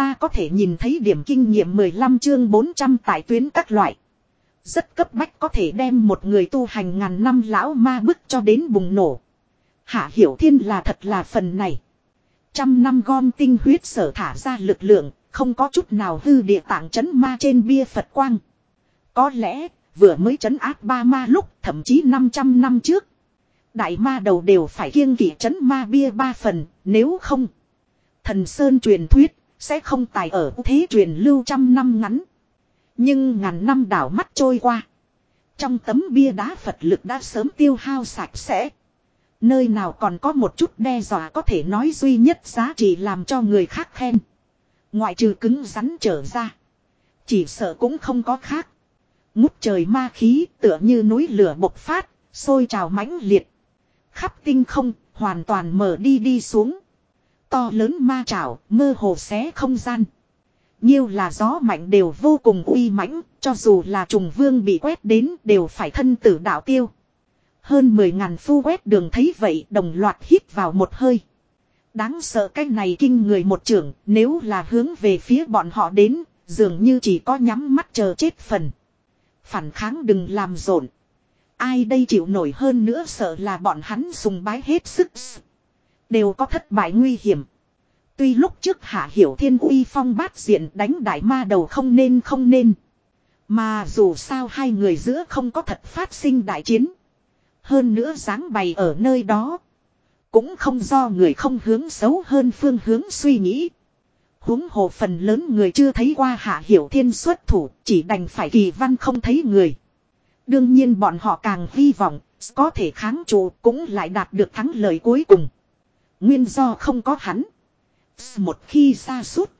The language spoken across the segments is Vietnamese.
ta có thể nhìn thấy điểm kinh nghiệm 15 chương 400 tại tuyến các loại. Rất cấp bách có thể đem một người tu hành ngàn năm lão ma bức cho đến bùng nổ. Hạ Hiểu Thiên là thật là phần này. Trăm năm gom tinh huyết sở thả ra lực lượng, không có chút nào hư địa tạng chấn ma trên bia Phật quang. Có lẽ, vừa mới chấn áp ba ma lúc, thậm chí 500 năm trước. Đại ma đầu đều phải kiêng kỵ chấn ma bia ba phần, nếu không. Thần Sơn truyền thuyết, sẽ không tài ở thế truyền lưu trăm năm ngắn. Nhưng ngàn năm đảo mắt trôi qua. Trong tấm bia đá Phật lực đã sớm tiêu hao sạch sẽ. Nơi nào còn có một chút đe dọa có thể nói duy nhất giá trị làm cho người khác khen. Ngoại trừ cứng rắn trở ra. Chỉ sợ cũng không có khác. Ngút trời ma khí tựa như núi lửa bộc phát, sôi trào mãnh liệt. Khắp tinh không, hoàn toàn mở đi đi xuống. To lớn ma trảo, mơ hồ xé không gian. Nhiêu là gió mạnh đều vô cùng uy mãnh, cho dù là trùng vương bị quét đến đều phải thân tử đạo tiêu. Hơn 10 ngàn phu quét đường thấy vậy đồng loạt hít vào một hơi. Đáng sợ cái này kinh người một trưởng, nếu là hướng về phía bọn họ đến, dường như chỉ có nhắm mắt chờ chết phần. Phản kháng đừng làm rộn. Ai đây chịu nổi hơn nữa sợ là bọn hắn sùng bái hết sức. Đều có thất bại nguy hiểm. Tuy lúc trước hạ hiểu thiên uy phong bát diện đánh đại ma đầu không nên không nên. Mà dù sao hai người giữa không có thật phát sinh đại chiến. Hơn nữa dáng bày ở nơi đó. Cũng không do người không hướng xấu hơn phương hướng suy nghĩ. huống hồ phần lớn người chưa thấy qua hạ hiểu thiên xuất thủ, chỉ đành phải kỳ văn không thấy người. Đương nhiên bọn họ càng hy vọng, có thể kháng trụ cũng lại đạt được thắng lợi cuối cùng. Nguyên do không có hắn. Một khi xa suốt.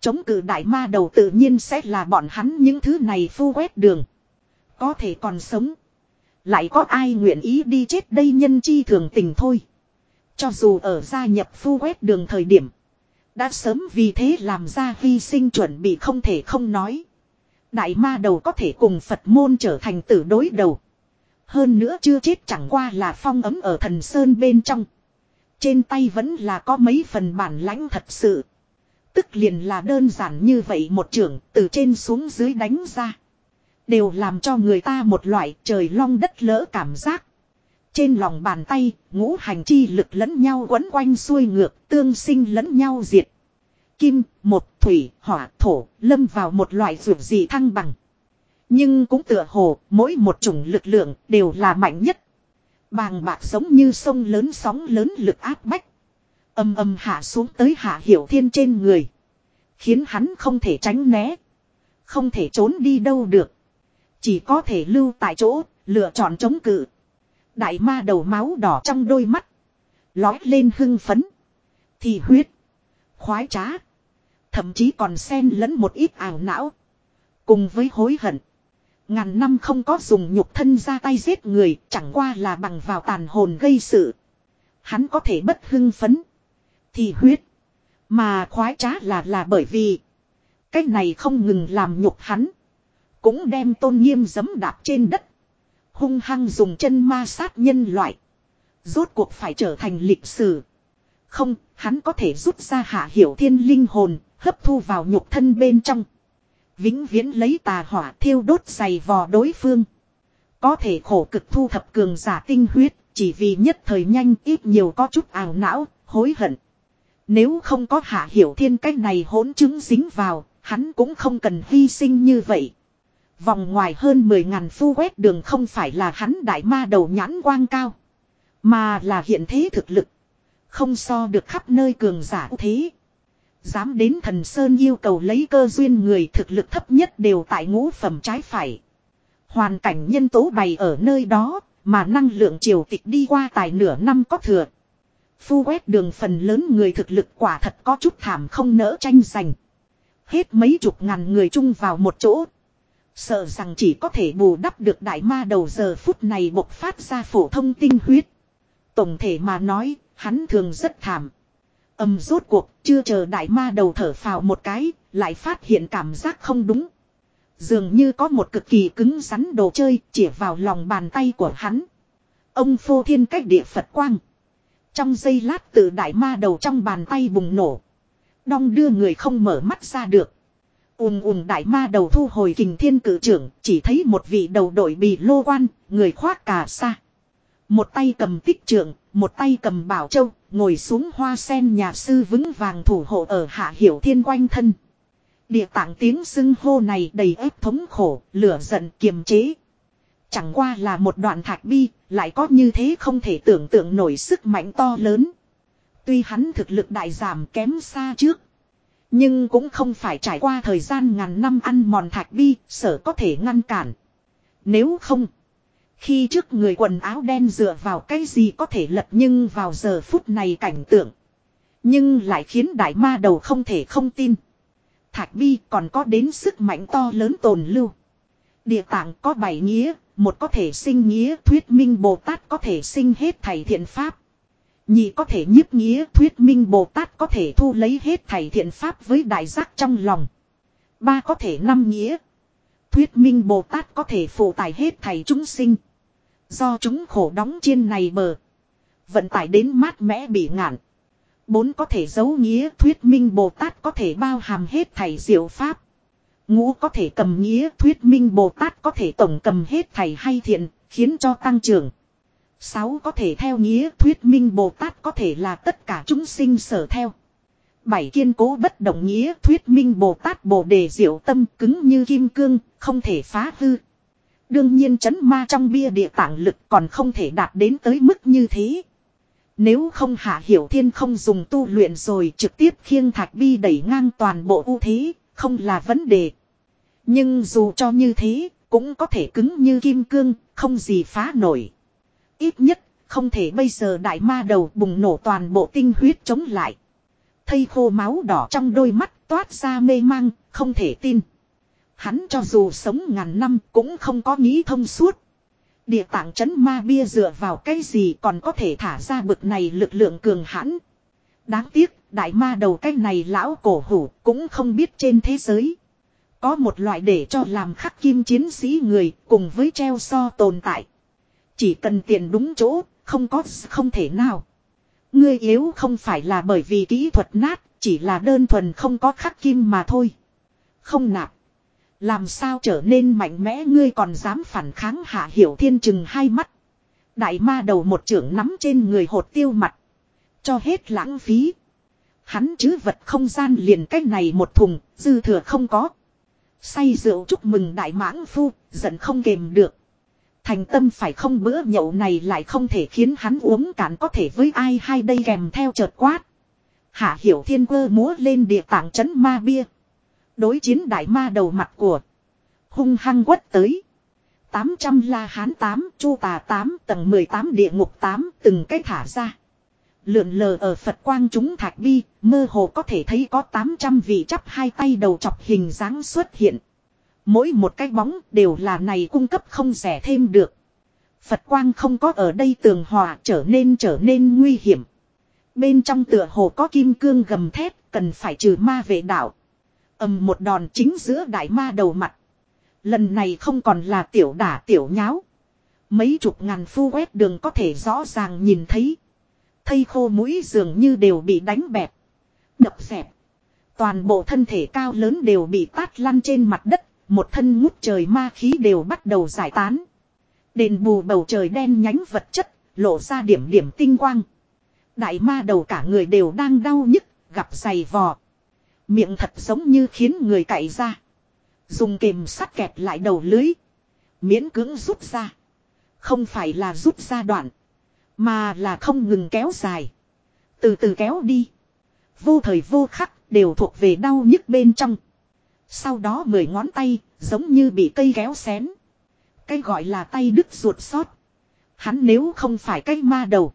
Chống cự đại ma đầu tự nhiên sẽ là bọn hắn những thứ này phu quét đường. Có thể còn sống. Lại có ai nguyện ý đi chết đây nhân chi thường tình thôi. Cho dù ở gia nhập phu quét đường thời điểm. Đã sớm vì thế làm ra hy sinh chuẩn bị không thể không nói. Đại ma đầu có thể cùng Phật môn trở thành tử đối đầu. Hơn nữa chưa chết chẳng qua là phong ấm ở thần sơn bên trong. Trên tay vẫn là có mấy phần bản lãnh thật sự. Tức liền là đơn giản như vậy một trưởng từ trên xuống dưới đánh ra. Đều làm cho người ta một loại trời long đất lỡ cảm giác. Trên lòng bàn tay, ngũ hành chi lực lẫn nhau quấn quanh xuôi ngược, tương sinh lẫn nhau diệt. Kim, một, thủy, hỏa, thổ, lâm vào một loại ruột dị thăng bằng. Nhưng cũng tựa hồ, mỗi một chủng lực lượng đều là mạnh nhất. Bàng bạc giống như sông lớn sóng lớn lực áp bách. Âm âm hạ xuống tới hạ hiểu thiên trên người. Khiến hắn không thể tránh né. Không thể trốn đi đâu được. Chỉ có thể lưu tại chỗ, lựa chọn chống cự. Đại ma đầu máu đỏ trong đôi mắt. Lói lên hưng phấn. Thì huyết. Khoái trá. Thậm chí còn xen lẫn một ít ảo não. Cùng với hối hận. Ngàn năm không có dùng nhục thân ra tay giết người, chẳng qua là bằng vào tàn hồn gây sự. Hắn có thể bất hưng phấn. Thì huyết. Mà khoái trá là là bởi vì. Cái này không ngừng làm nhục hắn. Cũng đem tôn nghiêm giấm đạp trên đất. Hung hăng dùng chân ma sát nhân loại. Rốt cuộc phải trở thành lịch sử. Không, hắn có thể rút ra hạ hiểu thiên linh hồn, hấp thu vào nhục thân bên trong. Vĩnh viễn lấy tà hỏa thiêu đốt giày vò đối phương. Có thể khổ cực thu thập cường giả tinh huyết, chỉ vì nhất thời nhanh ít nhiều có chút ảo não, hối hận. Nếu không có hạ hiểu thiên cách này hỗn chứng dính vào, hắn cũng không cần hy sinh như vậy. Vòng ngoài hơn 10.000 phu quét đường không phải là hắn đại ma đầu nhãn quang cao. Mà là hiện thế thực lực. Không so được khắp nơi cường giả thế. Dám đến thần Sơn yêu cầu lấy cơ duyên người thực lực thấp nhất đều tại ngũ phẩm trái phải. Hoàn cảnh nhân tố bày ở nơi đó, mà năng lượng triều tịch đi qua tài nửa năm có thừa. Phu quét đường phần lớn người thực lực quả thật có chút thảm không nỡ tranh giành. Hết mấy chục ngàn người chung vào một chỗ. Sợ rằng chỉ có thể bù đắp được đại ma đầu giờ phút này bộc phát ra phổ thông tinh huyết. Tổng thể mà nói, hắn thường rất thảm. Âm rốt cuộc, chưa chờ đại ma đầu thở phào một cái, lại phát hiện cảm giác không đúng. Dường như có một cực kỳ cứng rắn đồ chơi chỉ vào lòng bàn tay của hắn. Ông phô thiên cách địa Phật quang. Trong giây lát từ đại ma đầu trong bàn tay bùng nổ. Đong đưa người không mở mắt ra được. ùm ùm đại ma đầu thu hồi kình thiên cử trưởng, chỉ thấy một vị đầu đội bì lô quan, người khoác cà sa. Một tay cầm tích trưởng, một tay cầm bảo châu, ngồi xuống hoa sen nhà sư vững vàng thủ hộ ở hạ hiểu thiên quanh thân. Địa tạng tiếng xưng hô này đầy ép thống khổ, lửa giận kiềm chế. Chẳng qua là một đoạn thạch bi, lại có như thế không thể tưởng tượng nổi sức mạnh to lớn. Tuy hắn thực lực đại giảm kém xa trước. Nhưng cũng không phải trải qua thời gian ngàn năm ăn mòn thạch bi, sở có thể ngăn cản. Nếu không, khi trước người quần áo đen dựa vào cái gì có thể lật nhưng vào giờ phút này cảnh tượng. Nhưng lại khiến đại ma đầu không thể không tin. Thạch bi còn có đến sức mạnh to lớn tồn lưu. Địa tạng có bảy nghĩa, một có thể sinh nghĩa thuyết minh Bồ Tát có thể sinh hết thầy thiện pháp. Nhị có thể nhiếp nghĩa thuyết minh Bồ Tát có thể thu lấy hết thầy thiện pháp với đại giác trong lòng. Ba có thể năm nghĩa. Thuyết minh Bồ Tát có thể phụ tải hết thầy chúng sinh. Do chúng khổ đóng trên này bờ. Vận tải đến mát mẽ bị ngạn. Bốn có thể giấu nghĩa thuyết minh Bồ Tát có thể bao hàm hết thầy diệu pháp. Ngũ có thể cầm nghĩa thuyết minh Bồ Tát có thể tổng cầm hết thầy hay thiện, khiến cho tăng trưởng. Sáu có thể theo nghĩa thuyết minh Bồ Tát có thể là tất cả chúng sinh sở theo. Bảy kiên cố bất động nghĩa thuyết minh Bồ Tát Bồ đề diệu tâm cứng như kim cương, không thể phá hư. Đương nhiên chấn ma trong bia địa tạng lực còn không thể đạt đến tới mức như thế. Nếu không hạ hiểu thiên không dùng tu luyện rồi trực tiếp khiêng thạch bi đẩy ngang toàn bộ ưu thế, không là vấn đề. Nhưng dù cho như thế, cũng có thể cứng như kim cương, không gì phá nổi. Ít nhất, không thể bây giờ đại ma đầu bùng nổ toàn bộ tinh huyết chống lại. Thây khô máu đỏ trong đôi mắt toát ra mê mang, không thể tin. Hắn cho dù sống ngàn năm cũng không có nghĩ thông suốt. Địa tạng chấn ma bia dựa vào cái gì còn có thể thả ra bực này lực lượng cường hãn. Đáng tiếc, đại ma đầu cái này lão cổ hủ cũng không biết trên thế giới. Có một loại để cho làm khắc kim chiến sĩ người cùng với treo so tồn tại. Chỉ cần tiền đúng chỗ, không có không thể nào. Ngươi yếu không phải là bởi vì kỹ thuật nát, chỉ là đơn thuần không có khắc kim mà thôi. Không nạp. Làm sao trở nên mạnh mẽ ngươi còn dám phản kháng hạ hiểu thiên chừng hai mắt. Đại ma đầu một trưởng nắm trên người hột tiêu mặt. Cho hết lãng phí. Hắn chứ vật không gian liền cách này một thùng, dư thừa không có. Say rượu chúc mừng đại mãng phu, giận không kềm được. Thành tâm phải không bữa nhậu này lại không thể khiến hắn uống cạn có thể với ai hai đây kèm theo chợt quát. Hạ hiểu thiên cơ múa lên địa tạng chấn ma bia. Đối chiến đại ma đầu mặt của. Hung hăng quất tới. 800 la hán 8, chu tà 8, tầng 18 địa ngục 8, từng cái thả ra. Lượn lờ ở Phật quang chúng thạch bi, mơ hồ có thể thấy có 800 vị chắp hai tay đầu chọc hình dáng xuất hiện. Mỗi một cái bóng đều là này cung cấp không rẻ thêm được. Phật quang không có ở đây tường hòa trở nên trở nên nguy hiểm. Bên trong tựa hồ có kim cương gầm thép cần phải trừ ma vệ đạo ầm một đòn chính giữa đại ma đầu mặt. Lần này không còn là tiểu đả tiểu nháo. Mấy chục ngàn phu quét đường có thể rõ ràng nhìn thấy. Thây khô mũi dường như đều bị đánh bẹp. Đập dẹp. Toàn bộ thân thể cao lớn đều bị tát lăn trên mặt đất. Một thân ngút trời ma khí đều bắt đầu giải tán. Đền bù bầu trời đen nhánh vật chất, lộ ra điểm điểm tinh quang. Đại ma đầu cả người đều đang đau nhức, gặp dày vò. Miệng thật giống như khiến người cậy ra. Dùng kềm sắt kẹp lại đầu lưới. Miễn cưỡng rút ra. Không phải là rút ra đoạn. Mà là không ngừng kéo dài. Từ từ kéo đi. Vô thời vô khắc đều thuộc về đau nhức bên trong. Sau đó mười ngón tay, giống như bị cây kéo xén. Cái gọi là tay đứt ruột sót. Hắn nếu không phải cái ma đầu.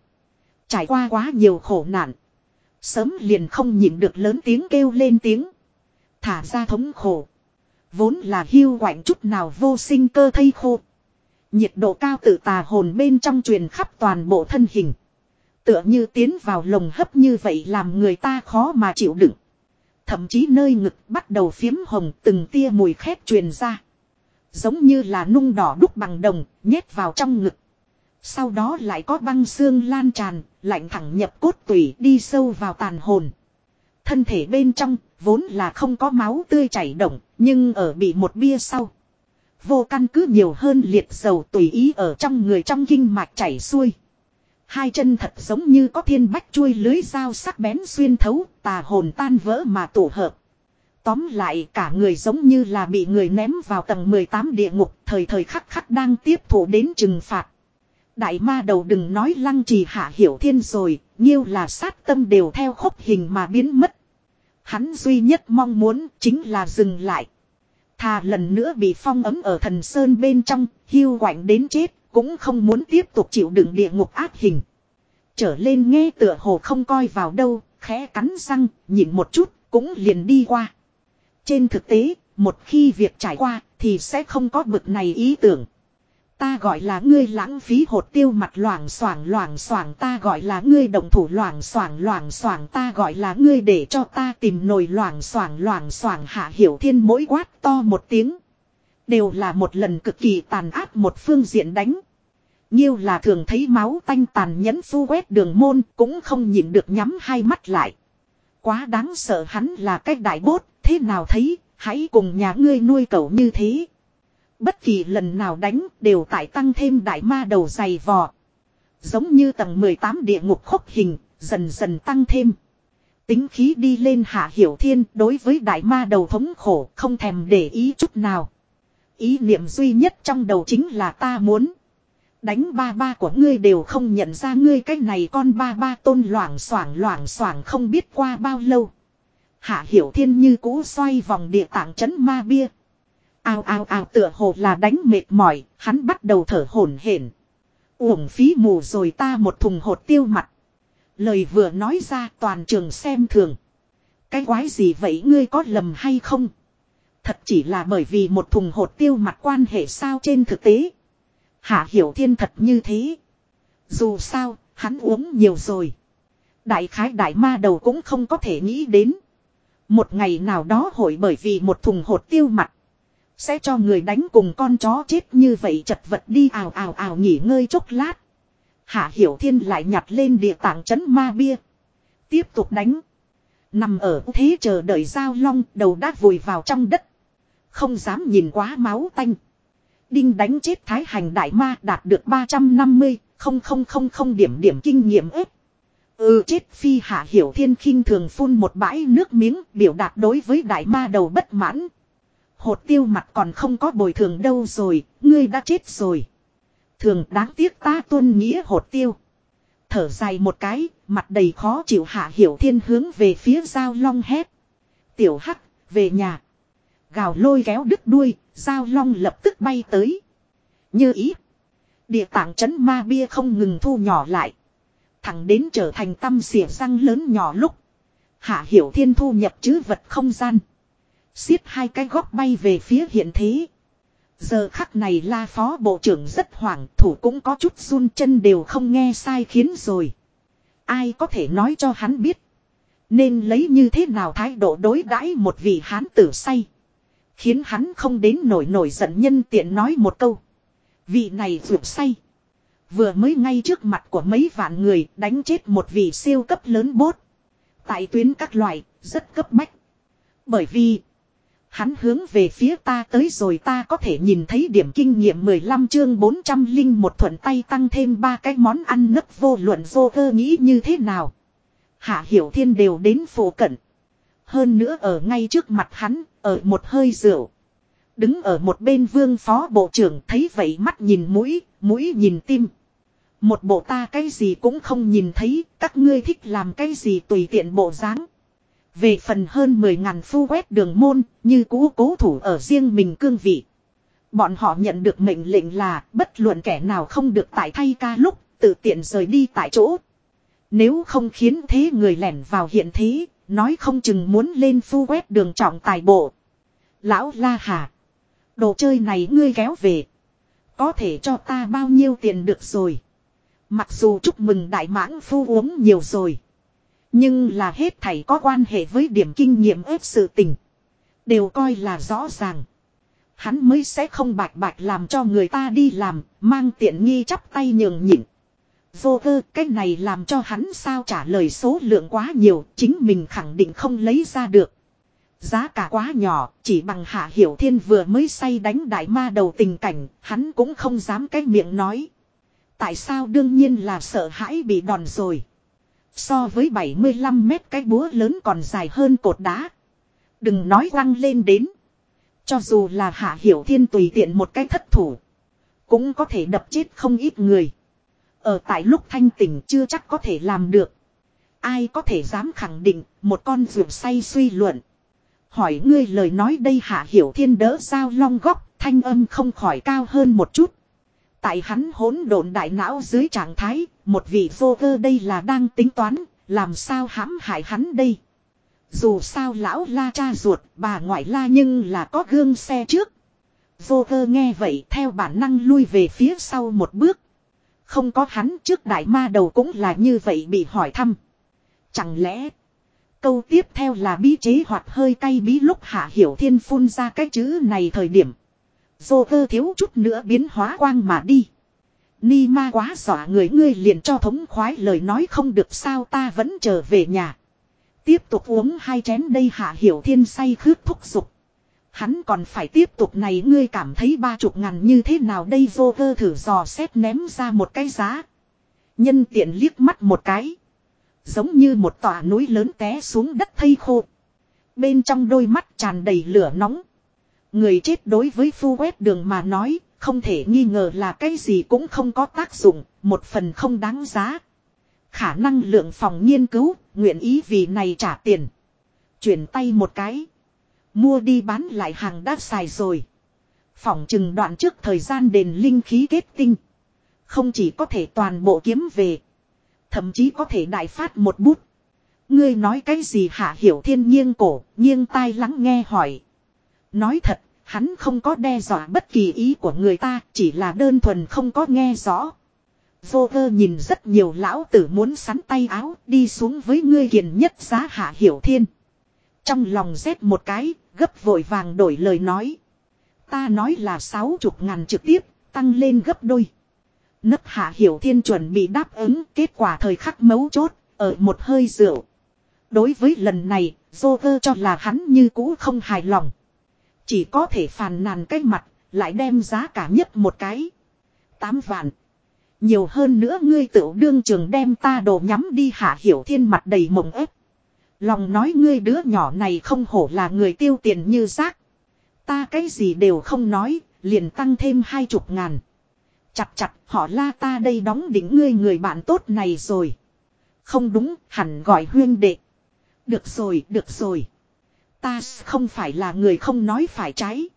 Trải qua quá nhiều khổ nạn. Sớm liền không nhịn được lớn tiếng kêu lên tiếng. Thả ra thống khổ. Vốn là hiu quạnh chút nào vô sinh cơ thây khô. Nhiệt độ cao tự tà hồn bên trong truyền khắp toàn bộ thân hình. Tựa như tiến vào lồng hấp như vậy làm người ta khó mà chịu đựng. Thậm chí nơi ngực bắt đầu phiếm hồng từng tia mùi khét truyền ra. Giống như là nung đỏ đúc bằng đồng, nhét vào trong ngực. Sau đó lại có băng xương lan tràn, lạnh thẳng nhập cốt tủy đi sâu vào tàn hồn. thân thể bên trong, vốn là không có máu tươi chảy động, nhưng ở bị một bia sau. Vô căn cứ nhiều hơn liệt dầu tùy ý ở trong người trong kinh mạch chảy xuôi. Hai chân thật giống như có thiên bách chuôi lưới dao sắc bén xuyên thấu, tà hồn tan vỡ mà tổ hợp. Tóm lại cả người giống như là bị người ném vào tầng 18 địa ngục, thời thời khắc khắc đang tiếp thụ đến trừng phạt. Đại ma đầu đừng nói lăng trì hạ hiểu thiên rồi, nhiêu là sát tâm đều theo khúc hình mà biến mất. Hắn duy nhất mong muốn chính là dừng lại. Thà lần nữa bị phong ấm ở thần sơn bên trong, hiu quạnh đến chết, cũng không muốn tiếp tục chịu đựng địa ngục ác hình. Trở lên nghe tựa hồ không coi vào đâu, khẽ cắn răng, nhìn một chút, cũng liền đi qua. Trên thực tế, một khi việc trải qua, thì sẽ không có bực này ý tưởng. Ta gọi là ngươi lãng phí hột tiêu mặt loảng xoảng loảng xoảng ta gọi là ngươi đồng thủ loảng xoảng loảng xoảng ta gọi là ngươi để cho ta tìm nồi loảng xoảng loảng xoảng hạ hiểu thiên mỗi quát to một tiếng. Đều là một lần cực kỳ tàn áp một phương diện đánh. Nhiêu là thường thấy máu tanh tàn nhẫn phu quét đường môn cũng không nhịn được nhắm hai mắt lại. Quá đáng sợ hắn là cách đại bốt, thế nào thấy, hãy cùng nhà ngươi nuôi cậu như thế. Bất kỳ lần nào đánh đều tại tăng thêm đại ma đầu dày vò. Giống như tầng 18 địa ngục khốc hình, dần dần tăng thêm. Tính khí đi lên hạ hiểu thiên đối với đại ma đầu thống khổ không thèm để ý chút nào. Ý niệm duy nhất trong đầu chính là ta muốn. Đánh ba ba của ngươi đều không nhận ra ngươi cái này con ba ba tôn loảng xoảng loảng xoảng không biết qua bao lâu. Hạ hiểu thiên như cũ xoay vòng địa tạng chấn ma bia. Ao ao ao tựa hồ là đánh mệt mỏi, hắn bắt đầu thở hổn hển. Uổng phí mù rồi ta một thùng hột tiêu mặt. Lời vừa nói ra toàn trường xem thường. Cái quái gì vậy ngươi có lầm hay không? Thật chỉ là bởi vì một thùng hột tiêu mặt quan hệ sao trên thực tế. Hạ hiểu thiên thật như thế. Dù sao, hắn uống nhiều rồi. Đại khái đại ma đầu cũng không có thể nghĩ đến. Một ngày nào đó hội bởi vì một thùng hột tiêu mặt. Sẽ cho người đánh cùng con chó chết như vậy chật vật đi ào ào ào nghỉ ngơi chốc lát. Hạ Hiểu Thiên lại nhặt lên địa tạng chấn ma bia. Tiếp tục đánh. Nằm ở thế chờ đợi giao long đầu đát vùi vào trong đất. Không dám nhìn quá máu tanh. Đinh đánh chết thái hành đại ma đạt được 350, không không không không điểm điểm kinh nghiệm ếp. Ừ chết phi hạ hiểu thiên khinh thường phun một bãi nước miếng biểu đạt đối với đại ma đầu bất mãn. Hột tiêu mặt còn không có bồi thường đâu rồi, ngươi đã chết rồi. Thường đáng tiếc ta tuân nghĩa hột tiêu. Thở dài một cái, mặt đầy khó chịu hạ hiểu thiên hướng về phía giao long hét. Tiểu hắc, về nhà. Gào lôi kéo đứt đuôi, giao long lập tức bay tới. Như ý. Địa tạng chấn ma bia không ngừng thu nhỏ lại. Thẳng đến trở thành tâm xỉa răng lớn nhỏ lúc. Hạ hiểu thiên thu nhập chứ vật không gian. Xiết hai cái góc bay về phía hiện thế. Giờ khắc này la phó bộ trưởng rất hoảng thủ cũng có chút run chân đều không nghe sai khiến rồi. Ai có thể nói cho hắn biết. Nên lấy như thế nào thái độ đối đãi một vị hán tử say. Khiến hắn không đến nổi nổi giận nhân tiện nói một câu. Vị này rượu say. Vừa mới ngay trước mặt của mấy vạn người đánh chết một vị siêu cấp lớn bốt. Tại tuyến các loại, rất cấp bách. Bởi vì, hắn hướng về phía ta tới rồi ta có thể nhìn thấy điểm kinh nghiệm 15 chương 400 linh một thuận tay tăng thêm ba cái món ăn nấp vô luận vô cơ nghĩ như thế nào. Hạ Hiểu Thiên đều đến phổ cận. Hơn nữa ở ngay trước mặt hắn, ở một hơi rượu. Đứng ở một bên vương phó bộ trưởng thấy vậy mắt nhìn mũi, mũi nhìn tim. Một bộ ta cái gì cũng không nhìn thấy, các ngươi thích làm cái gì tùy tiện bộ dáng. Về phần hơn 10 ngàn phu quét đường môn, như cũ cố thủ ở riêng mình cương vị. Bọn họ nhận được mệnh lệnh là bất luận kẻ nào không được tại thay ca lúc, tự tiện rời đi tại chỗ. Nếu không khiến thế người lẻn vào hiện thế, nói không chừng muốn lên phu quét đường trọng tài bộ. Lão La Hà. Đồ chơi này ngươi kéo về. Có thể cho ta bao nhiêu tiền được rồi. Mặc dù chúc mừng đại mãng phu uống nhiều rồi. Nhưng là hết thảy có quan hệ với điểm kinh nghiệm ép sự tình. Đều coi là rõ ràng. Hắn mới sẽ không bạch bạch làm cho người ta đi làm, mang tiện nghi chắp tay nhường nhịn. Dô vơ cái này làm cho hắn sao trả lời số lượng quá nhiều, chính mình khẳng định không lấy ra được. Giá cả quá nhỏ, chỉ bằng hạ hiểu thiên vừa mới say đánh đại ma đầu tình cảnh, hắn cũng không dám cái miệng nói. Tại sao đương nhiên là sợ hãi bị đòn rồi. So với 75 mét cái búa lớn còn dài hơn cột đá. Đừng nói lăng lên đến. Cho dù là hạ hiểu thiên tùy tiện một cái thất thủ. Cũng có thể đập chết không ít người. Ở tại lúc thanh tỉnh chưa chắc có thể làm được. Ai có thể dám khẳng định một con ruột say suy luận. Hỏi ngươi lời nói đây hạ hiểu thiên đỡ sao long góc thanh âm không khỏi cao hơn một chút. Tại hắn hỗn độn đại não dưới trạng thái, một vị vô cơ đây là đang tính toán, làm sao hãm hại hắn đây. Dù sao lão la cha ruột, bà ngoại la nhưng là có gương xe trước. Vô cơ nghe vậy theo bản năng lui về phía sau một bước. Không có hắn trước đại ma đầu cũng là như vậy bị hỏi thăm. Chẳng lẽ, câu tiếp theo là bí chế hoặc hơi cay bí lúc hạ hiểu thiên phun ra cái chữ này thời điểm. Dô cơ thiếu chút nữa biến hóa quang mà đi. Ni ma quá giỏ người ngươi liền cho thống khoái lời nói không được sao ta vẫn trở về nhà. Tiếp tục uống hai chén đây hạ hiểu thiên say khướt thúc giục. Hắn còn phải tiếp tục này ngươi cảm thấy ba chục ngàn như thế nào đây vô cơ thử dò xét ném ra một cái giá. Nhân tiện liếc mắt một cái. Giống như một tòa núi lớn té xuống đất thây khô. Bên trong đôi mắt tràn đầy lửa nóng. Người chết đối với phu quét đường mà nói, không thể nghi ngờ là cái gì cũng không có tác dụng, một phần không đáng giá. Khả năng lượng phòng nghiên cứu, nguyện ý vì này trả tiền. Chuyển tay một cái. Mua đi bán lại hàng đã xài rồi. Phỏng chừng đoạn trước thời gian đền linh khí kết tinh. Không chỉ có thể toàn bộ kiếm về. Thậm chí có thể đại phát một bút. Ngươi nói cái gì hạ hiểu thiên nghiêng cổ, nghiêng tai lắng nghe hỏi. Nói thật, hắn không có đe dọa bất kỳ ý của người ta, chỉ là đơn thuần không có nghe rõ. Vô vơ nhìn rất nhiều lão tử muốn sắn tay áo đi xuống với ngươi hiền nhất giá hạ hiểu thiên. Trong lòng rét một cái, gấp vội vàng đổi lời nói. Ta nói là sáu chục ngàn trực tiếp, tăng lên gấp đôi. Nấp hạ hiểu thiên chuẩn bị đáp ứng kết quả thời khắc mấu chốt, ở một hơi rượu. Đối với lần này, Joker cho là hắn như cũ không hài lòng. Chỉ có thể phàn nàn cái mặt, lại đem giá cả nhất một cái. Tám vạn. Nhiều hơn nữa ngươi tự đương trường đem ta đồ nhắm đi hạ hiểu thiên mặt đầy mộng ép. Lòng nói ngươi đứa nhỏ này không hổ là người tiêu tiền như rác. Ta cái gì đều không nói, liền tăng thêm hai chục ngàn. Chặt chặt họ la ta đây đóng đỉnh ngươi người bạn tốt này rồi. Không đúng, hẳn gọi huyên đệ. Được rồi, được rồi. Ta không phải là người không nói phải trái.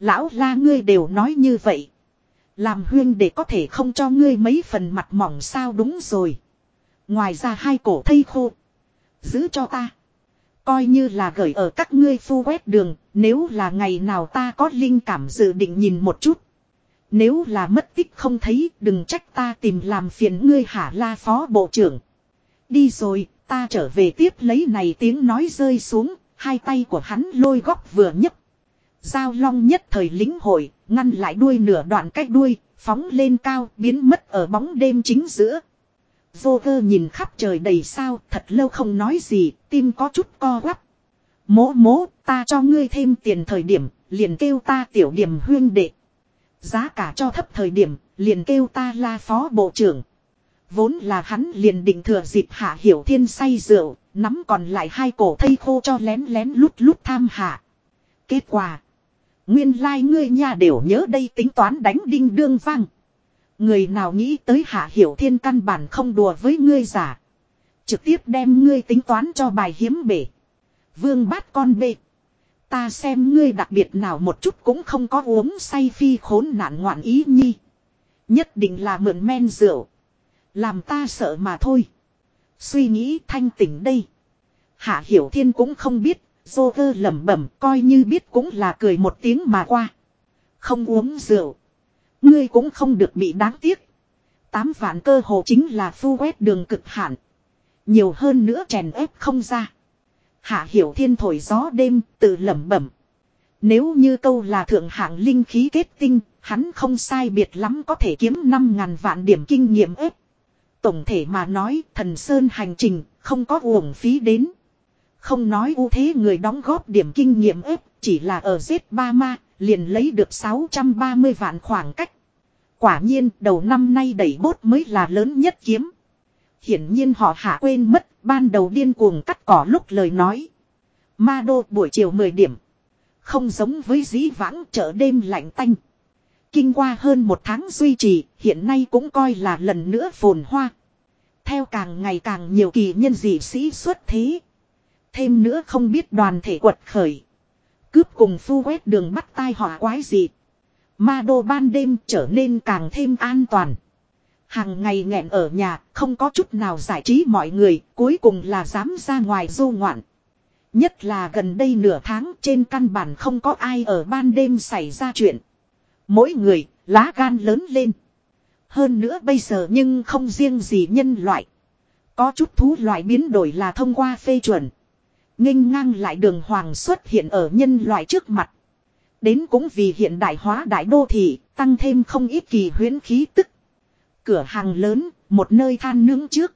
Lão la ngươi đều nói như vậy. Làm huyên để có thể không cho ngươi mấy phần mặt mỏng sao đúng rồi. Ngoài ra hai cổ thây khô. Giữ cho ta. Coi như là gửi ở các ngươi phu quét đường. Nếu là ngày nào ta có linh cảm dự định nhìn một chút. Nếu là mất tích không thấy đừng trách ta tìm làm phiền ngươi hả la phó bộ trưởng. Đi rồi, ta trở về tiếp lấy này tiếng nói rơi xuống, hai tay của hắn lôi góc vừa nhấc. Giao long nhất thời lính hội, ngăn lại đuôi nửa đoạn cách đuôi, phóng lên cao, biến mất ở bóng đêm chính giữa. Joker cơ nhìn khắp trời đầy sao, thật lâu không nói gì, tim có chút co quắp. Mỗ mỗ, ta cho ngươi thêm tiền thời điểm, liền kêu ta tiểu điểm huyên đệ. Giá cả cho thấp thời điểm, liền kêu ta la phó bộ trưởng. Vốn là hắn liền định thừa dịp hạ hiểu thiên say rượu, nắm còn lại hai cổ thây khô cho lén lén lút lút tham hạ. Kết quả. Nguyên lai like ngươi nha đều nhớ đây tính toán đánh đinh đương vang. Người nào nghĩ tới hạ hiểu thiên căn bản không đùa với ngươi giả. Trực tiếp đem ngươi tính toán cho bài hiếm bể. Vương bát con bê. Ta xem ngươi đặc biệt nào một chút cũng không có uống say phi khốn nạn ngoạn ý nhi. Nhất định là mượn men rượu. Làm ta sợ mà thôi. Suy nghĩ thanh tỉnh đây. Hạ Hiểu Thiên cũng không biết, Joker lẩm bẩm coi như biết cũng là cười một tiếng mà qua. Không uống rượu. Ngươi cũng không được bị đáng tiếc. Tám vạn cơ hồ chính là phu quét đường cực hạn. Nhiều hơn nữa chèn ép không ra. Hạ Hiểu Thiên thổi gió đêm tự lẩm bẩm. Nếu như câu là thượng hạng linh khí kết tinh, hắn không sai biệt lắm có thể kiếm 5.000 vạn điểm kinh nghiệm ếp. Tổng thể mà nói thần sơn hành trình không có uổng phí đến. Không nói ưu thế người đóng góp điểm kinh nghiệm ếp chỉ là ở Z3 ma liền lấy được 630 vạn khoảng cách. Quả nhiên đầu năm nay đẩy bốt mới là lớn nhất kiếm. Hiển nhiên họ hạ quên mất ban đầu điên cuồng cắt cỏ lúc lời nói. Ma đô buổi chiều 10 điểm. Không giống với dĩ vãng chợ đêm lạnh tanh. Kinh qua hơn một tháng duy trì, hiện nay cũng coi là lần nữa phồn hoa. Theo càng ngày càng nhiều kỳ nhân dị sĩ xuất thế. Thêm nữa không biết đoàn thể quật khởi. Cướp cùng phu quét đường bắt tai họa quái gì. Ma đô ban đêm trở nên càng thêm an toàn. Hàng ngày nghẹn ở nhà, không có chút nào giải trí mọi người, cuối cùng là dám ra ngoài du ngoạn. Nhất là gần đây nửa tháng trên căn bản không có ai ở ban đêm xảy ra chuyện. Mỗi người, lá gan lớn lên. Hơn nữa bây giờ nhưng không riêng gì nhân loại. Có chút thú loại biến đổi là thông qua phê chuẩn nghênh ngang lại đường hoàng xuất hiện ở nhân loại trước mặt. Đến cũng vì hiện đại hóa đại đô thị, tăng thêm không ít kỳ huyến khí tức. Cửa hàng lớn, một nơi than nướng trước.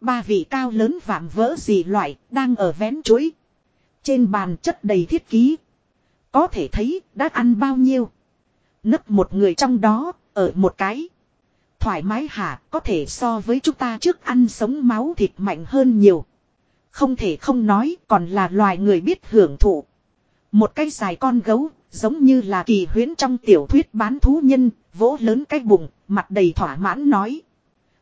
Ba vị cao lớn vạm vỡ gì loại, đang ở vén chuối. Trên bàn chất đầy thiết ký. Có thể thấy đã ăn bao nhiêu. Nấp một người trong đó, ở một cái. Thoải mái hả, có thể so với chúng ta trước ăn sống máu thịt mạnh hơn nhiều. Không thể không nói, còn là loài người biết hưởng thụ. Một cái dài con gấu, giống như là kỳ huyến trong tiểu thuyết bán thú nhân, vỗ lớn cái bụng, mặt đầy thỏa mãn nói.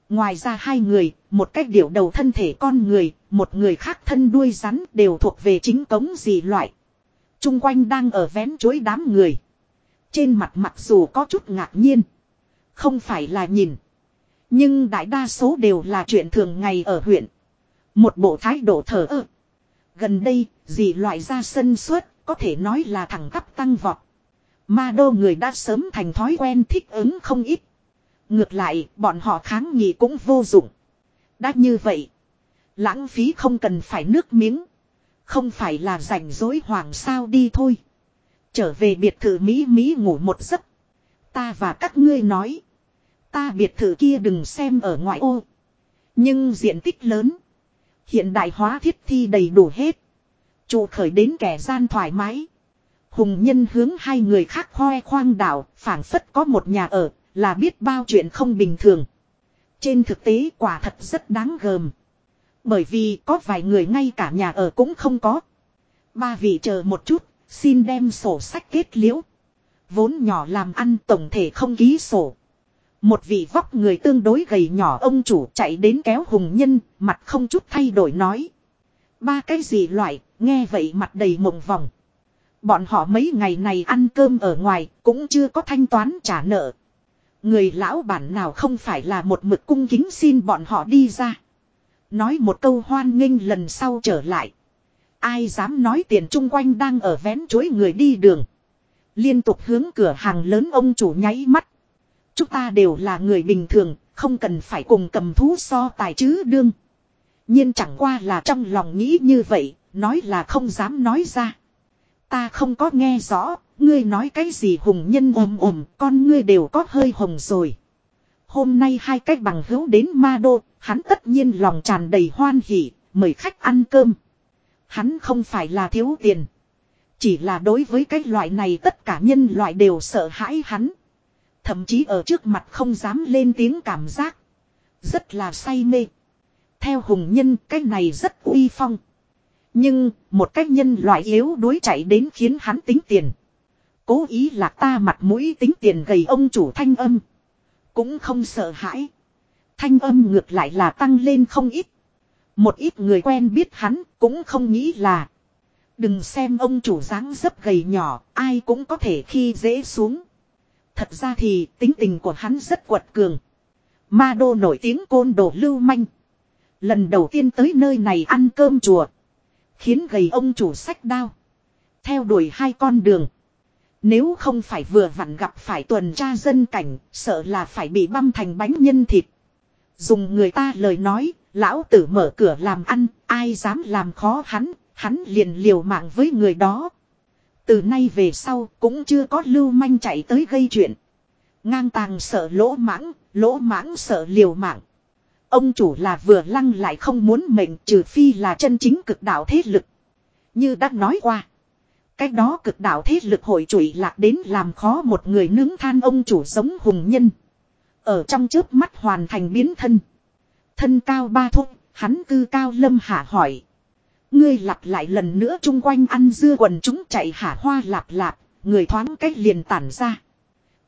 Ngoài ra hai người, một cách điểu đầu thân thể con người, một người khác thân đuôi rắn đều thuộc về chính cống gì loại. Trung quanh đang ở vén chối đám người. Trên mặt mặc dù có chút ngạc nhiên. Không phải là nhìn. Nhưng đại đa số đều là chuyện thường ngày ở huyện. Một bộ thái độ thở ơ. Gần đây, gì loại ra sân suất, có thể nói là thẳng tắp tăng vọt. Ma đô người đã sớm thành thói quen thích ứng không ít. Ngược lại, bọn họ kháng nghị cũng vô dụng. Đã như vậy. Lãng phí không cần phải nước miếng. Không phải là rảnh rối hoàng sao đi thôi. Trở về biệt thự Mỹ Mỹ ngủ một giấc. Ta và các ngươi nói. Ta biệt thự kia đừng xem ở ngoại ô. Nhưng diện tích lớn. Hiện đại hóa thiết thi đầy đủ hết. Chủ khởi đến kẻ gian thoải mái. Hùng nhân hướng hai người khác hoe khoang đảo, phảng phất có một nhà ở, là biết bao chuyện không bình thường. Trên thực tế quả thật rất đáng gờm. Bởi vì có vài người ngay cả nhà ở cũng không có. Ba vị chờ một chút, xin đem sổ sách kết liễu. Vốn nhỏ làm ăn tổng thể không ký sổ. Một vị vóc người tương đối gầy nhỏ ông chủ chạy đến kéo hùng nhân, mặt không chút thay đổi nói. Ba cái gì loại, nghe vậy mặt đầy mộng vòng. Bọn họ mấy ngày này ăn cơm ở ngoài, cũng chưa có thanh toán trả nợ. Người lão bản nào không phải là một mực cung kính xin bọn họ đi ra. Nói một câu hoan nghênh lần sau trở lại. Ai dám nói tiền chung quanh đang ở vén chuối người đi đường. Liên tục hướng cửa hàng lớn ông chủ nháy mắt. Chúng ta đều là người bình thường, không cần phải cùng cầm thú so tài chứ đương. nhiên chẳng qua là trong lòng nghĩ như vậy, nói là không dám nói ra. Ta không có nghe rõ, ngươi nói cái gì hùng nhân ồm ồm, con ngươi đều có hơi hồng rồi. Hôm nay hai cách bằng hữu đến ma đô, hắn tất nhiên lòng tràn đầy hoan hỉ, mời khách ăn cơm. Hắn không phải là thiếu tiền. Chỉ là đối với cái loại này tất cả nhân loại đều sợ hãi hắn. Thậm chí ở trước mặt không dám lên tiếng cảm giác. Rất là say mê. Theo hùng nhân cái này rất uy phong. Nhưng một cách nhân loại yếu đuối chạy đến khiến hắn tính tiền. Cố ý là ta mặt mũi tính tiền gầy ông chủ thanh âm. Cũng không sợ hãi. Thanh âm ngược lại là tăng lên không ít. Một ít người quen biết hắn cũng không nghĩ là. Đừng xem ông chủ dáng dấp gầy nhỏ, ai cũng có thể khi dễ xuống. Thật ra thì tính tình của hắn rất quật cường. Ma đô nổi tiếng côn đồ lưu manh. Lần đầu tiên tới nơi này ăn cơm chùa. Khiến gầy ông chủ sách đao. Theo đuổi hai con đường. Nếu không phải vừa vặn gặp phải tuần tra dân cảnh, sợ là phải bị băm thành bánh nhân thịt. Dùng người ta lời nói, lão tử mở cửa làm ăn, ai dám làm khó hắn, hắn liền liều mạng với người đó. Từ nay về sau cũng chưa có lưu manh chạy tới gây chuyện. Ngang tàng sợ lỗ mãng, lỗ mãng sợ liều mạng. Ông chủ là vừa lăng lại không muốn mệnh trừ phi là chân chính cực đạo thế lực. Như đã nói qua. Cách đó cực đạo thế lực hội trụi lạc đến làm khó một người nướng than ông chủ giống hùng nhân. Ở trong chớp mắt hoàn thành biến thân. Thân cao ba thúc, hắn cư cao lâm hạ hỏi. Ngươi lặp lại lần nữa chung quanh ăn dưa quần chúng chạy hả hoa lạp lạp, người thoáng cách liền tản ra.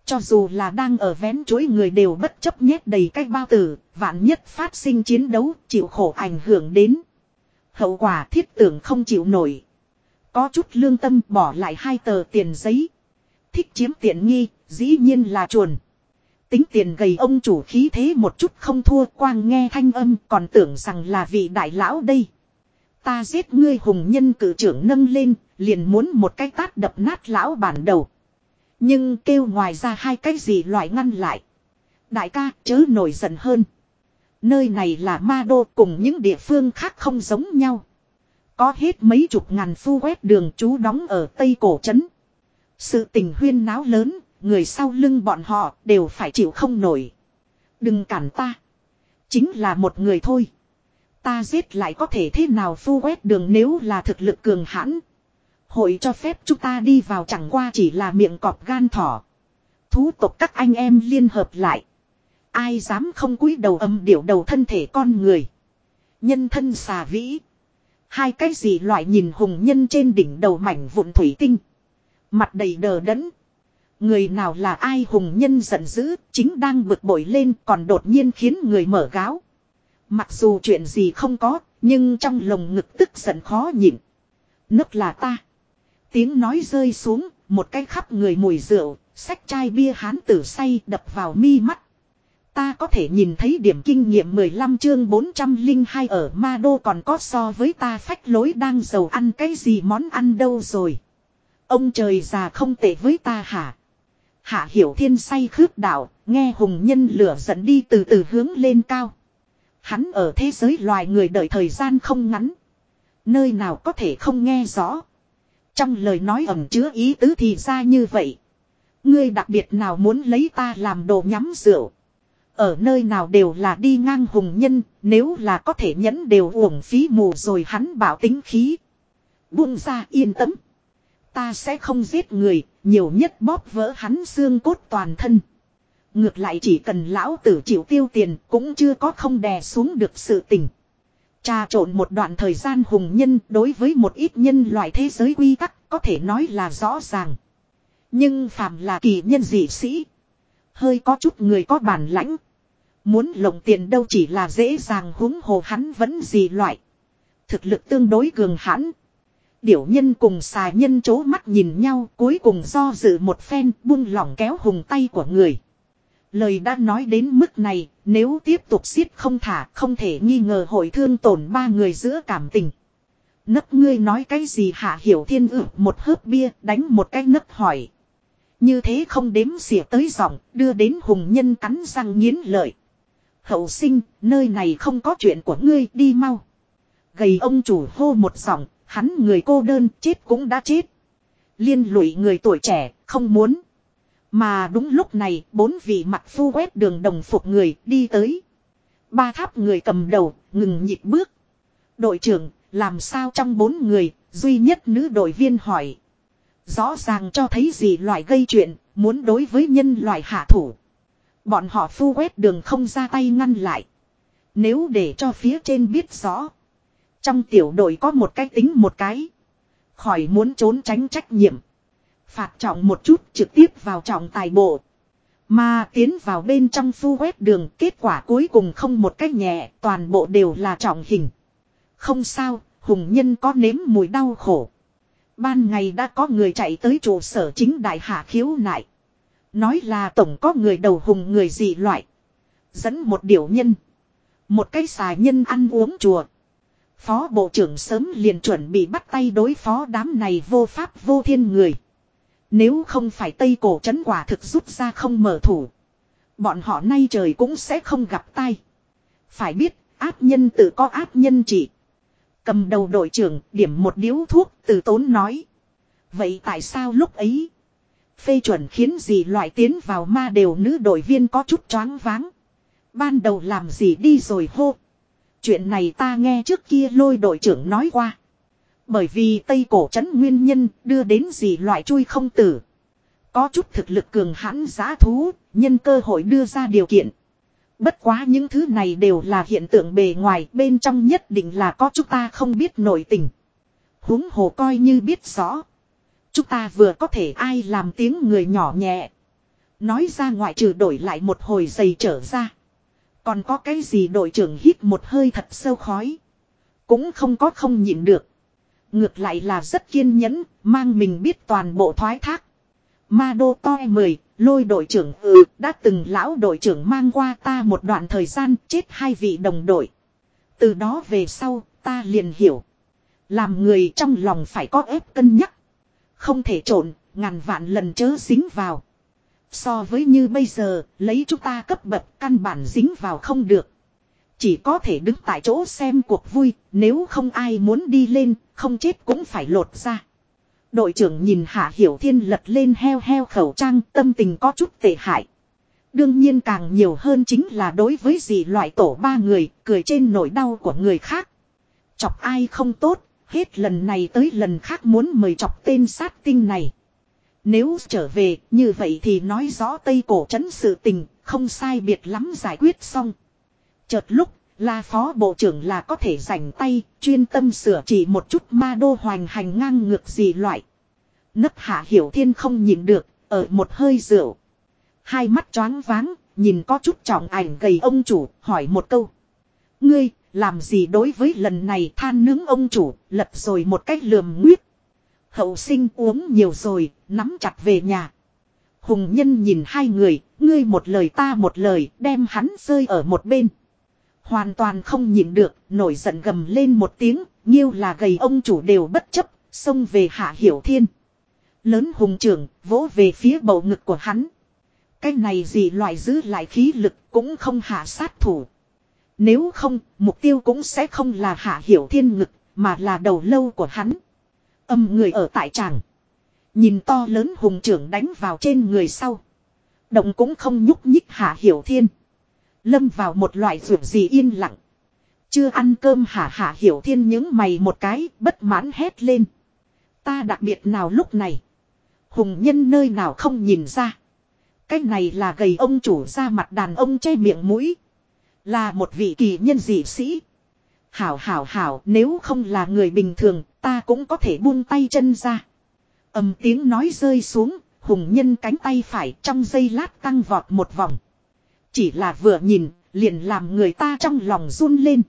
Cho dù là đang ở vén chuối người đều bất chấp nhét đầy cách bao tử, vạn nhất phát sinh chiến đấu, chịu khổ ảnh hưởng đến. Hậu quả thiết tưởng không chịu nổi. Có chút lương tâm bỏ lại hai tờ tiền giấy. Thích chiếm tiện nghi, dĩ nhiên là chuồn. Tính tiền gầy ông chủ khí thế một chút không thua quang nghe thanh âm còn tưởng rằng là vị đại lão đây. Ta giết ngươi hùng nhân cử trưởng nâng lên, liền muốn một cái tát đập nát lão bản đầu. Nhưng kêu ngoài ra hai cái gì loại ngăn lại. Đại ca chớ nổi giận hơn. Nơi này là ma đô cùng những địa phương khác không giống nhau. Có hết mấy chục ngàn phu quét đường chú đóng ở Tây Cổ Trấn. Sự tình huyên náo lớn, người sau lưng bọn họ đều phải chịu không nổi. Đừng cản ta. Chính là một người thôi. Ta giết lại có thể thế nào phu quét đường nếu là thực lực cường hãn. Hội cho phép chúng ta đi vào chẳng qua chỉ là miệng cọp gan thỏ. Thú tộc các anh em liên hợp lại. Ai dám không cúi đầu âm điệu đầu thân thể con người. Nhân thân xà vĩ. Hai cái gì loại nhìn hùng nhân trên đỉnh đầu mảnh vụn thủy tinh. Mặt đầy đờ đẫn. Người nào là ai hùng nhân giận dữ, chính đang bực bội lên còn đột nhiên khiến người mở gáo. Mặc dù chuyện gì không có, nhưng trong lồng ngực tức giận khó nhịn. Nước là ta. Tiếng nói rơi xuống, một cái khắp người mùi rượu, sách chai bia hán tử say đập vào mi mắt. Ta có thể nhìn thấy điểm kinh nghiệm 15 chương 402 ở ma đô còn có so với ta phách lối đang giàu ăn cái gì món ăn đâu rồi. Ông trời già không tệ với ta hả? Hạ hiểu thiên say khước đạo, nghe hùng nhân lửa dẫn đi từ từ hướng lên cao. Hắn ở thế giới loài người đợi thời gian không ngắn. Nơi nào có thể không nghe rõ. Trong lời nói ẩm chứa ý tứ thì ra như vậy. Ngươi đặc biệt nào muốn lấy ta làm đồ nhắm rượu. Ở nơi nào đều là đi ngang hùng nhân, nếu là có thể nhẫn đều uổng phí mù rồi hắn bảo tính khí. Buông ra yên tâm. Ta sẽ không giết người, nhiều nhất bóp vỡ hắn xương cốt toàn thân. Ngược lại chỉ cần lão tử chịu tiêu tiền cũng chưa có không đè xuống được sự tình. Trà trộn một đoạn thời gian hùng nhân đối với một ít nhân loại thế giới quy tắc có thể nói là rõ ràng. Nhưng phàm là kỳ nhân dị sĩ. Hơi có chút người có bản lãnh. Muốn lộng tiền đâu chỉ là dễ dàng huống hồ hắn vẫn gì loại. Thực lực tương đối cường hãn. Điểu nhân cùng xà nhân chố mắt nhìn nhau, cuối cùng do dự một phen, buông lỏng kéo hùng tay của người. Lời đã nói đến mức này, nếu tiếp tục siết không thả không thể nghi ngờ hội thương tổn ba người giữa cảm tình. Nấc ngươi nói cái gì hạ hiểu thiên ử một hớp bia đánh một cái nấc hỏi. Như thế không đếm xỉa tới giọng đưa đến hùng nhân cắn răng nghiến lợi. Hậu sinh, nơi này không có chuyện của ngươi đi mau. Gầy ông chủ hô một giọng, hắn người cô đơn chết cũng đã chết. Liên lụy người tuổi trẻ, không muốn. Mà đúng lúc này, bốn vị mặt phu quét đường đồng phục người đi tới. Ba tháp người cầm đầu, ngừng nhịp bước. Đội trưởng, làm sao trong bốn người, duy nhất nữ đội viên hỏi. Rõ ràng cho thấy gì loại gây chuyện, muốn đối với nhân loại hạ thủ. Bọn họ phu quét đường không ra tay ngăn lại. Nếu để cho phía trên biết rõ. Trong tiểu đội có một cái tính một cái. Khỏi muốn trốn tránh trách nhiệm. Phạt trọng một chút trực tiếp vào trọng tài bộ. Mà tiến vào bên trong phu quét đường kết quả cuối cùng không một cách nhẹ toàn bộ đều là trọng hình. Không sao, hùng nhân có nếm mùi đau khổ. Ban ngày đã có người chạy tới trụ sở chính đại hạ khiếu nại. Nói là tổng có người đầu hùng người dị loại. Dẫn một điểu nhân. Một cái xài nhân ăn uống chùa. Phó bộ trưởng sớm liền chuẩn bị bắt tay đối phó đám này vô pháp vô thiên người. Nếu không phải Tây Cổ chấn quả thực rút ra không mở thủ. Bọn họ nay trời cũng sẽ không gặp tay. Phải biết, áp nhân tự có áp nhân trị. Cầm đầu đội trưởng, điểm một điếu thuốc, từ tốn nói. Vậy tại sao lúc ấy? Phê chuẩn khiến gì loại tiến vào ma đều nữ đội viên có chút choáng váng. Ban đầu làm gì đi rồi hô. Chuyện này ta nghe trước kia lôi đội trưởng nói qua. Bởi vì Tây Cổ Trấn nguyên nhân đưa đến gì loại chui không tử. Có chút thực lực cường hãn giá thú, nhân cơ hội đưa ra điều kiện. Bất quá những thứ này đều là hiện tượng bề ngoài, bên trong nhất định là có chúng ta không biết nội tình. huống hồ coi như biết rõ. Chúng ta vừa có thể ai làm tiếng người nhỏ nhẹ. Nói ra ngoại trừ đổi lại một hồi giày trở ra. Còn có cái gì đội trưởng hít một hơi thật sâu khói. Cũng không có không nhịn được. Ngược lại là rất kiên nhẫn, mang mình biết toàn bộ thoái thác. Ma đô toi 10, lôi đội trưởng ừ, đã từng lão đội trưởng mang qua ta một đoạn thời gian chết hai vị đồng đội. Từ đó về sau, ta liền hiểu. Làm người trong lòng phải có ép cân nhắc. Không thể trộn, ngàn vạn lần chớ dính vào. So với như bây giờ, lấy chúng ta cấp bậc căn bản dính vào không được. Chỉ có thể đứng tại chỗ xem cuộc vui, nếu không ai muốn đi lên, không chết cũng phải lột ra. Đội trưởng nhìn Hạ Hiểu Thiên lật lên heo heo khẩu trang tâm tình có chút tệ hại. Đương nhiên càng nhiều hơn chính là đối với gì loại tổ ba người, cười trên nỗi đau của người khác. Chọc ai không tốt, hết lần này tới lần khác muốn mời chọc tên sát tinh này. Nếu trở về, như vậy thì nói rõ Tây Cổ trấn sự tình, không sai biệt lắm giải quyết xong. Chợt lúc, là Phó Bộ trưởng là có thể rảnh tay, chuyên tâm sửa chỉ một chút ma đô hoành hành ngang ngược gì loại. Nấp hạ hiểu thiên không nhìn được, ở một hơi rượu. Hai mắt choáng váng, nhìn có chút trọng ảnh gầy ông chủ, hỏi một câu. Ngươi, làm gì đối với lần này than nướng ông chủ, lật rồi một cách lườm nguyết. Hậu sinh uống nhiều rồi, nắm chặt về nhà. Hùng nhân nhìn hai người, ngươi một lời ta một lời, đem hắn rơi ở một bên. Hoàn toàn không nhịn được, nổi giận gầm lên một tiếng, nhiêu là gầy ông chủ đều bất chấp, xông về hạ hiểu thiên. Lớn hùng trưởng, vỗ về phía bầu ngực của hắn. Cái này gì loại giữ lại khí lực cũng không hạ sát thủ. Nếu không, mục tiêu cũng sẽ không là hạ hiểu thiên ngực, mà là đầu lâu của hắn. Âm người ở tại tràng. Nhìn to lớn hùng trưởng đánh vào trên người sau. Động cũng không nhúc nhích hạ hiểu thiên. Lâm vào một loại ruột gì yên lặng. Chưa ăn cơm hả hả hiểu thiên những mày một cái bất mãn hét lên. Ta đặc biệt nào lúc này. Hùng nhân nơi nào không nhìn ra. Cái này là gầy ông chủ ra mặt đàn ông che miệng mũi. Là một vị kỳ nhân dị sĩ. Hảo hảo hảo nếu không là người bình thường ta cũng có thể buông tay chân ra. ầm tiếng nói rơi xuống, hùng nhân cánh tay phải trong giây lát tăng vọt một vòng. Chỉ là vừa nhìn, liền làm người ta trong lòng run lên.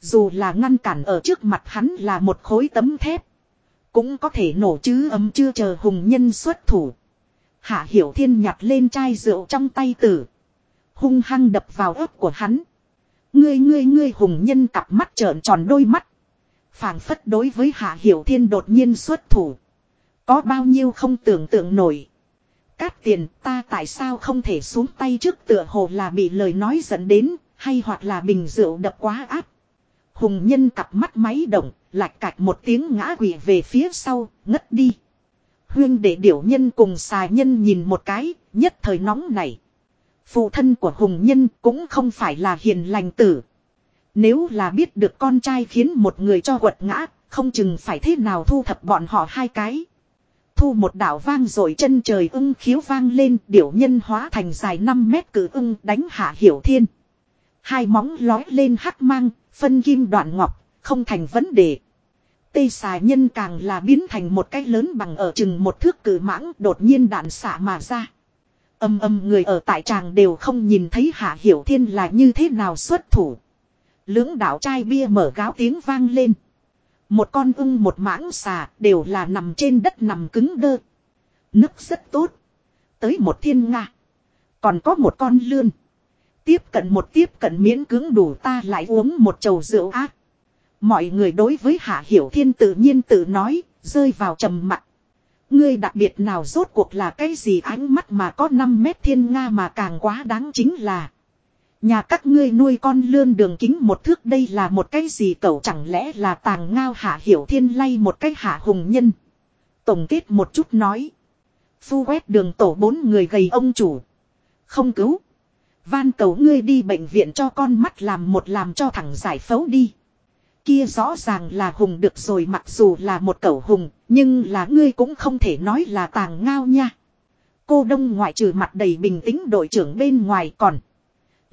Dù là ngăn cản ở trước mặt hắn là một khối tấm thép. Cũng có thể nổ chứ ấm chưa chờ hùng nhân xuất thủ. Hạ Hiểu Thiên nhặt lên chai rượu trong tay tử. Hung hăng đập vào ớt của hắn. Ngươi ngươi ngươi hùng nhân cặp mắt trợn tròn đôi mắt. phảng phất đối với Hạ Hiểu Thiên đột nhiên xuất thủ. Có bao nhiêu không tưởng tượng nổi. Cát tiền ta tại sao không thể xuống tay trước tựa hồ là bị lời nói dẫn đến, hay hoặc là bình rượu đập quá áp. Hùng nhân cặp mắt máy động, lạch cạch một tiếng ngã quỵ về phía sau, ngất đi. Huyên để điểu nhân cùng xài nhân nhìn một cái, nhất thời nóng này. Phụ thân của hùng nhân cũng không phải là hiền lành tử. Nếu là biết được con trai khiến một người cho quật ngã, không chừng phải thế nào thu thập bọn họ hai cái. Thu một đảo vang rồi chân trời ưng khiếu vang lên, điểu nhân hóa thành dài 5 mét cử ưng đánh hạ hiểu thiên. Hai móng lói lên hắc mang, phân kim đoạn ngọc, không thành vấn đề. Tây xà nhân càng là biến thành một cái lớn bằng ở chừng một thước cử mãng đột nhiên đạn xạ mà ra. Âm âm người ở tại tràng đều không nhìn thấy hạ hiểu thiên là như thế nào xuất thủ. Lưỡng đạo chai bia mở gáo tiếng vang lên. Một con ưng một mãng xà đều là nằm trên đất nằm cứng đơ. Nước rất tốt. Tới một thiên nga. Còn có một con lươn. Tiếp cận một tiếp cận miễn cứng đủ ta lại uống một chầu rượu ác. Mọi người đối với Hạ Hiểu Thiên tự nhiên tự nói, rơi vào trầm mặc. Ngươi đặc biệt nào rốt cuộc là cái gì ánh mắt mà có 5 mét thiên nga mà càng quá đáng chính là. Nhà các ngươi nuôi con lươn đường kính một thước đây là một cái gì cậu chẳng lẽ là tàng ngao hạ hiểu thiên lay một cái hạ hùng nhân. Tổng kết một chút nói. Phu quét đường tổ bốn người gầy ông chủ. Không cứu. Van cầu ngươi đi bệnh viện cho con mắt làm một làm cho thẳng giải phẫu đi. Kia rõ ràng là hùng được rồi mặc dù là một cậu hùng, nhưng là ngươi cũng không thể nói là tàng ngao nha. Cô đông ngoại trừ mặt đầy bình tĩnh đội trưởng bên ngoài còn.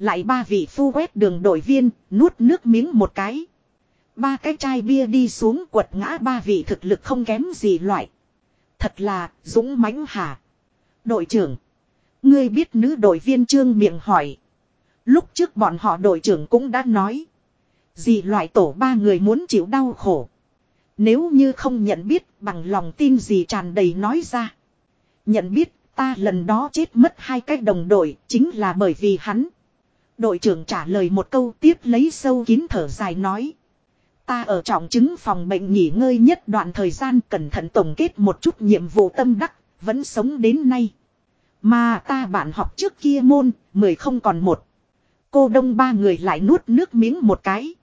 Lại ba vị phu quét đường đội viên, nuốt nước miếng một cái. Ba cái chai bia đi xuống quật ngã ba vị thực lực không kém gì loại. Thật là, dũng mãnh hả. Đội trưởng. Ngươi biết nữ đội viên trương miệng hỏi. Lúc trước bọn họ đội trưởng cũng đã nói. Gì loại tổ ba người muốn chịu đau khổ. Nếu như không nhận biết bằng lòng tin gì tràn đầy nói ra. Nhận biết ta lần đó chết mất hai cái đồng đội chính là bởi vì hắn. Đội trưởng trả lời một câu tiếp lấy sâu kín thở dài nói. Ta ở trọng chứng phòng bệnh nghỉ ngơi nhất đoạn thời gian cẩn thận tổng kết một chút nhiệm vụ tâm đắc, vẫn sống đến nay. Mà ta bạn học trước kia môn, mười không còn một. Cô đông ba người lại nuốt nước miếng một cái.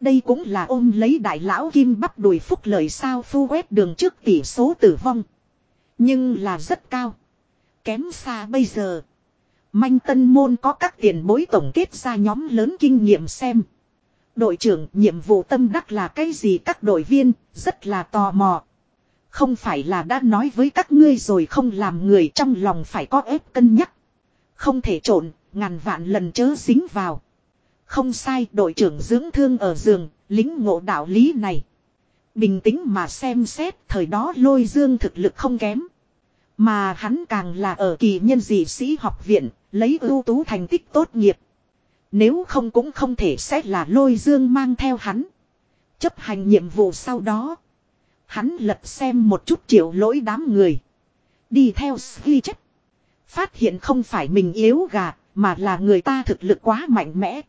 Đây cũng là ôm lấy đại lão kim bắp đùi phúc lời sao phu quét đường trước tỷ số tử vong. Nhưng là rất cao. Kém xa bây giờ. Manh tân môn có các tiền bối tổng kết ra nhóm lớn kinh nghiệm xem. Đội trưởng nhiệm vụ tâm đắc là cái gì các đội viên, rất là tò mò. Không phải là đã nói với các ngươi rồi không làm người trong lòng phải có ép cân nhắc. Không thể trộn, ngàn vạn lần chớ dính vào. Không sai đội trưởng dưỡng thương ở giường, lính ngộ đạo lý này. Bình tĩnh mà xem xét thời đó lôi dương thực lực không kém. Mà hắn càng là ở kỳ nhân dị sĩ học viện, lấy ưu tú thành tích tốt nghiệp. Nếu không cũng không thể xét là lôi dương mang theo hắn. Chấp hành nhiệm vụ sau đó. Hắn lật xem một chút triệu lỗi đám người. Đi theo ghi chất. Phát hiện không phải mình yếu gà, mà là người ta thực lực quá mạnh mẽ.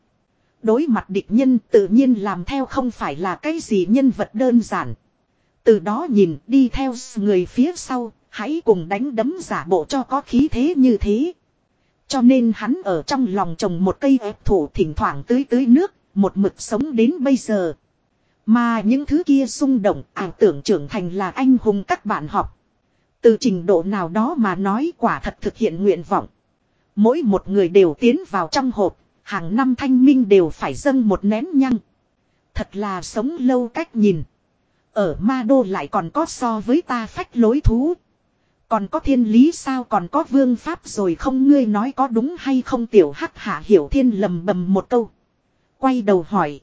Đối mặt địch nhân tự nhiên làm theo không phải là cái gì nhân vật đơn giản. Từ đó nhìn đi theo người phía sau, hãy cùng đánh đấm giả bộ cho có khí thế như thế. Cho nên hắn ở trong lòng trồng một cây ép thủ thỉnh thoảng tưới tưới nước, một mực sống đến bây giờ. Mà những thứ kia xung động ảo tưởng trưởng thành là anh hùng các bạn học. Từ trình độ nào đó mà nói quả thật thực hiện nguyện vọng. Mỗi một người đều tiến vào trong hộp, hàng năm thanh minh đều phải dâng một nén nhăng. Thật là sống lâu cách nhìn. Ở ma đô lại còn có so với ta phách lối thú. Còn có thiên lý sao còn có vương pháp rồi không ngươi nói có đúng hay không tiểu hắc hạ hiểu thiên lầm bầm một câu. Quay đầu hỏi.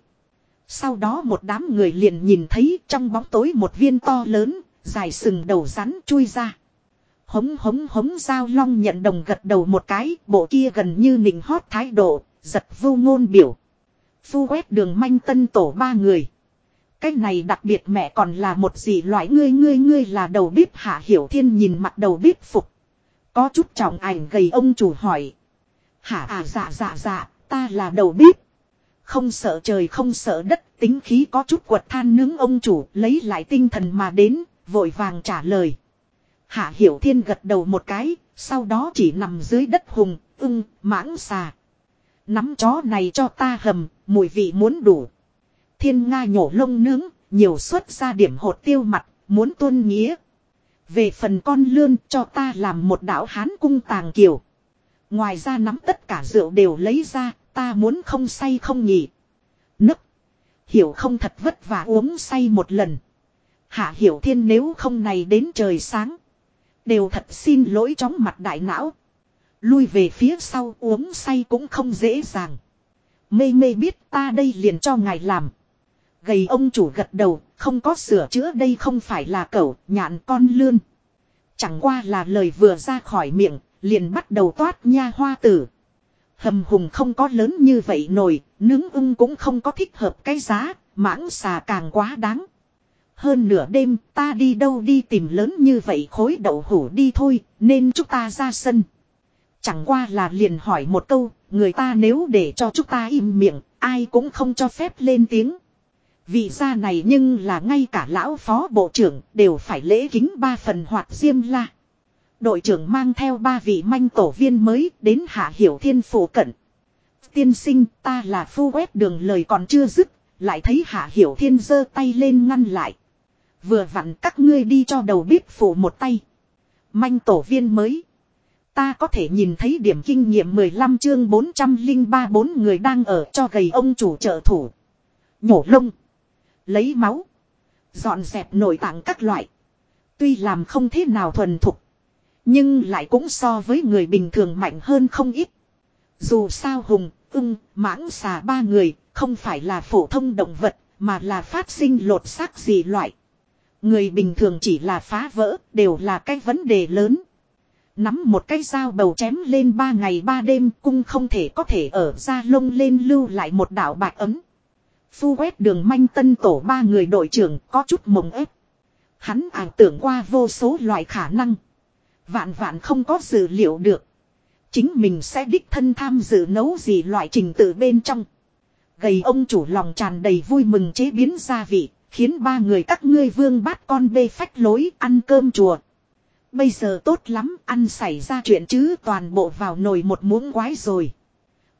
Sau đó một đám người liền nhìn thấy trong bóng tối một viên to lớn, dài sừng đầu rắn chui ra. Hống hống hống giao long nhận đồng gật đầu một cái, bộ kia gần như nịnh hót thái độ, giật vô ngôn biểu. Phu quét đường manh tân tổ ba người. Cái này đặc biệt mẹ còn là một gì loại ngươi ngươi ngươi là đầu bếp hạ hiểu thiên nhìn mặt đầu bếp phục. Có chút trọng ảnh gầy ông chủ hỏi. Hả à dạ dạ dạ, ta là đầu bếp. Không sợ trời không sợ đất, tính khí có chút quật than nướng ông chủ, lấy lại tinh thần mà đến, vội vàng trả lời. Hạ Hiểu Thiên gật đầu một cái, sau đó chỉ nằm dưới đất hùng, ưng, mãng xà. Nắm chó này cho ta hầm, mùi vị muốn đủ. Thiên Nga nhổ lông nướng, nhiều xuất ra điểm hột tiêu mặt, muốn tuân nghĩa. Về phần con lươn cho ta làm một đạo hán cung tàng kiều. Ngoài ra nắm tất cả rượu đều lấy ra, ta muốn không say không nhỉ. Nấp. Hiểu không thật vất vả uống say một lần. Hạ hiểu thiên nếu không này đến trời sáng. Đều thật xin lỗi chóng mặt đại não. Lui về phía sau uống say cũng không dễ dàng. Mê mê biết ta đây liền cho ngài làm. Gầy ông chủ gật đầu, không có sửa chữa đây không phải là cẩu, nhạn con lươn. Chẳng qua là lời vừa ra khỏi miệng, liền bắt đầu toát nha hoa tử. Hầm hùng không có lớn như vậy nổi, nướng ưng cũng không có thích hợp cái giá, mãng xà càng quá đáng. Hơn nửa đêm ta đi đâu đi tìm lớn như vậy khối đậu hủ đi thôi, nên chúng ta ra sân. Chẳng qua là liền hỏi một câu, người ta nếu để cho chúng ta im miệng, ai cũng không cho phép lên tiếng. Vị gia này nhưng là ngay cả lão phó bộ trưởng đều phải lễ kính ba phần hoạt diêm la. Đội trưởng mang theo ba vị manh tổ viên mới đến hạ hiểu thiên phủ cận. Tiên sinh ta là phu quét đường lời còn chưa dứt, lại thấy hạ hiểu thiên giơ tay lên ngăn lại. Vừa vặn các ngươi đi cho đầu bếp phủ một tay. Manh tổ viên mới. Ta có thể nhìn thấy điểm kinh nghiệm 15 chương 403 bốn người đang ở cho gầy ông chủ trợ thủ. Nhổ lông. Lấy máu. Dọn dẹp nội tạng các loại. Tuy làm không thế nào thuần thục. Nhưng lại cũng so với người bình thường mạnh hơn không ít. Dù sao hùng, ưng, mãng xà ba người, không phải là phổ thông động vật, mà là phát sinh lột xác gì loại. Người bình thường chỉ là phá vỡ, đều là cái vấn đề lớn. Nắm một cái dao bầu chém lên ba ngày ba đêm cung không thể có thể ở ra lông lên lưu lại một đảo bạc ấm. Phu quét đường manh tân tổ ba người đội trưởng có chút mộng ép. Hắn ảo tưởng qua vô số loại khả năng. Vạn vạn không có dự liệu được. Chính mình sẽ đích thân tham dự nấu gì loại trình tự bên trong. Gầy ông chủ lòng tràn đầy vui mừng chế biến gia vị. Khiến ba người các ngươi vương bát con bê phách lối ăn cơm chùa. Bây giờ tốt lắm, ăn xảy ra chuyện chứ toàn bộ vào nồi một muỗng quái rồi.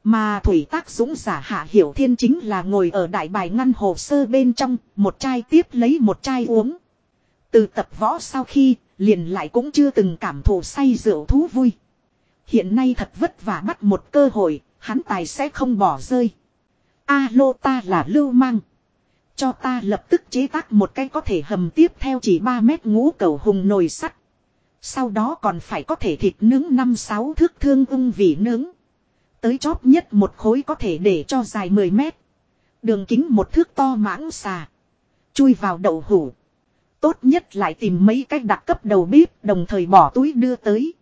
Mà thủy tác dũng giả hạ hiểu thiên chính là ngồi ở đại bài ngăn hồ sơ bên trong, một chai tiếp lấy một chai uống. Từ tập võ sau khi, liền lại cũng chưa từng cảm thụ say rượu thú vui. Hiện nay thật vất vả bắt một cơ hội, hắn tài sẽ không bỏ rơi. Alo ta là lưu mang. Cho ta lập tức chế tác một cái có thể hầm tiếp theo chỉ 3 mét ngũ cầu hùng nồi sắt. Sau đó còn phải có thể thịt nướng 5-6 thước thương ung vị nướng. Tới chóp nhất một khối có thể để cho dài 10 mét. Đường kính một thước to mãng xà. Chui vào đậu hủ. Tốt nhất lại tìm mấy cách đặc cấp đầu bếp đồng thời bỏ túi đưa tới.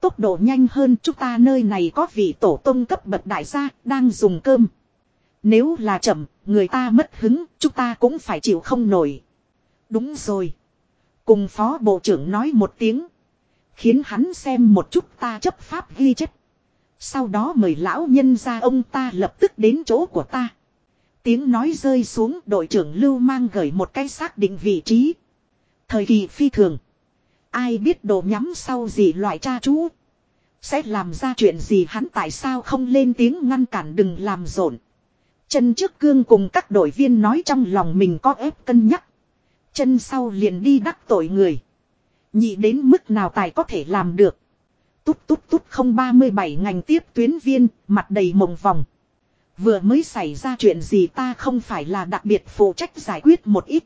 Tốc độ nhanh hơn chúng ta nơi này có vị tổ tông cấp bậc đại gia đang dùng cơm. Nếu là chậm, người ta mất hứng, chúng ta cũng phải chịu không nổi. Đúng rồi. Cùng phó bộ trưởng nói một tiếng. Khiến hắn xem một chút ta chấp pháp ghi chép. Sau đó mời lão nhân ra ông ta lập tức đến chỗ của ta. Tiếng nói rơi xuống, đội trưởng lưu mang gửi một cái xác định vị trí. Thời kỳ phi thường. Ai biết đồ nhắm sau gì loại cha chú. Sẽ làm ra chuyện gì hắn tại sao không lên tiếng ngăn cản đừng làm rộn. Chân trước cương cùng các đội viên nói trong lòng mình có ép cân nhắc. Chân sau liền đi đắc tội người. Nhị đến mức nào tài có thể làm được. Tút tút tút không 37 ngành tiếp tuyến viên, mặt đầy mộng vòng. Vừa mới xảy ra chuyện gì ta không phải là đặc biệt phụ trách giải quyết một ít.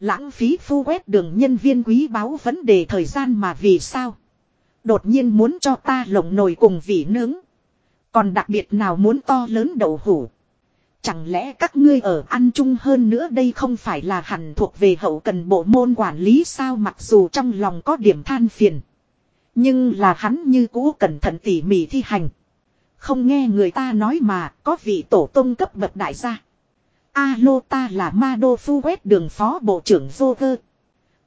Lãng phí phu quét đường nhân viên quý báo vấn đề thời gian mà vì sao. Đột nhiên muốn cho ta lồng nồi cùng vị nướng. Còn đặc biệt nào muốn to lớn đậu hủ. Chẳng lẽ các ngươi ở ăn chung hơn nữa đây không phải là hẳn thuộc về hậu cần bộ môn quản lý sao mặc dù trong lòng có điểm than phiền. Nhưng là hắn như cũ cẩn thận tỉ mỉ thi hành. Không nghe người ta nói mà có vị tổ tông cấp bậc đại gia. Alo ta là ma đô phu quét đường phó bộ trưởng vô cơ.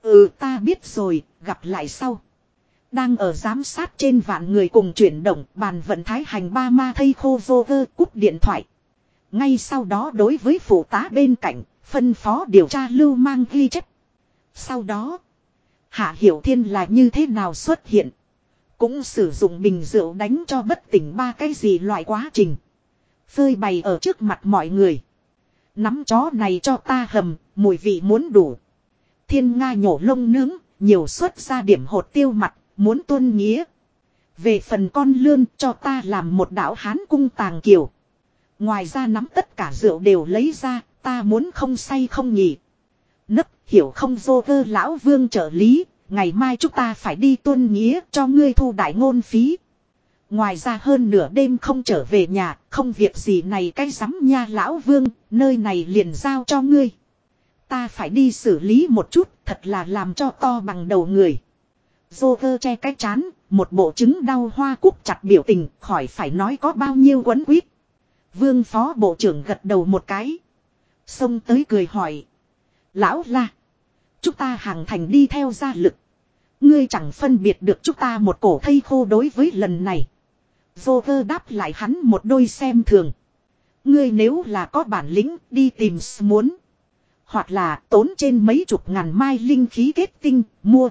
Ừ ta biết rồi, gặp lại sau. Đang ở giám sát trên vạn người cùng chuyển động bàn vận thái hành ba ma thây khô vô cơ cúp điện thoại. Ngay sau đó đối với phụ tá bên cạnh, phân phó điều tra lưu mang ghi chép. Sau đó, Hạ Hiểu Thiên là như thế nào xuất hiện. Cũng sử dụng bình rượu đánh cho bất tỉnh ba cái gì loại quá trình. Phơi bày ở trước mặt mọi người. Nắm chó này cho ta hầm, mùi vị muốn đủ. Thiên Nga nhổ lông nướng, nhiều xuất ra điểm hột tiêu mặt, muốn tuân nghĩa. Về phần con lươn cho ta làm một đạo hán cung tàng kiều. Ngoài ra nắm tất cả rượu đều lấy ra, ta muốn không say không nhỉ. Hiểu không dô vơ lão vương trợ lý, ngày mai chúng ta phải đi tuân nghĩa cho ngươi thu đại ngôn phí. Ngoài ra hơn nửa đêm không trở về nhà, không việc gì này cái rắm nha lão vương, nơi này liền giao cho ngươi. Ta phải đi xử lý một chút, thật là làm cho to bằng đầu người. Dô vơ che cái chán, một bộ trứng đau hoa cúc chặt biểu tình, khỏi phải nói có bao nhiêu quấn quýt. Vương phó bộ trưởng gật đầu một cái. Xông tới cười hỏi. Lão la. Chúng ta hàng thành đi theo gia lực. Ngươi chẳng phân biệt được chúng ta một cổ thây khô đối với lần này. Vô vơ đáp lại hắn một đôi xem thường. Ngươi nếu là có bản lĩnh đi tìm muốn. Hoặc là tốn trên mấy chục ngàn mai linh khí kết tinh, mua.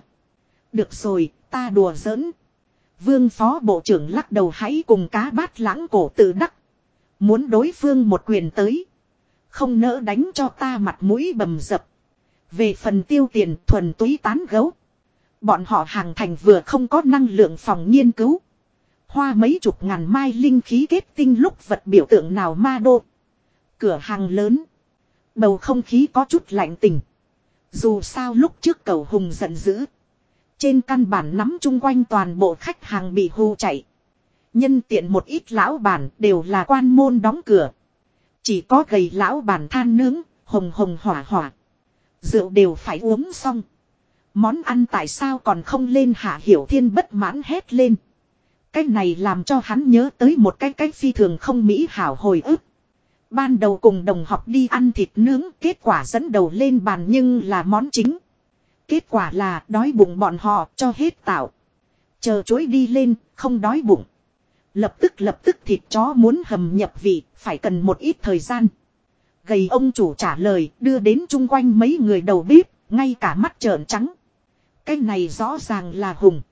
Được rồi, ta đùa giỡn. Vương phó bộ trưởng lắc đầu hãy cùng cá bát lãng cổ tự đắc. Muốn đối phương một quyền tới. Không nỡ đánh cho ta mặt mũi bầm dập. Về phần tiêu tiền thuần túy tán gấu. Bọn họ hàng thành vừa không có năng lượng phòng nghiên cứu. Hoa mấy chục ngàn mai linh khí kết tinh lúc vật biểu tượng nào ma đô. Cửa hàng lớn. Bầu không khí có chút lạnh tình. Dù sao lúc trước cầu hùng giận dữ. Trên căn bản nắm chung quanh toàn bộ khách hàng bị hù chạy. Nhân tiện một ít lão bản đều là quan môn đóng cửa. Chỉ có gầy lão bản than nướng, hồng hồng hỏa hỏa. Rượu đều phải uống xong. Món ăn tại sao còn không lên hạ hiểu thiên bất mãn hét lên. Cái này làm cho hắn nhớ tới một cái cách phi thường không mỹ hảo hồi ức. Ban đầu cùng đồng học đi ăn thịt nướng, kết quả dẫn đầu lên bàn nhưng là món chính. Kết quả là đói bụng bọn họ cho hết tạo. Chờ chối đi lên, không đói bụng. Lập tức lập tức thịt chó muốn hầm nhập vị, phải cần một ít thời gian. Gầy ông chủ trả lời, đưa đến chung quanh mấy người đầu bếp, ngay cả mắt trợn trắng. Cái này rõ ràng là hùng.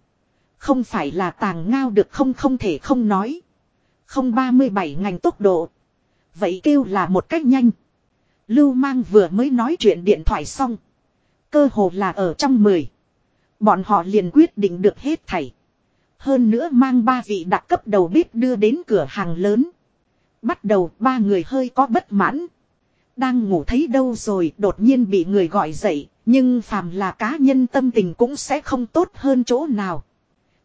Không phải là tàng ngao được không không thể không nói. Không 37 ngành tốc độ. Vậy kêu là một cách nhanh. Lưu mang vừa mới nói chuyện điện thoại xong. Cơ hồ là ở trong mười. Bọn họ liền quyết định được hết thảy. Hơn nữa mang ba vị đặc cấp đầu bếp đưa đến cửa hàng lớn. Bắt đầu ba người hơi có bất mãn. Đang ngủ thấy đâu rồi đột nhiên bị người gọi dậy. Nhưng phàm là cá nhân tâm tình cũng sẽ không tốt hơn chỗ nào.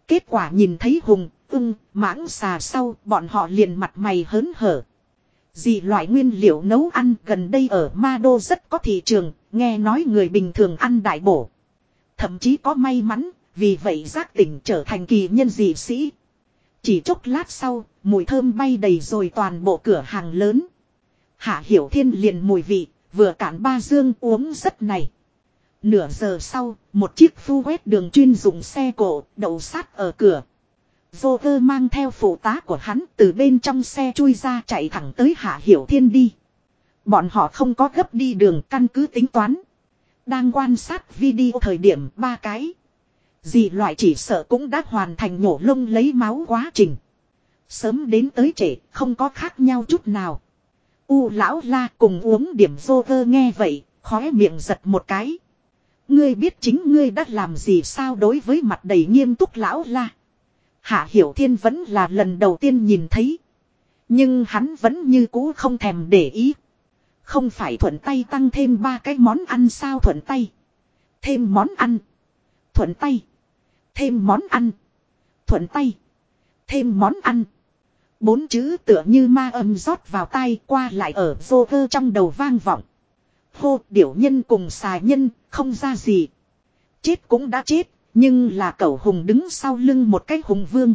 Kết quả nhìn thấy hùng, ưng, mãng xà sau bọn họ liền mặt mày hớn hở. Dị loại nguyên liệu nấu ăn gần đây ở Ma Đô rất có thị trường, nghe nói người bình thường ăn đại bổ. Thậm chí có may mắn, vì vậy giác tỉnh trở thành kỳ nhân dị sĩ. Chỉ chốc lát sau, mùi thơm bay đầy rồi toàn bộ cửa hàng lớn. Hạ Hiểu Thiên liền mùi vị, vừa cạn ba dương uống rất này. Nửa giờ sau, một chiếc phu quét đường chuyên dụng xe cổ đậu sát ở cửa. Vô cơ mang theo phụ tá của hắn từ bên trong xe chui ra chạy thẳng tới Hạ Hiểu Thiên đi. Bọn họ không có gấp đi đường căn cứ tính toán. Đang quan sát video thời điểm ba cái. Dì loại chỉ sợ cũng đã hoàn thành nhổ lông lấy máu quá trình. Sớm đến tới trễ không có khác nhau chút nào. U lão la cùng uống điểm dô vơ nghe vậy, khóe miệng giật một cái. Ngươi biết chính ngươi đã làm gì sao đối với mặt đầy nghiêm túc lão la. Hạ Hiểu Thiên vẫn là lần đầu tiên nhìn thấy. Nhưng hắn vẫn như cũ không thèm để ý. Không phải thuận tay tăng thêm ba cái món ăn sao thuận tay. Thêm món ăn. Thuận tay. Thêm món ăn. Thuận tay. Thêm món ăn. Bốn chữ tựa như ma âm rót vào tay qua lại ở vô cơ trong đầu vang vọng. Hô điểu nhân cùng xà nhân không ra gì. Chết cũng đã chết nhưng là cẩu hùng đứng sau lưng một cái hùng vương.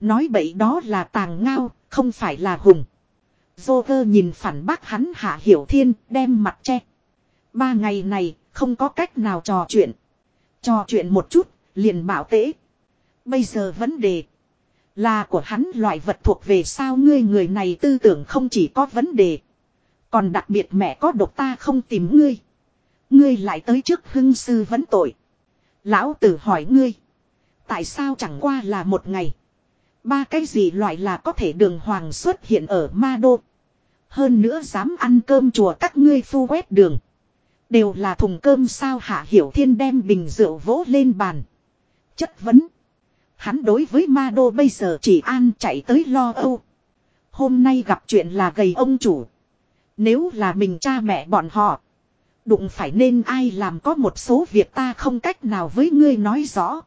Nói bậy đó là tàng ngao, không phải là hùng. Joker nhìn phản bác hắn hạ hiểu thiên, đem mặt che. Ba ngày này, không có cách nào trò chuyện. Trò chuyện một chút, liền bảo tễ. Bây giờ vấn đề là của hắn loại vật thuộc về sao ngươi người này tư tưởng không chỉ có vấn đề. Còn đặc biệt mẹ có độc ta không tìm ngươi. Ngươi lại tới trước hưng sư vấn tội. Lão tử hỏi ngươi. Tại sao chẳng qua là một ngày. Ba cái gì loại là có thể đường hoàng xuất hiện ở ma đô. Hơn nữa dám ăn cơm chùa các ngươi phu quét đường. Đều là thùng cơm sao hạ hiểu thiên đem bình rượu vỗ lên bàn. Chất vấn. Hắn đối với ma đô bây giờ chỉ an chạy tới lo âu. Hôm nay gặp chuyện là gầy ông chủ. Nếu là mình cha mẹ bọn họ. Đụng phải nên ai làm có một số việc ta không cách nào với ngươi nói rõ.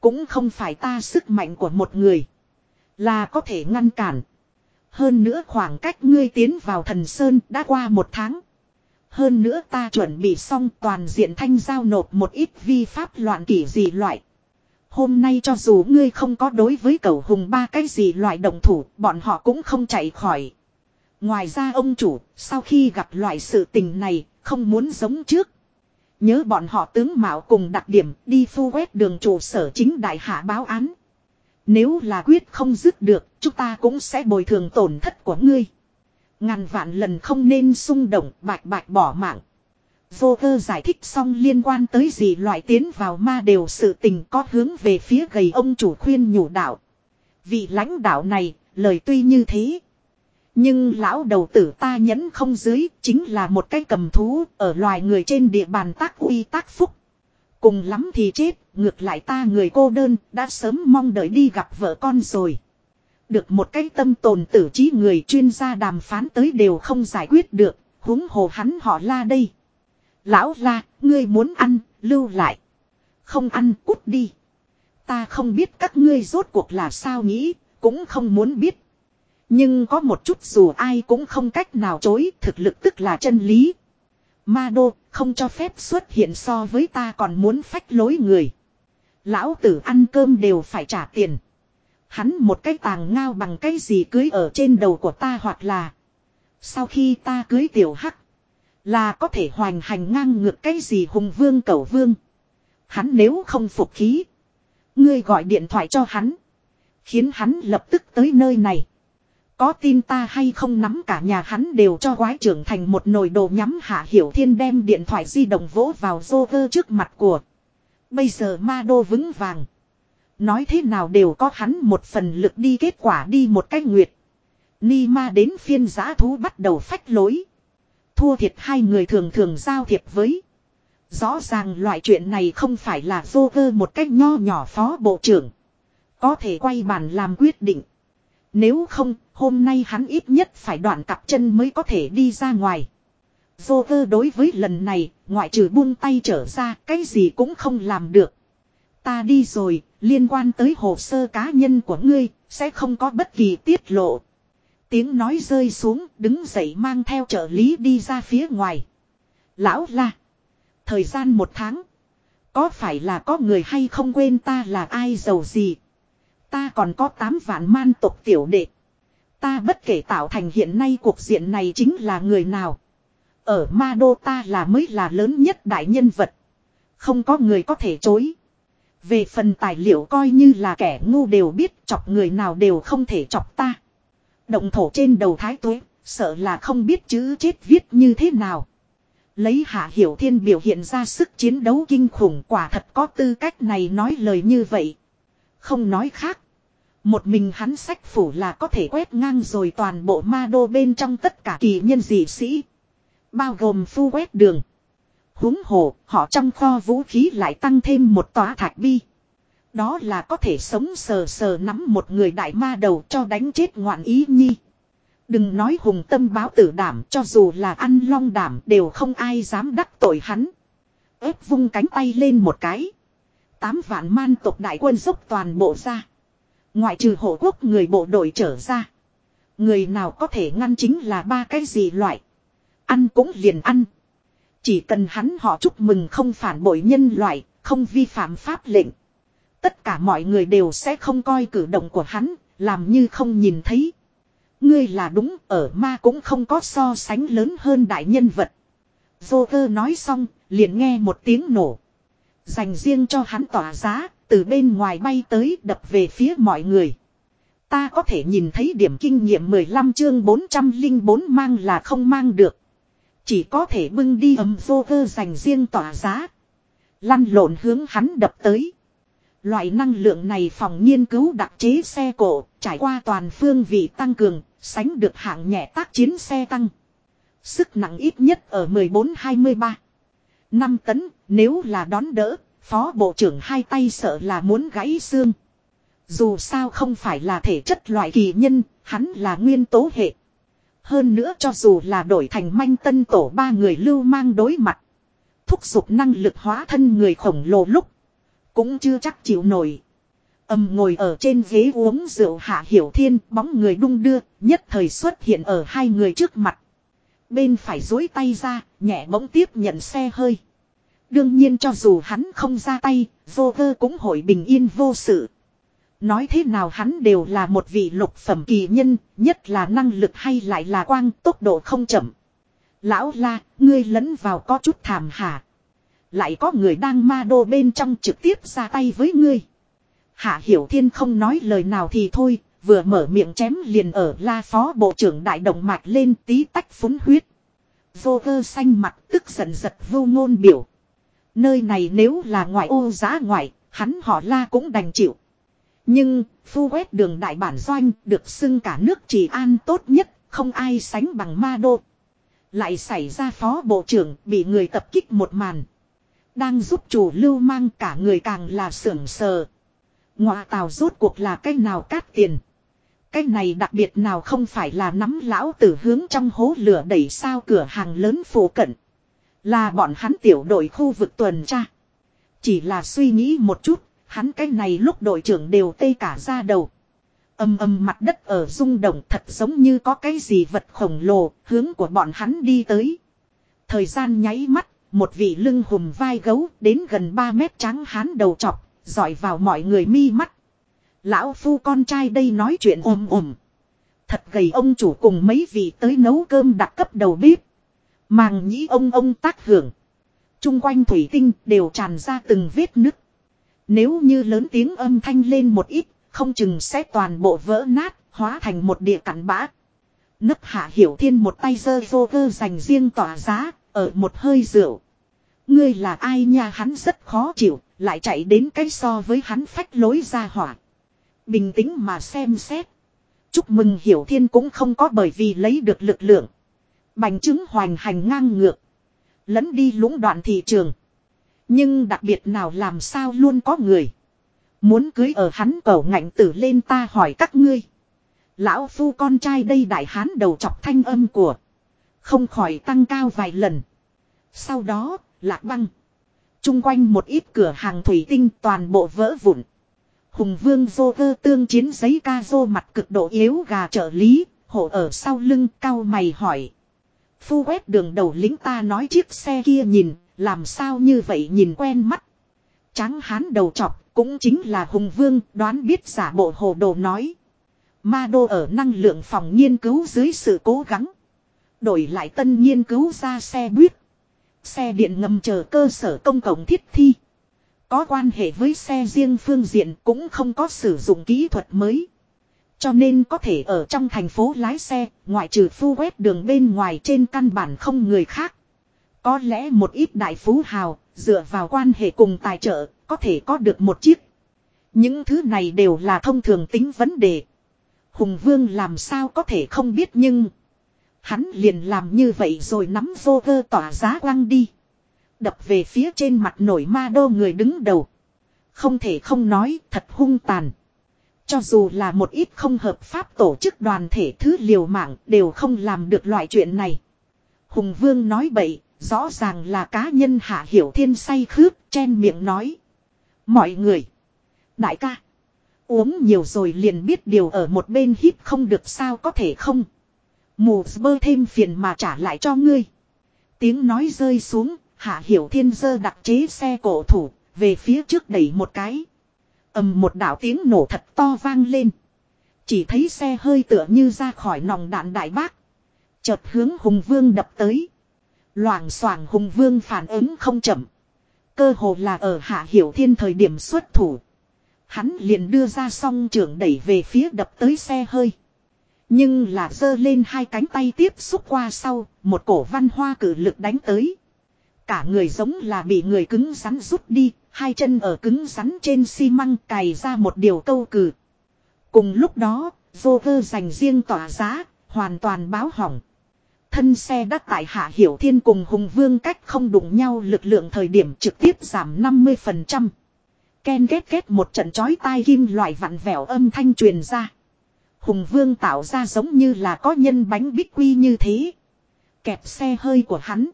Cũng không phải ta sức mạnh của một người. Là có thể ngăn cản. Hơn nữa khoảng cách ngươi tiến vào thần sơn đã qua một tháng. Hơn nữa ta chuẩn bị xong toàn diện thanh giao nộp một ít vi pháp loạn kỷ gì loại. Hôm nay cho dù ngươi không có đối với cẩu hùng ba cái gì loại động thủ, bọn họ cũng không chạy khỏi. Ngoài ra ông chủ, sau khi gặp loại sự tình này, không muốn giống trước. Nhớ bọn họ tướng mạo cùng đặc điểm đi phu quét đường trụ sở chính đại hạ báo án. Nếu là quyết không dứt được, chúng ta cũng sẽ bồi thường tổn thất của ngươi. Ngàn vạn lần không nên xung động bạch bạch bỏ mạng. Vô cơ giải thích xong liên quan tới gì loại tiến vào ma đều sự tình có hướng về phía gầy ông chủ khuyên nhủ đạo. Vị lãnh đạo này, lời tuy như thế, nhưng lão đầu tử ta nhẫn không dưới chính là một cái cầm thú ở loài người trên địa bàn tác uy tác phúc. Cùng lắm thì chết, ngược lại ta người cô đơn đã sớm mong đợi đi gặp vợ con rồi. được một cái tâm tồn tử trí người chuyên gia đàm phán tới đều không giải quyết được, huống hồ hắn họ la đây. Lão la, ngươi muốn ăn, lưu lại. Không ăn, cút đi. Ta không biết các ngươi rốt cuộc là sao nghĩ, cũng không muốn biết. Nhưng có một chút dù ai cũng không cách nào chối, thực lực tức là chân lý. Ma đô, không cho phép xuất hiện so với ta còn muốn phách lối người. Lão tử ăn cơm đều phải trả tiền. Hắn một cái tàng ngao bằng cái gì cưới ở trên đầu của ta hoặc là. Sau khi ta cưới tiểu hắc. Là có thể hoành hành ngang ngược cái gì hùng vương cẩu vương. Hắn nếu không phục khí. Ngươi gọi điện thoại cho hắn. Khiến hắn lập tức tới nơi này. Có tin ta hay không nắm cả nhà hắn đều cho quái trưởng thành một nồi đồ nhắm hạ hiểu thiên đem điện thoại di động vỗ vào rô vơ trước mặt của. Bây giờ ma đô vững vàng. Nói thế nào đều có hắn một phần lực đi kết quả đi một cách nguyệt. Ni ma đến phiên giã thú bắt đầu phách lối. Thua thiệt hai người thường thường giao thiệp với. Rõ ràng loại chuyện này không phải là vô vơ một cách nho nhỏ phó bộ trưởng. Có thể quay bàn làm quyết định. Nếu không, hôm nay hắn ít nhất phải đoạn cặp chân mới có thể đi ra ngoài. Vô vơ đối với lần này, ngoại trừ buông tay trở ra, cái gì cũng không làm được. Ta đi rồi, liên quan tới hồ sơ cá nhân của ngươi, sẽ không có bất kỳ tiết lộ. Tiếng nói rơi xuống, đứng dậy mang theo trợ lý đi ra phía ngoài. Lão la. Thời gian một tháng. Có phải là có người hay không quên ta là ai giàu gì. Ta còn có 8 vạn man tộc tiểu đệ. Ta bất kể tạo thành hiện nay cuộc diện này chính là người nào. Ở ma đô ta là mới là lớn nhất đại nhân vật. Không có người có thể chối. Về phần tài liệu coi như là kẻ ngu đều biết chọc người nào đều không thể chọc ta. Động thổ trên đầu thái tuế, sợ là không biết chữ chết viết như thế nào. Lấy hạ hiểu thiên biểu hiện ra sức chiến đấu kinh khủng quả thật có tư cách này nói lời như vậy. Không nói khác. Một mình hắn sách phủ là có thể quét ngang rồi toàn bộ ma đô bên trong tất cả kỳ nhân dị sĩ. Bao gồm phu quét đường. huống hồ, họ trong kho vũ khí lại tăng thêm một tòa thạch bi. Đó là có thể sống sờ sờ nắm một người đại ma đầu cho đánh chết ngoạn ý nhi. Đừng nói hùng tâm báo tử đảm cho dù là ăn long đảm đều không ai dám đắc tội hắn. ép vung cánh tay lên một cái. Tám vạn man tộc đại quân dốc toàn bộ ra. Ngoại trừ hộ quốc người bộ đội trở ra. Người nào có thể ngăn chính là ba cái gì loại. Ăn cũng liền ăn. Chỉ cần hắn họ chúc mừng không phản bội nhân loại, không vi phạm pháp lệnh. Tất cả mọi người đều sẽ không coi cử động của hắn, làm như không nhìn thấy. Ngươi là đúng, ở ma cũng không có so sánh lớn hơn đại nhân vật. Vô cơ nói xong, liền nghe một tiếng nổ. Dành riêng cho hắn tỏa giá, từ bên ngoài bay tới đập về phía mọi người. Ta có thể nhìn thấy điểm kinh nghiệm 15 chương 404 mang là không mang được. Chỉ có thể bưng đi ấm vô cơ dành riêng tỏa giá. Lăn lộn hướng hắn đập tới. Loại năng lượng này phòng nghiên cứu đặc chế xe cổ, trải qua toàn phương vị tăng cường, sánh được hạng nhẹ tác chiến xe tăng. Sức nặng ít nhất ở 14-23. 5 tấn, nếu là đón đỡ, phó bộ trưởng hai tay sợ là muốn gãy xương. Dù sao không phải là thể chất loại kỳ nhân, hắn là nguyên tố hệ. Hơn nữa cho dù là đổi thành manh tân tổ ba người lưu mang đối mặt. Thúc giục năng lực hóa thân người khổng lồ lúc. Cũng chưa chắc chịu nổi. Âm ngồi ở trên ghế uống rượu hạ hiểu thiên bóng người đung đưa, nhất thời xuất hiện ở hai người trước mặt. Bên phải dối tay ra, nhẹ bỗng tiếp nhận xe hơi. Đương nhiên cho dù hắn không ra tay, vô vơ cũng hội bình yên vô sự. Nói thế nào hắn đều là một vị lục phẩm kỳ nhân, nhất là năng lực hay lại là quang tốc độ không chậm. Lão la, ngươi lẫn vào có chút thảm hả. Lại có người đang ma đô bên trong trực tiếp ra tay với ngươi. Hạ Hiểu Thiên không nói lời nào thì thôi, vừa mở miệng chém liền ở la phó bộ trưởng đại động mạch lên tí tách phúng huyết. Vô cơ xanh mặt tức giận giật vô ngôn biểu. Nơi này nếu là ngoại ô giá ngoại, hắn họ la cũng đành chịu. Nhưng, phu quét đường đại bản doanh được xưng cả nước chỉ an tốt nhất, không ai sánh bằng ma đô. Lại xảy ra phó bộ trưởng bị người tập kích một màn. Đang giúp chủ lưu mang cả người càng là sưởng sờ. Ngoại tàu rốt cuộc là cách nào cát tiền. Cái này đặc biệt nào không phải là nắm lão tử hướng trong hố lửa đẩy sao cửa hàng lớn phủ cận. Là bọn hắn tiểu đội khu vực tuần tra. Chỉ là suy nghĩ một chút, hắn cái này lúc đội trưởng đều tê cả ra đầu. Âm âm mặt đất ở rung động thật giống như có cái gì vật khổng lồ, hướng của bọn hắn đi tới. Thời gian nháy mắt, một vị lưng hùm vai gấu đến gần 3 mét trắng hán đầu chọc, dọi vào mọi người mi mắt. Lão phu con trai đây nói chuyện ồm ồm. Thật gầy ông chủ cùng mấy vị tới nấu cơm đặc cấp đầu bếp. Màng nhĩ ông ông tác hưởng. Trung quanh thủy tinh đều tràn ra từng vết nứt. Nếu như lớn tiếng âm thanh lên một ít, không chừng sẽ toàn bộ vỡ nát, hóa thành một địa cặn bã. Nấp hạ hiểu thiên một tay dơ vô cơ dành riêng tỏa giá, ở một hơi rượu. Ngươi là ai nha hắn rất khó chịu, lại chạy đến cái so với hắn phách lối ra hỏa. Bình tĩnh mà xem xét. Chúc mừng hiểu thiên cũng không có bởi vì lấy được lực lượng. Bành chứng hoành hành ngang ngược. Lẫn đi lũng đoạn thị trường. Nhưng đặc biệt nào làm sao luôn có người. Muốn cưới ở hắn cầu ngạnh tử lên ta hỏi các ngươi. Lão phu con trai đây đại hán đầu chọc thanh âm của. Không khỏi tăng cao vài lần. Sau đó, lạc băng. Trung quanh một ít cửa hàng thủy tinh toàn bộ vỡ vụn. Hùng vương vô cơ tương chiến giấy ca vô mặt cực độ yếu gà trợ lý, hộ ở sau lưng cao mày hỏi. Phu quét đường đầu lính ta nói chiếc xe kia nhìn, làm sao như vậy nhìn quen mắt. Tráng hán đầu chọc, cũng chính là hùng vương, đoán biết giả bộ hồ đồ nói. Ma đô ở năng lượng phòng nghiên cứu dưới sự cố gắng. Đổi lại tân nghiên cứu ra xe buýt. Xe điện ngầm chờ cơ sở công cộng thiết thi. Có quan hệ với xe riêng phương diện cũng không có sử dụng kỹ thuật mới. Cho nên có thể ở trong thành phố lái xe, ngoại trừ phu quét đường bên ngoài trên căn bản không người khác. Có lẽ một ít đại phú hào, dựa vào quan hệ cùng tài trợ, có thể có được một chiếc. Những thứ này đều là thông thường tính vấn đề. Hùng Vương làm sao có thể không biết nhưng... Hắn liền làm như vậy rồi nắm vô cơ tỏa giá quăng đi. Đập về phía trên mặt nổi ma đô người đứng đầu. Không thể không nói thật hung tàn. Cho dù là một ít không hợp pháp tổ chức đoàn thể thứ liều mạng đều không làm được loại chuyện này. Hùng Vương nói bậy, rõ ràng là cá nhân hạ hiểu thiên say khướp, chen miệng nói. Mọi người. Đại ca. Uống nhiều rồi liền biết điều ở một bên hít không được sao có thể không. Mù bơ thêm phiền mà trả lại cho ngươi. Tiếng nói rơi xuống, hạ hiểu thiên dơ đặc chế xe cổ thủ, về phía trước đẩy một cái ầm một đạo tiếng nổ thật to vang lên. Chỉ thấy xe hơi tựa như ra khỏi nòng đạn đại bác. Chợt hướng hùng vương đập tới. Loảng xoảng hùng vương phản ứng không chậm. Cơ hồ là ở hạ hiểu thiên thời điểm xuất thủ. Hắn liền đưa ra song trưởng đẩy về phía đập tới xe hơi. Nhưng là giơ lên hai cánh tay tiếp xúc qua sau, một cổ văn hoa cử lực đánh tới. Cả người giống là bị người cứng rắn rút đi, hai chân ở cứng rắn trên xi măng cày ra một điều câu cử. Cùng lúc đó, vô vơ dành riêng tỏa giá, hoàn toàn báo hỏng. Thân xe đắc tại hạ hiểu thiên cùng hùng vương cách không đụng nhau lực lượng thời điểm trực tiếp giảm 50%. Ken ghét ghét một trận chói tai kim loại vặn vẹo âm thanh truyền ra. Hùng vương tạo ra giống như là có nhân bánh bích quy như thế. Kẹp xe hơi của hắn.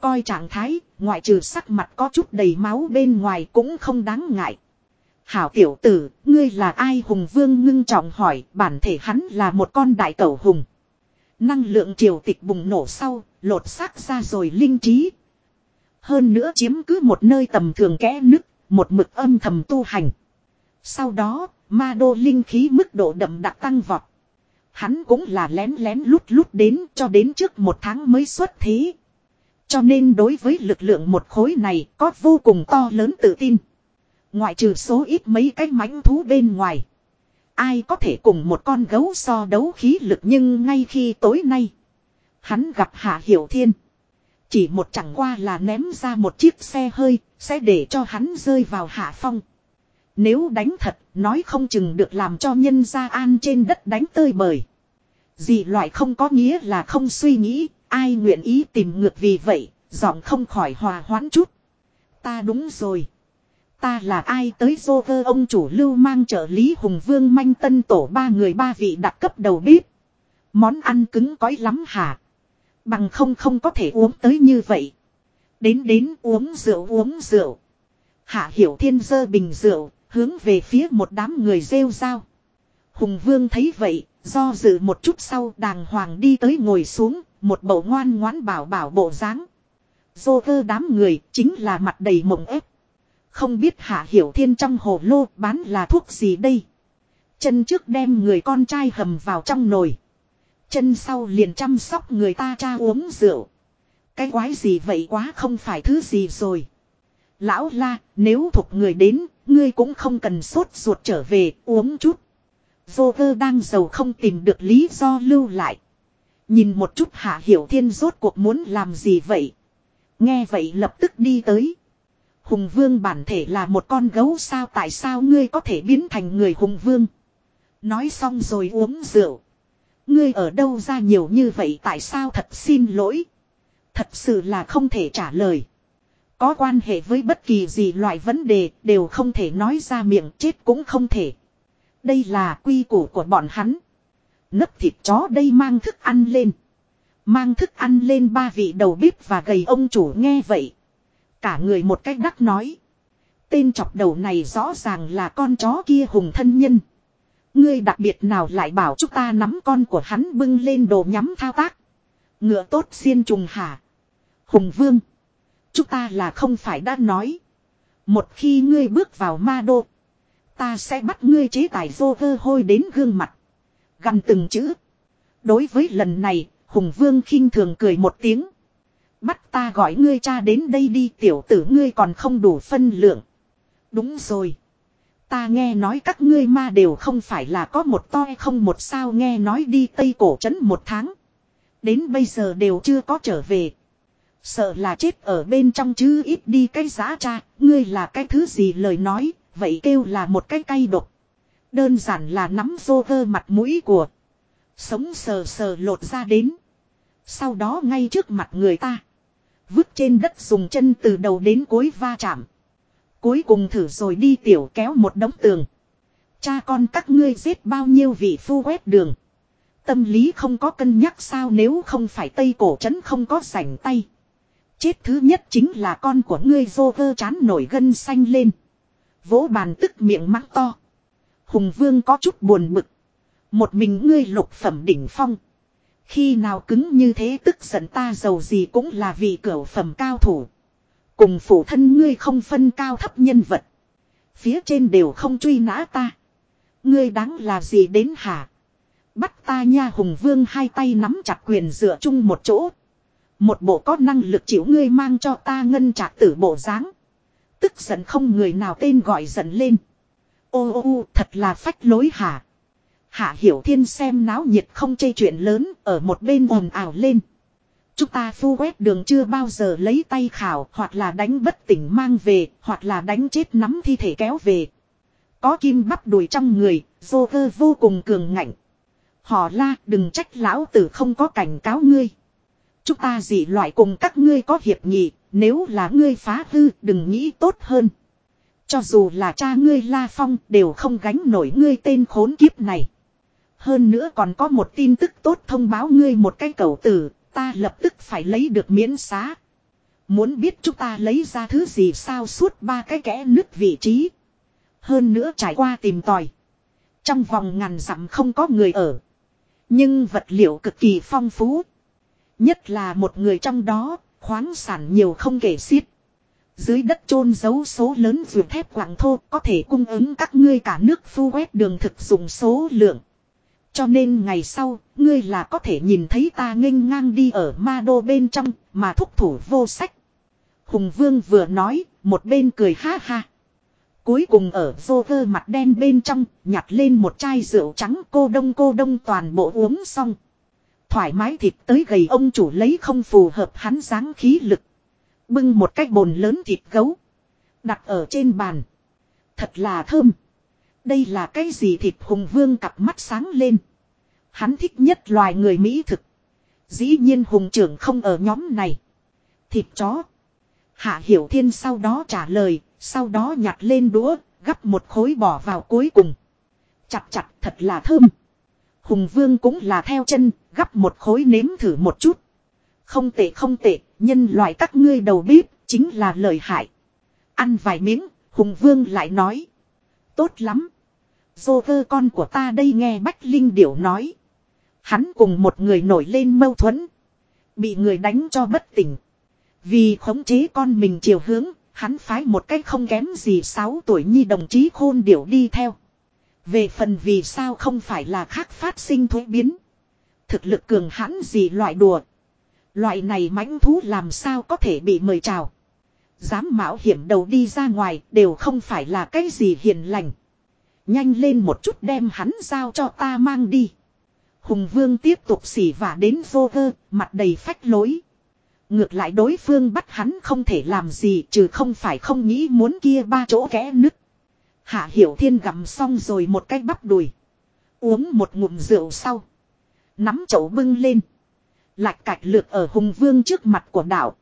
Coi trạng thái, ngoại trừ sắc mặt có chút đầy máu bên ngoài cũng không đáng ngại. Hảo tiểu tử, ngươi là ai hùng vương ngưng trọng hỏi, bản thể hắn là một con đại cẩu hùng. Năng lượng triều tịch bùng nổ sau, lột xác ra rồi linh trí. Hơn nữa chiếm cứ một nơi tầm thường kẽ nứt, một mực âm thầm tu hành. Sau đó, ma đô linh khí mức độ đậm đặc tăng vọt. Hắn cũng là lén lén lút lút đến cho đến trước một tháng mới xuất thế. Cho nên đối với lực lượng một khối này có vô cùng to lớn tự tin. Ngoại trừ số ít mấy cái mãnh thú bên ngoài. Ai có thể cùng một con gấu so đấu khí lực nhưng ngay khi tối nay. Hắn gặp Hạ Hiểu Thiên. Chỉ một chẳng qua là ném ra một chiếc xe hơi, sẽ để cho hắn rơi vào hạ phong. Nếu đánh thật, nói không chừng được làm cho nhân gia an trên đất đánh tơi bời. Dị loại không có nghĩa là không suy nghĩ, Ai nguyện ý tìm ngược vì vậy, giọng không khỏi hòa hoãn chút. Ta đúng rồi. Ta là ai tới dô vơ ông chủ lưu mang trợ lý hùng vương manh tân tổ ba người ba vị đặc cấp đầu bếp. Món ăn cứng cói lắm hả? Bằng không không có thể uống tới như vậy. Đến đến uống rượu uống rượu. Hạ hiểu thiên dơ bình rượu, hướng về phía một đám người rêu rao. Hùng vương thấy vậy, do dự một chút sau đàng hoàng đi tới ngồi xuống, một bầu ngoan ngoãn bảo bảo bộ dáng. Dô cơ đám người chính là mặt đầy mộng ép. Không biết hạ hiểu thiên trong hồ lô bán là thuốc gì đây. Chân trước đem người con trai hầm vào trong nồi. Chân sau liền chăm sóc người ta cha uống rượu. Cái quái gì vậy quá không phải thứ gì rồi. Lão la, nếu thuộc người đến, ngươi cũng không cần sốt ruột trở về, uống chút. Vô cơ đang giàu không tìm được lý do lưu lại. Nhìn một chút hạ hiểu thiên rốt cuộc muốn làm gì vậy. Nghe vậy lập tức đi tới. Hùng vương bản thể là một con gấu sao tại sao ngươi có thể biến thành người hùng vương. Nói xong rồi uống rượu. Ngươi ở đâu ra nhiều như vậy tại sao thật xin lỗi. Thật sự là không thể trả lời. Có quan hệ với bất kỳ gì loại vấn đề, đều không thể nói ra miệng, chết cũng không thể. Đây là quy củ của bọn hắn. Nấc thịt chó đây mang thức ăn lên. Mang thức ăn lên ba vị đầu bếp và gầy ông chủ nghe vậy. Cả người một cách đắc nói. Tên chọc đầu này rõ ràng là con chó kia hùng thân nhân. Ngươi đặc biệt nào lại bảo chúng ta nắm con của hắn bưng lên đồ nhắm thao tác. Ngựa tốt xiên trùng hả. Hùng vương. Chúng ta là không phải đã nói. Một khi ngươi bước vào ma đô. Ta sẽ bắt ngươi chế tài vô vơ hôi đến gương mặt. Gần từng chữ. Đối với lần này, Hùng Vương khinh thường cười một tiếng. Bắt ta gọi ngươi cha đến đây đi tiểu tử ngươi còn không đủ phân lượng. Đúng rồi. Ta nghe nói các ngươi ma đều không phải là có một to không một sao nghe nói đi Tây Cổ Trấn một tháng. Đến bây giờ đều chưa có trở về. Sợ là chết ở bên trong chứ ít đi cái giá cha, ngươi là cái thứ gì lời nói, vậy kêu là một cái cay độc. Đơn giản là nắm vô vơ mặt mũi của. Sống sờ sờ lột ra đến. Sau đó ngay trước mặt người ta. Vứt trên đất dùng chân từ đầu đến cuối va chạm. Cuối cùng thử rồi đi tiểu kéo một đống tường. Cha con các ngươi giết bao nhiêu vị phu quét đường. Tâm lý không có cân nhắc sao nếu không phải tây cổ trấn không có sảnh tay. Chết thứ nhất chính là con của ngươi vô vơ chán nổi gân xanh lên. Vỗ bàn tức miệng mắng to. Hùng vương có chút buồn bực. Một mình ngươi lục phẩm đỉnh phong. Khi nào cứng như thế tức giận ta giàu gì cũng là vì cửu phẩm cao thủ. Cùng phụ thân ngươi không phân cao thấp nhân vật. Phía trên đều không truy nã ta. Ngươi đáng là gì đến hả? Bắt ta nha hùng vương hai tay nắm chặt quyền dựa chung một chỗ. Một bộ có năng lực chịu ngươi mang cho ta ngân trả tử bộ dáng Tức giận không người nào tên gọi giận lên. Ô ô ô thật là phách lối hả? Hạ Hiểu Thiên xem náo nhiệt không chê chuyện lớn ở một bên ồn ào lên. Chúng ta phu quét đường chưa bao giờ lấy tay khảo hoặc là đánh bất tỉnh mang về hoặc là đánh chết nắm thi thể kéo về. Có kim bắp đùi trong người, vô cơ vô cùng cường ngạnh. Họ la đừng trách lão tử không có cảnh cáo ngươi. Chúng ta dị loại cùng các ngươi có hiệp nghị, nếu là ngươi phá hư đừng nghĩ tốt hơn. Cho dù là cha ngươi La Phong đều không gánh nổi ngươi tên khốn kiếp này. Hơn nữa còn có một tin tức tốt thông báo ngươi một cái cầu tử, ta lập tức phải lấy được miễn xá. Muốn biết chúng ta lấy ra thứ gì sao suốt ba cái kẽ nứt vị trí. Hơn nữa trải qua tìm tòi. Trong vòng ngàn dặm không có người ở. Nhưng vật liệu cực kỳ phong phú. Nhất là một người trong đó, khoáng sản nhiều không kể xiết. Dưới đất chôn giấu số lớn vượt thép quảng thô có thể cung ứng các ngươi cả nước phu quét đường thực dùng số lượng. Cho nên ngày sau, ngươi là có thể nhìn thấy ta nghênh ngang đi ở ma đô bên trong, mà thúc thủ vô sách. Hùng vương vừa nói, một bên cười ha ha. Cuối cùng ở vô cơ mặt đen bên trong, nhặt lên một chai rượu trắng cô đông cô đông toàn bộ uống xong. Thoải mái thịt tới gầy ông chủ lấy không phù hợp hắn dáng khí lực. Bưng một cái bồn lớn thịt gấu. Đặt ở trên bàn. Thật là thơm. Đây là cái gì thịt hùng vương cặp mắt sáng lên. Hắn thích nhất loài người Mỹ thực. Dĩ nhiên hùng trưởng không ở nhóm này. Thịt chó. Hạ Hiểu Thiên sau đó trả lời, Sau đó nhặt lên đũa, gắp một khối bỏ vào cuối cùng. Chặt chặt thật là thơm. Hùng vương cũng là theo chân, gắp một khối nếm thử một chút. Không tệ không tệ, nhân loại các ngươi đầu bếp, chính là lợi hại. Ăn vài miếng, Hùng vương lại nói. Tốt lắm. Dô vơ con của ta đây nghe Bách Linh Điểu nói. Hắn cùng một người nổi lên mâu thuẫn. Bị người đánh cho bất tỉnh. Vì khống chế con mình chiều hướng, hắn phái một cách không kém gì 6 tuổi nhi đồng chí khôn điểu đi theo. Về phần vì sao không phải là khác phát sinh thuế biến. Thực lực cường hãn gì loại đùa. Loại này mãnh thú làm sao có thể bị mời chào. Dám mạo hiểm đầu đi ra ngoài đều không phải là cái gì hiền lành. Nhanh lên một chút đem hắn giao cho ta mang đi. Hùng vương tiếp tục xỉ vả đến vô vơ, mặt đầy phách lối. Ngược lại đối phương bắt hắn không thể làm gì trừ không phải không nghĩ muốn kia ba chỗ kẽ nứt. Hạ Hiểu Thiên gặm xong rồi một cái bắp đùi. Uống một ngụm rượu sau. Nắm chậu bưng lên. Lạch cạch lược ở hùng vương trước mặt của đảo.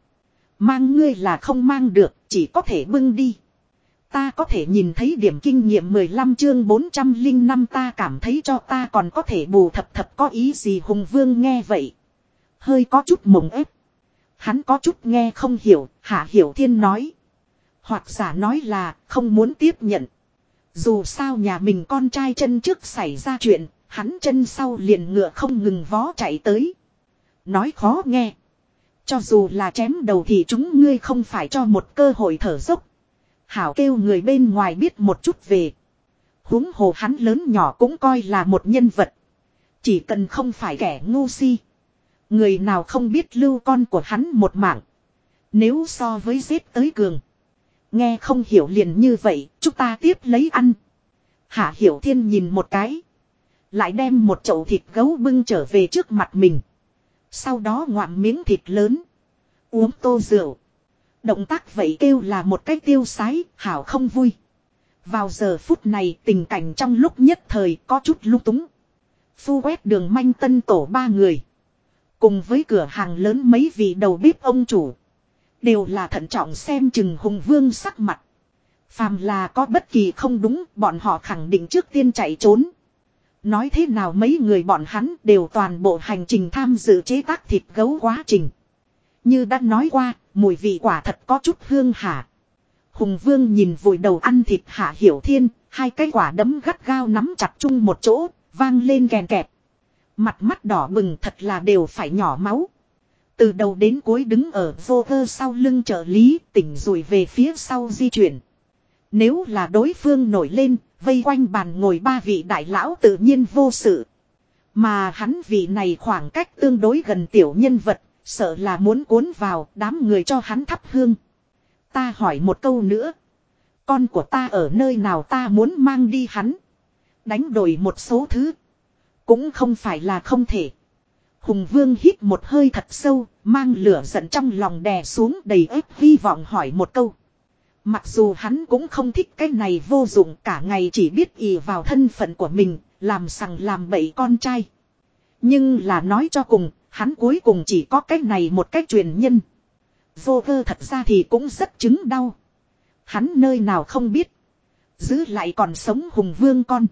Mang ngươi là không mang được, chỉ có thể bưng đi. Ta có thể nhìn thấy điểm kinh nghiệm 15 chương 405 ta cảm thấy cho ta còn có thể bù thập thập có ý gì hùng vương nghe vậy. Hơi có chút mộng ép. Hắn có chút nghe không hiểu, hạ hiểu thiên nói. Hoặc giả nói là không muốn tiếp nhận. Dù sao nhà mình con trai chân trước xảy ra chuyện, hắn chân sau liền ngựa không ngừng vó chạy tới. Nói khó nghe. Cho dù là chém đầu thì chúng ngươi không phải cho một cơ hội thở dốc. Hảo kêu người bên ngoài biết một chút về. huống hồ hắn lớn nhỏ cũng coi là một nhân vật. Chỉ cần không phải kẻ ngu si. Người nào không biết lưu con của hắn một mạng. Nếu so với giết tới cường. Nghe không hiểu liền như vậy, chúng ta tiếp lấy ăn. Hạ Hiểu Thiên nhìn một cái. Lại đem một chậu thịt gấu bưng trở về trước mặt mình. Sau đó ngoạm miếng thịt lớn. Uống tô rượu. Động tác vậy kêu là một cái tiêu sái, hảo không vui. Vào giờ phút này tình cảnh trong lúc nhất thời có chút lung túng. Phu quét đường manh tân tổ ba người. Cùng với cửa hàng lớn mấy vị đầu bếp ông chủ. Đều là thận trọng xem chừng hùng vương sắc mặt. Phàm là có bất kỳ không đúng bọn họ khẳng định trước tiên chạy trốn. Nói thế nào mấy người bọn hắn đều toàn bộ hành trình tham dự chế tác thịt gấu quá trình. Như đã nói qua, mùi vị quả thật có chút hương hả. Hùng vương nhìn vùi đầu ăn thịt hạ hiểu thiên, hai cái quả đấm gắt gao nắm chặt chung một chỗ, vang lên kèn kẹp. Mặt mắt đỏ bừng thật là đều phải nhỏ máu. Từ đầu đến cuối đứng ở vô cơ sau lưng trợ lý tỉnh rồi về phía sau di chuyển. Nếu là đối phương nổi lên, vây quanh bàn ngồi ba vị đại lão tự nhiên vô sự. Mà hắn vị này khoảng cách tương đối gần tiểu nhân vật, sợ là muốn cuốn vào đám người cho hắn thắp hương. Ta hỏi một câu nữa. Con của ta ở nơi nào ta muốn mang đi hắn. Đánh đổi một số thứ. Cũng không phải là không thể. Hùng vương hít một hơi thật sâu, mang lửa giận trong lòng đè xuống đầy ếp hy vọng hỏi một câu. Mặc dù hắn cũng không thích cái này vô dụng cả ngày chỉ biết ì vào thân phận của mình, làm sằng làm bậy con trai. Nhưng là nói cho cùng, hắn cuối cùng chỉ có cái này một cách truyền nhân. Vô cơ thật ra thì cũng rất chứng đau. Hắn nơi nào không biết. Giữ lại còn sống hùng vương con.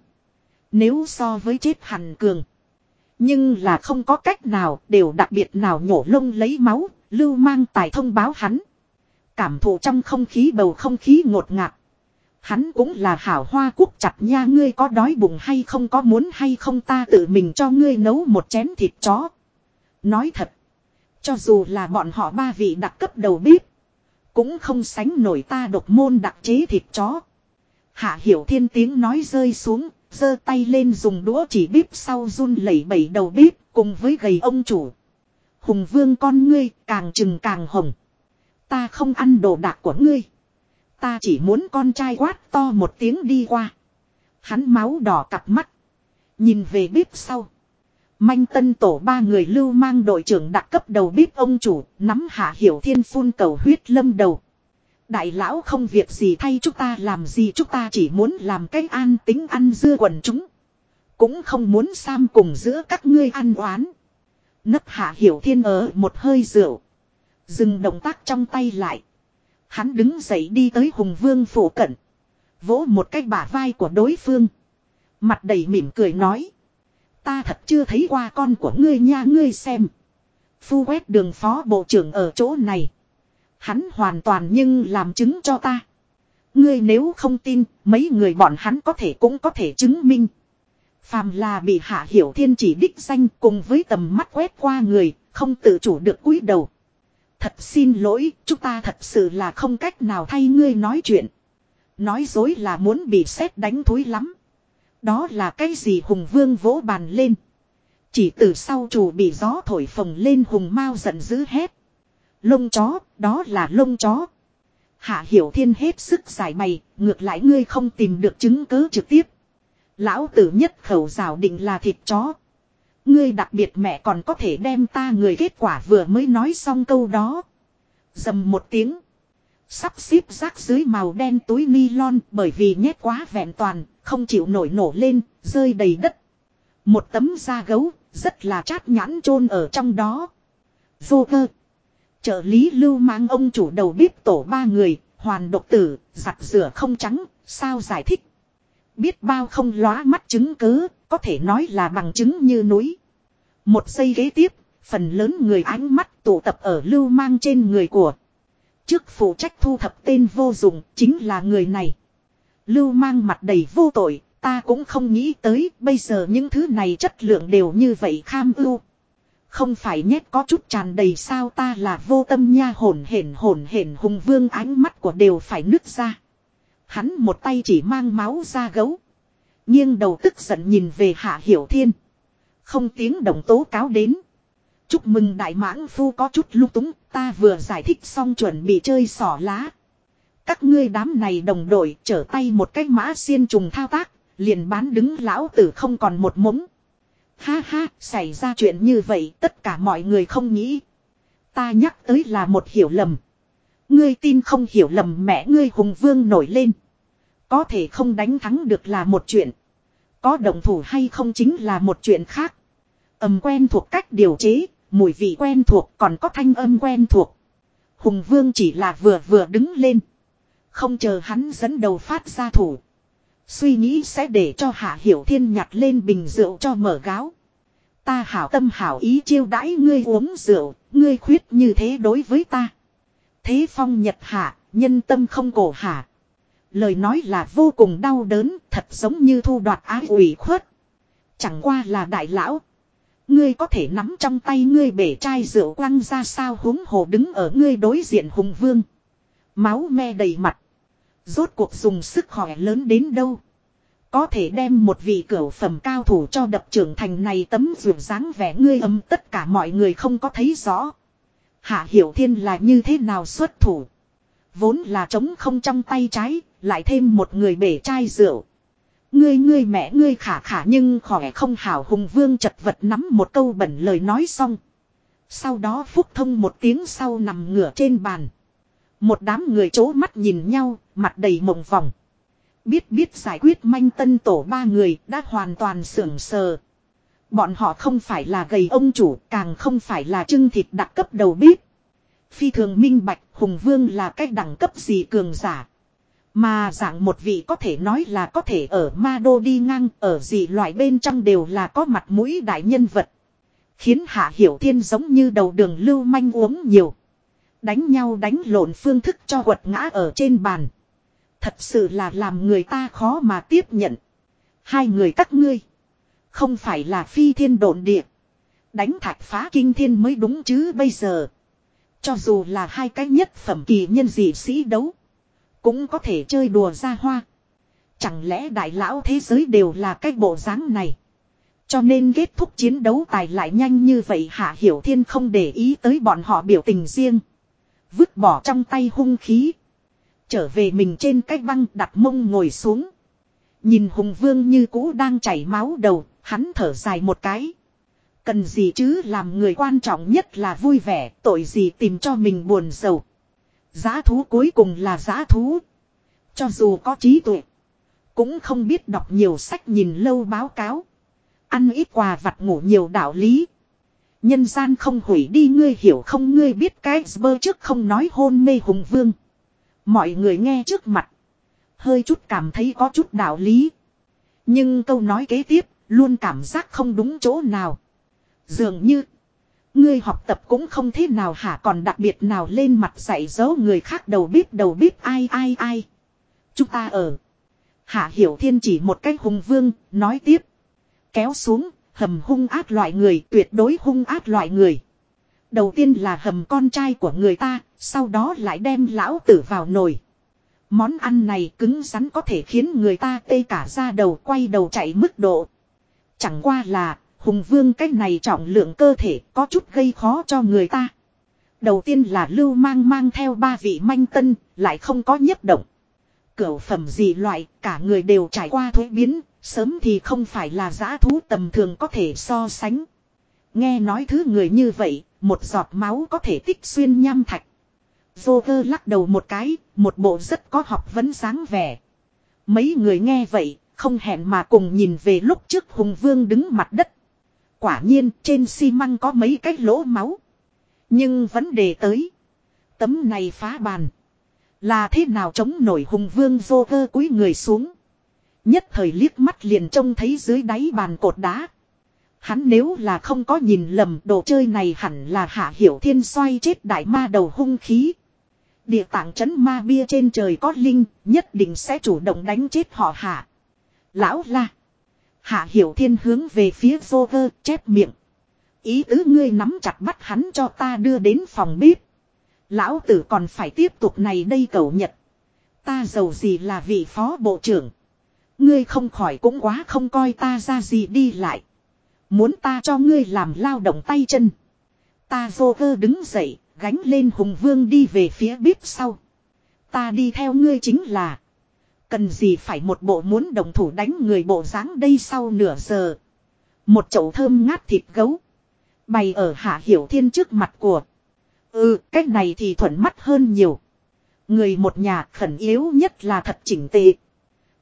Nếu so với chết hẳn cường. Nhưng là không có cách nào đều đặc biệt nào nhổ lông lấy máu, lưu mang tài thông báo hắn. Cảm thụ trong không khí bầu không khí ngột ngạt. Hắn cũng là hảo hoa quốc chặt nha ngươi có đói bụng hay không có muốn hay không ta tự mình cho ngươi nấu một chén thịt chó. Nói thật. Cho dù là bọn họ ba vị đặc cấp đầu bếp. Cũng không sánh nổi ta độc môn đặc chế thịt chó. Hạ hiểu thiên tiếng nói rơi xuống giơ tay lên dùng đũa chỉ bíp sau run lẩy bẩy đầu bíp cùng với gầy ông chủ. Hùng vương con ngươi càng trừng càng hồng. Ta không ăn đồ đạc của ngươi. Ta chỉ muốn con trai quát to một tiếng đi qua. Hắn máu đỏ cặp mắt. Nhìn về bếp sau. Manh tân tổ ba người lưu mang đội trưởng đặc cấp đầu bếp ông chủ, nắm hạ hiểu thiên phun cầu huyết lâm đầu. Đại lão không việc gì thay chúng ta làm gì, chúng ta chỉ muốn làm cái an tính ăn dưa quần chúng. Cũng không muốn sam cùng giữa các ngươi ăn oán. Nấp hạ hiểu thiên ở một hơi rượu. Dừng động tác trong tay lại. Hắn đứng dậy đi tới hùng vương phủ cận. Vỗ một cái bả vai của đối phương. Mặt đầy mỉm cười nói. Ta thật chưa thấy qua con của ngươi nha, ngươi xem. Phu quét đường phó bộ trưởng ở chỗ này. Hắn hoàn toàn nhưng làm chứng cho ta. Ngươi nếu không tin, mấy người bọn hắn có thể cũng có thể chứng minh. Phàm là bị hạ hiểu thiên chỉ đích danh cùng với tầm mắt quét qua người, không tự chủ được cúi đầu. Thật xin lỗi, chúng ta thật sự là không cách nào thay ngươi nói chuyện. Nói dối là muốn bị xét đánh thối lắm. Đó là cái gì hùng vương vỗ bàn lên. Chỉ từ sau chủ bị gió thổi phồng lên hùng mau giận dữ hét. Lông chó, đó là lông chó. Hạ hiểu thiên hết sức giải bày, ngược lại ngươi không tìm được chứng cứ trực tiếp. Lão tử nhất khẩu rào định là thịt chó. Ngươi đặc biệt mẹ còn có thể đem ta người kết quả vừa mới nói xong câu đó. Dầm một tiếng. Sắp xếp rác dưới màu đen túi nylon bởi vì nhét quá vẹn toàn, không chịu nổi nổ lên, rơi đầy đất. Một tấm da gấu, rất là chát nhãn chôn ở trong đó. Vô cơ. Trợ lý lưu mang ông chủ đầu bếp tổ ba người, hoàn độc tử, giặt rửa không trắng, sao giải thích. Biết bao không lóa mắt chứng cứ, có thể nói là bằng chứng như núi. Một giây ghế tiếp, phần lớn người ánh mắt tụ tập ở lưu mang trên người của. Trước phụ trách thu thập tên vô dụng, chính là người này. Lưu mang mặt đầy vô tội, ta cũng không nghĩ tới bây giờ những thứ này chất lượng đều như vậy kham ưu. Không phải nhét có chút tràn đầy sao ta là vô tâm nha hổn hển hổn hển hùng vương ánh mắt của đều phải nứt ra. Hắn một tay chỉ mang máu ra gấu. nghiêng đầu tức giận nhìn về hạ hiểu thiên. Không tiếng động tố cáo đến. Chúc mừng đại mãng phu có chút lung túng, ta vừa giải thích xong chuẩn bị chơi sỏ lá. Các ngươi đám này đồng đội trở tay một cái mã xiên trùng thao tác, liền bán đứng lão tử không còn một mống. Ha ha, xảy ra chuyện như vậy tất cả mọi người không nghĩ. Ta nhắc tới là một hiểu lầm. Ngươi tin không hiểu lầm mẹ ngươi hùng vương nổi lên. Có thể không đánh thắng được là một chuyện. Có động thủ hay không chính là một chuyện khác. âm quen thuộc cách điều chế, mùi vị quen thuộc còn có thanh âm quen thuộc. Hùng vương chỉ là vừa vừa đứng lên. Không chờ hắn dẫn đầu phát ra thủ. Suy nghĩ sẽ để cho Hạ Hiểu Thiên nhặt lên bình rượu cho mở gáo. Ta hảo tâm hảo ý chiêu đãi ngươi uống rượu, ngươi khuyết như thế đối với ta. Thế phong nhật hạ, nhân tâm không cổ hạ. Lời nói là vô cùng đau đớn, thật giống như thu đoạt ái ủy khuất. Chẳng qua là đại lão. Ngươi có thể nắm trong tay ngươi bể chai rượu quăng ra sao huống hồ đứng ở ngươi đối diện hùng vương. Máu me đầy mặt. Rốt cuộc dùng sức khỏe lớn đến đâu. Có thể đem một vị cửu phẩm cao thủ cho đập trưởng thành này tấm ruột dáng vẻ ngươi âm tất cả mọi người không có thấy rõ. Hạ Hiểu Thiên là như thế nào xuất thủ. Vốn là trống không trong tay trái, lại thêm một người bể chai rượu. Ngươi ngươi mẹ ngươi khả khả nhưng khỏe không hảo hùng vương chật vật nắm một câu bẩn lời nói xong. Sau đó phúc thông một tiếng sau nằm ngửa trên bàn. Một đám người chố mắt nhìn nhau, mặt đầy mộng vòng. Biết biết giải quyết manh tân tổ ba người đã hoàn toàn sưởng sờ. Bọn họ không phải là gầy ông chủ, càng không phải là trưng thịt đặc cấp đầu bếp. Phi thường minh bạch, Hùng Vương là cách đẳng cấp gì cường giả. Mà dạng một vị có thể nói là có thể ở ma đô đi ngang, ở gì loại bên trong đều là có mặt mũi đại nhân vật. Khiến Hạ Hiểu Thiên giống như đầu đường lưu manh uống nhiều. Đánh nhau đánh lộn phương thức cho quật ngã ở trên bàn. Thật sự là làm người ta khó mà tiếp nhận. Hai người các ngươi. Không phải là phi thiên độn địa. Đánh thạch phá kinh thiên mới đúng chứ bây giờ. Cho dù là hai cái nhất phẩm kỳ nhân dị sĩ đấu. Cũng có thể chơi đùa ra hoa. Chẳng lẽ đại lão thế giới đều là cái bộ dáng này. Cho nên kết thúc chiến đấu tài lại nhanh như vậy Hạ Hiểu Thiên không để ý tới bọn họ biểu tình riêng. Vứt bỏ trong tay hung khí. Trở về mình trên cái băng đặt mông ngồi xuống. Nhìn hùng vương như cũ đang chảy máu đầu, hắn thở dài một cái. Cần gì chứ làm người quan trọng nhất là vui vẻ, tội gì tìm cho mình buồn sầu. Giá thú cuối cùng là giá thú. Cho dù có trí tuệ, cũng không biết đọc nhiều sách nhìn lâu báo cáo. Ăn ít quà vặt ngủ nhiều đạo lý. Nhân gian không hủy đi ngươi hiểu không ngươi biết cái bơ trước không nói hôn mê hùng vương. Mọi người nghe trước mặt. Hơi chút cảm thấy có chút đạo lý. Nhưng câu nói kế tiếp, luôn cảm giác không đúng chỗ nào. Dường như, ngươi học tập cũng không thế nào hả còn đặc biệt nào lên mặt dạy dỗ người khác đầu bếp đầu bếp ai ai ai. Chúng ta ở. Hạ Hiểu Thiên chỉ một cách hùng vương, nói tiếp. Kéo xuống, hầm hung ác loại người, tuyệt đối hung ác loại người. Đầu tiên là hầm con trai của người ta, sau đó lại đem lão tử vào nồi. Món ăn này cứng rắn có thể khiến người ta tê cả ra đầu quay đầu chạy mức độ. Chẳng qua là, hùng vương cách này trọng lượng cơ thể có chút gây khó cho người ta. Đầu tiên là lưu mang mang theo ba vị manh tân, lại không có nhất động. Cửu phẩm gì loại, cả người đều trải qua thuế biến, sớm thì không phải là giã thú tầm thường có thể so sánh. Nghe nói thứ người như vậy, một giọt máu có thể tích xuyên nham thạch. Vô cơ lắc đầu một cái, một bộ rất có học vấn dáng vẻ. Mấy người nghe vậy, không hẹn mà cùng nhìn về lúc trước hùng vương đứng mặt đất. Quả nhiên trên xi măng có mấy cái lỗ máu. Nhưng vấn đề tới. Tấm này phá bàn. Là thế nào chống nổi hùng vương vô cơ cúi người xuống. Nhất thời liếc mắt liền trông thấy dưới đáy bàn cột đá. Hắn nếu là không có nhìn lầm đồ chơi này hẳn là hạ hiểu thiên xoay chết đại ma đầu hung khí. Địa tạng trấn ma bia trên trời có linh, nhất định sẽ chủ động đánh chết họ hạ. Lão la. Hạ hiểu thiên hướng về phía vô vơ, chép miệng. Ý tứ ngươi nắm chặt bắt hắn cho ta đưa đến phòng bếp. Lão tử còn phải tiếp tục này đây cầu nhật. Ta giàu gì là vị phó bộ trưởng. Ngươi không khỏi cũng quá không coi ta ra gì đi lại. Muốn ta cho ngươi làm lao động tay chân. Ta vô cơ đứng dậy, gánh lên hùng vương đi về phía bếp sau. Ta đi theo ngươi chính là. Cần gì phải một bộ muốn đồng thủ đánh người bộ dáng đây sau nửa giờ. Một chậu thơm ngát thịt gấu. Bày ở hạ hiểu thiên trước mặt của. Ừ, cách này thì thuận mắt hơn nhiều. Người một nhà khẩn yếu nhất là thật chỉnh tệ.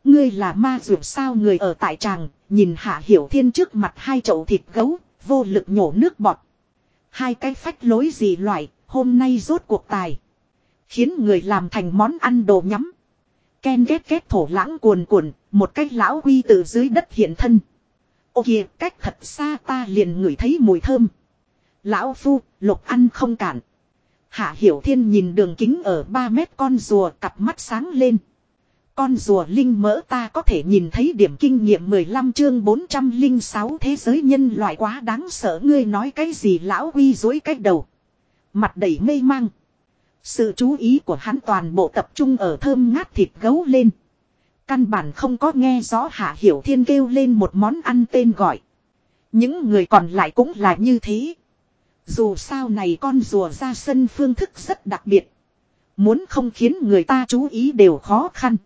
Ngươi là ma dược sao người ở tại tràng, nhìn hạ hiểu thiên trước mặt hai chậu thịt gấu, vô lực nhổ nước bọt. Hai cái phách lối gì loại, hôm nay rốt cuộc tài. Khiến người làm thành món ăn đồ nhắm. Ken ghét ghét thổ lãng cuồn cuộn, một cái lão quy từ dưới đất hiện thân. Ô kìa, cách thật xa ta liền ngửi thấy mùi thơm. Lão phu, lục ăn không cản. Hạ Hiểu Thiên nhìn đường kính ở 3 mét con rùa cặp mắt sáng lên. Con rùa linh mỡ ta có thể nhìn thấy điểm kinh nghiệm 15 chương 406 thế giới nhân loại quá đáng sợ ngươi nói cái gì lão quy dối cách đầu. Mặt đầy mê mang. Sự chú ý của hắn toàn bộ tập trung ở thơm ngát thịt gấu lên. Căn bản không có nghe rõ Hạ Hiểu Thiên kêu lên một món ăn tên gọi. Những người còn lại cũng là như thế. Dù sao này con rùa ra sân phương thức rất đặc biệt. Muốn không khiến người ta chú ý đều khó khăn.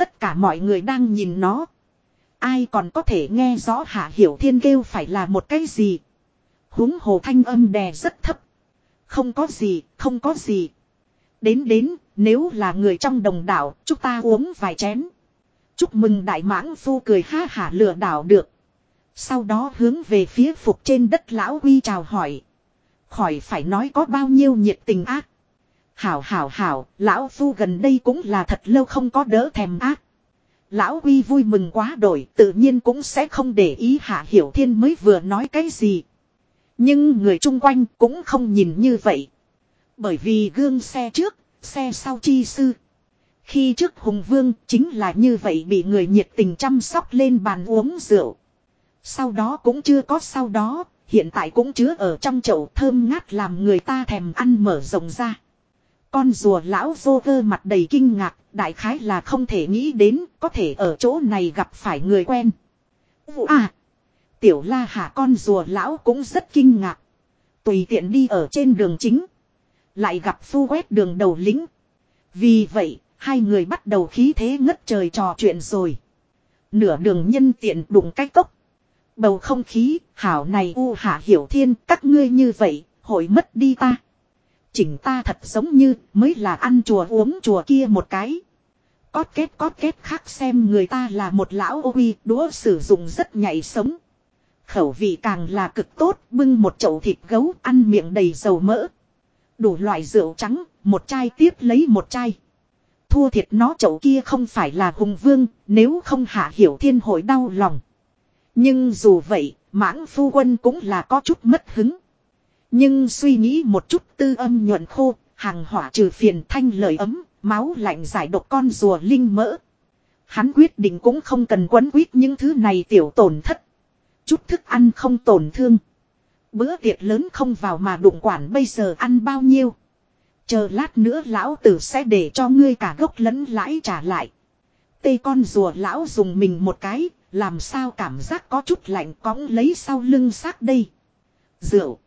Tất cả mọi người đang nhìn nó. Ai còn có thể nghe rõ Hạ Hiểu Thiên kêu phải là một cái gì. húng hồ thanh âm đè rất thấp. Không có gì, không có gì. Đến đến, nếu là người trong đồng đảo, chúng ta uống vài chén. Chúc mừng đại mãng phu cười ha hả lừa đảo được. Sau đó hướng về phía phục trên đất lão uy chào hỏi. Khỏi phải nói có bao nhiêu nhiệt tình ác. Hảo hảo hảo, lão phu gần đây cũng là thật lâu không có đỡ thèm ác. Lão Huy vui mừng quá đổi, tự nhiên cũng sẽ không để ý Hạ Hiểu Thiên mới vừa nói cái gì. Nhưng người chung quanh cũng không nhìn như vậy. Bởi vì gương xe trước, xe sau chi sư. Khi trước Hùng Vương chính là như vậy bị người nhiệt tình chăm sóc lên bàn uống rượu. Sau đó cũng chưa có sau đó, hiện tại cũng chứa ở trong chậu thơm ngát làm người ta thèm ăn mở rộng ra. Con rùa lão vô cơ mặt đầy kinh ngạc, đại khái là không thể nghĩ đến, có thể ở chỗ này gặp phải người quen. À! Tiểu la hạ con rùa lão cũng rất kinh ngạc. Tùy tiện đi ở trên đường chính. Lại gặp phu quét đường đầu lính. Vì vậy, hai người bắt đầu khí thế ngất trời trò chuyện rồi. Nửa đường nhân tiện đụng cái cốc. Bầu không khí, hảo này u hạ hiểu thiên, các ngươi như vậy, hội mất đi ta. Chỉnh ta thật giống như mới là ăn chùa uống chùa kia một cái. Cót kết cót kết khác xem người ta là một lão ô uy đũa sử dụng rất nhạy sống. Khẩu vị càng là cực tốt bưng một chậu thịt gấu ăn miệng đầy dầu mỡ. Đủ loại rượu trắng, một chai tiếp lấy một chai. Thua thiệt nó chậu kia không phải là hùng vương, nếu không hạ hiểu thiên hội đau lòng. Nhưng dù vậy, mãng phu quân cũng là có chút mất hứng. Nhưng suy nghĩ một chút tư âm nhuận khô, hàng hỏa trừ phiền thanh lời ấm, máu lạnh giải độc con rùa linh mỡ. Hắn quyết định cũng không cần quấn quýt những thứ này tiểu tổn thất. Chút thức ăn không tổn thương. Bữa tiệc lớn không vào mà đụng quản bây giờ ăn bao nhiêu. Chờ lát nữa lão tử sẽ để cho ngươi cả gốc lẫn lãi trả lại. Tê con rùa lão dùng mình một cái, làm sao cảm giác có chút lạnh cõng lấy sau lưng xác đây. Rượu.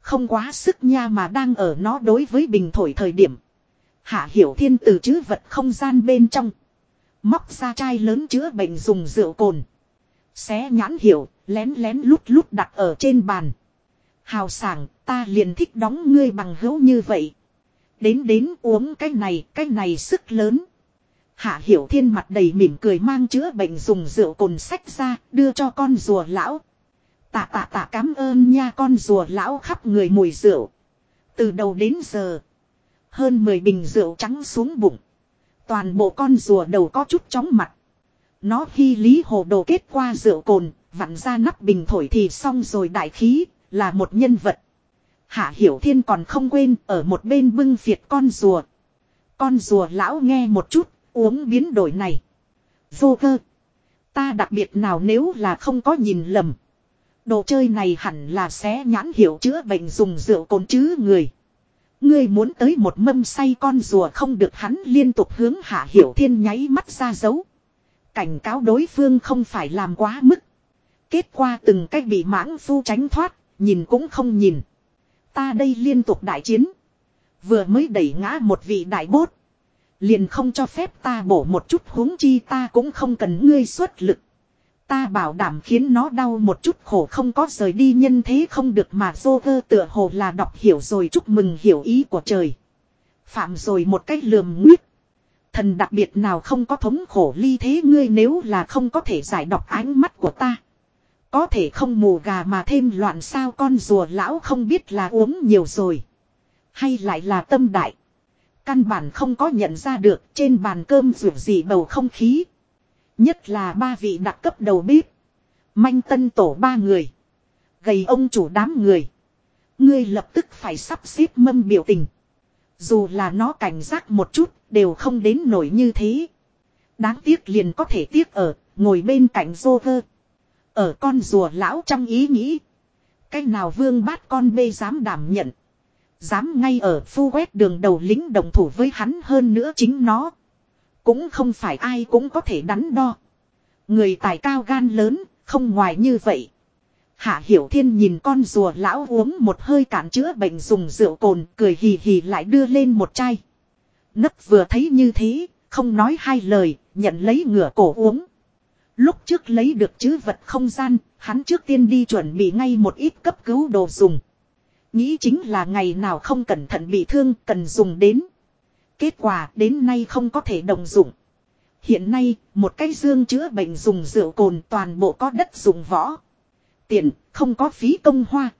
Không quá sức nha mà đang ở nó đối với bình thổi thời điểm. Hạ hiểu thiên từ chứ vật không gian bên trong. Móc ra chai lớn chữa bệnh dùng rượu cồn. Xé nhãn hiểu, lén lén lút lút đặt ở trên bàn. Hào sảng, ta liền thích đóng ngươi bằng hữu như vậy. Đến đến uống cái này, cái này sức lớn. Hạ hiểu thiên mặt đầy mỉm cười mang chữa bệnh dùng rượu cồn sách ra, đưa cho con rùa lão. Tạ tạ tạ cảm ơn nha con rùa lão khắp người mùi rượu. Từ đầu đến giờ. Hơn 10 bình rượu trắng xuống bụng. Toàn bộ con rùa đầu có chút chóng mặt. Nó khi lý hồ đồ kết qua rượu cồn, vặn ra nắp bình thổi thì xong rồi đại khí, là một nhân vật. Hạ Hiểu Thiên còn không quên ở một bên bưng phiệt con rùa. Con rùa lão nghe một chút, uống biến đổi này. Vô cơ. Ta đặc biệt nào nếu là không có nhìn lầm. Đồ chơi này hẳn là xé nhãn hiệu chữa bệnh dùng rượu cồn chứ người. Ngươi muốn tới một mâm say con rùa không được hắn liên tục hướng hạ hiểu thiên nháy mắt ra dấu. Cảnh cáo đối phương không phải làm quá mức. Kết quả từng cách bị mãng phu tránh thoát, nhìn cũng không nhìn. Ta đây liên tục đại chiến. Vừa mới đẩy ngã một vị đại bốt. Liền không cho phép ta bổ một chút huống chi ta cũng không cần ngươi xuất lực. Ta bảo đảm khiến nó đau một chút khổ không có rời đi nhân thế không được mà dô vơ tựa hồ là đọc hiểu rồi chúc mừng hiểu ý của trời. Phạm rồi một cách lườm nguyết. Thần đặc biệt nào không có thống khổ ly thế ngươi nếu là không có thể giải đọc ánh mắt của ta. Có thể không mù gà mà thêm loạn sao con rùa lão không biết là uống nhiều rồi. Hay lại là tâm đại. Căn bản không có nhận ra được, trên bàn cơm rượu gì bầu không khí. Nhất là ba vị đặc cấp đầu bếp. Manh tân tổ ba người. Gầy ông chủ đám người. Ngươi lập tức phải sắp xếp mâm biểu tình. Dù là nó cảnh giác một chút, đều không đến nổi như thế. Đáng tiếc liền có thể tiếc ở, ngồi bên cạnh rô vơ. Ở con rùa lão trong ý nghĩ. Cái nào vương bát con bê dám đảm nhận. Dám ngay ở phu quét đường đầu lính đồng thủ với hắn hơn nữa chính nó. Cũng không phải ai cũng có thể đắn đo. Người tài cao gan lớn, không ngoài như vậy. Hạ Hiểu Thiên nhìn con rùa lão uống một hơi cản chữa bệnh dùng rượu cồn, cười hì hì lại đưa lên một chai. Nấp vừa thấy như thế, không nói hai lời, nhận lấy ngửa cổ uống. Lúc trước lấy được chứ vật không gian, hắn trước tiên đi chuẩn bị ngay một ít cấp cứu đồ dùng. Nghĩ chính là ngày nào không cẩn thận bị thương cần dùng đến. Kết quả đến nay không có thể đồng dụng. Hiện nay, một cái dương chữa bệnh dùng rượu cồn toàn bộ có đất dùng võ. tiện không có phí công hoa.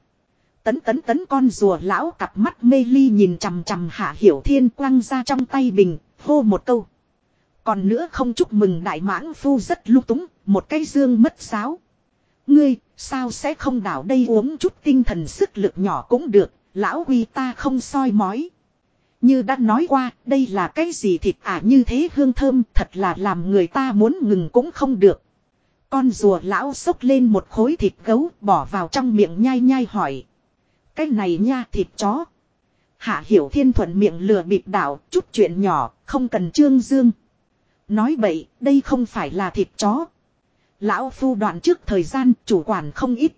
Tấn tấn tấn con rùa lão cặp mắt mê ly nhìn chằm chằm hạ hiểu thiên quăng ra trong tay bình, hô một câu. Còn nữa không chúc mừng đại mãng phu rất lung túng, một cái dương mất sáo. Ngươi, sao sẽ không đảo đây uống chút tinh thần sức lực nhỏ cũng được, lão huy ta không soi mói. Như đã nói qua, đây là cái gì thịt ả như thế hương thơm thật là làm người ta muốn ngừng cũng không được. Con rùa lão xốc lên một khối thịt gấu bỏ vào trong miệng nhai nhai hỏi. Cái này nha thịt chó. Hạ hiểu thiên thuận miệng lừa bịp đảo chút chuyện nhỏ không cần trương dương. Nói bậy đây không phải là thịt chó. Lão phu đoạn trước thời gian chủ quản không ít.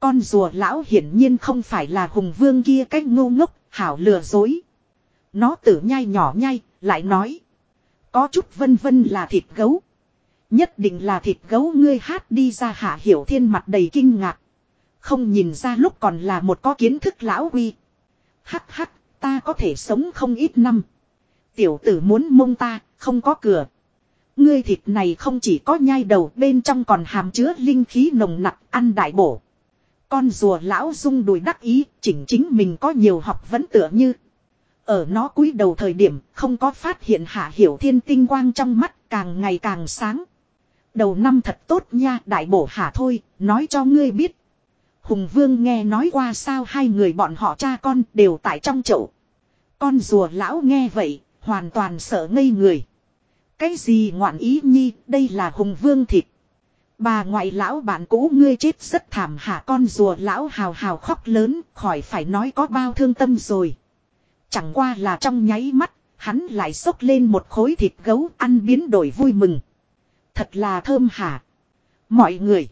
Con rùa lão hiển nhiên không phải là hùng vương kia cách ngu ngốc hảo lừa dối. Nó tử nhai nhỏ nhai, lại nói. Có chút vân vân là thịt gấu. Nhất định là thịt gấu ngươi hát đi ra hạ hiểu thiên mặt đầy kinh ngạc. Không nhìn ra lúc còn là một có kiến thức lão huy. Hắc hắc, ta có thể sống không ít năm. Tiểu tử muốn mông ta, không có cửa. Ngươi thịt này không chỉ có nhai đầu bên trong còn hàm chứa linh khí nồng nặc ăn đại bổ. Con rùa lão rung đùi đắc ý, chỉnh chính mình có nhiều học vẫn tựa như ở nó cúi đầu thời điểm không có phát hiện hạ hiểu thiên tinh quang trong mắt càng ngày càng sáng. Đầu năm thật tốt nha đại bổ hạ thôi, nói cho ngươi biết. Hùng vương nghe nói qua sao hai người bọn họ cha con đều tại trong chậu. Con rùa lão nghe vậy, hoàn toàn sợ ngây người. Cái gì ngoạn ý nhi, đây là hùng vương thịt. Bà ngoại lão bạn cũ ngươi chết rất thảm hạ con rùa lão hào hào khóc lớn, khỏi phải nói có bao thương tâm rồi. Chẳng qua là trong nháy mắt, hắn lại xốc lên một khối thịt gấu ăn biến đổi vui mừng. Thật là thơm hả. Mọi người.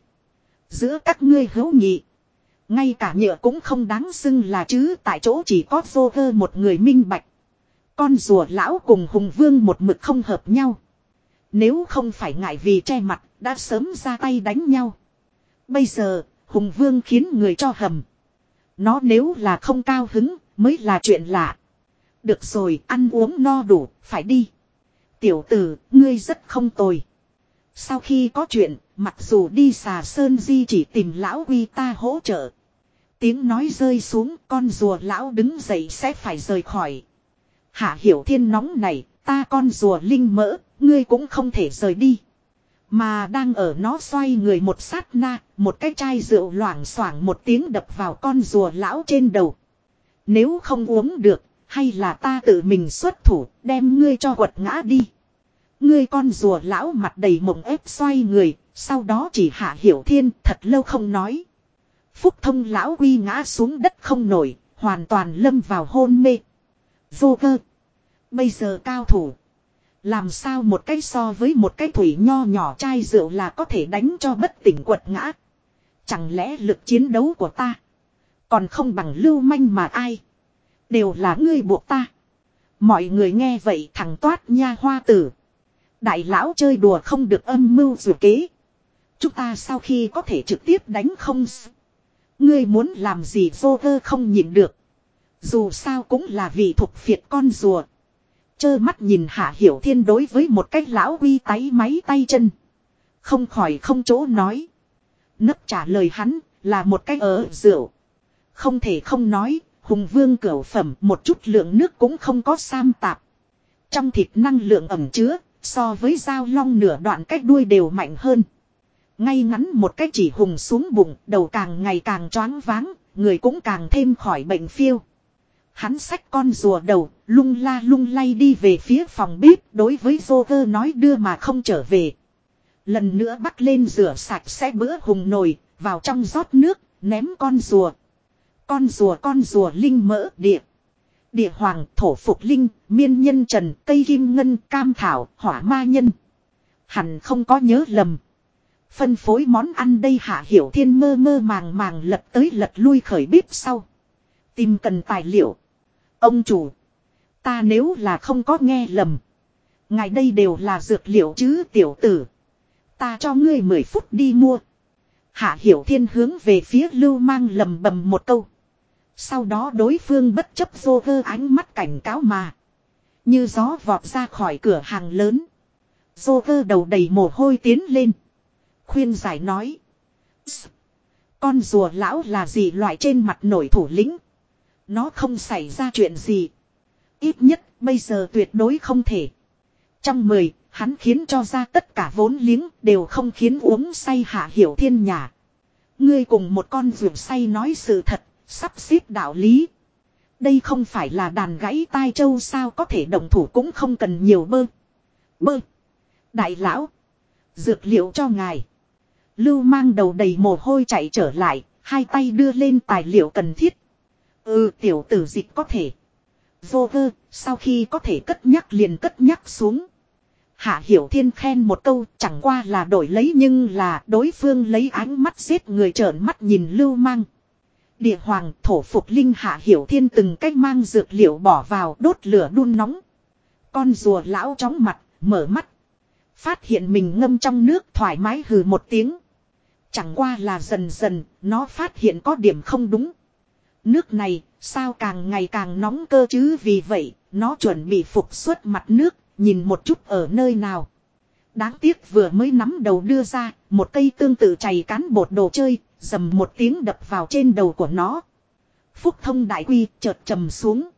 Giữa các ngươi hữu nhị. Ngay cả nhựa cũng không đáng xưng là chứ tại chỗ chỉ có vô vơ một người minh bạch. Con rùa lão cùng hùng vương một mực không hợp nhau. Nếu không phải ngại vì che mặt, đã sớm ra tay đánh nhau. Bây giờ, hùng vương khiến người cho hầm. Nó nếu là không cao hứng, mới là chuyện lạ. Được rồi, ăn uống no đủ, phải đi. Tiểu tử, ngươi rất không tồi. Sau khi có chuyện, mặc dù đi xà sơn di chỉ tìm lão uy ta hỗ trợ. Tiếng nói rơi xuống, con rùa lão đứng dậy sẽ phải rời khỏi. Hạ hiểu thiên nóng này, ta con rùa linh mỡ, ngươi cũng không thể rời đi. Mà đang ở nó xoay người một sát na, một cái chai rượu loảng xoảng một tiếng đập vào con rùa lão trên đầu. Nếu không uống được, hay là ta tự mình xuất thủ, đem ngươi cho quật ngã đi. Ngươi con rùa lão mặt đầy mộng ép xoay người, sau đó chỉ hạ hiểu thiên thật lâu không nói. Phúc thông lão quy ngã xuống đất không nổi, hoàn toàn lâm vào hôn mê. Vô cơ. Bây giờ cao thủ. Làm sao một cái so với một cái thủy nho nhỏ chai rượu là có thể đánh cho bất tỉnh quật ngã. Chẳng lẽ lực chiến đấu của ta. Còn không bằng lưu manh mà ai. Đều là ngươi buộc ta. Mọi người nghe vậy thằng toát nha hoa tử. Đại lão chơi đùa không được âm mưu dù kế. Chúng ta sau khi có thể trực tiếp đánh không Ngươi muốn làm gì vô vơ không nhìn được. Dù sao cũng là vì thuộc phiệt con rùa. Chơ mắt nhìn hạ hiểu thiên đối với một cái lão uy tái máy tay chân. Không khỏi không chỗ nói. Nấp trả lời hắn là một cái ở rượu. Không thể không nói, hùng vương cửu phẩm một chút lượng nước cũng không có sam tạp. Trong thịt năng lượng ẩm chứa, so với dao long nửa đoạn cách đuôi đều mạnh hơn. Ngay ngắn một cách chỉ hùng xuống bụng, đầu càng ngày càng choáng váng, người cũng càng thêm khỏi bệnh phiêu. Hắn xách con rùa đầu, lung la lung lay đi về phía phòng bếp, đối với Joker nói đưa mà không trở về. Lần nữa bắt lên rửa sạch sẽ bữa hùng nồi, vào trong rót nước, ném con rùa. Con rùa con rùa linh mỡ địa. Địa hoàng thổ phục linh, miên nhân trần, cây kim ngân, cam thảo, hỏa ma nhân. Hẳn không có nhớ lầm. Phân phối món ăn đây hạ hiểu thiên mơ mơ màng màng lật tới lật lui khởi bếp sau. Tìm cần tài liệu. Ông chủ. Ta nếu là không có nghe lầm. Ngày đây đều là dược liệu chứ tiểu tử. Ta cho ngươi 10 phút đi mua. Hạ hiểu thiên hướng về phía lưu mang lầm bầm một câu. Sau đó đối phương bất chấp vô vơ ánh mắt cảnh cáo mà. Như gió vọt ra khỏi cửa hàng lớn. Vô vơ đầu đầy mồ hôi tiến lên. Khuyên giải nói. Con rùa lão là gì loại trên mặt nổi thủ lĩnh. Nó không xảy ra chuyện gì. Ít nhất bây giờ tuyệt đối không thể. Trong mười, hắn khiến cho ra tất cả vốn liếng đều không khiến uống say hạ hiểu thiên nhà. Ngươi cùng một con vượt say nói sự thật, sắp xếp đạo lý. Đây không phải là đàn gãy tai châu sao có thể đồng thủ cũng không cần nhiều bơ. Bơ. Đại lão. Dược liệu cho ngài. Lưu mang đầu đầy mồ hôi chạy trở lại, hai tay đưa lên tài liệu cần thiết. Ừ tiểu tử dịch có thể. Vô vơ, sau khi có thể cất nhắc liền cất nhắc xuống. Hạ Hiểu Thiên khen một câu chẳng qua là đổi lấy nhưng là đối phương lấy ánh mắt giết người trợn mắt nhìn lưu mang. Địa hoàng thổ phục linh Hạ Hiểu Thiên từng cách mang dược liệu bỏ vào đốt lửa đun nóng. Con rùa lão chóng mặt, mở mắt. Phát hiện mình ngâm trong nước thoải mái hừ một tiếng. Chẳng qua là dần dần, nó phát hiện có điểm không đúng. Nước này, sao càng ngày càng nóng cơ chứ vì vậy, nó chuẩn bị phục xuất mặt nước, nhìn một chút ở nơi nào. Đáng tiếc vừa mới nắm đầu đưa ra, một cây tương tự chày cán bột đồ chơi, dầm một tiếng đập vào trên đầu của nó. Phúc thông đại quy chợt trầm xuống.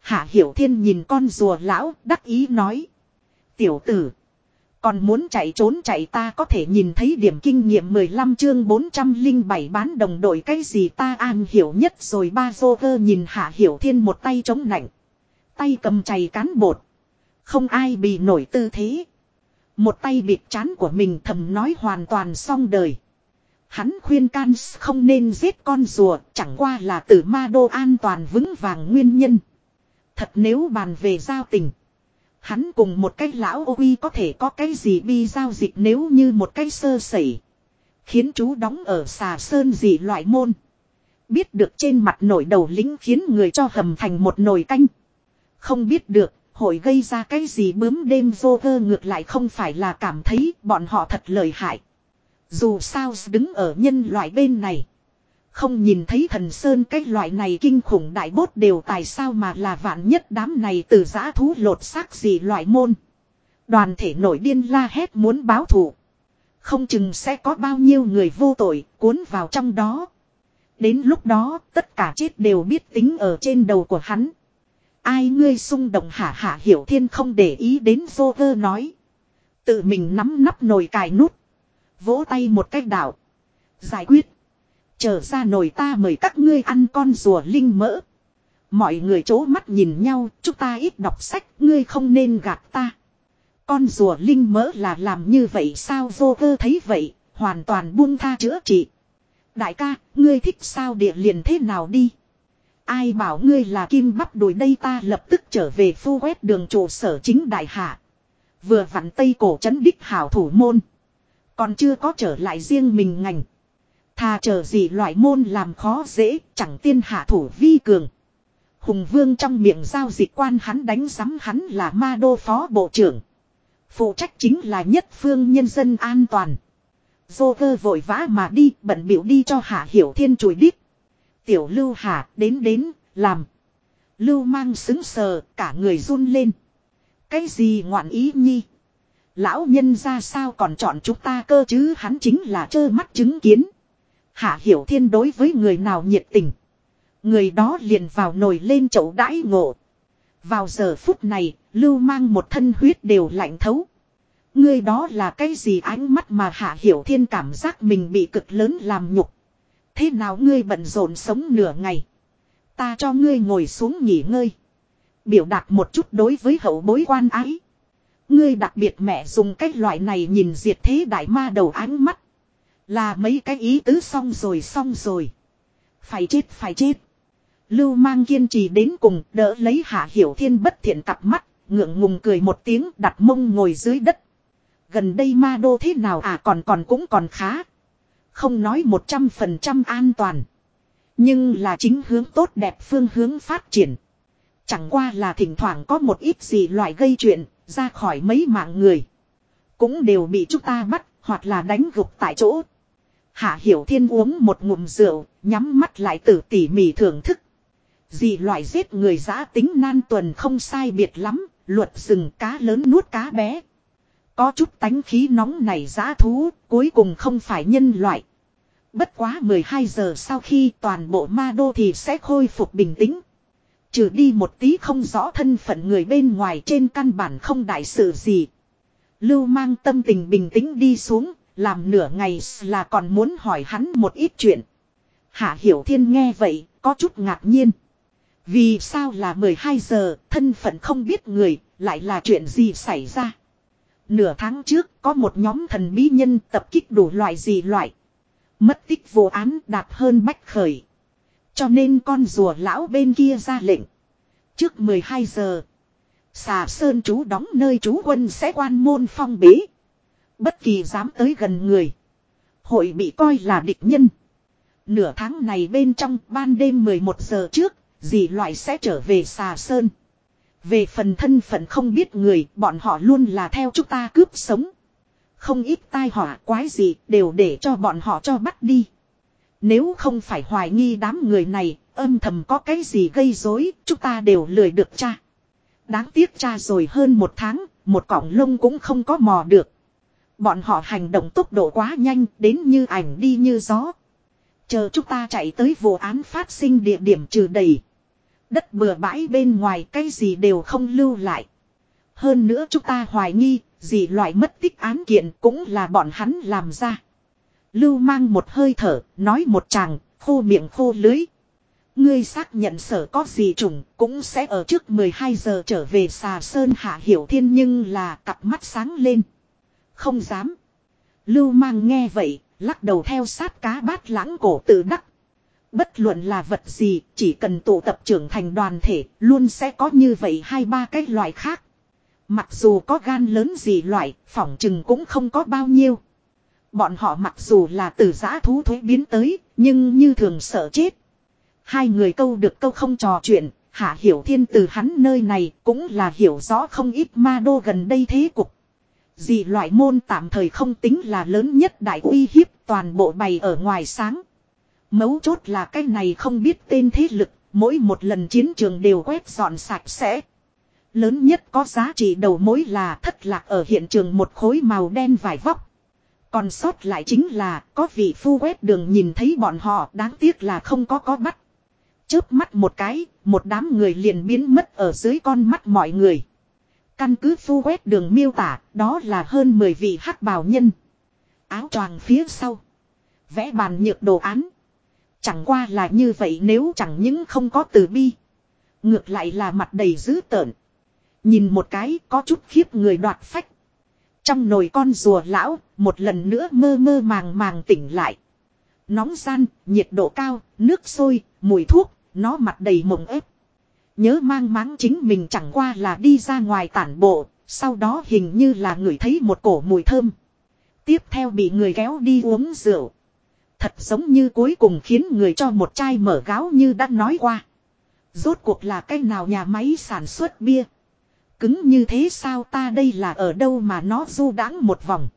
Hạ Hiểu Thiên nhìn con rùa lão đắc ý nói. Tiểu tử. Còn muốn chạy trốn chạy ta có thể nhìn thấy điểm kinh nghiệm 15 chương 407 bán đồng đội cái gì ta an hiểu nhất rồi ba dô cơ nhìn Hạ Hiểu Thiên một tay chống nạnh. Tay cầm chày cán bột. Không ai bị nổi tư thế. Một tay bịt chán của mình thầm nói hoàn toàn xong đời. Hắn khuyên can không nên giết con rùa, chẳng qua là tử ma đô an toàn vững vàng nguyên nhân. Thật nếu bàn về giao tình. Hắn cùng một cái lão ô uy có thể có cái gì bi giao dịch nếu như một cái sơ sẩy. Khiến chú đóng ở xà sơn gì loại môn. Biết được trên mặt nổi đầu lính khiến người cho hầm thành một nồi canh. Không biết được, hội gây ra cái gì bướm đêm vô vơ ngược lại không phải là cảm thấy bọn họ thật lợi hại. Dù sao đứng ở nhân loại bên này. Không nhìn thấy thần sơn cái loại này kinh khủng đại bốt đều tại sao mà là vạn nhất đám này từ giã thú lột xác gì loại môn. Đoàn thể nổi điên la hét muốn báo thù. Không chừng sẽ có bao nhiêu người vô tội cuốn vào trong đó. Đến lúc đó, tất cả chết đều biết tính ở trên đầu của hắn. Ai ngươi xung động hả hả hiểu thiên không để ý đến vô vơ nói. Tự mình nắm nắp nồi cài nút. Vỗ tay một cách đảo. Giải quyết. Trở ra nồi ta mời các ngươi ăn con rùa linh mỡ. Mọi người chố mắt nhìn nhau, chúng ta ít đọc sách, ngươi không nên gạt ta. Con rùa linh mỡ là làm như vậy sao vô cơ thấy vậy, hoàn toàn buông tha chữa trị. Đại ca, ngươi thích sao địa liền thế nào đi. Ai bảo ngươi là kim bắp đùi đây ta lập tức trở về phu quét đường trụ sở chính đại hạ. Vừa vặn tây cổ trấn đích hảo thủ môn. Còn chưa có trở lại riêng mình ngành. Thà chờ gì loại môn làm khó dễ, chẳng tiên hạ thủ vi cường. Hùng vương trong miệng giao dịch quan hắn đánh giám hắn là ma đô phó bộ trưởng. Phụ trách chính là nhất phương nhân dân an toàn. Dô cơ vội vã mà đi, bận biểu đi cho hạ hiểu thiên chùi đít. Tiểu lưu Hà đến đến, làm. Lưu mang xứng sờ, cả người run lên. Cái gì ngoạn ý nhi? Lão nhân ra sao còn chọn chúng ta cơ chứ hắn chính là trơ mắt chứng kiến. Hạ hiểu thiên đối với người nào nhiệt tình. Người đó liền vào nồi lên chậu đãi ngộ. Vào giờ phút này, lưu mang một thân huyết đều lạnh thấu. Người đó là cái gì ánh mắt mà hạ hiểu thiên cảm giác mình bị cực lớn làm nhục. Thế nào ngươi bận rộn sống nửa ngày. Ta cho ngươi ngồi xuống nghỉ ngơi. Biểu đạt một chút đối với hậu bối quan ái. Ngươi đặc biệt mẹ dùng cách loại này nhìn diệt thế đại ma đầu ánh mắt. Là mấy cái ý tứ xong rồi xong rồi. Phải chết phải chết. Lưu mang kiên trì đến cùng đỡ lấy hạ hiểu thiên bất thiện cặp mắt, ngượng ngùng cười một tiếng đặt mông ngồi dưới đất. Gần đây ma đô thế nào à còn còn cũng còn khá. Không nói một trăm phần trăm an toàn. Nhưng là chính hướng tốt đẹp phương hướng phát triển. Chẳng qua là thỉnh thoảng có một ít gì loại gây chuyện, ra khỏi mấy mạng người. Cũng đều bị chúng ta bắt, hoặc là đánh gục tại chỗ. Hạ Hiểu Thiên uống một ngụm rượu, nhắm mắt lại tử tỉ mỉ thưởng thức. Dị loại giết người giã tính nan tuần không sai biệt lắm, luật rừng cá lớn nuốt cá bé. Có chút tánh khí nóng này giã thú, cuối cùng không phải nhân loại. Bất quá 12 giờ sau khi toàn bộ ma đô thì sẽ khôi phục bình tĩnh. Trừ đi một tí không rõ thân phận người bên ngoài trên căn bản không đại sự gì. Lưu mang tâm tình bình tĩnh đi xuống, làm nửa ngày là còn muốn hỏi hắn một ít chuyện. Hạ Hiểu Thiên nghe vậy, có chút ngạc nhiên. Vì sao là 12 giờ, thân phận không biết người, lại là chuyện gì xảy ra. Nửa tháng trước, có một nhóm thần bí nhân tập kích đủ loại gì loại. Mất tích vô án đạt hơn bách khởi. Cho nên con rùa lão bên kia ra lệnh. Trước 12 giờ, xà sơn chú đóng nơi chú quân sẽ quan môn phong bế. Bất kỳ dám tới gần người. Hội bị coi là địch nhân. Nửa tháng này bên trong ban đêm 11 giờ trước, dì loại sẽ trở về xà sơn. Về phần thân phận không biết người, bọn họ luôn là theo chúng ta cướp sống. Không ít tai họa quái gì đều để cho bọn họ cho bắt đi. Nếu không phải hoài nghi đám người này, âm thầm có cái gì gây rối, chúng ta đều lười được cha. Đáng tiếc cha rồi hơn một tháng, một cọng lông cũng không có mò được. Bọn họ hành động tốc độ quá nhanh đến như ảnh đi như gió. Chờ chúng ta chạy tới vụ án phát sinh địa điểm trừ đầy. Đất bừa bãi bên ngoài cái gì đều không lưu lại. Hơn nữa chúng ta hoài nghi, gì loại mất tích án kiện cũng là bọn hắn làm ra. Lưu mang một hơi thở, nói một chàng, khô miệng khô lưới. Ngươi xác nhận sở có gì trùng, cũng sẽ ở trước 12 giờ trở về xà sơn hạ hiểu thiên nhưng là cặp mắt sáng lên. Không dám. Lưu mang nghe vậy, lắc đầu theo sát cá bát lãng cổ tự đắc. Bất luận là vật gì, chỉ cần tụ tập trưởng thành đoàn thể, luôn sẽ có như vậy hai ba cái loại khác. Mặc dù có gan lớn gì loại, phỏng chừng cũng không có bao nhiêu. Bọn họ mặc dù là từ giã thú thuế biến tới, nhưng như thường sợ chết. Hai người câu được câu không trò chuyện, Hạ Hiểu Thiên từ hắn nơi này cũng là hiểu rõ không ít ma đô gần đây thế cục. Gì loại môn tạm thời không tính là lớn nhất đại uy hiếp toàn bộ bày ở ngoài sáng. Mấu chốt là cái này không biết tên thế lực, mỗi một lần chiến trường đều quét dọn sạch sẽ. Lớn nhất có giá trị đầu mối là thất lạc ở hiện trường một khối màu đen vải vóc. Còn sót lại chính là có vị phu quét đường nhìn thấy bọn họ đáng tiếc là không có có bắt. Chớp mắt một cái, một đám người liền biến mất ở dưới con mắt mọi người. Căn cứ phu quét đường miêu tả, đó là hơn 10 vị hắc bào nhân. Áo choàng phía sau. Vẽ bàn nhược đồ án. Chẳng qua là như vậy nếu chẳng những không có từ bi. Ngược lại là mặt đầy dữ tợn. Nhìn một cái có chút khiếp người đoạt phách. Trong nồi con rùa lão, một lần nữa mơ mơ màng màng tỉnh lại. Nóng gian, nhiệt độ cao, nước sôi, mùi thuốc, nó mặt đầy mộng ép. Nhớ mang máng chính mình chẳng qua là đi ra ngoài tản bộ, sau đó hình như là ngửi thấy một cổ mùi thơm. Tiếp theo bị người kéo đi uống rượu. Thật giống như cuối cùng khiến người cho một chai mở gáo như đã nói qua. Rốt cuộc là cái nào nhà máy sản xuất bia. Cứng như thế sao ta đây là ở đâu mà nó du đãng một vòng.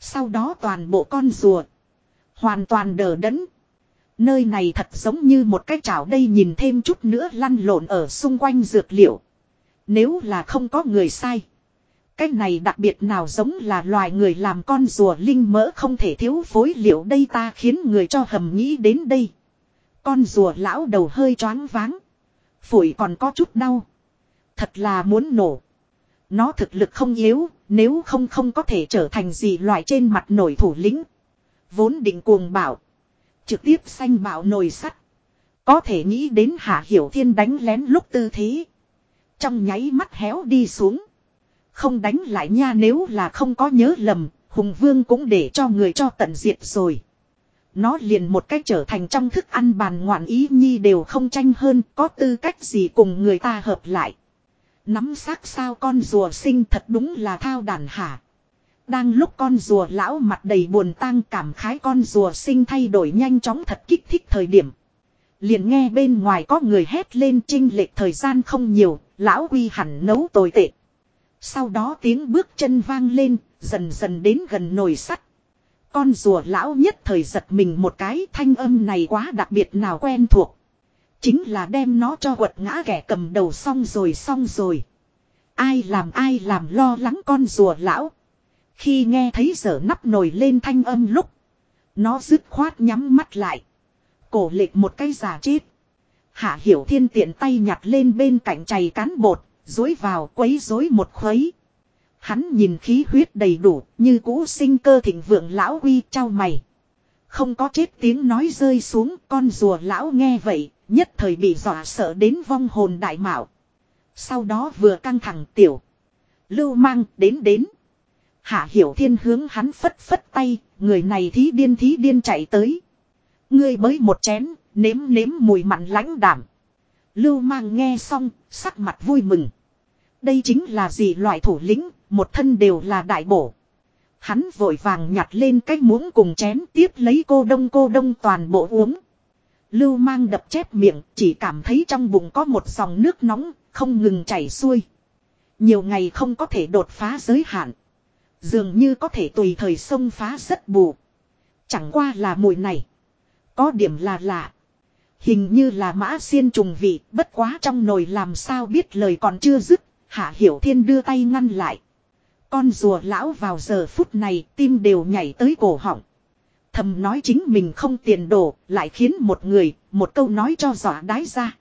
Sau đó toàn bộ con rùa. Hoàn toàn đờ đẫn. Nơi này thật giống như một cái chảo đây nhìn thêm chút nữa lăn lộn ở xung quanh dược liệu. Nếu là không có người sai. Cái này đặc biệt nào giống là loài người làm con rùa linh mỡ không thể thiếu phối liệu đây ta khiến người cho hầm nghĩ đến đây. Con rùa lão đầu hơi choáng váng. Phổi còn có chút đau. Thật là muốn nổ. Nó thực lực không yếu, nếu không không có thể trở thành gì loại trên mặt nổi thủ lĩnh. Vốn định cuồng bảo. Trực tiếp xanh bảo nồi sắt. Có thể nghĩ đến Hạ Hiểu Thiên đánh lén lúc tư thế. Trong nháy mắt héo đi xuống. Không đánh lại nha nếu là không có nhớ lầm, Hùng Vương cũng để cho người cho tận diệt rồi. Nó liền một cách trở thành trong thức ăn bàn ngoạn ý nhi đều không tranh hơn, có tư cách gì cùng người ta hợp lại. Nắm xác sao con rùa sinh thật đúng là thao đàn hả. Đang lúc con rùa lão mặt đầy buồn tang cảm khái con rùa sinh thay đổi nhanh chóng thật kích thích thời điểm. Liền nghe bên ngoài có người hét lên trinh lệch thời gian không nhiều, lão quy hẳn nấu tồi tệ. Sau đó tiếng bước chân vang lên, dần dần đến gần nồi sắt. Con rùa lão nhất thời giật mình một cái thanh âm này quá đặc biệt nào quen thuộc. Chính là đem nó cho quật ngã kẻ cầm đầu xong rồi xong rồi. Ai làm ai làm lo lắng con rùa lão. Khi nghe thấy dở nắp nồi lên thanh âm lúc. Nó dứt khoát nhắm mắt lại. Cổ lệch một cái giả chết. Hạ hiểu thiên tiện tay nhặt lên bên cạnh chày cán bột. Dối vào quấy rối một khuấy. Hắn nhìn khí huyết đầy đủ như cũ sinh cơ thịnh vượng lão uy trao mày. Không có chết tiếng nói rơi xuống con rùa lão nghe vậy nhất thời bị dọa sợ đến vong hồn đại mạo. Sau đó vừa căng thẳng tiểu. Lưu mang đến đến. Hạ hiểu thiên hướng hắn phất phất tay, người này thí điên thí điên chạy tới. Ngươi bới một chén, nếm nếm mùi mặn lãnh đảm. Lưu mang nghe xong, sắc mặt vui mừng. Đây chính là gì loại thủ lĩnh, một thân đều là đại bổ. Hắn vội vàng nhặt lên cái muỗng cùng chén tiếp lấy cô đông cô đông toàn bộ uống. Lưu mang đập chép miệng, chỉ cảm thấy trong bụng có một dòng nước nóng, không ngừng chảy xuôi. Nhiều ngày không có thể đột phá giới hạn. Dường như có thể tùy thời xông phá rất bù. Chẳng qua là mùi này. Có điểm là lạ. Hình như là mã xiên trùng vị, bất quá trong nồi làm sao biết lời còn chưa dứt, Hạ Hiểu Thiên đưa tay ngăn lại. Con rùa lão vào giờ phút này tim đều nhảy tới cổ họng. Thầm nói chính mình không tiền đồ, lại khiến một người, một câu nói cho dọa đái ra.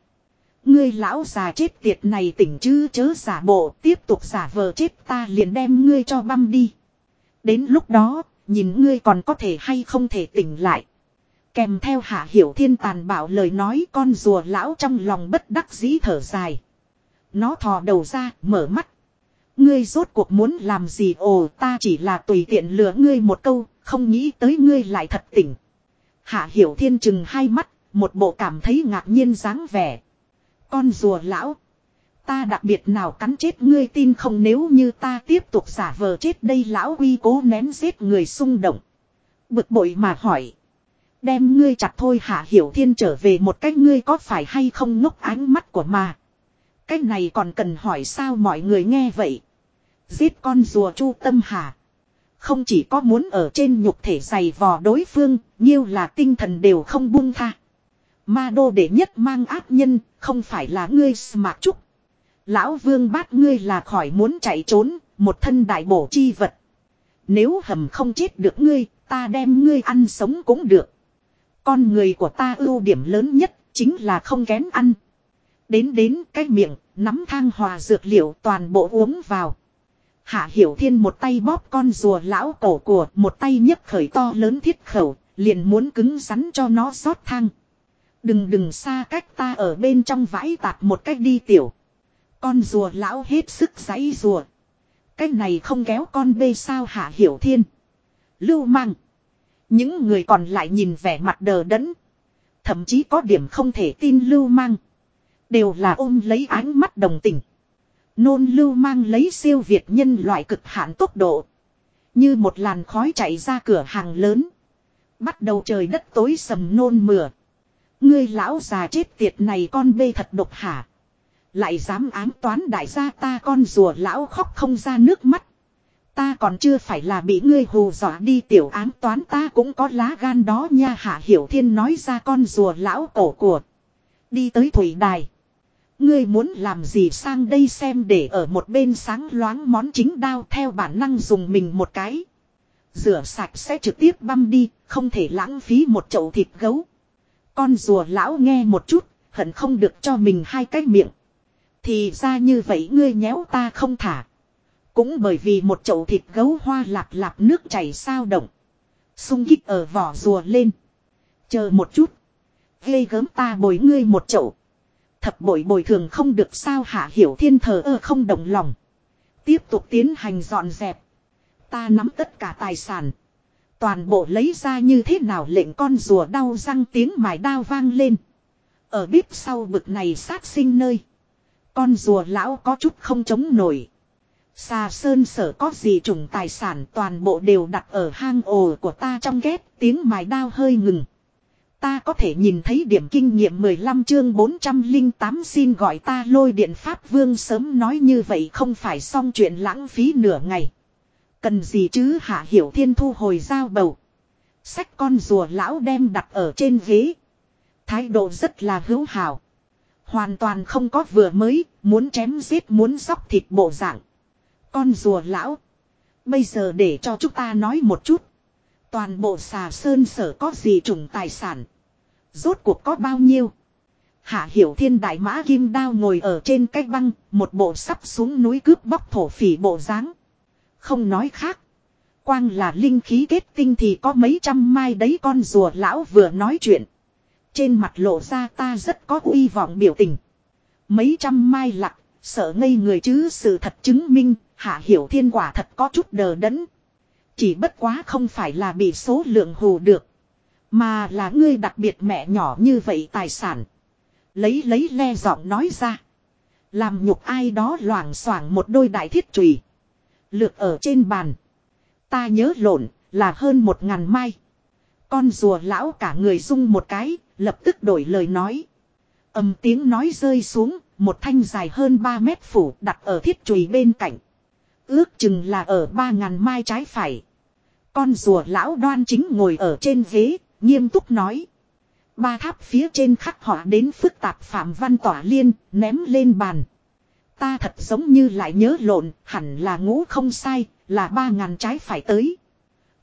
Ngươi lão già chết tiệt này tỉnh chứ chớ giả bộ tiếp tục giả vờ chết ta liền đem ngươi cho băm đi. Đến lúc đó, nhìn ngươi còn có thể hay không thể tỉnh lại. Kèm theo hạ hiểu thiên tàn bạo lời nói con rùa lão trong lòng bất đắc dĩ thở dài. Nó thò đầu ra, mở mắt. Ngươi rốt cuộc muốn làm gì ồ ta chỉ là tùy tiện lừa ngươi một câu, không nghĩ tới ngươi lại thật tỉnh. Hạ hiểu thiên chừng hai mắt, một bộ cảm thấy ngạc nhiên dáng vẻ. Con rùa lão. Ta đặc biệt nào cắn chết ngươi tin không nếu như ta tiếp tục giả vờ chết đây lão uy cố nén giết người xung động. Bực bội mà hỏi. Đem ngươi chặt thôi hạ hiểu thiên trở về một cách ngươi có phải hay không ngốc ánh mắt của mà. Cái này còn cần hỏi sao mọi người nghe vậy. Giết con rùa chu tâm hà. Không chỉ có muốn ở trên nhục thể dày vò đối phương, nhiêu là tinh thần đều không buông tha. Ma đô đệ nhất mang ác nhân, không phải là ngươi mạc trúc. Lão vương bát ngươi là khỏi muốn chạy trốn, một thân đại bổ chi vật. Nếu hầm không chết được ngươi, ta đem ngươi ăn sống cũng được. Con người của ta ưu điểm lớn nhất, chính là không kén ăn. Đến đến cái miệng, nắm thang hòa dược liệu toàn bộ uống vào. Hạ Hiểu Thiên một tay bóp con rùa lão cổ của, một tay nhấc khởi to lớn thiết khẩu, liền muốn cứng rắn cho nó rót thang. Đừng đừng xa cách ta ở bên trong vãi tạt một cách đi tiểu. Con rùa lão hết sức giãy rùa. Cách này không kéo con bê sao Hạ Hiểu Thiên. Lưu mang. Những người còn lại nhìn vẻ mặt đờ đẫn. Thậm chí có điểm không thể tin lưu mang. Đều là ôm lấy ánh mắt đồng tình. Nôn lưu mang lấy siêu việt nhân loại cực hạn tốc độ. Như một làn khói chạy ra cửa hàng lớn. Bắt đầu trời đất tối sầm nôn mửa. Ngươi lão già chết tiệt này con bê thật độc hả. Lại dám ám toán đại gia ta con rùa lão khóc không ra nước mắt. Ta còn chưa phải là bị ngươi hù dọa đi tiểu ám toán ta cũng có lá gan đó nha hạ hiểu thiên nói ra con rùa lão cổ của. Đi tới thủy đài. Ngươi muốn làm gì sang đây xem để ở một bên sáng loáng món chính đao theo bản năng dùng mình một cái. Rửa sạch sẽ trực tiếp băm đi, không thể lãng phí một chậu thịt gấu. Con rùa lão nghe một chút, hận không được cho mình hai cái miệng. Thì ra như vậy ngươi nhéo ta không thả. Cũng bởi vì một chậu thịt gấu hoa lạp lạp nước chảy sao động. Xung kích ở vỏ rùa lên. Chờ một chút. Ghê gớm ta bồi ngươi một chậu. Thập bội bồi thường không được sao hạ hiểu thiên thờ ơ không động lòng. Tiếp tục tiến hành dọn dẹp. Ta nắm tất cả tài sản. Toàn bộ lấy ra như thế nào lệnh con rùa đau răng tiếng mài đao vang lên. Ở bếp sau bực này sát sinh nơi. Con rùa lão có chút không chống nổi. Xà sơn sở có gì trùng tài sản toàn bộ đều đặt ở hang ồ của ta trong ghét tiếng mài đao hơi ngừng. Ta có thể nhìn thấy điểm kinh nghiệm 15 chương 408 xin gọi ta lôi điện pháp vương sớm nói như vậy không phải xong chuyện lãng phí nửa ngày. Cần gì chứ hạ hiểu thiên thu hồi giao bầu. Sách con rùa lão đem đặt ở trên ghế. Thái độ rất là hữu hảo. Hoàn toàn không có vừa mới, muốn chém giết muốn sóc thịt bộ dạng. Con rùa lão. Bây giờ để cho chúng ta nói một chút. Toàn bộ xà sơn sở có gì trùng tài sản. Rốt cuộc có bao nhiêu. Hạ hiểu thiên đại mã kim đao ngồi ở trên cái băng, một bộ sắp xuống núi cướp bóc thổ phỉ bộ dáng Không nói khác. Quang là linh khí kết tinh thì có mấy trăm mai đấy con rùa lão vừa nói chuyện. Trên mặt lộ ra ta rất có uy vọng biểu tình. Mấy trăm mai lặng, sợ ngây người chứ sự thật chứng minh, hạ hiểu thiên quả thật có chút đờ đẫn. Chỉ bất quá không phải là bị số lượng hù được. Mà là ngươi đặc biệt mẹ nhỏ như vậy tài sản. Lấy lấy le giọng nói ra. Làm nhục ai đó loảng xoảng một đôi đại thiết trùy. Lược ở trên bàn. Ta nhớ lộn là hơn một ngàn mai. Con rùa lão cả người rung một cái, lập tức đổi lời nói. ầm tiếng nói rơi xuống, một thanh dài hơn 3 mét phủ đặt ở thiết chùy bên cạnh. Ước chừng là ở ba ngàn mai trái phải. Con rùa lão đoan chính ngồi ở trên ghế, nghiêm túc nói. Ba tháp phía trên khắc họa đến phức tạp phạm văn tỏa liên, ném lên bàn. Ta thật giống như lại nhớ lộn, hẳn là ngũ không sai, là ba ngàn trái phải tới.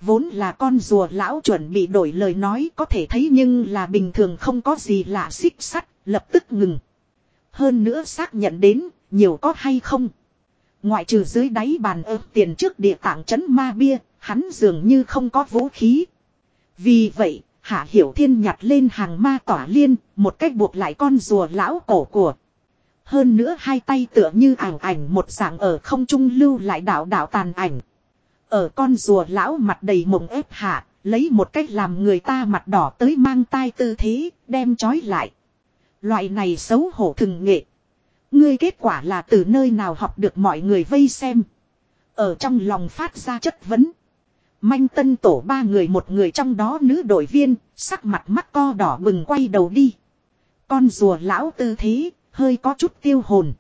Vốn là con rùa lão chuẩn bị đổi lời nói có thể thấy nhưng là bình thường không có gì lạ xích sắt, lập tức ngừng. Hơn nữa xác nhận đến, nhiều có hay không. Ngoại trừ dưới đáy bàn ớt tiền trước địa tạng trấn ma bia, hắn dường như không có vũ khí. Vì vậy, Hạ Hiểu Thiên nhặt lên hàng ma tỏa liên, một cách buộc lại con rùa lão cổ của. Hơn nữa hai tay tựa như ảnh ảnh một dạng ở không trung lưu lại đảo đảo tàn ảnh. Ở con rùa lão mặt đầy mộng ép hạ, lấy một cách làm người ta mặt đỏ tới mang tai tư thế, đem trói lại. Loại này xấu hổ thừng nghệ. Ngươi kết quả là từ nơi nào học được mọi người vây xem. Ở trong lòng phát ra chất vấn. Manh tân tổ ba người một người trong đó nữ đội viên, sắc mặt mắt co đỏ bừng quay đầu đi. Con rùa lão tư thế, hơi có chút tiêu hồn.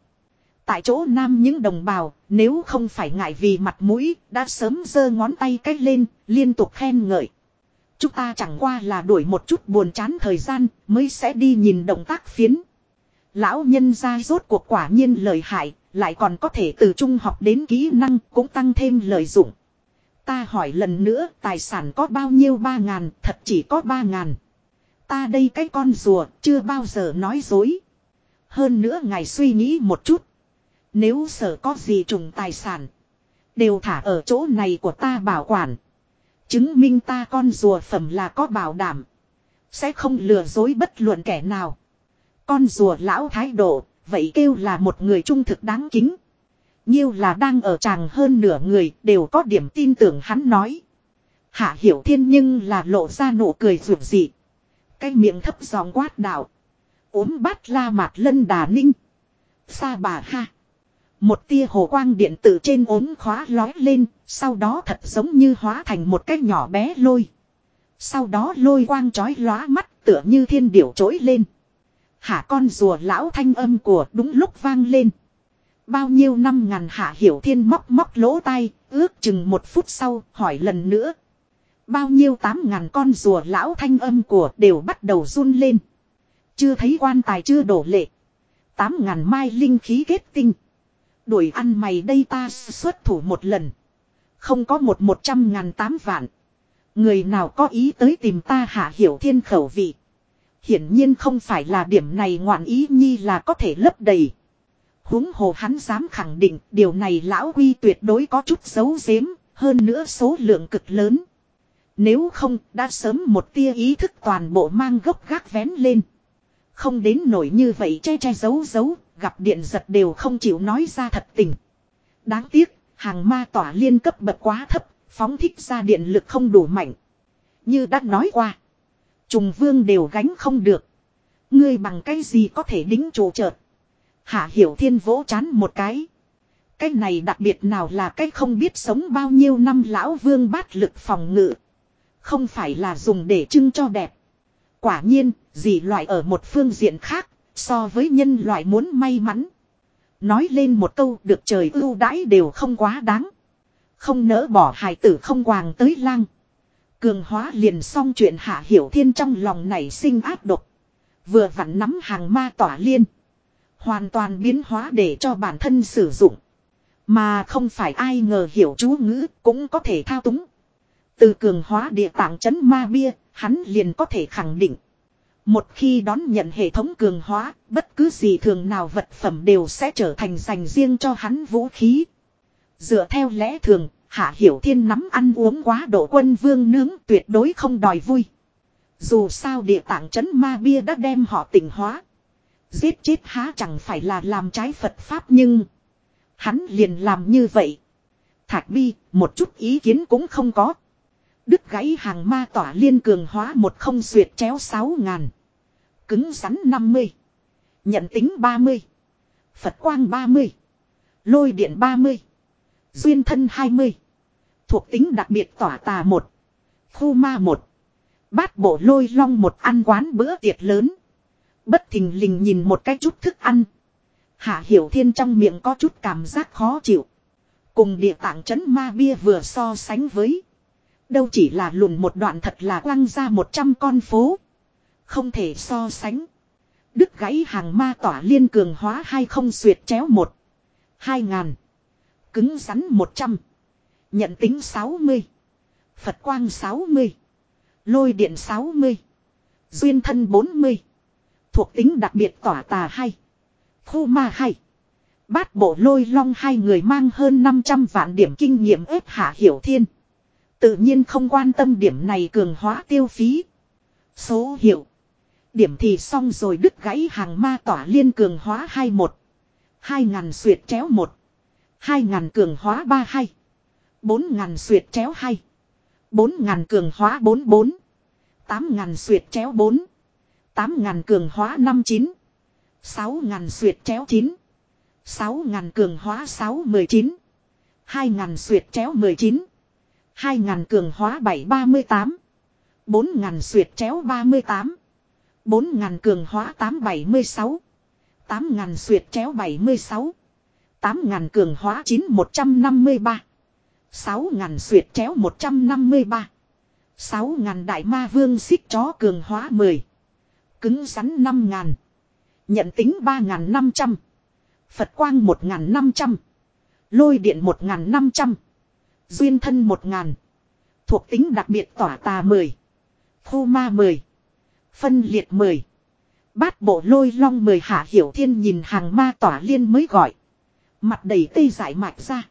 Tại chỗ nam những đồng bào, nếu không phải ngại vì mặt mũi, đã sớm giơ ngón tay cách lên, liên tục khen ngợi. Chúng ta chẳng qua là đuổi một chút buồn chán thời gian, mới sẽ đi nhìn động tác phiến. Lão nhân ra rốt cuộc quả nhiên lời hại, lại còn có thể từ trung học đến kỹ năng cũng tăng thêm lời dụng. Ta hỏi lần nữa tài sản có bao nhiêu ba ngàn, thật chỉ có ba ngàn. Ta đây cái con rùa, chưa bao giờ nói dối. Hơn nữa ngài suy nghĩ một chút. Nếu sở có gì trùng tài sản. Đều thả ở chỗ này của ta bảo quản. Chứng minh ta con rùa phẩm là có bảo đảm. Sẽ không lừa dối bất luận kẻ nào. Con rùa lão thái độ, vậy kêu là một người trung thực đáng kính. Nhiêu là đang ở chàng hơn nửa người đều có điểm tin tưởng hắn nói. Hạ hiểu thiên nhưng là lộ ra nụ cười rượu dị. Cái miệng thấp giọng quát đạo. ốm bát la mạt lân đà ninh. Sa bà ha. Một tia hồ quang điện tử trên ốm khóa lói lên, sau đó thật giống như hóa thành một cái nhỏ bé lôi. Sau đó lôi quang chói lóa mắt tựa như thiên điểu trỗi lên. Hạ con rùa lão thanh âm của đúng lúc vang lên. Bao nhiêu năm ngàn hạ hiểu thiên móc móc lỗ tai, ước chừng một phút sau, hỏi lần nữa. Bao nhiêu tám ngàn con rùa lão thanh âm của đều bắt đầu run lên. Chưa thấy quan tài chưa đổ lệ. Tám ngàn mai linh khí kết tinh. Đuổi ăn mày đây ta xuất thủ một lần. Không có một một trăm ngàn tám vạn. Người nào có ý tới tìm ta hạ hiểu thiên khẩu vị. Hiển nhiên không phải là điểm này ngoạn ý nhi là có thể lấp đầy huống hồ hắn dám khẳng định điều này lão quy tuyệt đối có chút giấu giếm, hơn nữa số lượng cực lớn. Nếu không, đã sớm một tia ý thức toàn bộ mang gốc gác vén lên. Không đến nổi như vậy che che giấu giấu, gặp điện giật đều không chịu nói ra thật tình. Đáng tiếc, hàng ma tỏa liên cấp bậc quá thấp, phóng thích ra điện lực không đủ mạnh. Như đã nói qua, trùng vương đều gánh không được. Ngươi bằng cái gì có thể đính trụ chợt. Hạ Hiểu Thiên vỗ chán một cái. Cái này đặc biệt nào là cái không biết sống bao nhiêu năm lão vương bát lực phòng ngự. Không phải là dùng để trưng cho đẹp. Quả nhiên, gì loại ở một phương diện khác, so với nhân loại muốn may mắn. Nói lên một câu được trời ưu đãi đều không quá đáng. Không nỡ bỏ hài tử không quàng tới lang. Cường hóa liền xong chuyện hạ hiểu thiên trong lòng này sinh áp độc. Vừa vặn nắm hàng ma tỏa liên. Hoàn toàn biến hóa để cho bản thân sử dụng. Mà không phải ai ngờ hiểu chú ngữ cũng có thể thao túng. Từ cường hóa địa tạng chấn ma bia, hắn liền có thể khẳng định. Một khi đón nhận hệ thống cường hóa, bất cứ gì thường nào vật phẩm đều sẽ trở thành dành riêng cho hắn vũ khí. Dựa theo lẽ thường, Hạ Hiểu Thiên nắm ăn uống quá độ quân vương nướng tuyệt đối không đòi vui. Dù sao địa tạng chấn ma bia đã đem họ tỉnh hóa. Giết chết há chẳng phải là làm trái Phật Pháp nhưng. Hắn liền làm như vậy. Thạch bi, một chút ý kiến cũng không có. Đứt gãy hàng ma tỏa liên cường hóa một không xuyệt chéo sáu ngàn. Cứng rắn năm mươi Nhận tính ba mươi Phật quang ba mươi Lôi điện ba mươi Duyên thân hai mươi Thuộc tính đặc biệt tỏa tà một Khu ma một Bát bộ lôi long một ăn quán bữa tiệc lớn. Bất thình lình nhìn một cái chút thức ăn. Hạ Hiểu Thiên trong miệng có chút cảm giác khó chịu. Cùng địa tạng chấn ma bia vừa so sánh với. Đâu chỉ là lùn một đoạn thật là quăng ra một trăm con phố. Không thể so sánh. Đứt gãy hàng ma tỏa liên cường hóa hay không xuyệt chéo một. Hai ngàn. Cứng rắn một trăm. Nhận tính sáu mươi. Phật quang sáu mươi. Lôi điện sáu mươi. Duyên thân bốn mươi. Thuộc tính đặc biệt tỏa tà hay. Khu ma hay. Bát bộ lôi long hai người mang hơn 500 vạn điểm kinh nghiệm ép hạ hiểu thiên. Tự nhiên không quan tâm điểm này cường hóa tiêu phí. Số hiệu. Điểm thì xong rồi đứt gãy hàng ma tỏa liên cường hóa 21. 2.000 suyệt chéo 1. 2.000 cường hóa 32. 4.000 suyệt chéo 2. 4.000 cường hóa 44. 8.000 suyệt chéo 4. 8.000 cường hóa 59. 6.000 suyệt chéo 9. 6.000 cường hóa 6 19. 2.000 suyệt chéo 19. 2.000 cường hóa 7 38. 4.000 suyệt chéo 38. 4.000 cường hóa 8 76. 8.000 suyệt chéo 76. 8.000 cường hóa 9 153. 6.000 suyệt chéo 153. 6.000 đại ma vương xích chó cường hóa 10. Cứng rắn 5.000. Nhận tính 3.500. Phật quang 1.500. Lôi điện 1.500. Duyên thân 1.000. Thuộc tính đặc biệt tỏa tà 10. Khu ma 10. Phân liệt 10. Bát bộ lôi long 10 hạ hiểu thiên nhìn hàng ma tỏa liên mới gọi. Mặt đầy tê giải mạch ra.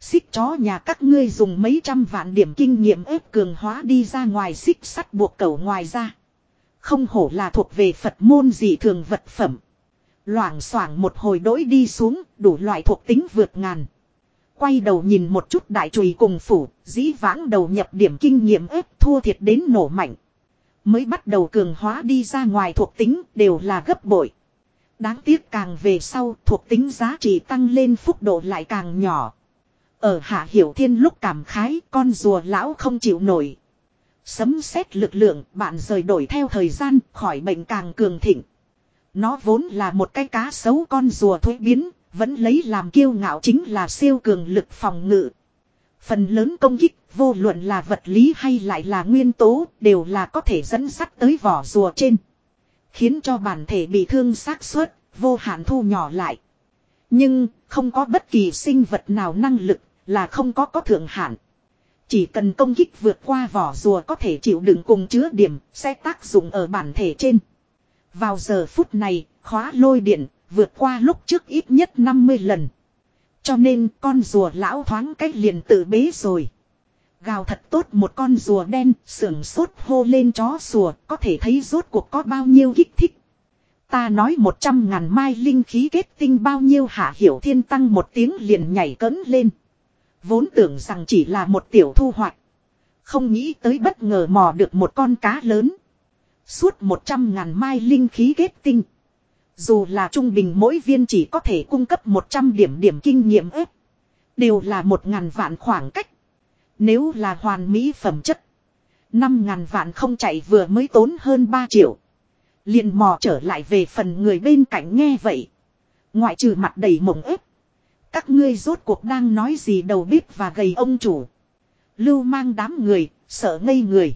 Xích chó nhà các ngươi dùng mấy trăm vạn điểm kinh nghiệm ép cường hóa đi ra ngoài xích sắt buộc cầu ngoài ra. Không hổ là thuộc về Phật môn dị thường vật phẩm. Loảng xoảng một hồi đỗi đi xuống, đủ loại thuộc tính vượt ngàn. Quay đầu nhìn một chút đại chùy cùng phủ, dĩ vãng đầu nhập điểm kinh nghiệm ép thua thiệt đến nổ mạnh. Mới bắt đầu cường hóa đi ra ngoài thuộc tính đều là gấp bội. Đáng tiếc càng về sau thuộc tính giá trị tăng lên phúc độ lại càng nhỏ. Ở hạ hiểu thiên lúc cảm khái con rùa lão không chịu nổi. Sấm xét lực lượng bạn rời đổi theo thời gian khỏi bệnh càng cường thịnh. Nó vốn là một cái cá xấu con rùa thuế biến, vẫn lấy làm kiêu ngạo chính là siêu cường lực phòng ngự. Phần lớn công kích, vô luận là vật lý hay lại là nguyên tố, đều là có thể dẫn sắt tới vỏ rùa trên. Khiến cho bản thể bị thương xác suất, vô hạn thu nhỏ lại. Nhưng, không có bất kỳ sinh vật nào năng lực, là không có có thượng hạn. Chỉ cần công kích vượt qua vỏ rùa có thể chịu đựng cùng chứa điểm, sẽ tác dụng ở bản thể trên. Vào giờ phút này, khóa lôi điện, vượt qua lúc trước ít nhất 50 lần. Cho nên con rùa lão thoáng cách liền tự bế rồi. Gào thật tốt một con rùa đen, sưởng sốt hô lên chó sùa, có thể thấy rốt cuộc có bao nhiêu kích thích. Ta nói một trăm ngàn mai linh khí kết tinh bao nhiêu hạ hiểu thiên tăng một tiếng liền nhảy cấn lên. Vốn tưởng rằng chỉ là một tiểu thu hoạch. Không nghĩ tới bất ngờ mò được một con cá lớn. Suốt một trăm ngàn mai linh khí kết tinh. Dù là trung bình mỗi viên chỉ có thể cung cấp 100 điểm điểm kinh nghiệm ếp. Đều là một ngàn vạn khoảng cách. Nếu là hoàn mỹ phẩm chất. năm ngàn vạn không chạy vừa mới tốn hơn 3 triệu. Liền mò trở lại về phần người bên cạnh nghe vậy. Ngoại trừ mặt đầy mộng ếp. Các ngươi rốt cuộc đang nói gì đầu bếp và gầy ông chủ. Lưu mang đám người, sợ ngây người.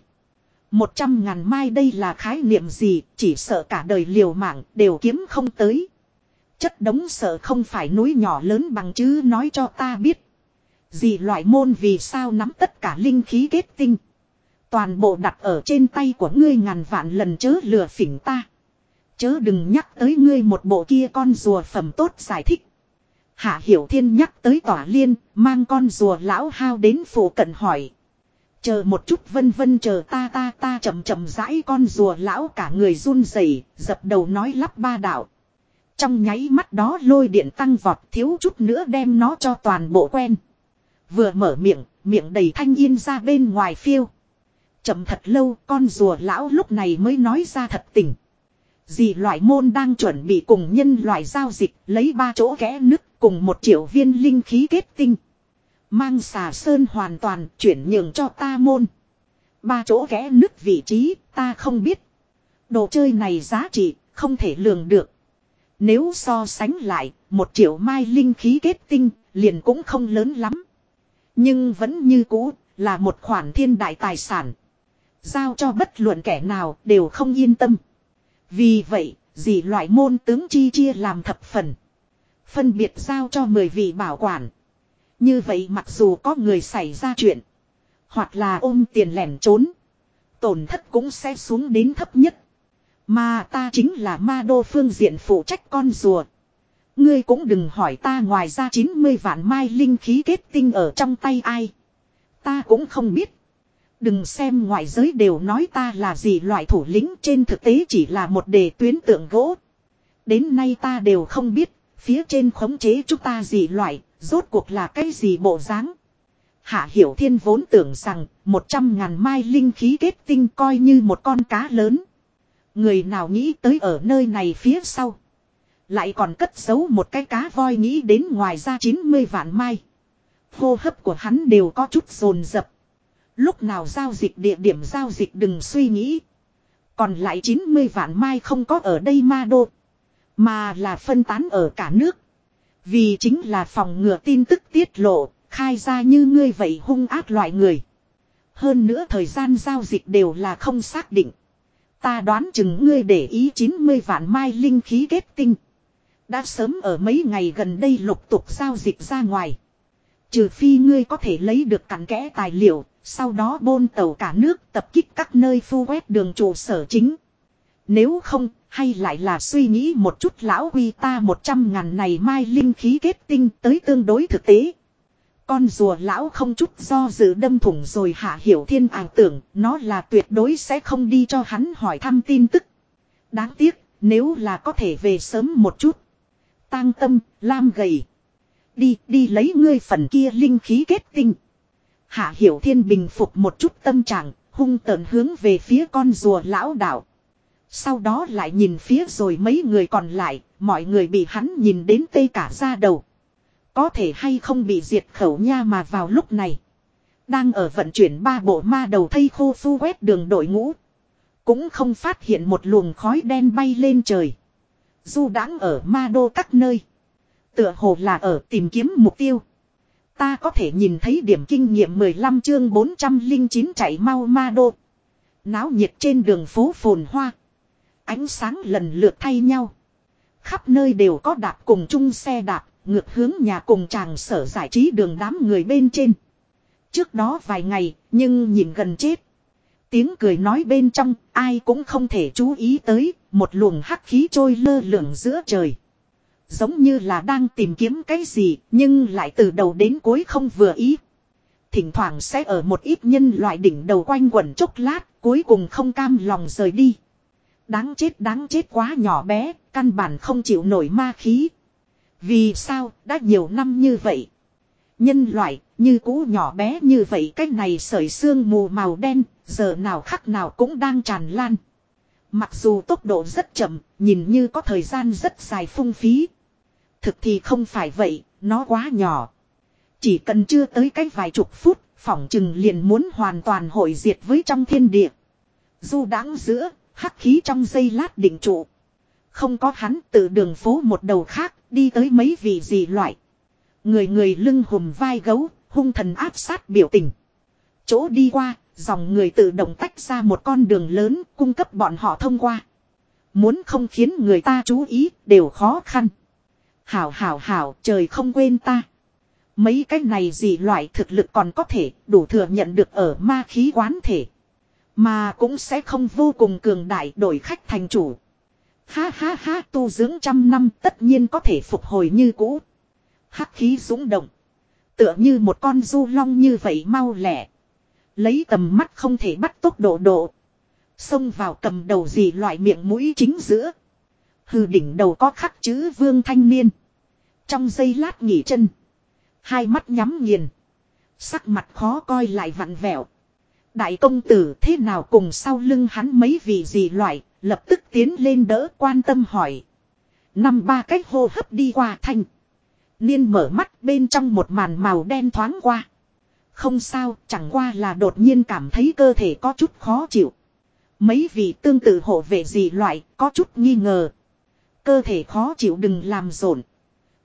Một trăm ngàn mai đây là khái niệm gì, chỉ sợ cả đời liều mạng đều kiếm không tới. Chất đống sợ không phải núi nhỏ lớn bằng chứ nói cho ta biết. Gì loại môn vì sao nắm tất cả linh khí kết tinh. Toàn bộ đặt ở trên tay của ngươi ngàn vạn lần chớ lừa phỉnh ta. Chớ đừng nhắc tới ngươi một bộ kia con rùa phẩm tốt giải thích. Hạ Hiểu Thiên nhắc tới tỏa liên, mang con rùa lão hao đến phủ cận hỏi. Chờ một chút vân vân chờ ta ta ta chậm chậm rãi con rùa lão cả người run rẩy dập đầu nói lắp ba đạo. Trong nháy mắt đó lôi điện tăng vọt thiếu chút nữa đem nó cho toàn bộ quen. Vừa mở miệng, miệng đầy thanh yên ra bên ngoài phiêu. Chậm thật lâu con rùa lão lúc này mới nói ra thật tình. Dì loại môn đang chuẩn bị cùng nhân loại giao dịch lấy ba chỗ kẽ nứt cùng một triệu viên linh khí kết tinh. Mang xà sơn hoàn toàn chuyển nhượng cho ta môn. Ba chỗ ghé nứt vị trí ta không biết. Đồ chơi này giá trị không thể lường được. Nếu so sánh lại một triệu mai linh khí kết tinh liền cũng không lớn lắm. Nhưng vẫn như cũ là một khoản thiên đại tài sản. Giao cho bất luận kẻ nào đều không yên tâm. Vì vậy, dì loại môn tướng chi chia làm thập phần. Phân biệt giao cho 10 vị bảo quản. Như vậy mặc dù có người xảy ra chuyện. Hoặc là ôm tiền lẻn trốn. Tổn thất cũng sẽ xuống đến thấp nhất. Mà ta chính là ma đô phương diện phụ trách con rùa. Ngươi cũng đừng hỏi ta ngoài ra 90 vạn mai linh khí kết tinh ở trong tay ai. Ta cũng không biết. Đừng xem ngoại giới đều nói ta là gì loại thủ lĩnh trên thực tế chỉ là một đề tuyến tượng gỗ. Đến nay ta đều không biết, phía trên khống chế chúng ta gì loại, rốt cuộc là cái gì bộ dáng. Hạ Hiểu Thiên vốn tưởng rằng 100 ngàn mai linh khí kết tinh coi như một con cá lớn. Người nào nghĩ tới ở nơi này phía sau. Lại còn cất giấu một cái cá voi nghĩ đến ngoài ra 90 vạn mai. Hô hấp của hắn đều có chút rồn rập. Lúc nào giao dịch địa điểm giao dịch đừng suy nghĩ. Còn lại 90 vạn mai không có ở đây ma đô. Mà là phân tán ở cả nước. Vì chính là phòng ngừa tin tức tiết lộ, khai ra như ngươi vậy hung ác loại người. Hơn nữa thời gian giao dịch đều là không xác định. Ta đoán chừng ngươi để ý 90 vạn mai linh khí kết tinh. Đã sớm ở mấy ngày gần đây lục tục giao dịch ra ngoài. Trừ phi ngươi có thể lấy được cặn kẽ tài liệu, sau đó bôn tàu cả nước tập kích các nơi phu quét đường trụ sở chính. Nếu không, hay lại là suy nghĩ một chút lão huy ta một trăm ngàn này mai linh khí kết tinh tới tương đối thực tế. Con rùa lão không chút do dự đâm thủng rồi hạ hiểu thiên ảo tưởng nó là tuyệt đối sẽ không đi cho hắn hỏi thăm tin tức. Đáng tiếc, nếu là có thể về sớm một chút. Tang tâm, lam gầy. Đi, đi lấy ngươi phần kia linh khí kết tinh. Hạ hiểu thiên bình phục một chút tâm trạng, hung tợn hướng về phía con rùa lão đạo. Sau đó lại nhìn phía rồi mấy người còn lại, mọi người bị hắn nhìn đến tê cả ra đầu. Có thể hay không bị diệt khẩu nha mà vào lúc này. Đang ở vận chuyển ba bộ ma đầu thây khô phu quét đường đội ngũ. Cũng không phát hiện một luồng khói đen bay lên trời. Du đãng ở ma đô các nơi. Tựa hồ là ở tìm kiếm mục tiêu. Ta có thể nhìn thấy điểm kinh nghiệm 15 chương 409 chạy mau ma đô. Náo nhiệt trên đường phố phồn hoa. Ánh sáng lần lượt thay nhau. Khắp nơi đều có đạp cùng chung xe đạp, ngược hướng nhà cùng chàng sở giải trí đường đám người bên trên. Trước đó vài ngày, nhưng nhìn gần chết. Tiếng cười nói bên trong, ai cũng không thể chú ý tới, một luồng hắc khí trôi lơ lửng giữa trời. Giống như là đang tìm kiếm cái gì, nhưng lại từ đầu đến cuối không vừa ý. Thỉnh thoảng sẽ ở một ít nhân loại đỉnh đầu quanh quẩn chốc lát, cuối cùng không cam lòng rời đi. Đáng chết đáng chết quá nhỏ bé, căn bản không chịu nổi ma khí. Vì sao, đã nhiều năm như vậy. Nhân loại, như cũ nhỏ bé như vậy cái này sởi xương mù màu đen, giờ nào khắc nào cũng đang tràn lan. Mặc dù tốc độ rất chậm, nhìn như có thời gian rất dài phung phí. Thực thì không phải vậy, nó quá nhỏ. Chỉ cần chưa tới cái vài chục phút, phỏng chừng liền muốn hoàn toàn hội diệt với trong thiên địa. Du đáng giữa, hắc khí trong giây lát định trụ. Không có hắn từ đường phố một đầu khác, đi tới mấy vị gì loại. Người người lưng hùm vai gấu, hung thần áp sát biểu tình. Chỗ đi qua, dòng người tự động tách ra một con đường lớn, cung cấp bọn họ thông qua. Muốn không khiến người ta chú ý, đều khó khăn. Hảo hảo hảo, trời không quên ta. Mấy cái này gì loại thực lực còn có thể đủ thừa nhận được ở ma khí quán thể. Mà cũng sẽ không vô cùng cường đại đổi khách thành chủ. Ha ha ha, tu dưỡng trăm năm tất nhiên có thể phục hồi như cũ. Hắc khí dũng động. Tựa như một con du long như vậy mau lẻ. Lấy tầm mắt không thể bắt tốc độ độ. Xông vào cầm đầu gì loại miệng mũi chính giữa. Hừ đỉnh đầu có khắc chữ vương thanh niên. Trong giây lát nghỉ chân. Hai mắt nhắm nghiền. Sắc mặt khó coi lại vặn vẹo. Đại công tử thế nào cùng sau lưng hắn mấy vị gì loại, lập tức tiến lên đỡ quan tâm hỏi. Năm ba cách hô hấp đi qua thanh. Niên mở mắt bên trong một màn màu đen thoáng qua. Không sao, chẳng qua là đột nhiên cảm thấy cơ thể có chút khó chịu. Mấy vị tương tự hộ vệ gì loại, có chút nghi ngờ. Cơ thể khó chịu đừng làm rộn.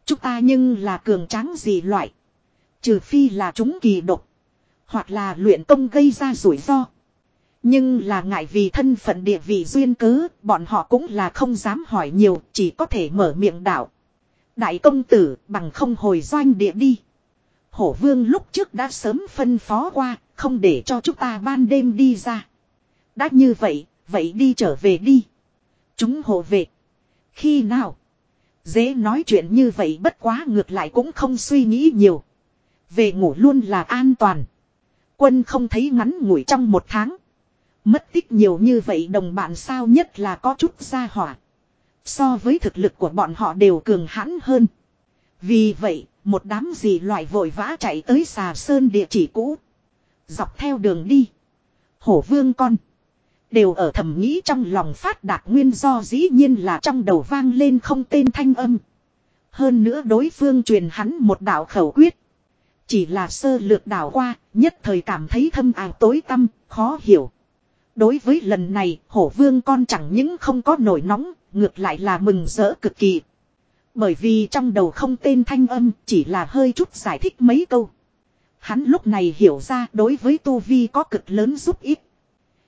Chúng ta nhưng là cường tráng gì loại. Trừ phi là chúng kỳ độc. Hoặc là luyện công gây ra rủi ro. Nhưng là ngại vì thân phận địa vị duyên cớ, bọn họ cũng là không dám hỏi nhiều, chỉ có thể mở miệng đạo. Đại công tử bằng không hồi doanh địa đi. Hổ vương lúc trước đã sớm phân phó qua, không để cho chúng ta ban đêm đi ra. Đã như vậy, vậy đi trở về đi. Chúng hộ vệ. Khi nào? Dễ nói chuyện như vậy bất quá ngược lại cũng không suy nghĩ nhiều. Về ngủ luôn là an toàn. Quân không thấy ngắn ngủi trong một tháng. Mất tích nhiều như vậy đồng bạn sao nhất là có chút gia hỏa. So với thực lực của bọn họ đều cường hãn hơn. Vì vậy, một đám gì loại vội vã chạy tới xà sơn địa chỉ cũ. Dọc theo đường đi. Hổ vương con. Đều ở thầm nghĩ trong lòng phát đạt nguyên do dĩ nhiên là trong đầu vang lên không tên thanh âm. Hơn nữa đối phương truyền hắn một đạo khẩu quyết. Chỉ là sơ lược đảo qua, nhất thời cảm thấy thâm ảo tối tâm, khó hiểu. Đối với lần này, hổ vương con chẳng những không có nổi nóng, ngược lại là mừng rỡ cực kỳ. Bởi vì trong đầu không tên thanh âm, chỉ là hơi chút giải thích mấy câu. Hắn lúc này hiểu ra đối với Tu Vi có cực lớn giúp ích.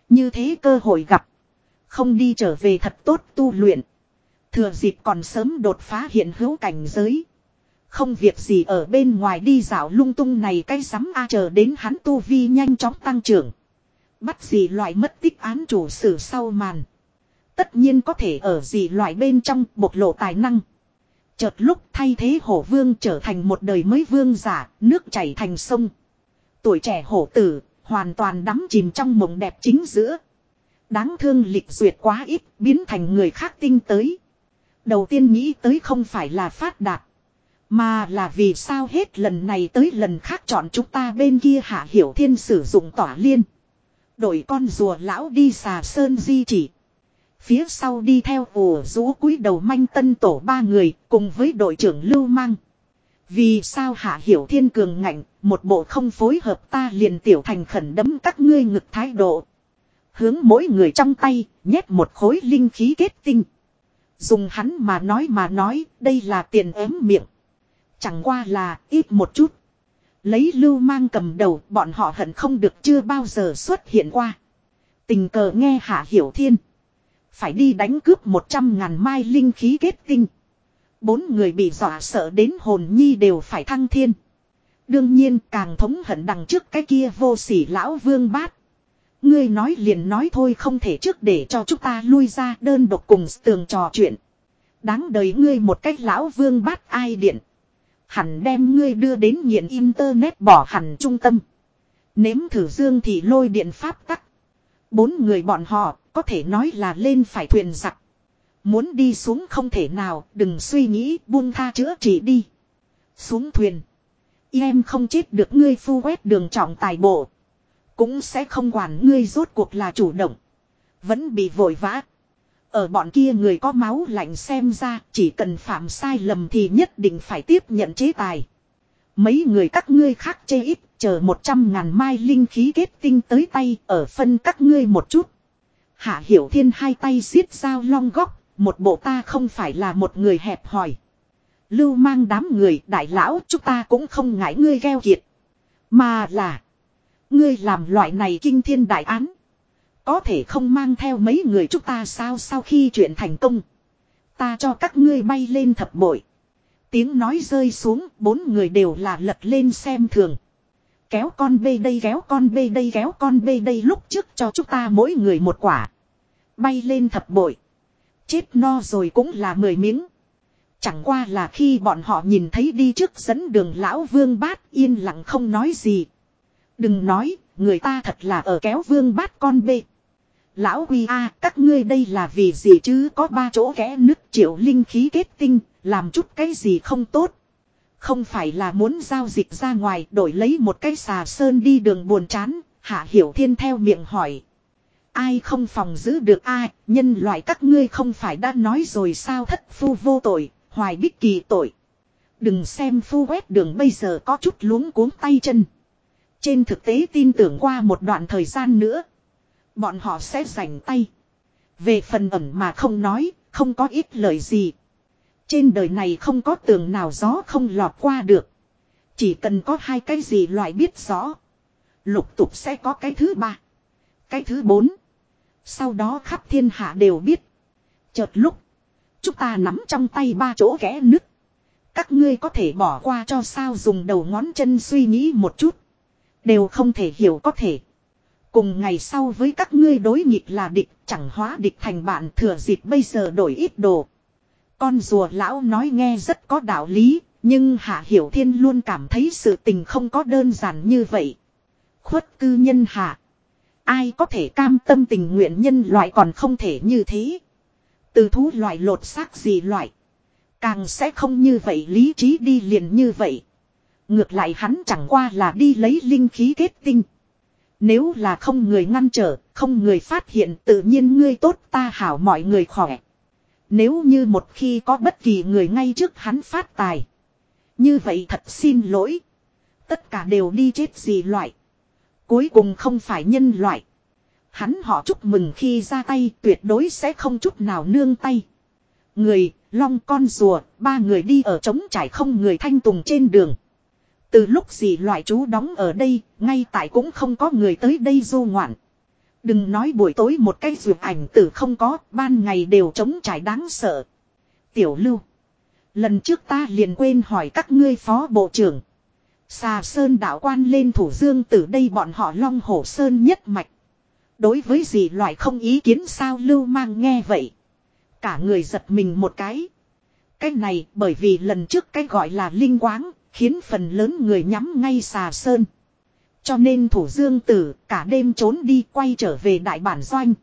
Như thế cơ hội gặp. Không đi trở về thật tốt tu luyện. Thừa dịp còn sớm đột phá hiện hữu cảnh giới. Không việc gì ở bên ngoài đi dạo lung tung này cái sắm a chờ đến hắn tu vi nhanh chóng tăng trưởng. Bắt gì loại mất tích án chủ sử sau màn. Tất nhiên có thể ở gì loại bên trong bộc lộ tài năng. Chợt lúc thay thế hổ vương trở thành một đời mới vương giả, nước chảy thành sông. Tuổi trẻ hổ tử, hoàn toàn đắm chìm trong mộng đẹp chính giữa. Đáng thương lịch duyệt quá ít, biến thành người khác tinh tới. Đầu tiên nghĩ tới không phải là phát đạt. Mà là vì sao hết lần này tới lần khác chọn chúng ta bên kia hạ hiểu thiên sử dụng tỏa liên. Đổi con rùa lão đi xà sơn di chỉ. Phía sau đi theo ổ rũ cúi đầu manh tân tổ ba người cùng với đội trưởng lưu mang. Vì sao hạ hiểu thiên cường ngạnh, một bộ không phối hợp ta liền tiểu thành khẩn đấm các ngươi ngực thái độ. Hướng mỗi người trong tay, nhét một khối linh khí kết tinh. Dùng hắn mà nói mà nói, đây là tiền ếm miệng. Chẳng qua là ít một chút. Lấy lưu mang cầm đầu, bọn họ hận không được chưa bao giờ xuất hiện qua. Tình cờ nghe hạ hiểu thiên. Phải đi đánh cướp một trăm ngàn mai linh khí kết tinh. Bốn người bị dọa sợ đến hồn nhi đều phải thăng thiên. Đương nhiên càng thống hận đằng trước cái kia vô sỉ lão vương bát. Ngươi nói liền nói thôi không thể trước để cho chúng ta lui ra đơn độc cùng tường trò chuyện. Đáng đời ngươi một cách lão vương bát ai điện. Hẳn đem ngươi đưa đến nghiện internet bỏ hẳn trung tâm. Nếm thử dương thì lôi điện pháp tắc. Bốn người bọn họ có thể nói là lên phải thuyền giặc. Muốn đi xuống không thể nào, đừng suy nghĩ, buông tha chữa trị đi. Xuống thuyền. Em không chết được ngươi phu quét đường trọng tài bộ. Cũng sẽ không quản ngươi rốt cuộc là chủ động. Vẫn bị vội vã. Ở bọn kia người có máu lạnh xem ra chỉ cần phạm sai lầm thì nhất định phải tiếp nhận chế tài. Mấy người các ngươi khác chê ít, chờ một trăm ngàn mai linh khí kết tinh tới tay ở phân các ngươi một chút. Hạ Hiểu Thiên hai tay xiết dao long góc, một bộ ta không phải là một người hẹp hòi. Lưu mang đám người đại lão chúng ta cũng không ngại ngươi gheo kiệt. Mà là. Ngươi làm loại này kinh thiên đại án. Có thể không mang theo mấy người chúng ta sao sau khi chuyện thành công. Ta cho các ngươi bay lên thập bội. Tiếng nói rơi xuống bốn người đều là lật lên xem thường. Kéo con bê đây kéo con bê đây kéo con bê đây lúc trước cho chúng ta mỗi người một quả. Bay lên thập bội. Chết no rồi cũng là mười miếng. Chẳng qua là khi bọn họ nhìn thấy đi trước dẫn đường lão vương bát yên lặng không nói gì. Đừng nói, người ta thật là ở kéo vương bát con bê. Lão Huy A, các ngươi đây là vì gì chứ có ba chỗ kẽ nứt triệu linh khí kết tinh, làm chút cái gì không tốt. Không phải là muốn giao dịch ra ngoài đổi lấy một cái xà sơn đi đường buồn chán, hạ hiểu thiên theo miệng hỏi. Ai không phòng giữ được ai, nhân loại các ngươi không phải đã nói rồi sao thất phu vô tội, hoài bích kỳ tội. Đừng xem phu quét đường bây giờ có chút luống cuống tay chân. Trên thực tế tin tưởng qua một đoạn thời gian nữa. Bọn họ sẽ rảnh tay. Về phần ẩn mà không nói, không có ít lời gì. Trên đời này không có tường nào gió không lọt qua được. Chỉ cần có hai cái gì loại biết rõ. Lục tục sẽ có cái thứ ba. Cái thứ bốn. Sau đó khắp thiên hạ đều biết. Chợt lúc. Chúng ta nắm trong tay ba chỗ ghé nứt. Các ngươi có thể bỏ qua cho sao dùng đầu ngón chân suy nghĩ một chút. Đều không thể hiểu có thể. Cùng ngày sau với các ngươi đối nghịch là địch, chẳng hóa địch thành bạn thừa dịp bây giờ đổi ít đồ. Con rùa lão nói nghe rất có đạo lý, nhưng Hạ Hiểu Thiên luôn cảm thấy sự tình không có đơn giản như vậy. Khuất cư nhân hạ. Ai có thể cam tâm tình nguyện nhân loại còn không thể như thế. Từ thú loại lột xác gì loại. Càng sẽ không như vậy lý trí đi liền như vậy. Ngược lại hắn chẳng qua là đi lấy linh khí kết tinh. Nếu là không người ngăn trở, không người phát hiện tự nhiên ngươi tốt ta hảo mọi người khỏe. Nếu như một khi có bất kỳ người ngay trước hắn phát tài. Như vậy thật xin lỗi. Tất cả đều đi chết gì loại. Cuối cùng không phải nhân loại. Hắn họ chúc mừng khi ra tay tuyệt đối sẽ không chút nào nương tay. Người, long con rùa, ba người đi ở trống trải không người thanh tùng trên đường. Từ lúc gì loại chú đóng ở đây, ngay tại cũng không có người tới đây du ngoạn. Đừng nói buổi tối một cái dược ảnh tử không có, ban ngày đều trống trải đáng sợ. Tiểu lưu. Lần trước ta liền quên hỏi các ngươi phó bộ trưởng. Xà Sơn đạo quan lên thủ dương từ đây bọn họ long hổ Sơn nhất mạch. Đối với gì loại không ý kiến sao lưu mang nghe vậy. Cả người giật mình một cái. Cái này bởi vì lần trước cái gọi là linh quáng, khiến phần lớn người nhắm ngay xà sơn. Cho nên thủ dương tử cả đêm trốn đi quay trở về đại bản doanh.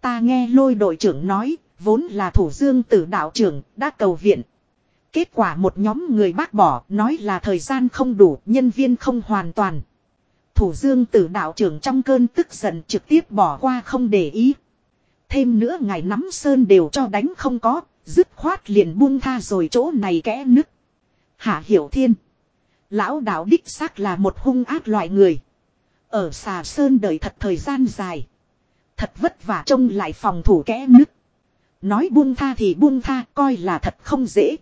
Ta nghe lôi đội trưởng nói, vốn là thủ dương tử đạo trưởng, đã cầu viện. Kết quả một nhóm người bác bỏ, nói là thời gian không đủ, nhân viên không hoàn toàn. Thủ dương tử đạo trưởng trong cơn tức giận trực tiếp bỏ qua không để ý. Thêm nữa ngày nắm sơn đều cho đánh không có, dứt khoát liền buông tha rồi chỗ này kẽ nứt. Hạ Hiểu Thiên. Lão đạo đích xác là một hung ác loại người. Ở xà sơn đợi thật thời gian dài. Thật vất vả trông lại phòng thủ kẽ nứt. Nói buông tha thì buông tha coi là thật không dễ.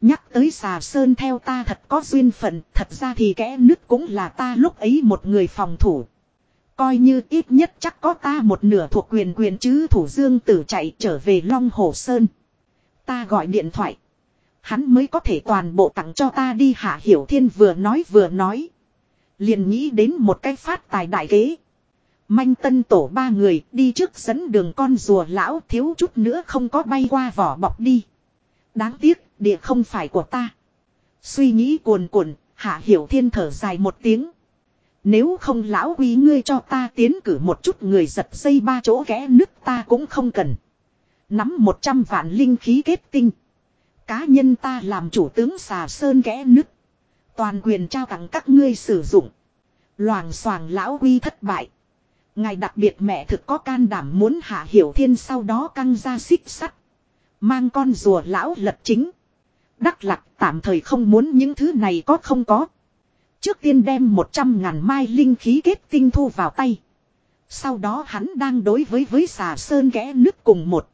Nhắc tới xà sơn theo ta thật có duyên phận, thật ra thì kẽ nứt cũng là ta lúc ấy một người phòng thủ. Coi như ít nhất chắc có ta một nửa thuộc quyền quyền chứ thủ dương tử chạy trở về Long Hồ Sơn. Ta gọi điện thoại. Hắn mới có thể toàn bộ tặng cho ta đi hạ hiểu thiên vừa nói vừa nói. Liền nghĩ đến một cái phát tài đại kế. Manh tân tổ ba người đi trước dẫn đường con rùa lão thiếu chút nữa không có bay qua vỏ bọc đi. Đáng tiếc, địa không phải của ta. Suy nghĩ cuồn cuộn, hạ hiểu thiên thở dài một tiếng. Nếu không lão quý ngươi cho ta tiến cử một chút người giật dây ba chỗ ghé nước ta cũng không cần. Nắm một trăm vạn linh khí kết tinh. Cá nhân ta làm chủ tướng xà sơn ghé nước. Toàn quyền trao tặng các ngươi sử dụng. Loàng xoàng lão quy thất bại. Ngài đặc biệt mẹ thực có can đảm muốn hạ hiểu thiên sau đó căng ra xích sắt. Mang con rùa lão lật chính. Đắc lạc tạm thời không muốn những thứ này có không có. Trước tiên đem một trăm ngàn mai linh khí kết tinh thu vào tay. Sau đó hắn đang đối với với xà sơn kẽ nước cùng một.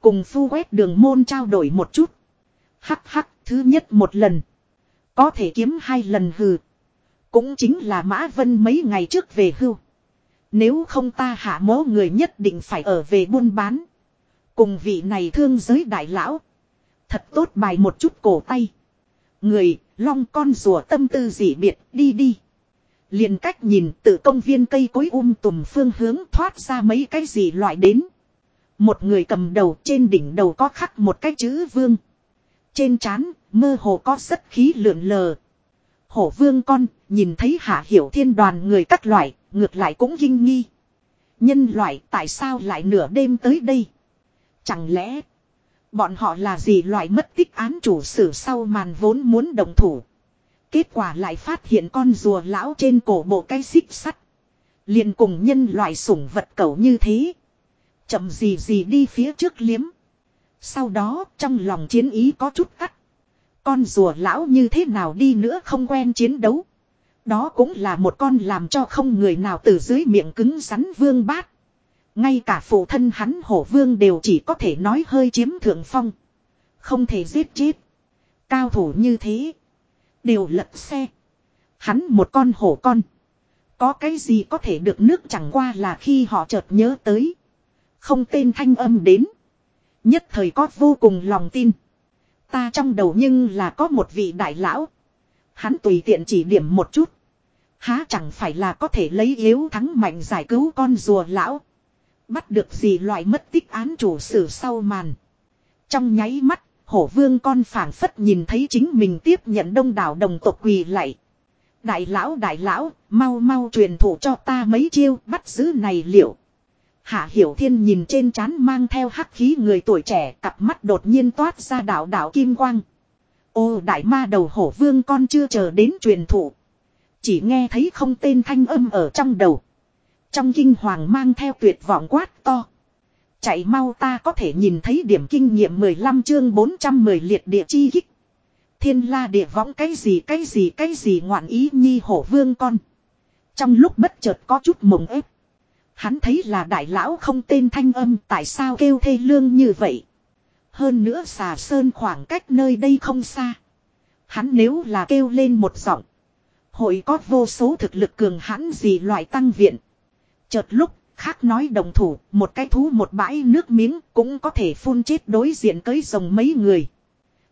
Cùng phu quét đường môn trao đổi một chút. Hắc hắc thứ nhất một lần. Có thể kiếm hai lần hừ. Cũng chính là Mã Vân mấy ngày trước về hưu. Nếu không ta hạ mố người nhất định phải ở về buôn bán. Cùng vị này thương giới đại lão. Thật tốt bài một chút cổ tay. Người, long con rùa tâm tư dị biệt, đi đi. liền cách nhìn từ công viên cây cối um tùm phương hướng thoát ra mấy cái gì loại đến. Một người cầm đầu trên đỉnh đầu có khắc một cái chữ vương. Trên trán mơ hồ có rất khí lượn lờ. Hổ vương con, nhìn thấy hạ hiểu thiên đoàn người các loại, ngược lại cũng kinh nghi. Nhân loại tại sao lại nửa đêm tới đây? Chẳng lẽ bọn họ là gì loại mất tích án chủ sử sau màn vốn muốn đồng thủ. Kết quả lại phát hiện con rùa lão trên cổ bộ cái xích sắt. liền cùng nhân loại sủng vật cẩu như thế. Chậm gì gì đi phía trước liếm. Sau đó, trong lòng chiến ý có chút cắt. Con rùa lão như thế nào đi nữa không quen chiến đấu. Đó cũng là một con làm cho không người nào từ dưới miệng cứng rắn vương bát. Ngay cả phụ thân hắn hổ vương đều chỉ có thể nói hơi chiếm thượng phong. Không thể giết chết. Cao thủ như thế. Đều lật xe. Hắn một con hổ con. Có cái gì có thể được nước chẳng qua là khi họ chợt nhớ tới. Không tên thanh âm đến. Nhất thời có vô cùng lòng tin. Ta trong đầu nhưng là có một vị đại lão. Hắn tùy tiện chỉ điểm một chút. Há chẳng phải là có thể lấy yếu thắng mạnh giải cứu con rùa lão. Bắt được gì loại mất tích án chủ sử sau màn. Trong nháy mắt, hổ vương con phảng phất nhìn thấy chính mình tiếp nhận đông đảo đồng tộc quỳ lạy. Đại lão đại lão, mau mau truyền thụ cho ta mấy chiêu bắt giữ này liệu. Hạ Hiểu Thiên nhìn trên trán mang theo hắc khí người tuổi trẻ, cặp mắt đột nhiên toát ra đạo đạo kim quang. Ô, đại ma đầu hổ vương con chưa chờ đến truyền thụ. Chỉ nghe thấy không tên thanh âm ở trong đầu. Trong kinh hoàng mang theo tuyệt vọng quát to. Chạy mau ta có thể nhìn thấy điểm kinh nghiệm 15 chương 410 liệt địa chi kích. Thiên la địa võng cái gì cái gì cái gì ngoạn ý nhi hổ vương con. Trong lúc bất chợt có chút mộng ép. Hắn thấy là đại lão không tên thanh âm, tại sao kêu thê lương như vậy. Hơn nữa xà sơn khoảng cách nơi đây không xa. Hắn nếu là kêu lên một giọng. Hội có vô số thực lực cường hãn gì loại tăng viện. Chợt lúc, khác nói đồng thủ, một cái thú một bãi nước miếng cũng có thể phun chết đối diện cưới rồng mấy người.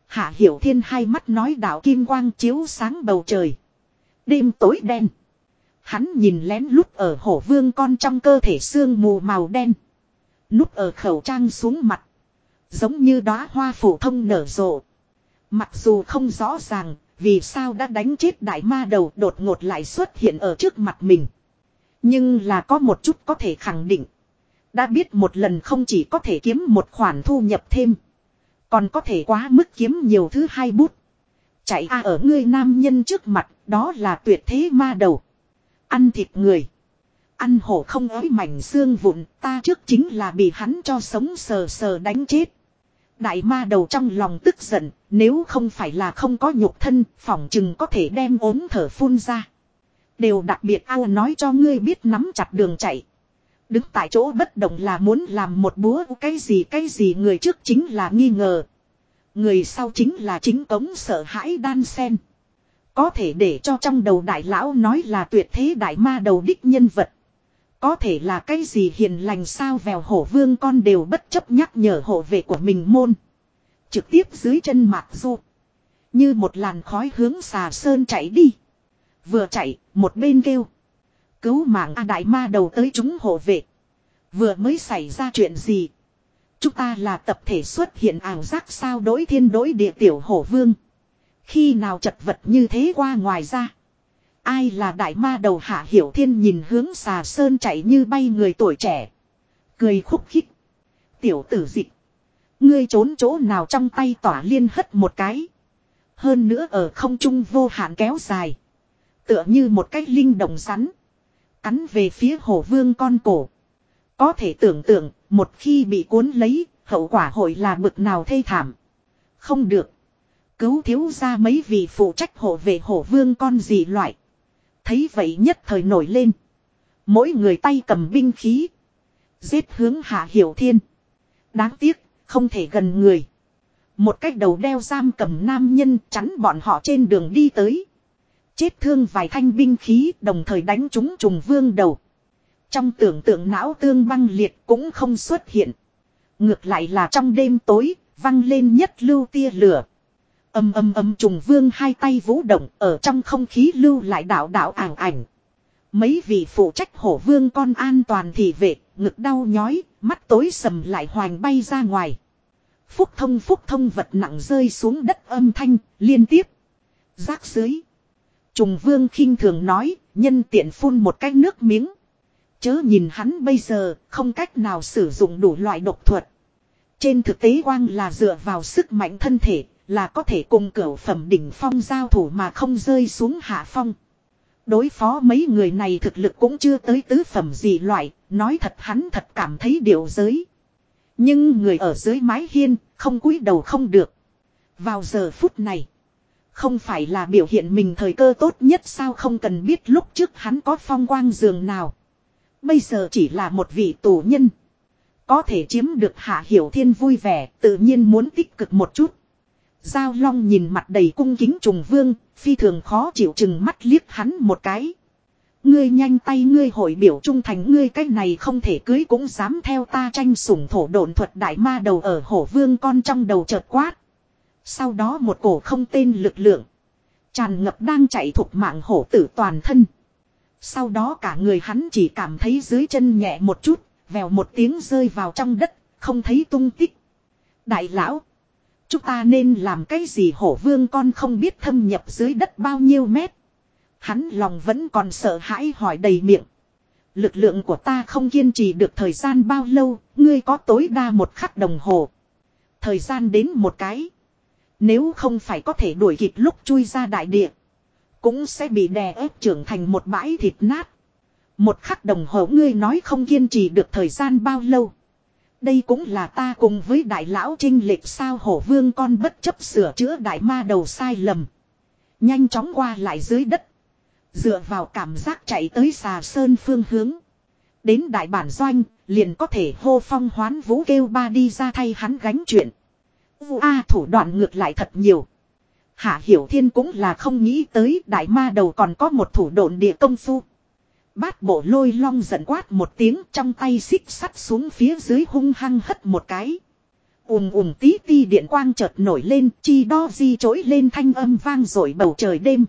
Hạ Hiểu Thiên hai mắt nói đạo kim quang chiếu sáng bầu trời. Đêm tối đen. Hắn nhìn lén lút ở hổ vương con trong cơ thể xương mù màu đen. Núp ở khẩu trang xuống mặt. Giống như đóa hoa phổ thông nở rộ. Mặc dù không rõ ràng vì sao đã đánh chết đại ma đầu đột ngột lại xuất hiện ở trước mặt mình. Nhưng là có một chút có thể khẳng định. Đã biết một lần không chỉ có thể kiếm một khoản thu nhập thêm. Còn có thể quá mức kiếm nhiều thứ hai bút. Chạy a ở ngươi nam nhân trước mặt, đó là tuyệt thế ma đầu. Ăn thịt người. Ăn hổ không ói mảnh xương vụn, ta trước chính là bị hắn cho sống sờ sờ đánh chết. Đại ma đầu trong lòng tức giận, nếu không phải là không có nhục thân, phỏng chừng có thể đem ốm thở phun ra. Đều đặc biệt ao nói cho ngươi biết nắm chặt đường chạy. Đứng tại chỗ bất động là muốn làm một búa cái gì cái gì người trước chính là nghi ngờ. Người sau chính là chính cống sợ hãi đan sen. Có thể để cho trong đầu đại lão nói là tuyệt thế đại ma đầu đích nhân vật. Có thể là cái gì hiền lành sao vèo hổ vương con đều bất chấp nhắc nhở hộ vệ của mình môn. Trực tiếp dưới chân mạc du. Như một làn khói hướng xà sơn chạy đi. Vừa chạy, một bên kêu. Cứu mạng A Đại Ma đầu tới chúng hộ vệ. Vừa mới xảy ra chuyện gì? Chúng ta là tập thể xuất hiện ảo giác sao đối thiên đối địa tiểu hổ vương. Khi nào chật vật như thế qua ngoài ra. Ai là đại ma đầu hạ hiểu thiên nhìn hướng xà sơn chạy như bay người tuổi trẻ. Cười khúc khích. Tiểu tử dịch. Ngươi trốn chỗ nào trong tay tỏa liên hất một cái. Hơn nữa ở không trung vô hạn kéo dài. Tựa như một cái linh đồng rắn. Cắn về phía hổ vương con cổ. Có thể tưởng tượng, một khi bị cuốn lấy, hậu quả hội là bực nào thê thảm. Không được. Cứu thiếu ra mấy vị phụ trách hộ về hổ vương con gì loại. Thấy vậy nhất thời nổi lên. Mỗi người tay cầm binh khí. Giết hướng hạ hiểu thiên. Đáng tiếc, không thể gần người. Một cách đầu đeo giam cầm nam nhân chắn bọn họ trên đường đi tới. Chết thương vài thanh binh khí đồng thời đánh chúng trùng vương đầu. Trong tưởng tượng não tương băng liệt cũng không xuất hiện. Ngược lại là trong đêm tối, văng lên nhất lưu tia lửa. Âm âm âm trùng vương hai tay vũ động ở trong không khí lưu lại đạo đạo ảng ảnh. Mấy vị phụ trách hổ vương con an toàn thì vệ, ngực đau nhói, mắt tối sầm lại hoành bay ra ngoài. Phúc thông phúc thông vật nặng rơi xuống đất âm thanh, liên tiếp. Rác dưới. Trùng vương khinh thường nói, nhân tiện phun một cái nước miếng. Chớ nhìn hắn bây giờ, không cách nào sử dụng đủ loại độc thuật. Trên thực tế quang là dựa vào sức mạnh thân thể, là có thể cùng cửu phẩm đỉnh phong giao thủ mà không rơi xuống hạ phong. Đối phó mấy người này thực lực cũng chưa tới tứ phẩm gì loại, nói thật hắn thật cảm thấy điều giới. Nhưng người ở dưới mái hiên, không cúi đầu không được. Vào giờ phút này, không phải là biểu hiện mình thời cơ tốt nhất sao không cần biết lúc trước hắn có phong quang giường nào. Bây giờ chỉ là một vị tù nhân. Có thể chiếm được hạ hiểu thiên vui vẻ, tự nhiên muốn tích cực một chút. Giao long nhìn mặt đầy cung kính trùng vương, phi thường khó chịu chừng mắt liếc hắn một cái. Ngươi nhanh tay ngươi hội biểu trung thành ngươi cái này không thể cưới cũng dám theo ta tranh sủng thổ độn thuật đại ma đầu ở hổ vương con trong đầu chợt quát. Sau đó một cổ không tên lực lượng. Tràn ngập đang chạy thuộc mạng hổ tử toàn thân. Sau đó cả người hắn chỉ cảm thấy dưới chân nhẹ một chút, vèo một tiếng rơi vào trong đất, không thấy tung tích. Đại lão, Chúng ta nên làm cái gì hổ vương con không biết thâm nhập dưới đất bao nhiêu mét. Hắn lòng vẫn còn sợ hãi hỏi đầy miệng. Lực lượng của ta không kiên trì được thời gian bao lâu, ngươi có tối đa một khắc đồng hồ. Thời gian đến một cái. Nếu không phải có thể đuổi kịp lúc chui ra đại địa. Cũng sẽ bị đè ép trưởng thành một bãi thịt nát. Một khắc đồng hồ ngươi nói không kiên trì được thời gian bao lâu. Đây cũng là ta cùng với đại lão trinh lệch sao hổ vương con bất chấp sửa chữa đại ma đầu sai lầm. Nhanh chóng qua lại dưới đất. Dựa vào cảm giác chạy tới xà sơn phương hướng. Đến đại bản doanh, liền có thể hô phong hoán vũ kêu ba đi ra thay hắn gánh chuyện. U a thủ đoạn ngược lại thật nhiều. Hạ Hiểu Thiên cũng là không nghĩ tới đại ma đầu còn có một thủ độn địa công phu. Bát bộ lôi long giận quát một tiếng trong tay xích sắt xuống phía dưới hung hăng hất một cái. ùm ùm tí ti điện quang chợt nổi lên, chi đo di trỗi lên thanh âm vang rội bầu trời đêm.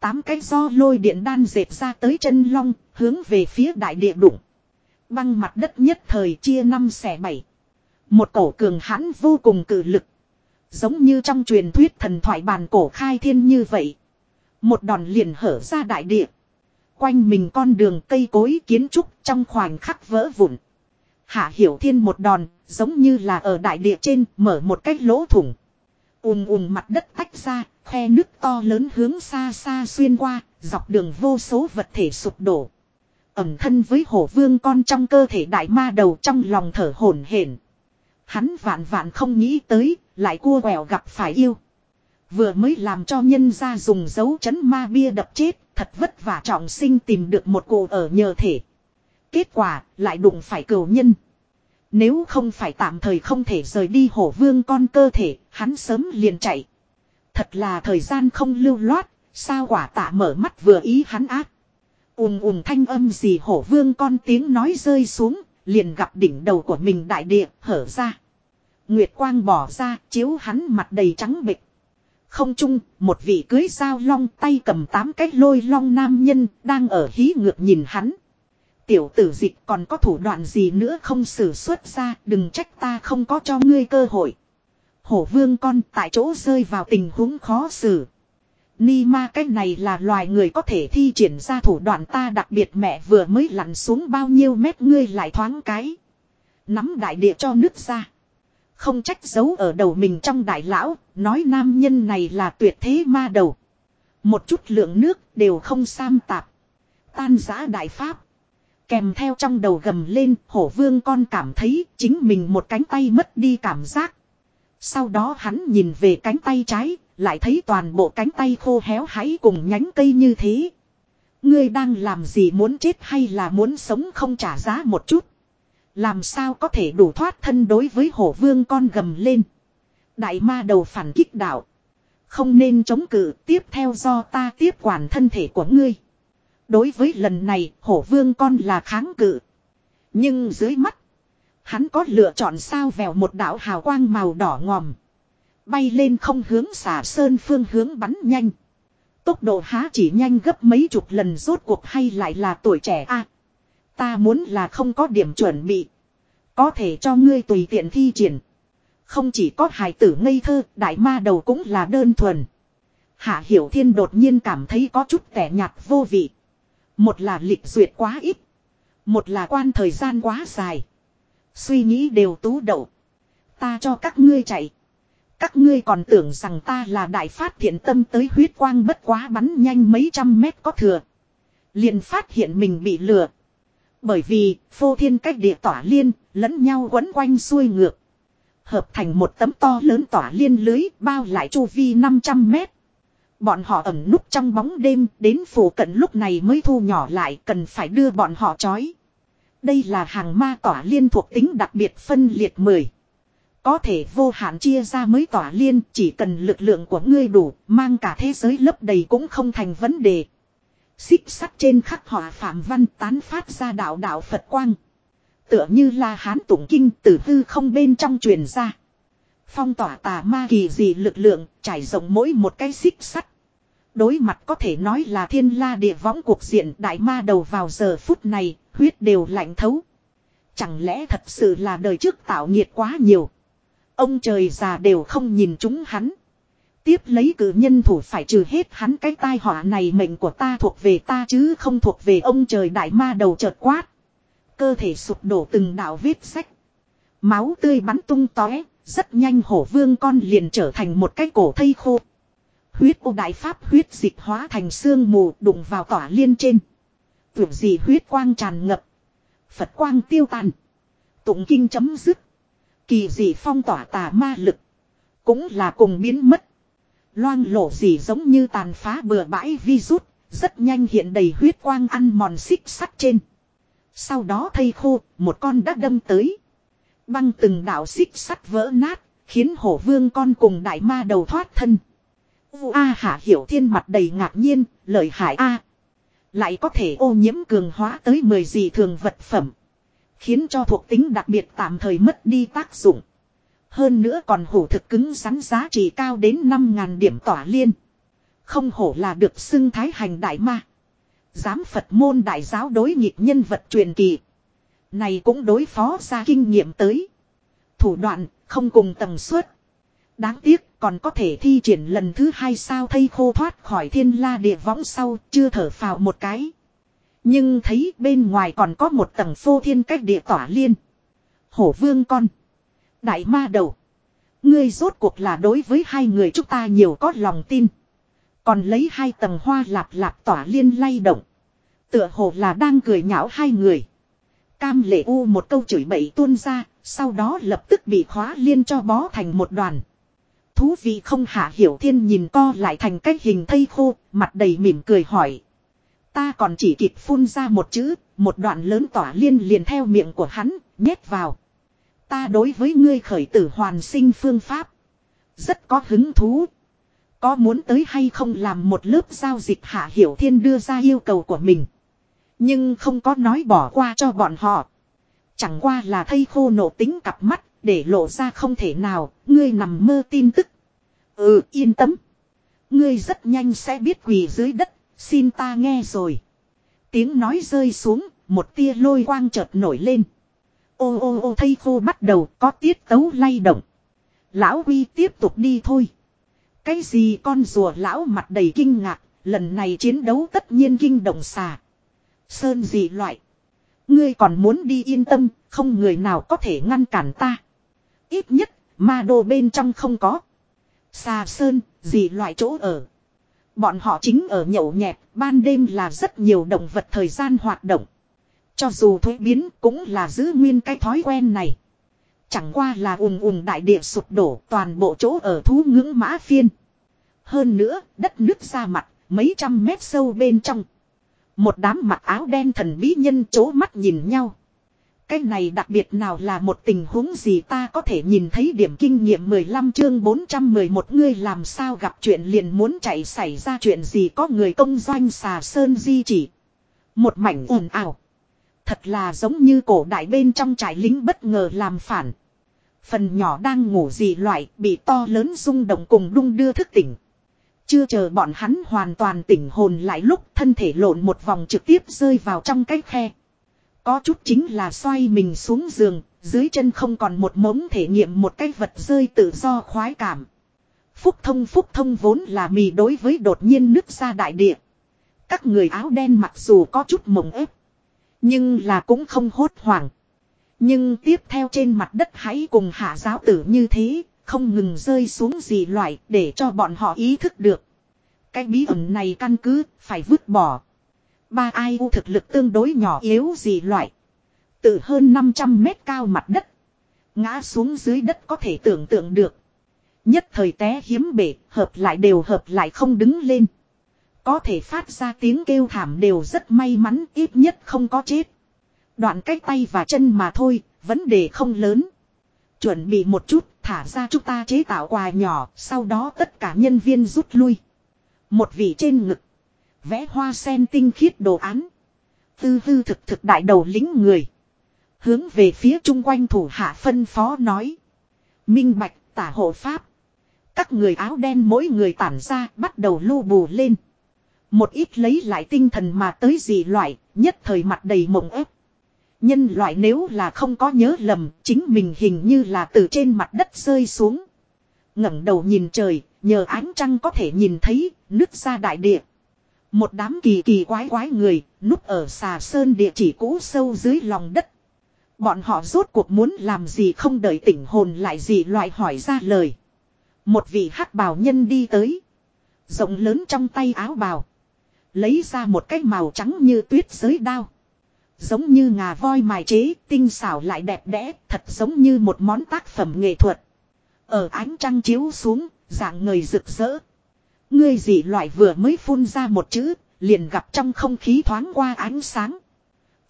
Tám cái do lôi điện đan dệt ra tới chân long, hướng về phía đại địa đụng. Băng mặt đất nhất thời chia năm xẻ bảy. Một cổ cường hãn vô cùng cử lực. Giống như trong truyền thuyết thần thoại bàn cổ khai thiên như vậy. Một đòn liền hở ra đại địa. Quanh mình con đường cây cối kiến trúc trong khoảnh khắc vỡ vụn. Hạ hiểu thiên một đòn, giống như là ở đại địa trên, mở một cái lỗ thủng. ùm ùm mặt đất tách ra, khe nước to lớn hướng xa xa xuyên qua, dọc đường vô số vật thể sụp đổ. Ẩm thân với hổ vương con trong cơ thể đại ma đầu trong lòng thở hổn hển. Hắn vạn vạn không nghĩ tới, lại cua quẹo gặp phải yêu. Vừa mới làm cho nhân ra dùng dấu chấn ma bia đập chết, thật vất vả trọng sinh tìm được một cụ ở nhờ thể. Kết quả, lại đụng phải cửu nhân. Nếu không phải tạm thời không thể rời đi hổ vương con cơ thể, hắn sớm liền chạy. Thật là thời gian không lưu loát, sao quả tạ mở mắt vừa ý hắn ác. ùm ùm thanh âm gì hổ vương con tiếng nói rơi xuống, liền gặp đỉnh đầu của mình đại địa, hở ra. Nguyệt quang bỏ ra, chiếu hắn mặt đầy trắng bịch. Không chung, một vị cưới dao long tay cầm tám cái lôi long nam nhân, đang ở hí ngược nhìn hắn. Tiểu tử dịch còn có thủ đoạn gì nữa không xử xuất ra, đừng trách ta không có cho ngươi cơ hội. Hổ vương con tại chỗ rơi vào tình huống khó xử. Ni ma cái này là loài người có thể thi triển ra thủ đoạn ta đặc biệt mẹ vừa mới lặn xuống bao nhiêu mét ngươi lại thoáng cái. Nắm đại địa cho nước ra. Không trách giấu ở đầu mình trong đại lão, nói nam nhân này là tuyệt thế ma đầu. Một chút lượng nước đều không sam tạp. Tan giã đại pháp. Kèm theo trong đầu gầm lên, hổ vương con cảm thấy chính mình một cánh tay mất đi cảm giác. Sau đó hắn nhìn về cánh tay trái, lại thấy toàn bộ cánh tay khô héo háy cùng nhánh cây như thế. Ngươi đang làm gì muốn chết hay là muốn sống không trả giá một chút. Làm sao có thể đủ thoát thân đối với hổ vương con gầm lên. Đại ma đầu phản kích đạo. Không nên chống cự, tiếp theo do ta tiếp quản thân thể của ngươi. Đối với lần này, hổ vương con là kháng cự. Nhưng dưới mắt. Hắn có lựa chọn sao vèo một đạo hào quang màu đỏ ngòm. Bay lên không hướng xả sơn phương hướng bắn nhanh. Tốc độ há chỉ nhanh gấp mấy chục lần rốt cuộc hay lại là tuổi trẻ a Ta muốn là không có điểm chuẩn bị. Có thể cho ngươi tùy tiện thi triển. Không chỉ có hài tử ngây thơ, đại ma đầu cũng là đơn thuần. Hạ Hiểu Thiên đột nhiên cảm thấy có chút tẻ nhạt vô vị. Một là lịch duyệt quá ít. Một là quan thời gian quá dài. Suy nghĩ đều tú đậu. Ta cho các ngươi chạy. Các ngươi còn tưởng rằng ta là đại phát thiện tâm tới huyết quang bất quá bắn nhanh mấy trăm mét có thừa. liền phát hiện mình bị lừa. Bởi vì, phô thiên cách địa tỏa liên, lẫn nhau quấn quanh xuôi ngược. Hợp thành một tấm to lớn tỏa liên lưới bao lại chu vi 500 mét. Bọn họ ẩn núp trong bóng đêm đến phủ cận lúc này mới thu nhỏ lại cần phải đưa bọn họ trói. Đây là hàng ma tỏa liên thuộc tính đặc biệt phân liệt 10. Có thể vô hạn chia ra mới tỏa liên chỉ cần lực lượng của ngươi đủ mang cả thế giới lấp đầy cũng không thành vấn đề. Xích sắt trên khắc họa phạm văn tán phát ra đạo đạo Phật quang. Tựa như là hán tụng kinh tử hư không bên trong truyền ra. Phong tỏa tà ma kỳ dị lực lượng trải rộng mỗi một cái xích sắt. Đối mặt có thể nói là thiên la địa võng cuộc diện đại ma đầu vào giờ phút này, huyết đều lạnh thấu. Chẳng lẽ thật sự là đời trước tạo nhiệt quá nhiều. Ông trời già đều không nhìn chúng hắn. Tiếp lấy cử nhân thủ phải trừ hết hắn cái tai họa này mệnh của ta thuộc về ta chứ không thuộc về ông trời đại ma đầu chợt quát. Cơ thể sụp đổ từng đạo vết sách. Máu tươi bắn tung tóe, rất nhanh hổ vương con liền trở thành một cái cổ thây khô. Huyết ô đại pháp huyết dịch hóa thành xương mù đụng vào tỏa liên trên. Tưởng gì huyết quang tràn ngập. Phật quang tiêu tàn. Tụng kinh chấm dứt. Kỳ dị phong tỏa tà ma lực. Cũng là cùng biến mất. Loang lổ gì giống như tàn phá bừa bãi virus. Rất nhanh hiện đầy huyết quang ăn mòn xích sắt trên. Sau đó thây khô, một con đã đâm tới. Băng từng đạo xích sắt vỡ nát, khiến hổ vương con cùng đại ma đầu thoát thân. U A hạ hiểu thiên mặt đầy ngạc nhiên, lợi hại A. Lại có thể ô nhiễm cường hóa tới 10 gì thường vật phẩm. Khiến cho thuộc tính đặc biệt tạm thời mất đi tác dụng. Hơn nữa còn hổ thực cứng rắn giá trị cao đến 5.000 điểm tỏa liên. Không hổ là được xưng thái hành đại ma. Giám Phật môn đại giáo đối nghịch nhân vật truyền kỳ. Này cũng đối phó ra kinh nghiệm tới. Thủ đoạn, không cùng tầng suất. Đáng tiếc, còn có thể thi triển lần thứ hai sao thây khô thoát khỏi thiên la địa võng sau, chưa thở phào một cái. Nhưng thấy bên ngoài còn có một tầng phô thiên cách địa tỏa liên. Hổ vương con. Đại ma đầu. Ngươi rốt cuộc là đối với hai người chúng ta nhiều có lòng tin. Còn lấy hai tầng hoa lạp lạp tỏa liên lay động. Tựa hồ là đang cười nhạo hai người. Cam lệ u một câu chửi bậy tuôn ra, sau đó lập tức bị khóa liên cho bó thành một đoàn. Thú vị không hạ hiểu thiên nhìn co lại thành cái hình thây khô, mặt đầy mỉm cười hỏi. Ta còn chỉ kịp phun ra một chữ, một đoạn lớn tỏa liên liền theo miệng của hắn, nhét vào. Ta đối với ngươi khởi tử hoàn sinh phương pháp. Rất có hứng thú. Có muốn tới hay không làm một lớp giao dịch hạ hiểu thiên đưa ra yêu cầu của mình. Nhưng không có nói bỏ qua cho bọn họ. Chẳng qua là thây khô nổ tính cặp mắt, để lộ ra không thể nào, ngươi nằm mơ tin tức. Ừ, yên tâm. Ngươi rất nhanh sẽ biết quỳ dưới đất, xin ta nghe rồi. Tiếng nói rơi xuống, một tia lôi quang chợt nổi lên. Ô ô ô thây khô bắt đầu có tiết tấu lay động. Lão Huy tiếp tục đi thôi. Cái gì con rùa lão mặt đầy kinh ngạc, lần này chiến đấu tất nhiên kinh động xà. Sơn gì loại. Ngươi còn muốn đi yên tâm, không người nào có thể ngăn cản ta. Ít nhất, ma đồ bên trong không có. Xà sơn, gì loại chỗ ở. Bọn họ chính ở nhậu nhẹt, ban đêm là rất nhiều động vật thời gian hoạt động. Cho dù thuế biến cũng là giữ nguyên cái thói quen này. Chẳng qua là ùm ùm đại địa sụp đổ toàn bộ chỗ ở thú ngưỡng mã phiên. Hơn nữa, đất nước ra mặt, mấy trăm mét sâu bên trong. Một đám mặc áo đen thần bí nhân chố mắt nhìn nhau. Cái này đặc biệt nào là một tình huống gì ta có thể nhìn thấy điểm kinh nghiệm 15 chương 411 ngươi làm sao gặp chuyện liền muốn chạy xảy ra chuyện gì có người công doanh xà sơn di chỉ. Một mảnh ồn ào. Thật là giống như cổ đại bên trong trại lính bất ngờ làm phản. Phần nhỏ đang ngủ gì loại bị to lớn rung động cùng đung đưa thức tỉnh. Chưa chờ bọn hắn hoàn toàn tỉnh hồn lại lúc thân thể lộn một vòng trực tiếp rơi vào trong cái khe. Có chút chính là xoay mình xuống giường, dưới chân không còn một mống thể nghiệm một cái vật rơi tự do khoái cảm. Phúc thông phúc thông vốn là mì đối với đột nhiên nứt ra đại địa. Các người áo đen mặc dù có chút mộng ép. Nhưng là cũng không hốt hoảng. Nhưng tiếp theo trên mặt đất hãy cùng hạ giáo tử như thế, không ngừng rơi xuống gì loại để cho bọn họ ý thức được. Cái bí ẩn này căn cứ, phải vứt bỏ. Ba ai u thực lực tương đối nhỏ yếu gì loại. Từ hơn 500 mét cao mặt đất. Ngã xuống dưới đất có thể tưởng tượng được. Nhất thời té hiếm bể, hợp lại đều hợp lại không đứng lên. Có thể phát ra tiếng kêu thảm đều rất may mắn, ít nhất không có chết. Đoạn cách tay và chân mà thôi, vấn đề không lớn. Chuẩn bị một chút, thả ra chúng ta chế tạo quà nhỏ, sau đó tất cả nhân viên rút lui. Một vị trên ngực. Vẽ hoa sen tinh khiết đồ án. Tư tư thực thực đại đầu lính người. Hướng về phía chung quanh thủ hạ phân phó nói. Minh bạch tả hộ pháp. Các người áo đen mỗi người tản ra bắt đầu lưu bù lên. Một ít lấy lại tinh thần mà tới gì loại, nhất thời mặt đầy mộng ép. Nhân loại nếu là không có nhớ lầm, chính mình hình như là từ trên mặt đất rơi xuống. ngẩng đầu nhìn trời, nhờ ánh trăng có thể nhìn thấy, nước ra đại địa. Một đám kỳ kỳ quái quái người, núp ở xà sơn địa chỉ cũ sâu dưới lòng đất. Bọn họ rốt cuộc muốn làm gì không đợi tỉnh hồn lại gì loại hỏi ra lời. Một vị hắc bào nhân đi tới. Rộng lớn trong tay áo bào. Lấy ra một cái màu trắng như tuyết giới đao. Giống như ngà voi mài chế, tinh xảo lại đẹp đẽ, thật giống như một món tác phẩm nghệ thuật. Ở ánh trăng chiếu xuống, dạng người rực rỡ. Ngươi dị loại vừa mới phun ra một chữ, liền gặp trong không khí thoáng qua ánh sáng.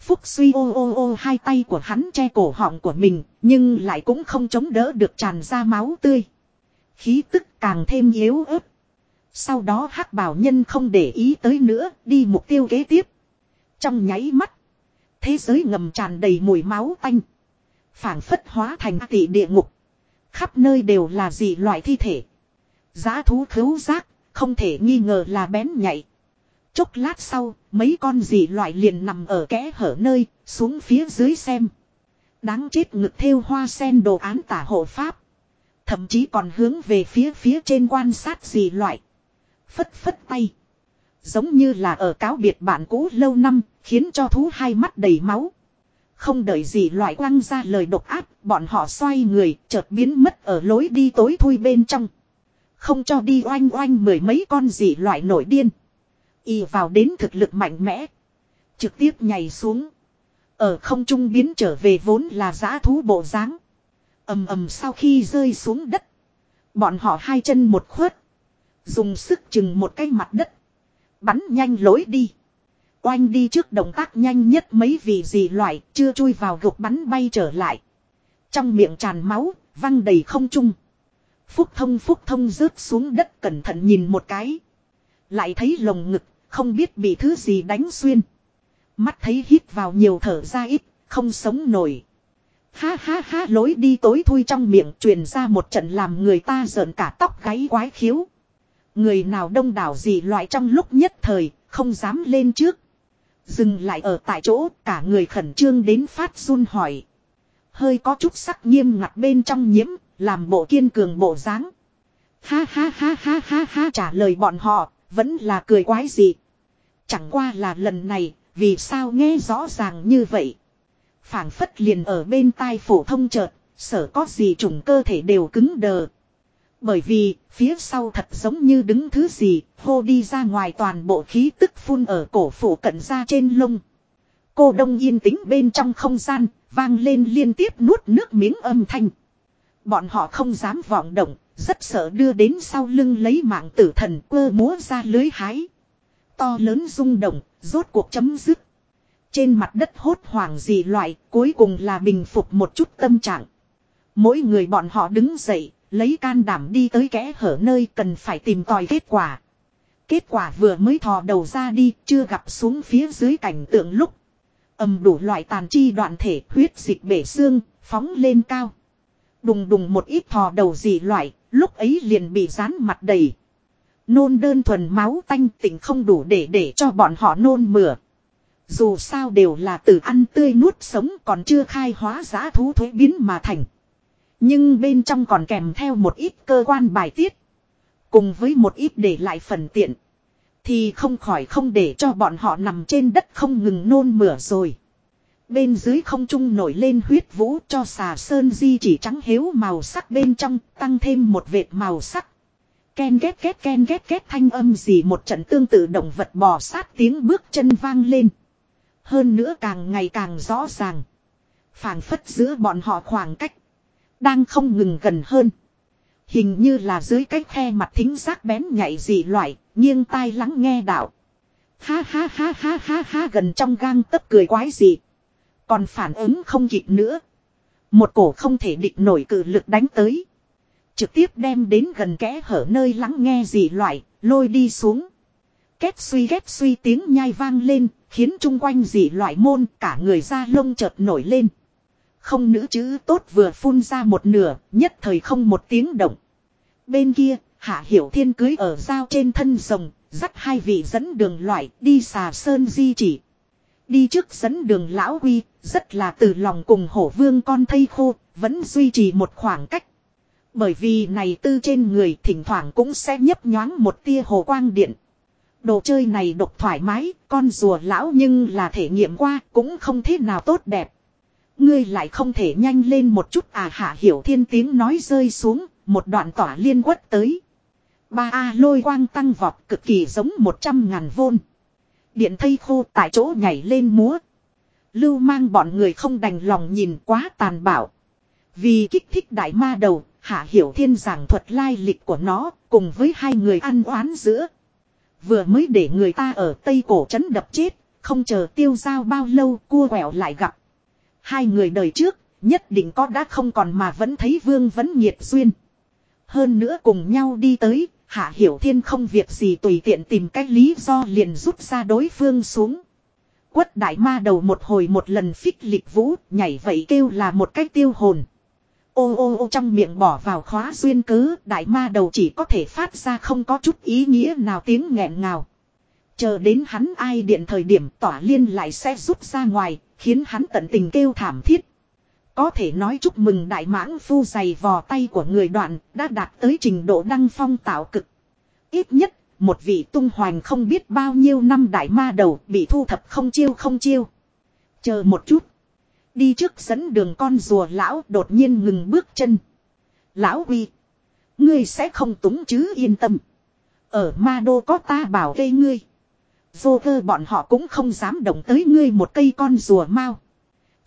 Phúc suy ô ô ô hai tay của hắn che cổ họng của mình, nhưng lại cũng không chống đỡ được tràn ra máu tươi. Khí tức càng thêm yếu ớt. Sau đó hắc bảo nhân không để ý tới nữa, đi mục tiêu kế tiếp. Trong nháy mắt, thế giới ngầm tràn đầy mùi máu tanh. phảng phất hóa thành tỷ địa ngục. Khắp nơi đều là gì loại thi thể. Giá thú khứu giác, không thể nghi ngờ là bén nhạy. Chốc lát sau, mấy con dị loại liền nằm ở kẽ hở nơi, xuống phía dưới xem. Đáng chết ngực theo hoa sen đồ án tả hộ pháp. Thậm chí còn hướng về phía phía trên quan sát dị loại. Phất phất tay. Giống như là ở cáo biệt bạn cũ lâu năm, khiến cho thú hai mắt đầy máu. Không đợi gì loại quăng ra lời độc áp, bọn họ xoay người, chợt biến mất ở lối đi tối thui bên trong. Không cho đi oanh oanh mười mấy con dị loại nổi điên. Y vào đến thực lực mạnh mẽ. Trực tiếp nhảy xuống. Ở không trung biến trở về vốn là giã thú bộ dáng ầm ầm sau khi rơi xuống đất. Bọn họ hai chân một khuất. Dùng sức chừng một cái mặt đất. Bắn nhanh lối đi. Oanh đi trước động tác nhanh nhất mấy vị gì loại chưa chui vào gục bắn bay trở lại. Trong miệng tràn máu, văng đầy không trung. Phúc thông phúc thông rớt xuống đất cẩn thận nhìn một cái. Lại thấy lồng ngực, không biết bị thứ gì đánh xuyên. Mắt thấy hít vào nhiều thở ra ít, không sống nổi. Ha ha ha lối đi tối thui trong miệng truyền ra một trận làm người ta giận cả tóc gáy quái khiếu. Người nào đông đảo gì loại trong lúc nhất thời, không dám lên trước. Dừng lại ở tại chỗ, cả người khẩn trương đến phát run hỏi. Hơi có chút sắc nghiêm ngặt bên trong nhiễm, làm bộ kiên cường bộ dáng. Ha ha ha ha ha ha trả lời bọn họ, vẫn là cười quái gì. Chẳng qua là lần này, vì sao nghe rõ ràng như vậy phảng phất liền ở bên tai phổ thông chợt, sở có gì trùng cơ thể đều cứng đờ. Bởi vì, phía sau thật giống như đứng thứ gì, hô đi ra ngoài toàn bộ khí tức phun ở cổ phủ cận ra trên lông. Cô đông yên tĩnh bên trong không gian, vang lên liên tiếp nuốt nước miếng âm thanh. Bọn họ không dám vọng động, rất sợ đưa đến sau lưng lấy mạng tử thần quơ múa ra lưới hái. To lớn rung động, rốt cuộc chấm dứt. Trên mặt đất hốt hoảng gì loại, cuối cùng là bình phục một chút tâm trạng. Mỗi người bọn họ đứng dậy, lấy can đảm đi tới kẽ hở nơi cần phải tìm tòi kết quả. Kết quả vừa mới thò đầu ra đi, chưa gặp xuống phía dưới cảnh tượng lúc. ầm đủ loại tàn chi đoạn thể huyết dịch bể xương, phóng lên cao. Đùng đùng một ít thò đầu gì loại, lúc ấy liền bị rán mặt đầy. Nôn đơn thuần máu tanh tỉnh không đủ để để cho bọn họ nôn mửa. Dù sao đều là từ ăn tươi nuốt sống còn chưa khai hóa giá thú thuế biến mà thành. Nhưng bên trong còn kèm theo một ít cơ quan bài tiết. Cùng với một ít để lại phần tiện. Thì không khỏi không để cho bọn họ nằm trên đất không ngừng nôn mửa rồi. Bên dưới không trung nổi lên huyết vũ cho xà sơn di chỉ trắng hiếu màu sắc bên trong tăng thêm một vệt màu sắc. Ken ghét ghét ken ghét ghét thanh âm gì một trận tương tự động vật bò sát tiếng bước chân vang lên. Hơn nữa càng ngày càng rõ ràng. phảng phất giữa bọn họ khoảng cách. Đang không ngừng gần hơn. Hình như là dưới cái khe mặt thính giác bén nhạy dị loại, nghiêng tai lắng nghe đạo. Ha ha ha ha ha ha gần trong gang tấp cười quái dị. Còn phản ứng không kịp nữa. Một cổ không thể địch nổi cử lực đánh tới. Trực tiếp đem đến gần kẽ hở nơi lắng nghe dị loại, lôi đi xuống. Kết suy ghét suy tiếng nhai vang lên, khiến chung quanh dị loại môn cả người da lông chợt nổi lên. Không nữ chữ tốt vừa phun ra một nửa, nhất thời không một tiếng động. Bên kia, Hạ Hiểu Thiên cưới ở dao trên thân rồng, dắt hai vị dẫn đường loại đi xà sơn di chỉ. Đi trước dẫn đường lão huy rất là từ lòng cùng hổ vương con thây khô, vẫn duy trì một khoảng cách. Bởi vì này tư trên người thỉnh thoảng cũng sẽ nhấp nhoáng một tia hồ quang điện. Đồ chơi này độc thoải mái, con rùa lão nhưng là thể nghiệm qua cũng không thế nào tốt đẹp. Ngươi lại không thể nhanh lên một chút à hạ hiểu thiên tiếng nói rơi xuống, một đoạn tỏa liên quất tới. Ba A lôi quang tăng vọt cực kỳ giống một trăm ngàn vôn. Điện thây khô tại chỗ nhảy lên múa. Lưu mang bọn người không đành lòng nhìn quá tàn bạo. Vì kích thích đại ma đầu, hạ hiểu thiên giảng thuật lai lịch của nó, cùng với hai người ăn oán giữa. Vừa mới để người ta ở Tây Cổ trấn đập chết, không chờ tiêu giao bao lâu cua quẹo lại gặp. Hai người đời trước, nhất định có đã không còn mà vẫn thấy vương vẫn nhiệt duyên. Hơn nữa cùng nhau đi tới, Hạ Hiểu Thiên không việc gì tùy tiện tìm cách lý do liền rút ra đối phương xuống. Quất đại ma đầu một hồi một lần phích lịch vũ, nhảy vậy kêu là một cách tiêu hồn. Ô ô ô trong miệng bỏ vào khóa duyên cớ, đại ma đầu chỉ có thể phát ra không có chút ý nghĩa nào tiếng nghẹn ngào. Chờ đến hắn ai điện thời điểm tỏa liên lại sẽ rút ra ngoài, khiến hắn tận tình kêu thảm thiết. Có thể nói chúc mừng đại mãng phu dày vò tay của người đoạn đã đạt tới trình độ đăng phong tạo cực. Ít nhất, một vị tung hoành không biết bao nhiêu năm đại ma đầu bị thu thập không chiêu không chiêu. Chờ một chút. Đi trước dẫn đường con rùa lão đột nhiên ngừng bước chân. Lão uy. Ngươi sẽ không túng chứ yên tâm. Ở ma đô có ta bảo vệ ngươi. Vô cơ bọn họ cũng không dám động tới ngươi một cây con rùa mau.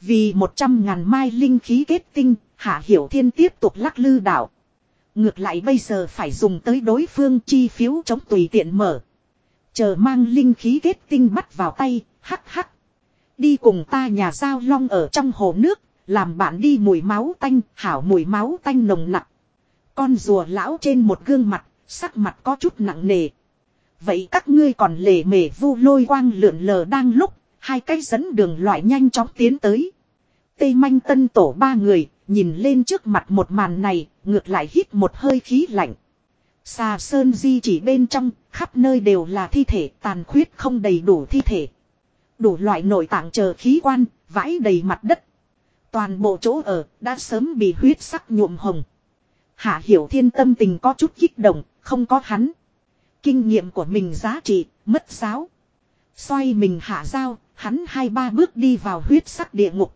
Vì một trăm ngàn mai linh khí kết tinh, Hạ Hiểu Thiên tiếp tục lắc lư đảo. Ngược lại bây giờ phải dùng tới đối phương chi phiếu chống tùy tiện mở. Chờ mang linh khí kết tinh bắt vào tay, hắc hắc. Đi cùng ta nhà giao long ở trong hồ nước, làm bạn đi mùi máu tanh, hảo mùi máu tanh nồng nặng. Con rùa lão trên một gương mặt, sắc mặt có chút nặng nề. Vậy các ngươi còn lề mề vu lôi quang lượn lờ đang lúc, hai cái dẫn đường loại nhanh chóng tiến tới. Tây manh tân tổ ba người, nhìn lên trước mặt một màn này, ngược lại hít một hơi khí lạnh. Xà sơn di chỉ bên trong, khắp nơi đều là thi thể tàn khuyết không đầy đủ thi thể. Đủ loại nội tạng chờ khí quan, vãi đầy mặt đất. Toàn bộ chỗ ở, đã sớm bị huyết sắc nhuộm hồng. Hạ hiểu thiên tâm tình có chút kích động, không có hắn. Kinh nghiệm của mình giá trị, mất giáo. Xoay mình hạ dao, hắn hai ba bước đi vào huyết sắc địa ngục.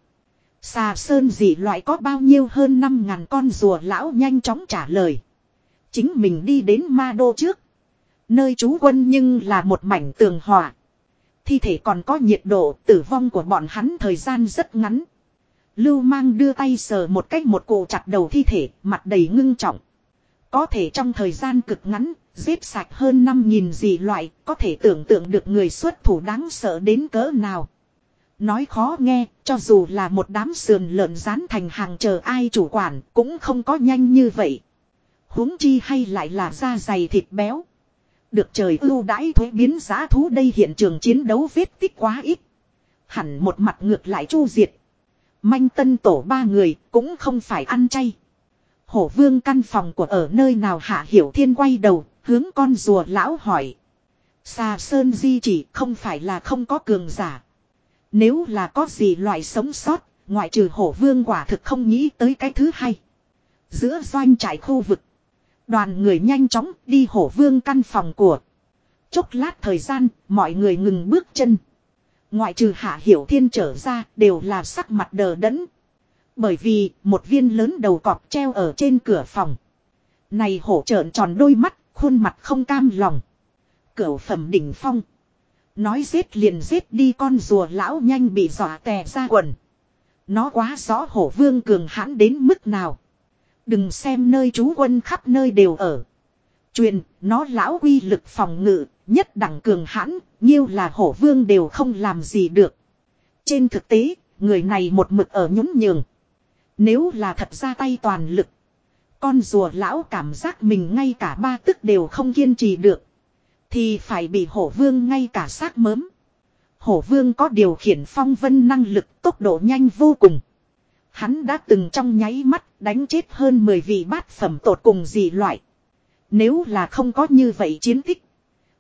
Xà sơn dị loại có bao nhiêu hơn năm ngàn con rùa lão nhanh chóng trả lời. Chính mình đi đến ma đô trước. Nơi trú quân nhưng là một mảnh tường hòa. Thi thể còn có nhiệt độ tử vong của bọn hắn thời gian rất ngắn. Lưu mang đưa tay sờ một cách một cổ chặt đầu thi thể, mặt đầy ngưng trọng. Có thể trong thời gian cực ngắn, giết sạch hơn 5.000 dị loại, có thể tưởng tượng được người xuất thủ đáng sợ đến cỡ nào. Nói khó nghe, cho dù là một đám sườn lợn rán thành hàng chờ ai chủ quản, cũng không có nhanh như vậy. huống chi hay lại là da dày thịt béo. Được trời ưu đãi thuế biến giá thú đây hiện trường chiến đấu vết tích quá ít. Hẳn một mặt ngược lại chu diệt. Manh tân tổ ba người cũng không phải ăn chay. Hổ vương căn phòng của ở nơi nào hạ hiểu thiên quay đầu, hướng con rùa lão hỏi. Xà sơn di chỉ không phải là không có cường giả. Nếu là có gì loại sống sót, ngoại trừ hổ vương quả thực không nghĩ tới cái thứ hai. Giữa doanh trại khu vực. Đoàn người nhanh chóng đi hổ vương căn phòng của. Chốc lát thời gian, mọi người ngừng bước chân. Ngoại trừ hạ hiểu thiên trở ra đều là sắc mặt đờ đẫn. Bởi vì một viên lớn đầu cọp treo ở trên cửa phòng. Này hổ trợn tròn đôi mắt, khuôn mặt không cam lòng. Cửu phẩm đỉnh phong. Nói giết liền giết đi con rùa lão nhanh bị dọa tè ra quần. Nó quá rõ hổ vương cường hãn đến mức nào. Đừng xem nơi trú quân khắp nơi đều ở. Truyền, nó lão uy lực phòng ngự, nhất đẳng cường hãn, nhiêu là hổ vương đều không làm gì được. Trên thực tế, người này một mực ở nhún nhường. Nếu là thật ra tay toàn lực. Con rùa lão cảm giác mình ngay cả ba tức đều không kiên trì được. Thì phải bị hổ vương ngay cả xác mớm. Hổ vương có điều khiển phong vân năng lực tốc độ nhanh vô cùng. Hắn đã từng trong nháy mắt đánh chết hơn 10 vị bát phẩm tột cùng gì loại. Nếu là không có như vậy chiến tích.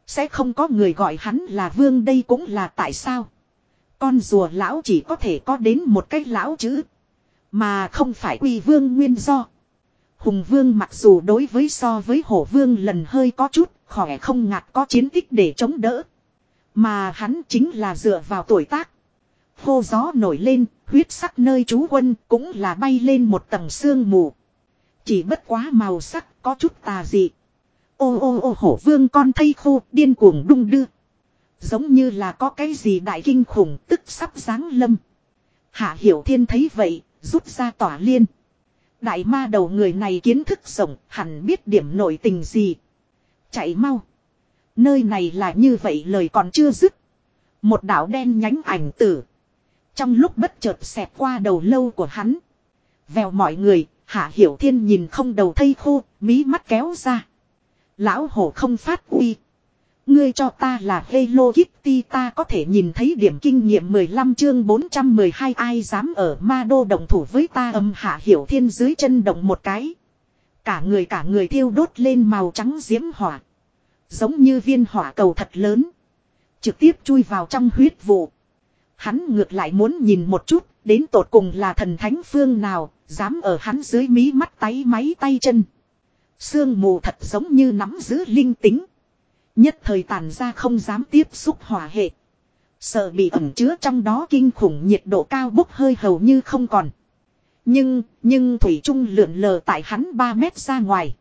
Sẽ không có người gọi hắn là vương đây cũng là tại sao. Con rùa lão chỉ có thể có đến một cái lão chữ. Mà không phải quy vương nguyên do. Hùng vương mặc dù đối với so với hổ vương lần hơi có chút khỏe không ngạt có chiến tích để chống đỡ. Mà hắn chính là dựa vào tuổi tác. Khô gió nổi lên, huyết sắc nơi trú quân cũng là bay lên một tầng sương mù. Chỉ bất quá màu sắc có chút tà dị. Ô ô ô hổ vương con thây khô điên cuồng đung đưa. Giống như là có cái gì đại kinh khủng tức sắp giáng lâm. Hạ hiểu thiên thấy vậy, rút ra tỏa liên. Đại ma đầu người này kiến thức rộng, hẳn biết điểm nội tình gì. Chạy mau. Nơi này là như vậy lời còn chưa dứt. Một đảo đen nhánh ảnh tử. Trong lúc bất chợt xẹt qua đầu lâu của hắn. Vèo mọi người, hạ hiểu thiên nhìn không đầu thây khô, mí mắt kéo ra. Lão hổ không phát uy. Ngươi cho ta là Hello Kitty ta có thể nhìn thấy điểm kinh nghiệm 15 chương 412 ai dám ở ma đô động thủ với ta âm hạ hiểu thiên dưới chân động một cái. Cả người cả người thiêu đốt lên màu trắng diễm hỏa. Giống như viên hỏa cầu thật lớn. Trực tiếp chui vào trong huyết vụ. Hắn ngược lại muốn nhìn một chút, đến tột cùng là thần thánh phương nào, dám ở hắn dưới mí mắt tay máy tay chân. Sương mù thật giống như nắm giữ linh tính. Nhất thời tàn ra không dám tiếp xúc hỏa hệ. Sợ bị ẩm chứa trong đó kinh khủng nhiệt độ cao bốc hơi hầu như không còn. Nhưng, nhưng Thủy Trung lượn lờ tại hắn 3 mét ra ngoài.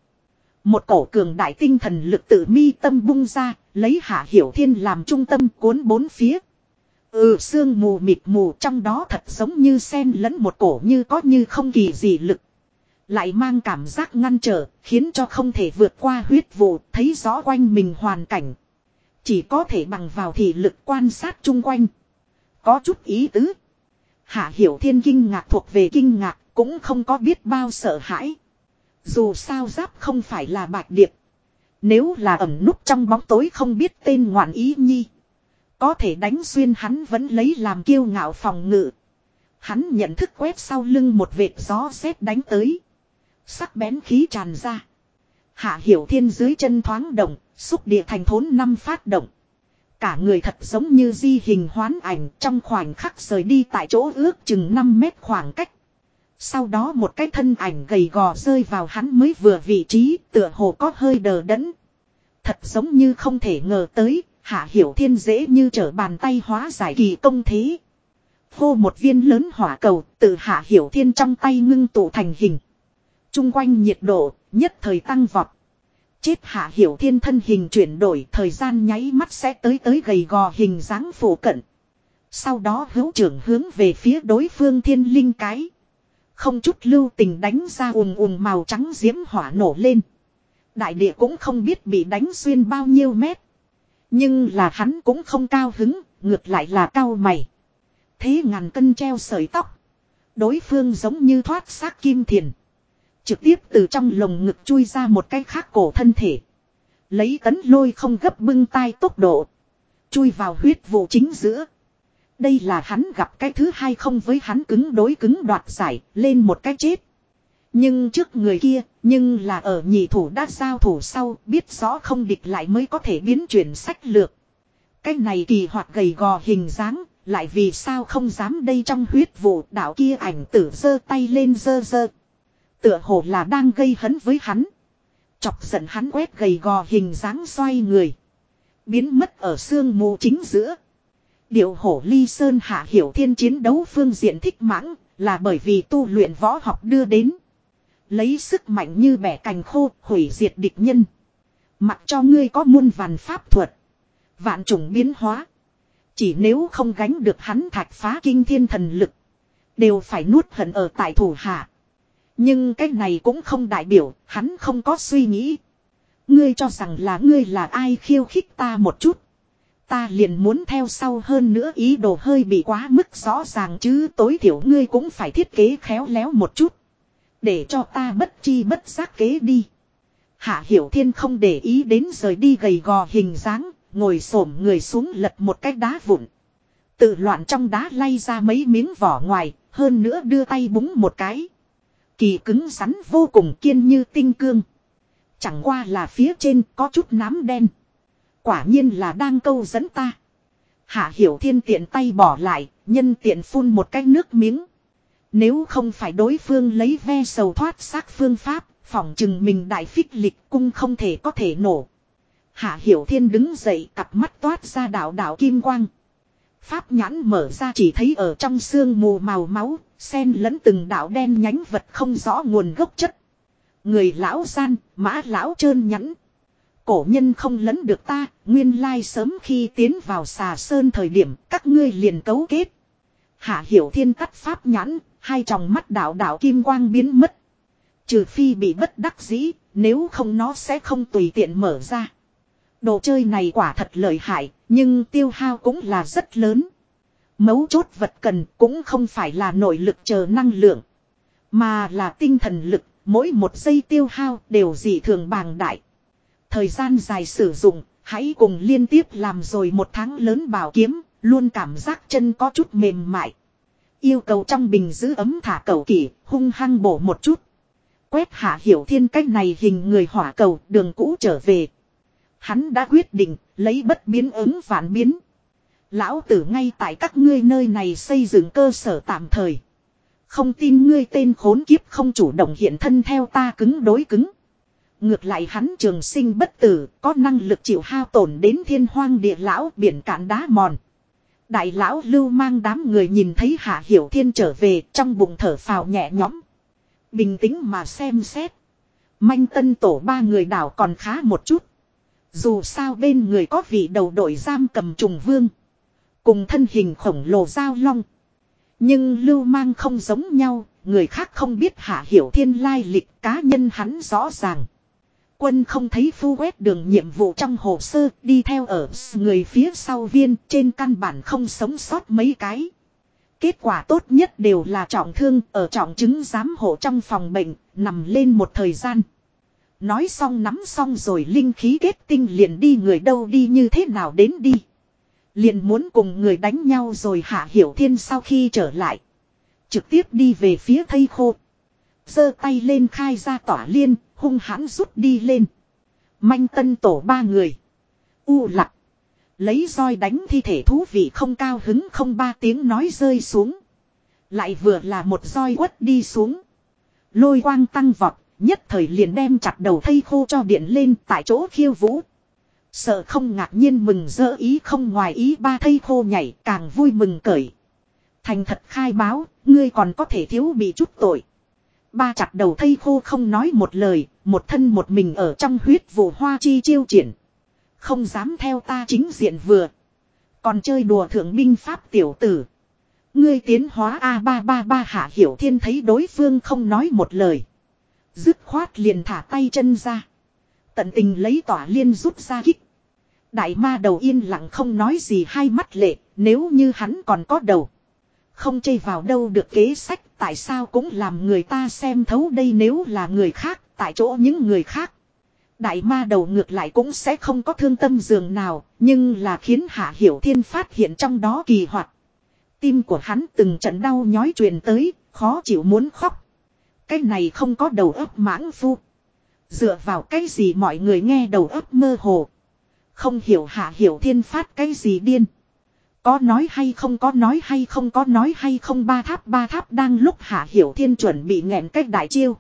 Một cổ cường đại tinh thần lực tự mi tâm bung ra, lấy hạ hiểu thiên làm trung tâm cuốn bốn phía. Ừ sương mù mịt mù trong đó thật giống như sen lẫn một cổ như có như không kỳ gì lực. Lại mang cảm giác ngăn trở, khiến cho không thể vượt qua huyết vụ, thấy rõ quanh mình hoàn cảnh. Chỉ có thể bằng vào thị lực quan sát chung quanh. Có chút ý tứ. Hạ hiểu thiên kinh ngạc thuộc về kinh ngạc, cũng không có biết bao sợ hãi. Dù sao giáp không phải là bạch điệp. Nếu là ẩm núp trong bóng tối không biết tên ngoạn ý nhi. Có thể đánh xuyên hắn vẫn lấy làm kiêu ngạo phòng ngự. Hắn nhận thức quét sau lưng một vệt gió xét đánh tới. Sắc bén khí tràn ra. Hạ hiểu thiên dưới chân thoáng động, xúc địa thành thốn năm phát động. Cả người thật giống như di hình hoán ảnh trong khoảnh khắc rời đi tại chỗ ước chừng 5 mét khoảng cách. Sau đó một cái thân ảnh gầy gò rơi vào hắn mới vừa vị trí tựa hồ có hơi đờ đẫn. Thật giống như không thể ngờ tới, hạ hiểu thiên dễ như trở bàn tay hóa giải kỳ công thế. Hô một viên lớn hỏa cầu từ hạ hiểu thiên trong tay ngưng tụ thành hình. Trung quanh nhiệt độ nhất thời tăng vọt. Chết hạ hiểu thiên thân hình chuyển đổi thời gian nháy mắt sẽ tới tới gầy gò hình dáng phổ cận. Sau đó hữu trưởng hướng về phía đối phương thiên linh cái. Không chút lưu tình đánh ra ùm ùm màu trắng diễm hỏa nổ lên. Đại địa cũng không biết bị đánh xuyên bao nhiêu mét. Nhưng là hắn cũng không cao hứng, ngược lại là cao mày. Thế ngàn cân treo sợi tóc. Đối phương giống như thoát xác kim thiền. Trực tiếp từ trong lồng ngực chui ra một cái khác cổ thân thể. Lấy tấn lôi không gấp bưng tay tốc độ. Chui vào huyết vụ chính giữa. Đây là hắn gặp cái thứ hai không với hắn cứng đối cứng đoạt giải, lên một cái chết. Nhưng trước người kia, nhưng là ở nhị thủ đã giao thủ sau, biết rõ không địch lại mới có thể biến chuyển sách lược. Cái này kỳ hoạt gầy gò hình dáng, lại vì sao không dám đây trong huyết vụ đạo kia ảnh tử giơ tay lên giơ giơ. Tựa hồ là đang gây hấn với hắn. Chọc giận hắn quét gầy gò hình dáng xoay người. Biến mất ở xương mù chính giữa. Điệu hổ ly sơn hạ hiểu thiên chiến đấu phương diện thích mãng là bởi vì tu luyện võ học đưa đến. Lấy sức mạnh như bẻ cành khô, hủy diệt địch nhân. Mặc cho ngươi có muôn vàn pháp thuật. Vạn trùng biến hóa. Chỉ nếu không gánh được hắn thạch phá kinh thiên thần lực. Đều phải nuốt hận ở tại thủ hạ. Nhưng cái này cũng không đại biểu, hắn không có suy nghĩ. Ngươi cho rằng là ngươi là ai khiêu khích ta một chút. Ta liền muốn theo sau hơn nữa ý đồ hơi bị quá mức rõ ràng chứ tối thiểu ngươi cũng phải thiết kế khéo léo một chút. Để cho ta bất chi bất giác kế đi. Hạ Hiểu Thiên không để ý đến rời đi gầy gò hình dáng, ngồi xổm người xuống lật một cái đá vụn. Tự loạn trong đá lay ra mấy miếng vỏ ngoài, hơn nữa đưa tay búng một cái. Kỳ cứng rắn vô cùng kiên như tinh cương. Chẳng qua là phía trên có chút nám đen. Quả nhiên là đang câu dẫn ta. Hạ Hiểu Thiên tiện tay bỏ lại, nhân tiện phun một cái nước miếng. Nếu không phải đối phương lấy ve sầu thoát xác phương pháp, phỏng chừng mình đại phích lịch cung không thể có thể nổ. Hạ Hiểu Thiên đứng dậy cặp mắt toát ra đảo đảo kim quang. Pháp nhãn mở ra chỉ thấy ở trong xương mù màu máu, sen lẫn từng đạo đen nhánh vật không rõ nguồn gốc chất. Người lão gian, mã lão trơn nhẵn. Cổ nhân không lấn được ta, nguyên lai sớm khi tiến vào xà sơn thời điểm các ngươi liền cấu kết. Hạ hiểu thiên tắt pháp nhãn, hai tròng mắt đạo đạo kim quang biến mất. Trừ phi bị bất đắc dĩ, nếu không nó sẽ không tùy tiện mở ra. Đồ chơi này quả thật lợi hại, nhưng tiêu hao cũng là rất lớn. Mấu chốt vật cần cũng không phải là nội lực chờ năng lượng. Mà là tinh thần lực, mỗi một giây tiêu hao đều dị thường bàng đại. Thời gian dài sử dụng, hãy cùng liên tiếp làm rồi một tháng lớn bảo kiếm, luôn cảm giác chân có chút mềm mại. Yêu cầu trong bình giữ ấm thả cầu kỷ, hung hăng bổ một chút. Quét hạ hiểu thiên cách này hình người hỏa cầu, đường cũ trở về. Hắn đã quyết định, lấy bất biến ứng vạn biến. Lão tử ngay tại các ngươi nơi này xây dựng cơ sở tạm thời. Không tin ngươi tên khốn kiếp không chủ động hiện thân theo ta cứng đối cứng. Ngược lại hắn trường sinh bất tử, có năng lực chịu hao tổn đến thiên hoang địa lão biển cạn đá mòn. Đại lão lưu mang đám người nhìn thấy hạ hiểu thiên trở về trong bụng thở phào nhẹ nhõm. Bình tĩnh mà xem xét. Manh tân tổ ba người đảo còn khá một chút. Dù sao bên người có vị đầu đội giam cầm trùng vương. Cùng thân hình khổng lồ giao long. Nhưng lưu mang không giống nhau, người khác không biết hạ hiểu thiên lai lịch cá nhân hắn rõ ràng. Quân không thấy phu quét đường nhiệm vụ trong hồ sơ đi theo ở người phía sau viên trên căn bản không sống sót mấy cái. Kết quả tốt nhất đều là trọng thương ở trọng chứng giám hộ trong phòng bệnh, nằm lên một thời gian. Nói xong nắm xong rồi linh khí kết tinh liền đi người đâu đi như thế nào đến đi. Liền muốn cùng người đánh nhau rồi hạ hiểu thiên sau khi trở lại. Trực tiếp đi về phía thây khô. giơ tay lên khai ra tỏa liên, hung hãn rút đi lên. Manh tân tổ ba người. U lặng. Lấy roi đánh thi thể thú vị không cao hứng không ba tiếng nói rơi xuống. Lại vừa là một roi quất đi xuống. Lôi quang tăng vọt, nhất thời liền đem chặt đầu thây khô cho điện lên tại chỗ khiêu vũ. Sợ không ngạc nhiên mừng dỡ ý không ngoài ý ba thây khô nhảy càng vui mừng cởi. Thành thật khai báo, ngươi còn có thể thiếu bị chút tội. Ba chặt đầu thây khô không nói một lời, một thân một mình ở trong huyết vụ hoa chi chiêu triển. Không dám theo ta chính diện vừa. Còn chơi đùa thượng binh pháp tiểu tử. Ngươi tiến hóa A333 hạ hiểu thiên thấy đối phương không nói một lời. Dứt khoát liền thả tay chân ra. Tận tình lấy tỏa liên rút ra kích. Đại ma đầu yên lặng không nói gì hai mắt lệ, nếu như hắn còn có đầu. Không chây vào đâu được kế sách, tại sao cũng làm người ta xem thấu đây nếu là người khác, tại chỗ những người khác. Đại ma đầu ngược lại cũng sẽ không có thương tâm dường nào, nhưng là khiến Hạ Hiểu Thiên phát hiện trong đó kỳ hoạt. Tim của hắn từng trận đau nhói truyền tới, khó chịu muốn khóc. Cái này không có đầu óc mãng phu. Dựa vào cái gì mọi người nghe đầu óc mơ hồ. Không hiểu Hạ Hiểu Thiên phát cái gì điên. Có nói hay không có nói hay không có nói hay không ba tháp ba tháp đang lúc Hạ Hiểu Thiên chuẩn bị nghẹn cách đại chiêu.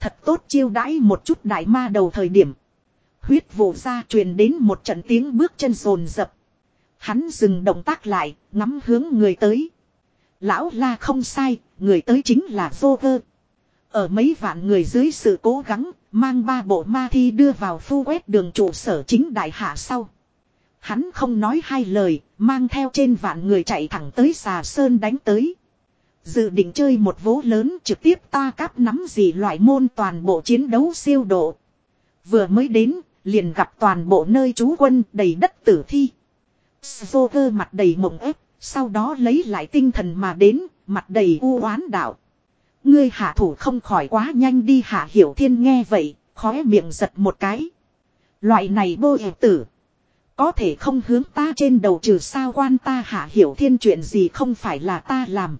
Thật tốt chiêu đãi một chút đại ma đầu thời điểm. Huyết vụ ra truyền đến một trận tiếng bước chân rồn rập. Hắn dừng động tác lại, ngắm hướng người tới. Lão la không sai, người tới chính là vô vơ. Ở mấy vạn người dưới sự cố gắng, mang ba bộ ma thi đưa vào phu quét đường trụ sở chính đại hạ sau. Hắn không nói hai lời, mang theo trên vạn người chạy thẳng tới xà sơn đánh tới. Dự định chơi một vố lớn trực tiếp ta cáp nắm gì loại môn toàn bộ chiến đấu siêu độ. Vừa mới đến, liền gặp toàn bộ nơi trú quân đầy đất tử thi. Svoker mặt đầy mộng ép, sau đó lấy lại tinh thần mà đến, mặt đầy u oán đạo. Ngươi hạ thủ không khỏi quá nhanh đi hạ hiểu thiên nghe vậy, khóe miệng giật một cái. Loại này bô ẻ tử. Có thể không hướng ta trên đầu trừ sao quan ta hạ hiểu thiên chuyện gì không phải là ta làm.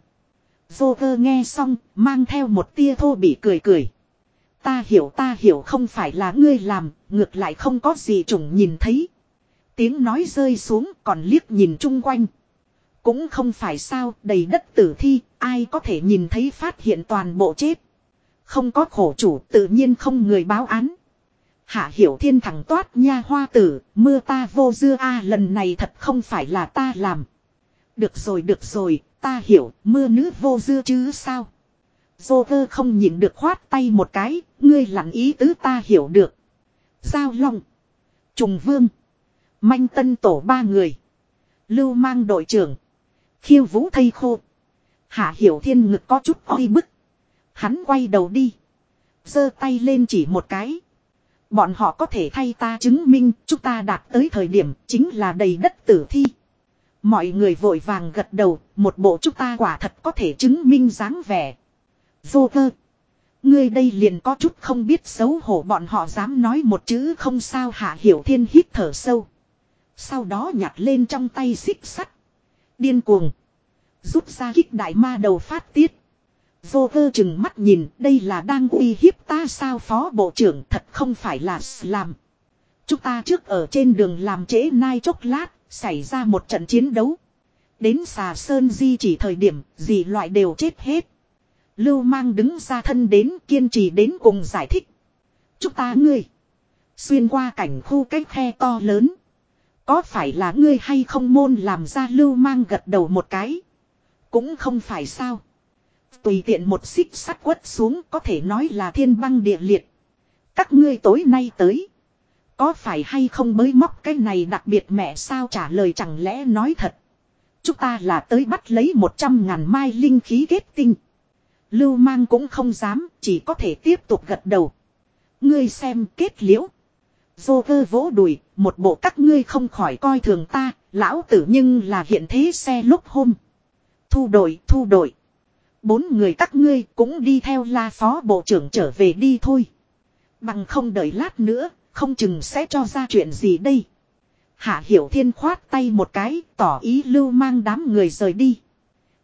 vô cơ nghe xong, mang theo một tia thô bị cười cười. Ta hiểu ta hiểu không phải là ngươi làm, ngược lại không có gì trùng nhìn thấy. Tiếng nói rơi xuống còn liếc nhìn chung quanh. Cũng không phải sao đầy đất tử thi ai có thể nhìn thấy phát hiện toàn bộ chết. Không có khổ chủ tự nhiên không người báo án. Hạ hiểu thiên thẳng toát nha hoa tử, mưa ta vô dưa a lần này thật không phải là ta làm. Được rồi được rồi, ta hiểu, mưa nữ vô dưa chứ sao. Dô vơ không nhìn được khoát tay một cái, ngươi lặng ý tứ ta hiểu được. Giao long, trùng vương, manh tân tổ ba người. Lưu mang đội trưởng, khiêu vũ thây khô. Hạ hiểu thiên ngực có chút oi bức. Hắn quay đầu đi. giơ tay lên chỉ một cái. Bọn họ có thể thay ta chứng minh chúng ta đạt tới thời điểm chính là đầy đất tử thi. Mọi người vội vàng gật đầu, một bộ chúng ta quả thật có thể chứng minh dáng vẻ. Vô cơ. Ngươi đây liền có chút không biết xấu hổ bọn họ dám nói một chữ không sao hạ hiểu thiên hít thở sâu. Sau đó nhặt lên trong tay xích sắt. Điên cuồng. Rút ra kích đại ma đầu phát tiết. Vô cơ chừng mắt nhìn đây là đang uy hiếp ta sao phó bộ trưởng thật không phải là làm. Chúng ta trước ở trên đường làm trễ nai chốc lát, xảy ra một trận chiến đấu. Đến xà sơn di chỉ thời điểm, gì loại đều chết hết. Lưu mang đứng ra thân đến kiên trì đến cùng giải thích. Chúng ta ngươi. Xuyên qua cảnh khu cách khe to lớn. Có phải là ngươi hay không môn làm ra lưu mang gật đầu một cái. Cũng không phải sao. Tùy tiện một xích sắt quất xuống có thể nói là thiên băng địa liệt. Các ngươi tối nay tới. Có phải hay không mới móc cái này đặc biệt mẹ sao trả lời chẳng lẽ nói thật. Chúng ta là tới bắt lấy một trăm ngàn mai linh khí kết tinh. Lưu mang cũng không dám, chỉ có thể tiếp tục gật đầu. Ngươi xem kết liễu. Dô vơ vỗ đùi, một bộ các ngươi không khỏi coi thường ta, lão tử nhưng là hiện thế xe lúc hôm. Thu đội, thu đội. Bốn người các ngươi cũng đi theo la phó bộ trưởng trở về đi thôi. Bằng không đợi lát nữa, không chừng sẽ cho ra chuyện gì đây. Hạ Hiểu Thiên khoát tay một cái, tỏ ý lưu mang đám người rời đi.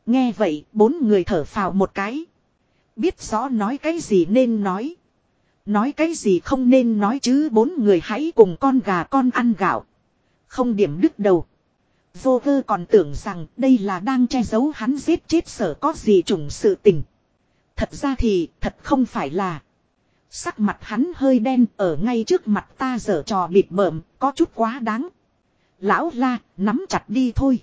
Nghe vậy, bốn người thở phào một cái. Biết rõ nói cái gì nên nói. Nói cái gì không nên nói chứ bốn người hãy cùng con gà con ăn gạo. Không điểm đứt đầu. Vô cơ còn tưởng rằng đây là đang che giấu hắn giết chết sở có gì trùng sự tình. Thật ra thì thật không phải là. Sắc mặt hắn hơi đen ở ngay trước mặt ta dở trò bịt bợm, có chút quá đáng. Lão la, nắm chặt đi thôi.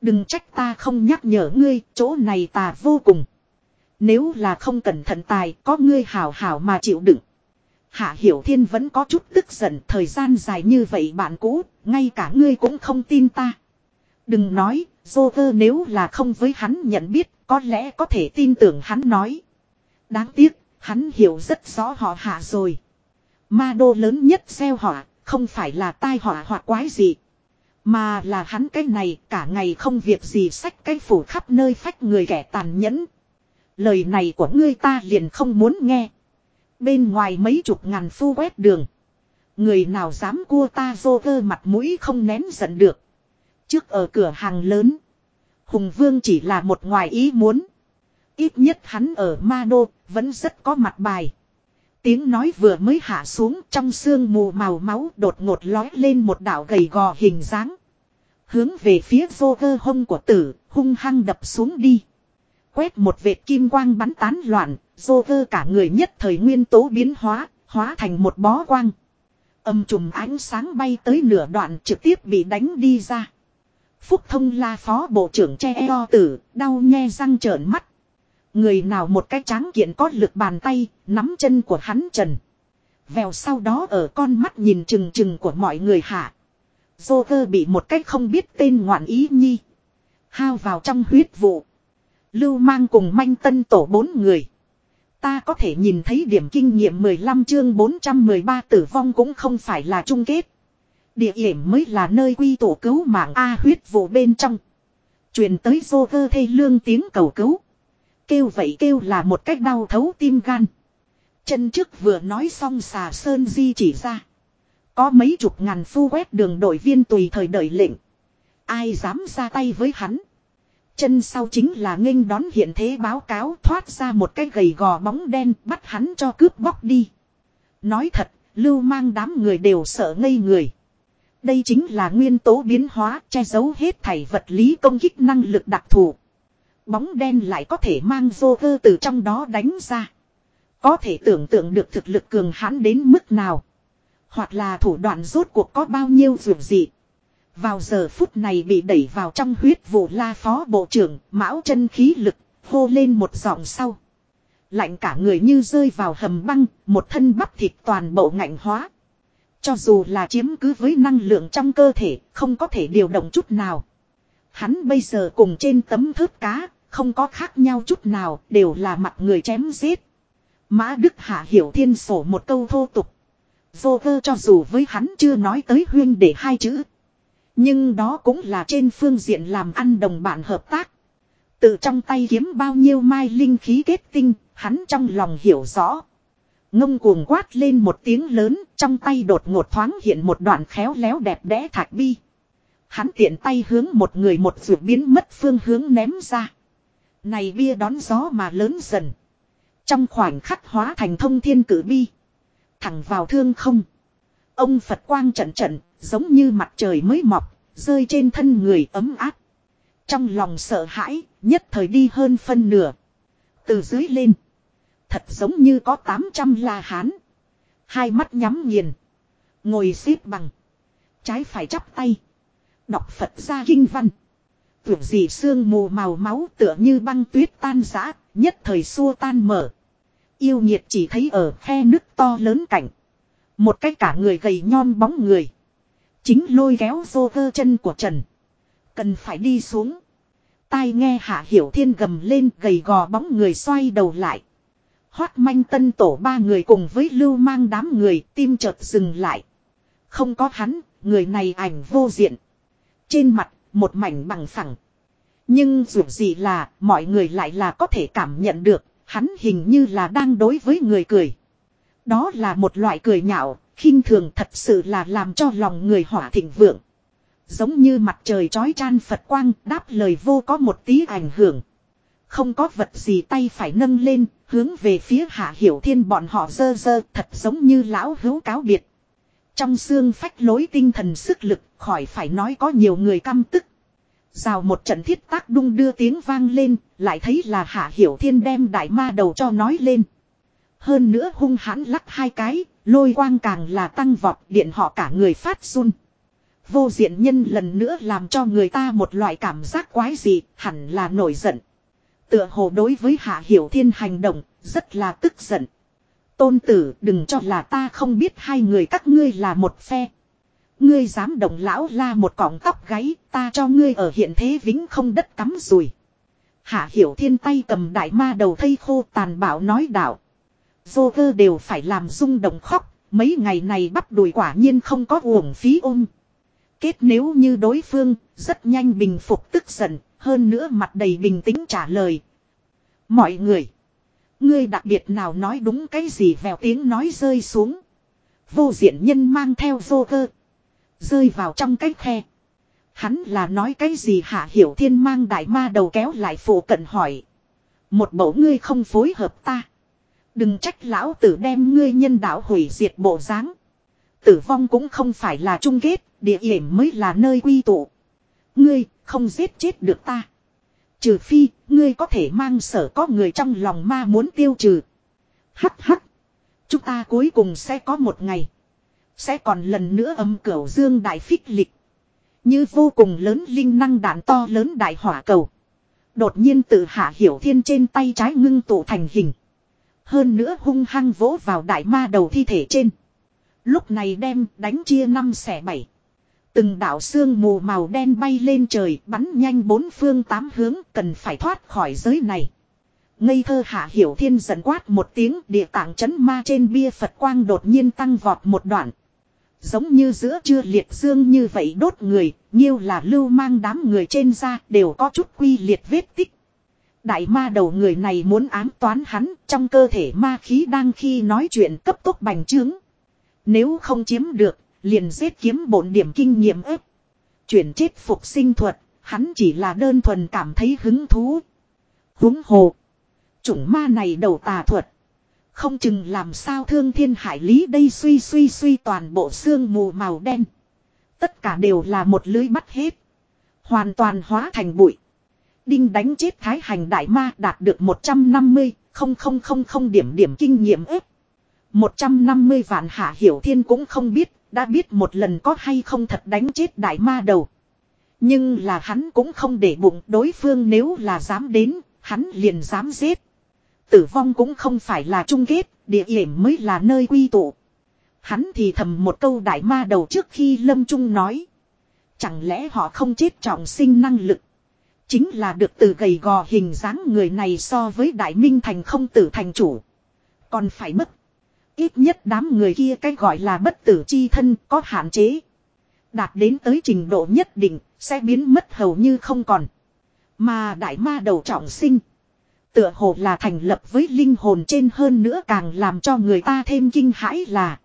Đừng trách ta không nhắc nhở ngươi, chỗ này ta vô cùng. Nếu là không cẩn thận tài, có ngươi hảo hảo mà chịu đựng. Hạ Hiểu Thiên vẫn có chút tức giận thời gian dài như vậy bạn cũ, ngay cả ngươi cũng không tin ta. Đừng nói, Joker nếu là không với hắn nhận biết, có lẽ có thể tin tưởng hắn nói. Đáng tiếc, hắn hiểu rất rõ họ hạ rồi. Ma đô lớn nhất gieo họa, không phải là tai họa hoặc quái gì. Mà là hắn cái này cả ngày không việc gì sách cái phủ khắp nơi phách người kẻ tàn nhẫn. Lời này của ngươi ta liền không muốn nghe. Bên ngoài mấy chục ngàn phu quét đường. Người nào dám cua ta dô cơ mặt mũi không nén giận được. Trước ở cửa hàng lớn. Hùng Vương chỉ là một ngoài ý muốn. Ít nhất hắn ở Ma Đô vẫn rất có mặt bài. Tiếng nói vừa mới hạ xuống trong sương mù màu máu đột ngột lói lên một đảo gầy gò hình dáng. Hướng về phía vô cơ hông của tử, hung hăng đập xuống đi. Quét một vệt kim quang bắn tán loạn, vô cơ cả người nhất thời nguyên tố biến hóa, hóa thành một bó quang. Âm trùm ánh sáng bay tới nửa đoạn trực tiếp bị đánh đi ra. Phúc thông la phó bộ trưởng che eo tử, đau nghe răng trợn mắt. Người nào một cái tráng kiện có lực bàn tay, nắm chân của hắn trần. Vèo sau đó ở con mắt nhìn chừng chừng của mọi người hạ. Dô cơ bị một cách không biết tên ngoạn ý nhi. Hao vào trong huyết vụ. Lưu mang cùng manh tân tổ bốn người. Ta có thể nhìn thấy điểm kinh nghiệm 15 chương 413 tử vong cũng không phải là chung kết. Địa điểm mới là nơi quy tổ cứu mạng A huyết vụ bên trong. Truyền tới dô cơ thê lương tiếng cầu cứu. Kêu vậy kêu là một cách đau thấu tim gan. Chân trước vừa nói xong xà sơn di chỉ ra. Có mấy chục ngàn phu quét đường đội viên tùy thời đợi lệnh. Ai dám ra tay với hắn. Chân sau chính là nghênh đón hiện thế báo cáo thoát ra một cái gầy gò bóng đen bắt hắn cho cướp bóc đi. Nói thật, lưu mang đám người đều sợ ngây người. Đây chính là nguyên tố biến hóa che giấu hết thảy vật lý công kích năng lực đặc thù. Bóng đen lại có thể mang vô cơ từ trong đó đánh ra. Có thể tưởng tượng được thực lực cường hãn đến mức nào. Hoặc là thủ đoạn rốt cuộc có bao nhiêu dù gì. Vào giờ phút này bị đẩy vào trong huyết vụ la phó bộ trưởng, mão chân khí lực, hô lên một giọng sau. Lạnh cả người như rơi vào hầm băng, một thân bắp thịt toàn bộ ngạnh hóa. Cho dù là chiếm cứ với năng lượng trong cơ thể, không có thể điều động chút nào. Hắn bây giờ cùng trên tấm thớt cá, không có khác nhau chút nào, đều là mặt người chém giết. Mã Đức Hạ hiểu thiên sổ một câu thô tục. Vô cơ cho dù với hắn chưa nói tới huyên để hai chữ. Nhưng đó cũng là trên phương diện làm ăn đồng bạn hợp tác. Từ trong tay kiếm bao nhiêu mai linh khí kết tinh, hắn trong lòng hiểu rõ. Ngông cuồng quát lên một tiếng lớn, trong tay đột ngột thoáng hiện một đoạn khéo léo đẹp đẽ thạch bi. Hắn tiện tay hướng một người một vượt biến mất phương hướng ném ra. Này bia đón gió mà lớn dần. Trong khoảnh khắc hóa thành thông thiên cử bi. Thẳng vào thương không. Ông Phật quang trận trận, giống như mặt trời mới mọc, rơi trên thân người ấm áp. Trong lòng sợ hãi, nhất thời đi hơn phân nửa. Từ dưới lên. Thật giống như có 800 la hán. Hai mắt nhắm nghiền. Ngồi xếp bằng. Trái phải chắp tay. Đọc Phật ra kinh văn. Tưởng gì sương mù màu máu tựa như băng tuyết tan rã, nhất thời xua tan mở. Yêu nhiệt chỉ thấy ở khe nước to lớn cảnh. Một cái cả người gầy nhom bóng người. Chính lôi kéo vô cơ chân của Trần. Cần phải đi xuống. Tai nghe hạ hiểu thiên gầm lên gầy gò bóng người xoay đầu lại. Hoát manh tân tổ ba người cùng với lưu mang đám người tim chợt dừng lại. Không có hắn, người này ảnh vô diện. Trên mặt, một mảnh bằng phẳng. Nhưng dù gì là, mọi người lại là có thể cảm nhận được, hắn hình như là đang đối với người cười. Đó là một loại cười nhạo, khinh thường thật sự là làm cho lòng người hỏa thịnh vượng. Giống như mặt trời chói chan Phật quang đáp lời vô có một tí ảnh hưởng. Không có vật gì tay phải nâng lên, hướng về phía hạ hiểu thiên bọn họ dơ dơ thật giống như lão hữu cáo biệt. Trong xương phách lối tinh thần sức lực khỏi phải nói có nhiều người căm tức. Rào một trận thiết tác đung đưa tiếng vang lên, lại thấy là hạ hiểu thiên đem đại ma đầu cho nói lên. Hơn nữa hung hãn lắc hai cái, lôi quang càng là tăng vọt điện họ cả người phát run. Vô diện nhân lần nữa làm cho người ta một loại cảm giác quái dị hẳn là nổi giận. Tựa hồ đối với hạ hiểu thiên hành động, rất là tức giận. Tôn tử đừng cho là ta không biết hai người các ngươi là một phe. Ngươi dám động lão la một cọng tóc gáy, ta cho ngươi ở hiện thế vĩnh không đất cắm rùi. Hạ hiểu thiên tay cầm đại ma đầu thây khô tàn bạo nói đạo. Vô cơ đều phải làm rung động khóc, mấy ngày này bắt đùi quả nhiên không có uổng phí ôm. Kết nếu như đối phương, rất nhanh bình phục tức giận, hơn nữa mặt đầy bình tĩnh trả lời. Mọi người, ngươi đặc biệt nào nói đúng cái gì vèo tiếng nói rơi xuống. Vô diện nhân mang theo vô cơ. Rơi vào trong cái khe. Hắn là nói cái gì hạ hiểu thiên mang đại ma đầu kéo lại phụ cận hỏi. Một bộ ngươi không phối hợp ta. Đừng trách lão tử đem ngươi nhân đạo hủy diệt bộ dáng. Tử vong cũng không phải là chung kết, địa hiểm mới là nơi quy tụ. Ngươi, không giết chết được ta. Trừ phi, ngươi có thể mang sở có người trong lòng ma muốn tiêu trừ. Hắc hắc. Chúng ta cuối cùng sẽ có một ngày. Sẽ còn lần nữa âm cửu dương đại phích lịch. Như vô cùng lớn linh năng đạn to lớn đại hỏa cầu. Đột nhiên tự hạ hiểu thiên trên tay trái ngưng tụ thành hình. Hơn nữa hung hăng vỗ vào đại ma đầu thi thể trên. Lúc này đem đánh chia năm xẻ bảy. Từng đạo xương mù màu đen bay lên trời bắn nhanh bốn phương tám hướng cần phải thoát khỏi giới này. Ngây thơ hạ hiểu thiên giận quát một tiếng địa tạng chấn ma trên bia Phật quang đột nhiên tăng vọt một đoạn. Giống như giữa trưa liệt dương như vậy đốt người, nhiêu là lưu mang đám người trên da đều có chút quy liệt vết tích. Đại ma đầu người này muốn ám toán hắn, trong cơ thể ma khí đang khi nói chuyện cấp tốc bành trướng. Nếu không chiếm được, liền giết kiếm bổn điểm kinh nghiệm ếp. Chuyển chết phục sinh thuật, hắn chỉ là đơn thuần cảm thấy hứng thú. Húng hồ. Chủng ma này đầu tà thuật. Không chừng làm sao thương thiên hải lý đây suy suy suy toàn bộ xương mù màu đen. Tất cả đều là một lưới bắt hết. Hoàn toàn hóa thành bụi. Đinh đánh chết thái hành đại ma đạt được 150, không không không không điểm điểm kinh nghiệm ếp. 150 vạn hạ hiểu thiên cũng không biết, đã biết một lần có hay không thật đánh chết đại ma đầu. Nhưng là hắn cũng không để bụng đối phương nếu là dám đến, hắn liền dám giết. Tử vong cũng không phải là chung kết, địa hiểm mới là nơi quy tụ. Hắn thì thầm một câu đại ma đầu trước khi lâm trung nói. Chẳng lẽ họ không chết trọng sinh năng lực. Chính là được từ gầy gò hình dáng người này so với đại minh thành không tử thành chủ. Còn phải mất. Ít nhất đám người kia cái gọi là bất tử chi thân có hạn chế. Đạt đến tới trình độ nhất định, sẽ biến mất hầu như không còn. Mà đại ma đầu trọng sinh. Tựa hồ là thành lập với linh hồn trên hơn nữa càng làm cho người ta thêm kinh hãi là.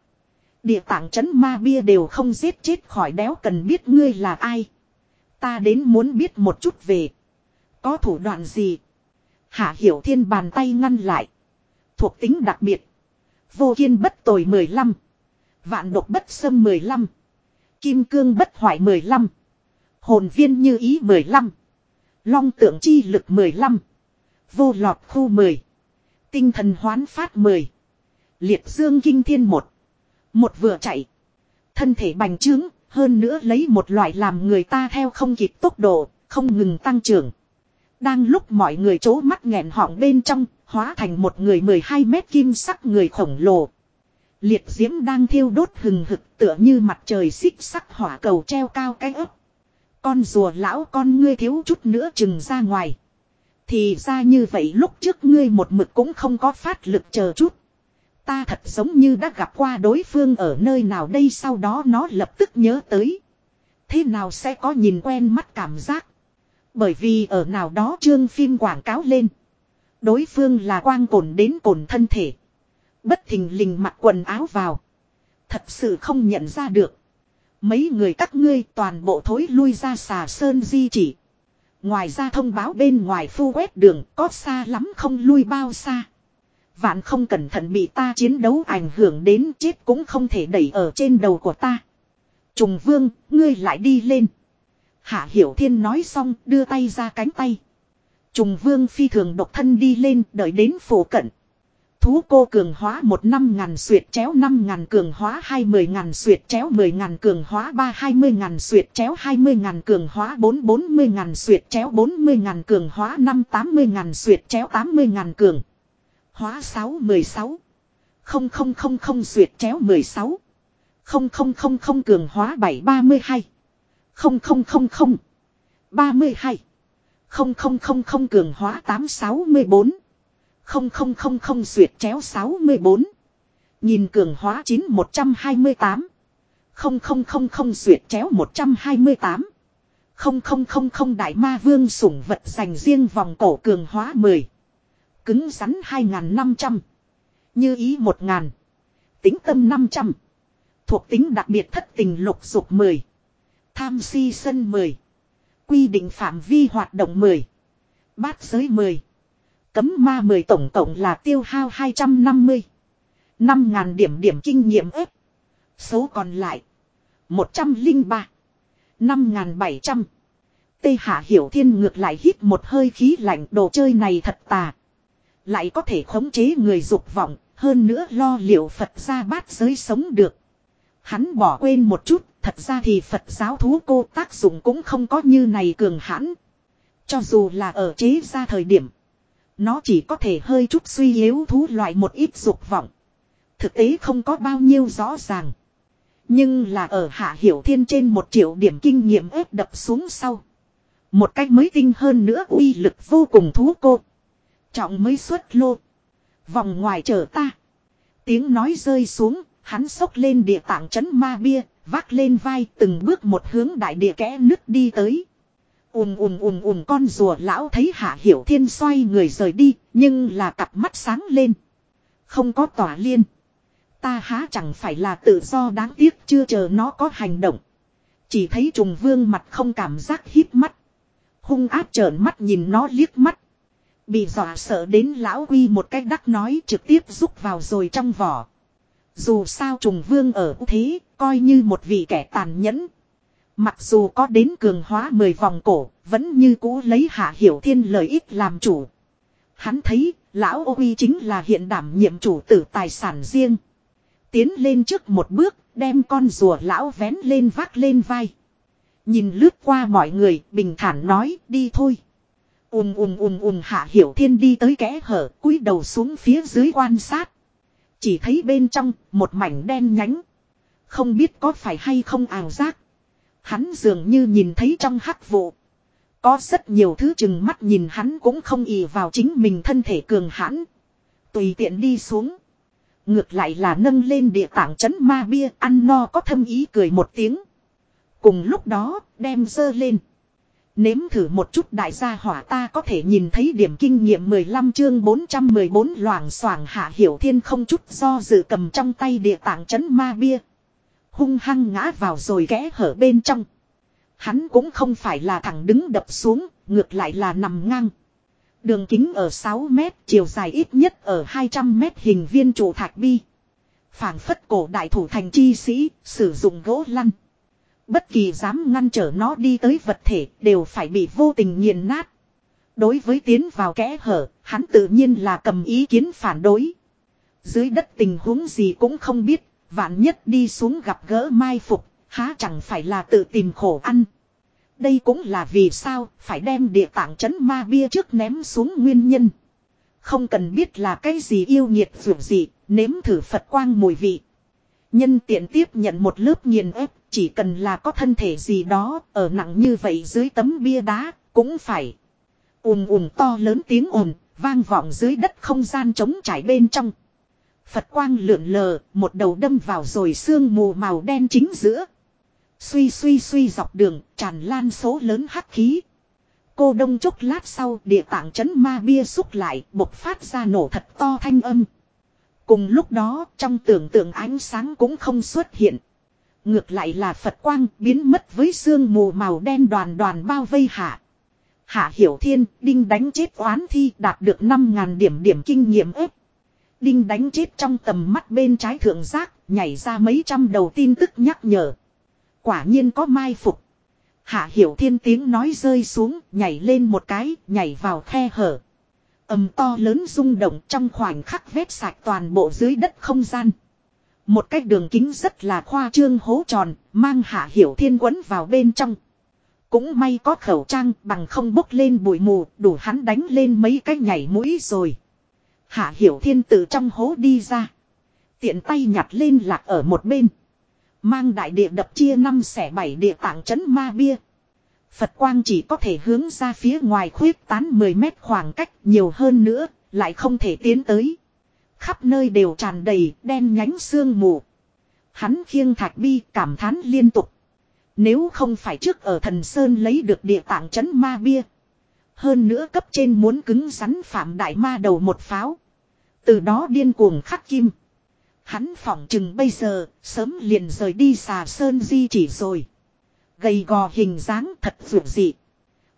Địa tạng chấn ma bia đều không giết chết khỏi đéo cần biết ngươi là ai. Ta đến muốn biết một chút về. Có thủ đoạn gì? Hạ hiểu thiên bàn tay ngăn lại. Thuộc tính đặc biệt. Vô kiên bất tồi 15. Vạn độc bất xâm 15. Kim cương bất hoại 15. Hồn viên như ý 15. Long tượng chi lực 15. Vô lọt khu 10. Tinh thần hoán phát 10. Liệt dương kinh thiên 1. Một vừa chạy. Thân thể bành trướng, hơn nữa lấy một loại làm người ta theo không kịp tốc độ, không ngừng tăng trưởng. Đang lúc mọi người chố mắt nghẹn họng bên trong, hóa thành một người 12 mét kim sắc người khổng lồ. Liệt diễm đang thiêu đốt hừng hực tựa như mặt trời xích sắc hỏa cầu treo cao cái ấp. Con rùa lão con ngươi thiếu chút nữa chừng ra ngoài. Thì ra như vậy lúc trước ngươi một mực cũng không có phát lực chờ chút. Ta thật giống như đã gặp qua đối phương ở nơi nào đây sau đó nó lập tức nhớ tới. Thế nào sẽ có nhìn quen mắt cảm giác. Bởi vì ở nào đó trương phim quảng cáo lên. Đối phương là quang cồn đến cồn thân thể. Bất thình lình mặc quần áo vào. Thật sự không nhận ra được. Mấy người các ngươi toàn bộ thối lui ra xà sơn di chỉ. Ngoài ra thông báo bên ngoài phu quét đường có xa lắm không lui bao xa. Vạn không cẩn thận bị ta chiến đấu ảnh hưởng đến chết cũng không thể đẩy ở trên đầu của ta. Trùng vương, ngươi lại đi lên. Hạ Hiểu Thiên nói xong đưa tay ra cánh tay. Trùng vương phi thường độc thân đi lên, đợi đến phủ cận. Thú cô cường hóa một năm ngàn suyệt chéo năm ngàn cường hóa hai mười ngàn suyệt chéo mười ngàn cường hóa ba hai mươi ngàn suyệt chéo hai mươi ngàn cường hóa bốn bốn mươi ngàn suyệt chéo bốn mươi ngàn cường hóa năm tám mươi ngàn suyệt chéo tám mươi ngàn cường. Hóa sáu mười sáu. Không không không không suyệt chéo mười sáu. Không không không không cường hóa bảy ba mươi hai. Không không không không. Ba mươi hai. Không không không không cường hóa tám sáu mươi bốn không không không không xuyệt chéo 64. Nhìn cường hóa 9 128. Không không không không xuyệt chéo 128. Không không không không đại ma vương sủng vật dành riêng vòng cổ cường hóa 10. Cứng rắn 2.500. Như ý 1.000. Tính tâm 500. Thuộc tính đặc biệt thất tình lục dục 10. Tham si sân 10. Quy định phạm vi hoạt động 10. Bát giới 10. Cấm ma 10 tổng tổng là tiêu hao 250. 5.000 điểm điểm kinh nghiệm ếp. Số còn lại. 103. 5.700. Tê Hạ Hiểu Thiên ngược lại hít một hơi khí lạnh đồ chơi này thật tà. Lại có thể khống chế người dục vọng, hơn nữa lo liệu Phật ra bát giới sống được. Hắn bỏ quên một chút, thật ra thì Phật giáo thú cô tác dụng cũng không có như này cường hãn. Cho dù là ở chế ra thời điểm. Nó chỉ có thể hơi chút suy yếu thú loại một ít dục vọng. Thực tế không có bao nhiêu rõ ràng. Nhưng là ở hạ hiểu thiên trên một triệu điểm kinh nghiệm ép đập xuống sau. Một cách mới tinh hơn nữa uy lực vô cùng thú cô. Trọng mới xuất lô. Vòng ngoài chờ ta. Tiếng nói rơi xuống, hắn sốc lên địa tạng chấn ma bia, vác lên vai từng bước một hướng đại địa kẽ nứt đi tới. Ùm ùm ùm ùm con rùa lão thấy hạ hiểu thiên xoay người rời đi, nhưng là cặp mắt sáng lên. Không có tỏa liên. Ta há chẳng phải là tự do đáng tiếc chưa chờ nó có hành động. Chỉ thấy trùng vương mặt không cảm giác hít mắt. Hung áp trợn mắt nhìn nó liếc mắt. Bị dọa sợ đến lão quy một cách đắc nói trực tiếp rút vào rồi trong vỏ dù sao trùng vương ở thế coi như một vị kẻ tàn nhẫn Mặc dù có đến cường hóa 10 vòng cổ, vẫn như cũ lấy Hạ Hiểu Thiên lợi ích làm chủ. Hắn thấy, lão ô uy chính là hiện đảm nhiệm chủ tử tài sản riêng. Tiến lên trước một bước, đem con rùa lão vén lên vác lên vai. Nhìn lướt qua mọi người, bình thản nói, đi thôi. Ùm ùm ùm ùm hạ hiểu thiên đi tới kẽ hở, cúi đầu xuống phía dưới quan sát. Chỉ thấy bên trong, một mảnh đen nhánh. Không biết có phải hay không ảo giác. Hắn dường như nhìn thấy trong hắc vụ. Có rất nhiều thứ chừng mắt nhìn hắn cũng không ì vào chính mình thân thể cường hãn. Tùy tiện đi xuống. Ngược lại là nâng lên địa tảng chấn ma bia ăn no có thâm ý cười một tiếng. Cùng lúc đó đem dơ lên. Nếm thử một chút đại gia hỏa ta có thể nhìn thấy điểm kinh nghiệm 15 chương 414 loảng xoảng hạ hiểu thiên không chút do dự cầm trong tay địa tạng chấn ma bia. Hung hăng ngã vào rồi kẽ hở bên trong. Hắn cũng không phải là thẳng đứng đập xuống, ngược lại là nằm ngang. Đường kính ở 6 mét, chiều dài ít nhất ở 200 mét hình viên trụ thạch bi. phảng phất cổ đại thủ thành chi sĩ, sử dụng gỗ lăn. Bất kỳ dám ngăn trở nó đi tới vật thể đều phải bị vô tình nghiền nát. Đối với tiến vào kẽ hở, hắn tự nhiên là cầm ý kiến phản đối. Dưới đất tình huống gì cũng không biết, vạn nhất đi xuống gặp gỡ mai phục, há chẳng phải là tự tìm khổ ăn. Đây cũng là vì sao phải đem địa tạng chấn ma bia trước ném xuống nguyên nhân. Không cần biết là cái gì yêu nhiệt dù gì, nếm thử Phật quang mùi vị. Nhân tiện tiếp nhận một lớp nghiền ép, chỉ cần là có thân thể gì đó, ở nặng như vậy dưới tấm bia đá, cũng phải. ùm ùm to lớn tiếng ồn, vang vọng dưới đất không gian trống trải bên trong. Phật quang lượn lờ, một đầu đâm vào rồi sương mù màu đen chính giữa. Suy suy suy dọc đường, tràn lan số lớn hắc khí. Cô đông chốc lát sau địa tạng chấn ma bia xúc lại, bộc phát ra nổ thật to thanh âm. Cùng lúc đó, trong tưởng tượng ánh sáng cũng không xuất hiện. Ngược lại là Phật quang biến mất với sương mù màu đen đoàn đoàn bao vây hạ. Hạ Hiểu Thiên, đinh đánh chết oán thi đạt được 5.000 điểm điểm kinh nghiệm ếp. Đinh đánh chết trong tầm mắt bên trái thượng giác, nhảy ra mấy trăm đầu tin tức nhắc nhở. Quả nhiên có mai phục. Hạ Hiểu Thiên tiếng nói rơi xuống, nhảy lên một cái, nhảy vào khe hở. ầm to lớn rung động trong khoảnh khắc vết sạch toàn bộ dưới đất không gian. Một cái đường kính rất là khoa trương hố tròn, mang Hạ Hiểu Thiên quấn vào bên trong. Cũng may có khẩu trang bằng không bốc lên bụi mù, đủ hắn đánh lên mấy cái nhảy mũi rồi. Hạ Hiểu Thiên từ trong hố đi ra. Tiện tay nhặt lên lạc ở một bên. Mang đại địa đập chia năm xẻ bảy địa tạng chấn ma bia. Phật quang chỉ có thể hướng ra phía ngoài khuyết tán 10 mét khoảng cách nhiều hơn nữa, lại không thể tiến tới. Khắp nơi đều tràn đầy đen nhánh sương mù. Hắn khiêng thạch bi cảm thán liên tục. Nếu không phải trước ở thần Sơn lấy được địa tạng chấn ma bia. Hơn nữa cấp trên muốn cứng rắn phạm đại ma đầu một pháo. Từ đó điên cuồng khắc kim. Hắn phỏng chừng bây giờ, sớm liền rời đi xà sơn di chỉ rồi. Gầy gò hình dáng thật dụ dị.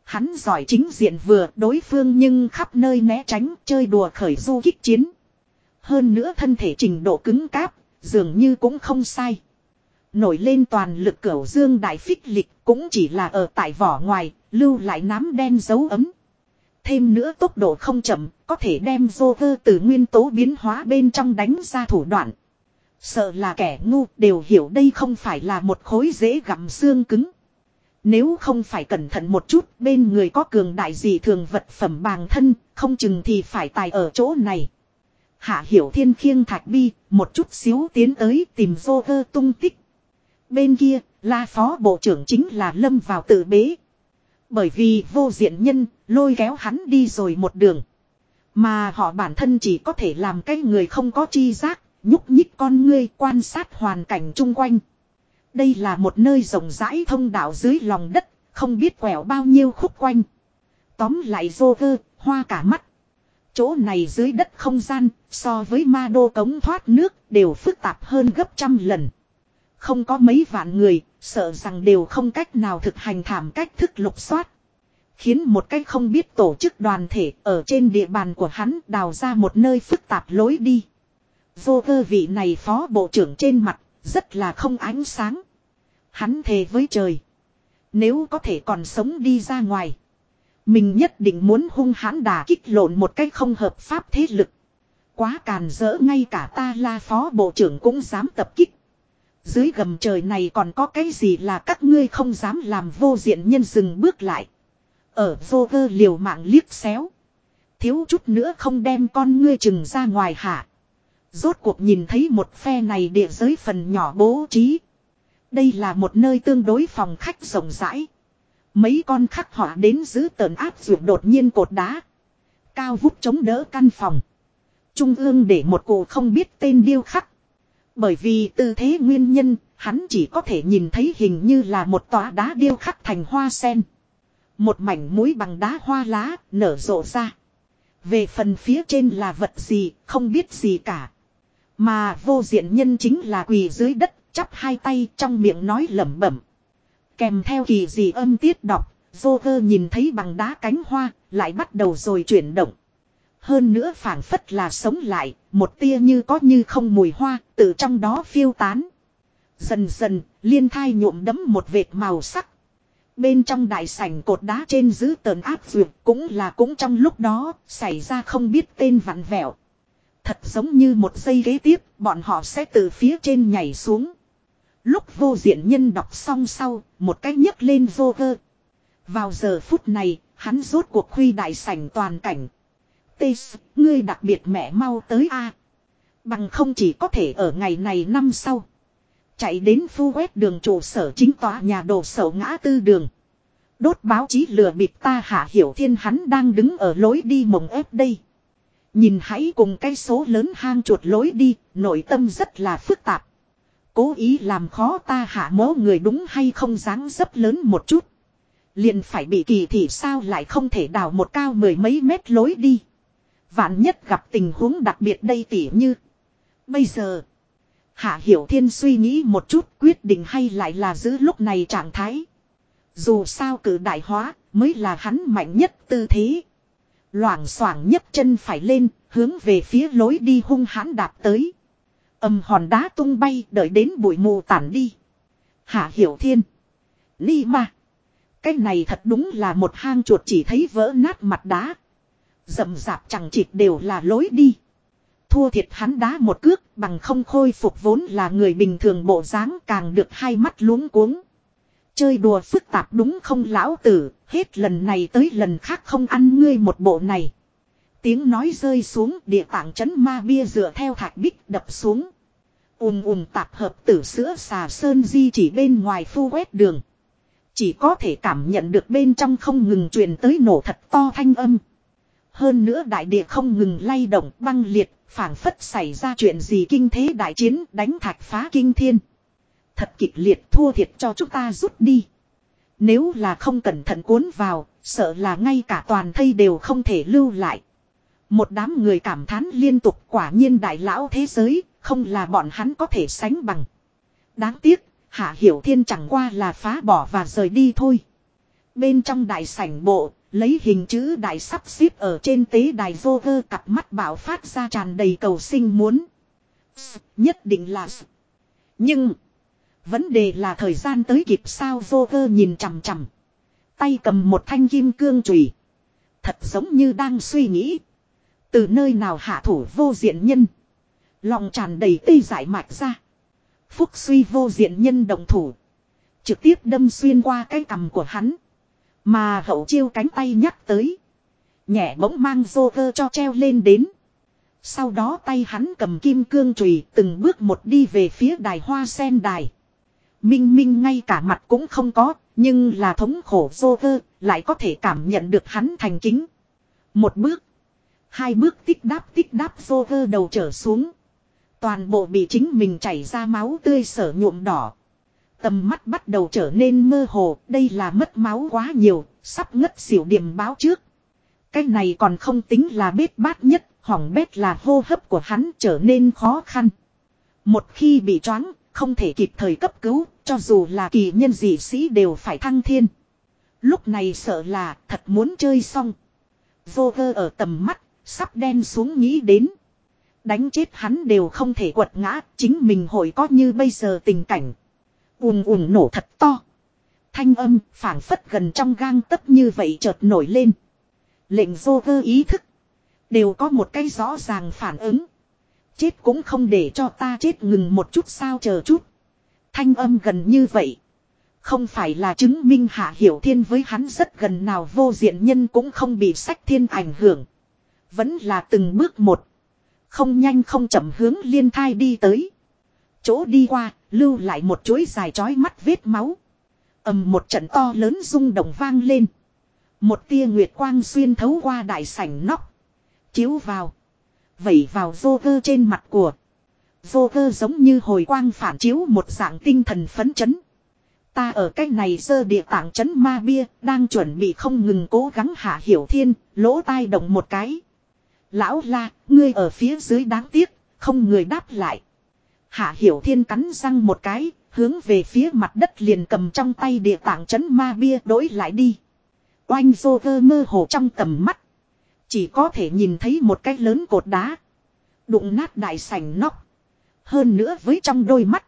Hắn giỏi chính diện vừa đối phương nhưng khắp nơi né tránh chơi đùa khởi du kích chiến. Hơn nữa thân thể trình độ cứng cáp, dường như cũng không sai. Nổi lên toàn lực cửu dương đại phích lịch cũng chỉ là ở tại vỏ ngoài, lưu lại nám đen dấu ấm. Thêm nữa tốc độ không chậm, có thể đem Joker từ nguyên tố biến hóa bên trong đánh ra thủ đoạn. Sợ là kẻ ngu đều hiểu đây không phải là một khối dễ gặm xương cứng. Nếu không phải cẩn thận một chút bên người có cường đại gì thường vật phẩm bàng thân, không chừng thì phải tài ở chỗ này. Hạ hiểu thiên khiêng thạch bi, một chút xíu tiến tới tìm Joker tung tích. Bên kia, la phó bộ trưởng chính là lâm vào tự bế. Bởi vì vô diện nhân, lôi kéo hắn đi rồi một đường. Mà họ bản thân chỉ có thể làm cái người không có chi giác, nhúc nhích con ngươi quan sát hoàn cảnh chung quanh. Đây là một nơi rộng rãi thông đạo dưới lòng đất, không biết quẹo bao nhiêu khúc quanh. Tóm lại vô vơ, hoa cả mắt. Chỗ này dưới đất không gian, so với ma đô cống thoát nước, đều phức tạp hơn gấp trăm lần. Không có mấy vạn người, sợ rằng đều không cách nào thực hành thảm cách thức lục soát. Khiến một cách không biết tổ chức đoàn thể ở trên địa bàn của hắn đào ra một nơi phức tạp lối đi. Vô cơ vị này phó bộ trưởng trên mặt, rất là không ánh sáng. Hắn thề với trời. Nếu có thể còn sống đi ra ngoài. Mình nhất định muốn hung hãn đà kích lộn một cách không hợp pháp thế lực. Quá càn rỡ ngay cả ta la phó bộ trưởng cũng dám tập kích. Dưới gầm trời này còn có cái gì là các ngươi không dám làm vô diện nhân dừng bước lại. Ở vô vơ liều mạng liếc xéo. Thiếu chút nữa không đem con ngươi chừng ra ngoài hả. Rốt cuộc nhìn thấy một phe này địa giới phần nhỏ bố trí. Đây là một nơi tương đối phòng khách rộng rãi. Mấy con khắc họa đến giữ tờn áp ruột đột nhiên cột đá. Cao vút chống đỡ căn phòng. Trung ương để một cụ không biết tên điêu khắc. Bởi vì tư thế nguyên nhân, hắn chỉ có thể nhìn thấy hình như là một tòa đá điêu khắc thành hoa sen. Một mảnh mũi bằng đá hoa lá, nở rộ ra. Về phần phía trên là vật gì, không biết gì cả. Mà vô diện nhân chính là quỳ dưới đất, chắp hai tay trong miệng nói lẩm bẩm. Kèm theo kỳ gì âm tiết đọc, Joker nhìn thấy bằng đá cánh hoa, lại bắt đầu rồi chuyển động. Hơn nữa phảng phất là sống lại, một tia như có như không mùi hoa, từ trong đó phiêu tán. Dần dần, liên thai nhuộm đấm một vệt màu sắc. Bên trong đại sảnh cột đá trên giữ tờn áp duyệt cũng là cũng trong lúc đó, xảy ra không biết tên vặn vẹo. Thật giống như một giây ghế tiếp, bọn họ sẽ từ phía trên nhảy xuống. Lúc vô diện nhân đọc xong sau, một cái nhấc lên vô cơ Vào giờ phút này, hắn rốt cuộc khuy đại sảnh toàn cảnh. Tê ngươi đặc biệt mẹ mau tới a Bằng không chỉ có thể ở ngày này năm sau. Chạy đến phu quét đường trụ sở chính tòa nhà đồ sầu ngã tư đường. Đốt báo chí lừa bịp ta hạ hiểu thiên hắn đang đứng ở lối đi mộng ép đây. Nhìn hãy cùng cái số lớn hang chuột lối đi, nội tâm rất là phức tạp. Cố ý làm khó ta hạ mố người đúng hay không dáng dấp lớn một chút. Liền phải bị kỳ thị sao lại không thể đào một cao mười mấy mét lối đi. Vạn nhất gặp tình huống đặc biệt đây tỉ như. Bây giờ. Hạ Hiểu Thiên suy nghĩ một chút quyết định hay lại là giữ lúc này trạng thái. Dù sao cử đại hóa mới là hắn mạnh nhất tư thế. Loảng xoảng nhấc chân phải lên, hướng về phía lối đi hung hãn đạp tới. Âm hòn đá tung bay đợi đến bụi mù tản đi. Hạ Hiểu Thiên. Ni ma. Cái này thật đúng là một hang chuột chỉ thấy vỡ nát mặt đá. Dậm dạp chẳng chịt đều là lối đi. Thua thiệt hắn đá một cước bằng không khôi phục vốn là người bình thường bộ dáng càng được hai mắt luống cuống. Chơi đùa phức tạp đúng không lão tử, hết lần này tới lần khác không ăn ngươi một bộ này. Tiếng nói rơi xuống địa tạng chấn ma bia dựa theo thạch bích đập xuống ùm ùm tạp hợp tử sữa xà sơn di chỉ bên ngoài phu quét đường. Chỉ có thể cảm nhận được bên trong không ngừng truyền tới nổ thật to thanh âm. Hơn nữa đại địa không ngừng lay động băng liệt, phảng phất xảy ra chuyện gì kinh thế đại chiến đánh thạch phá kinh thiên. Thật kịch liệt thua thiệt cho chúng ta rút đi. Nếu là không cẩn thận cuốn vào, sợ là ngay cả toàn thây đều không thể lưu lại. Một đám người cảm thán liên tục quả nhiên đại lão thế giới, không là bọn hắn có thể sánh bằng. Đáng tiếc, Hạ Hiểu Thiên chẳng qua là phá bỏ và rời đi thôi. Bên trong đại sảnh bộ, lấy hình chữ đại sắp xếp ở trên tế đài vô vơ cặp mắt bảo phát ra tràn đầy cầu sinh muốn. Nhất định là Nhưng Vấn đề là thời gian tới kịp sao vô vơ nhìn chằm chằm. Tay cầm một thanh kim cương chùy Thật giống như đang suy nghĩ. Từ nơi nào hạ thủ vô diện nhân. Lòng tràn đầy tê giải mạch ra. Phúc suy vô diện nhân động thủ. Trực tiếp đâm xuyên qua cái cằm của hắn. Mà hậu chiêu cánh tay nhắc tới. Nhẹ bỗng mang dô vơ cho treo lên đến. Sau đó tay hắn cầm kim cương chùy từng bước một đi về phía đài hoa sen đài. Minh Minh ngay cả mặt cũng không có, nhưng là thống khổ dô vơ, lại có thể cảm nhận được hắn thành kính. Một bước, hai bước tích đáp tích đáp dô vơ đầu trở xuống. Toàn bộ bị chính mình chảy ra máu tươi sở nhuộm đỏ. Tầm mắt bắt đầu trở nên mơ hồ, đây là mất máu quá nhiều, sắp ngất xỉu điểm báo trước. Cái này còn không tính là bết bát nhất, hỏng bét là hô hấp của hắn trở nên khó khăn. Một khi bị choáng, không thể kịp thời cấp cứu, cho dù là kỳ nhân dị sĩ đều phải thăng thiên. Lúc này sợ là thật muốn chơi xong. Vô vơ ở tầm mắt, sắp đen xuống nghĩ đến. Đánh chết hắn đều không thể quật ngã, chính mình hội có như bây giờ tình cảnh. Ùm ùm nổ thật to. Thanh âm phảng phất gần trong gang tấp như vậy chợt nổi lên. Lệnh vô cơ ý thức. Đều có một cái rõ ràng phản ứng. Chết cũng không để cho ta chết ngừng một chút sao chờ chút. Thanh âm gần như vậy. Không phải là chứng minh hạ hiểu thiên với hắn rất gần nào vô diện nhân cũng không bị sách thiên ảnh hưởng. Vẫn là từng bước một. Không nhanh không chậm hướng liên thai đi tới. Chỗ đi qua, lưu lại một chuỗi dài chói mắt vết máu. ầm một trận to lớn rung động vang lên. Một tia nguyệt quang xuyên thấu qua đại sảnh nóc. Chiếu vào. Vẩy vào vô cơ trên mặt của. Vô cơ giống như hồi quang phản chiếu một dạng tinh thần phấn chấn. Ta ở cách này sơ địa tạng chấn ma bia, đang chuẩn bị không ngừng cố gắng hạ hiểu thiên, lỗ tai động một cái. Lão la, ngươi ở phía dưới đáng tiếc, không người đáp lại. Hạ hiểu thiên cắn răng một cái, hướng về phía mặt đất liền cầm trong tay địa tạng chấn ma bia đối lại đi. Oanh vô cơ mơ hồ trong tầm mắt. Chỉ có thể nhìn thấy một cái lớn cột đá. Đụng nát đại sảnh nóc. Hơn nữa với trong đôi mắt.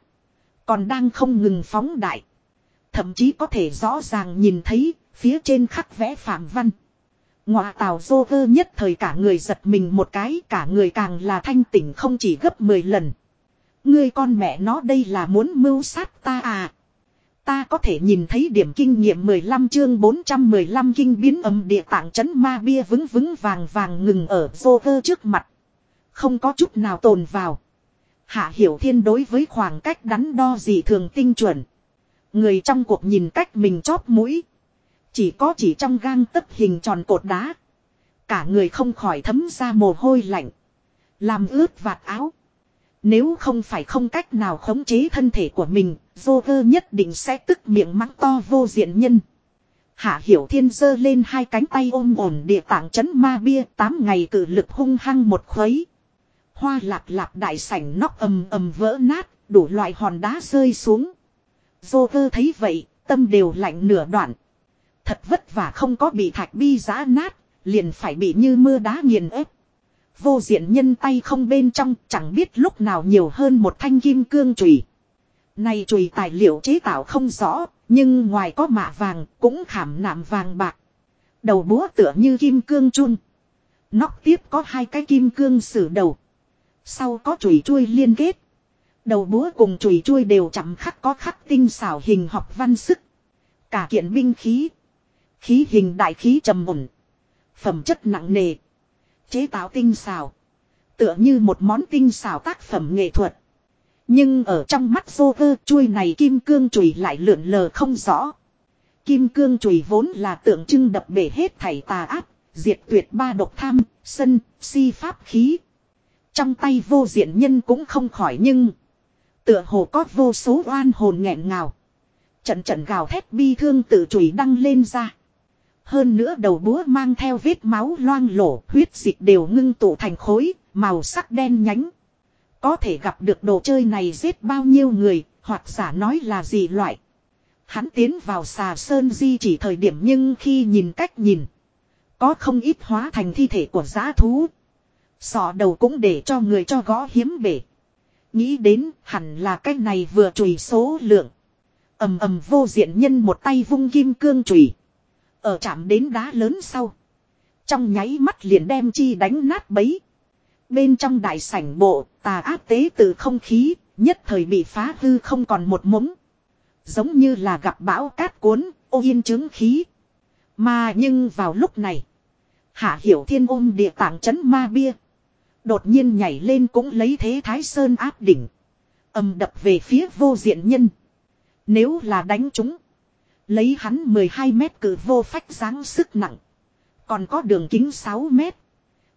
Còn đang không ngừng phóng đại. Thậm chí có thể rõ ràng nhìn thấy phía trên khắc vẽ phạm văn. Ngọa tào dô vơ nhất thời cả người giật mình một cái, cả người càng là thanh tỉnh không chỉ gấp 10 lần. Ngươi con mẹ nó đây là muốn mưu sát ta à. Ta có thể nhìn thấy điểm kinh nghiệm 15 chương 415 kinh biến âm địa tạng chấn ma bia vững vững vàng vàng ngừng ở dô vơ trước mặt. Không có chút nào tồn vào. Hạ hiểu thiên đối với khoảng cách đắn đo gì thường tinh chuẩn. Người trong cuộc nhìn cách mình chóp mũi. Chỉ có chỉ trong gang tấc hình tròn cột đá. Cả người không khỏi thấm ra mồ hôi lạnh. Làm ướt vạt áo. Nếu không phải không cách nào khống chế thân thể của mình, Joker nhất định sẽ tức miệng mắng to vô diện nhân. Hạ Hiểu Thiên giơ lên hai cánh tay ôm ổn địa tạng chấn ma bia, tám ngày cử lực hung hăng một khuấy. Hoa lạp lạp đại sảnh nóc ầm ầm vỡ nát, đủ loại hòn đá rơi xuống. Joker thấy vậy, tâm đều lạnh nửa đoạn. Thật vất vả không có bị thạch bi giã nát, liền phải bị như mưa đá nghiền ép. Vô diện nhân tay không bên trong chẳng biết lúc nào nhiều hơn một thanh kim cương chùy. Này chùy tài liệu chế tạo không rõ, nhưng ngoài có mạ vàng cũng khảm nạm vàng bạc. Đầu búa tựa như kim cương chun. Nóc tiếp có hai cái kim cương sử đầu. Sau có chùy chuôi liên kết. Đầu búa cùng chùy chuôi đều chạm khắc có khắc tinh xảo hình học văn sức. Cả kiện binh khí. Khí hình đại khí trầm ổn. Phẩm chất nặng nề. Chế tạo tinh xảo. Tựa như một món tinh xảo tác phẩm nghệ thuật. Nhưng ở trong mắt vô vơ chuôi này kim cương chùy lại lượn lờ không rõ. Kim cương chùy vốn là tượng trưng đập bể hết thảy tà áp, diệt tuyệt ba độc tham, sân, si pháp khí. Trong tay vô diện nhân cũng không khỏi nhưng. Tựa hồ có vô số oan hồn nghẹn ngào. Trận trận gào thét bi thương tự chùy đăng lên ra. Hơn nữa đầu búa mang theo vết máu loang lổ, huyết dịch đều ngưng tụ thành khối, màu sắc đen nhánh. Có thể gặp được đồ chơi này giết bao nhiêu người, hoặc giả nói là gì loại. Hắn tiến vào xà sơn di chỉ thời điểm nhưng khi nhìn cách nhìn. Có không ít hóa thành thi thể của giá thú. Sọ đầu cũng để cho người cho gõ hiếm bể. Nghĩ đến hẳn là cái này vừa chùy số lượng. ầm ầm vô diện nhân một tay vung kim cương chùy ở chạm đến đá lớn sau. Trong nháy mắt liền đem chi đánh nát bấy. Bên trong đại sảnh bộ, tà áp tế từ không khí, nhất thời bị phá hư không còn một mống. Giống như là gặp bão cát cuốn, ô yên chứng khí. Mà nhưng vào lúc này, Hạ Hiểu Thiên ôm địa tạng chấn ma bia. Đột nhiên nhảy lên cũng lấy thế Thái Sơn áp đỉnh. âm đập về phía vô diện nhân. Nếu là đánh chúng. Lấy hắn 12 mét cử vô phách dáng sức nặng. Còn có đường kính 6 mét.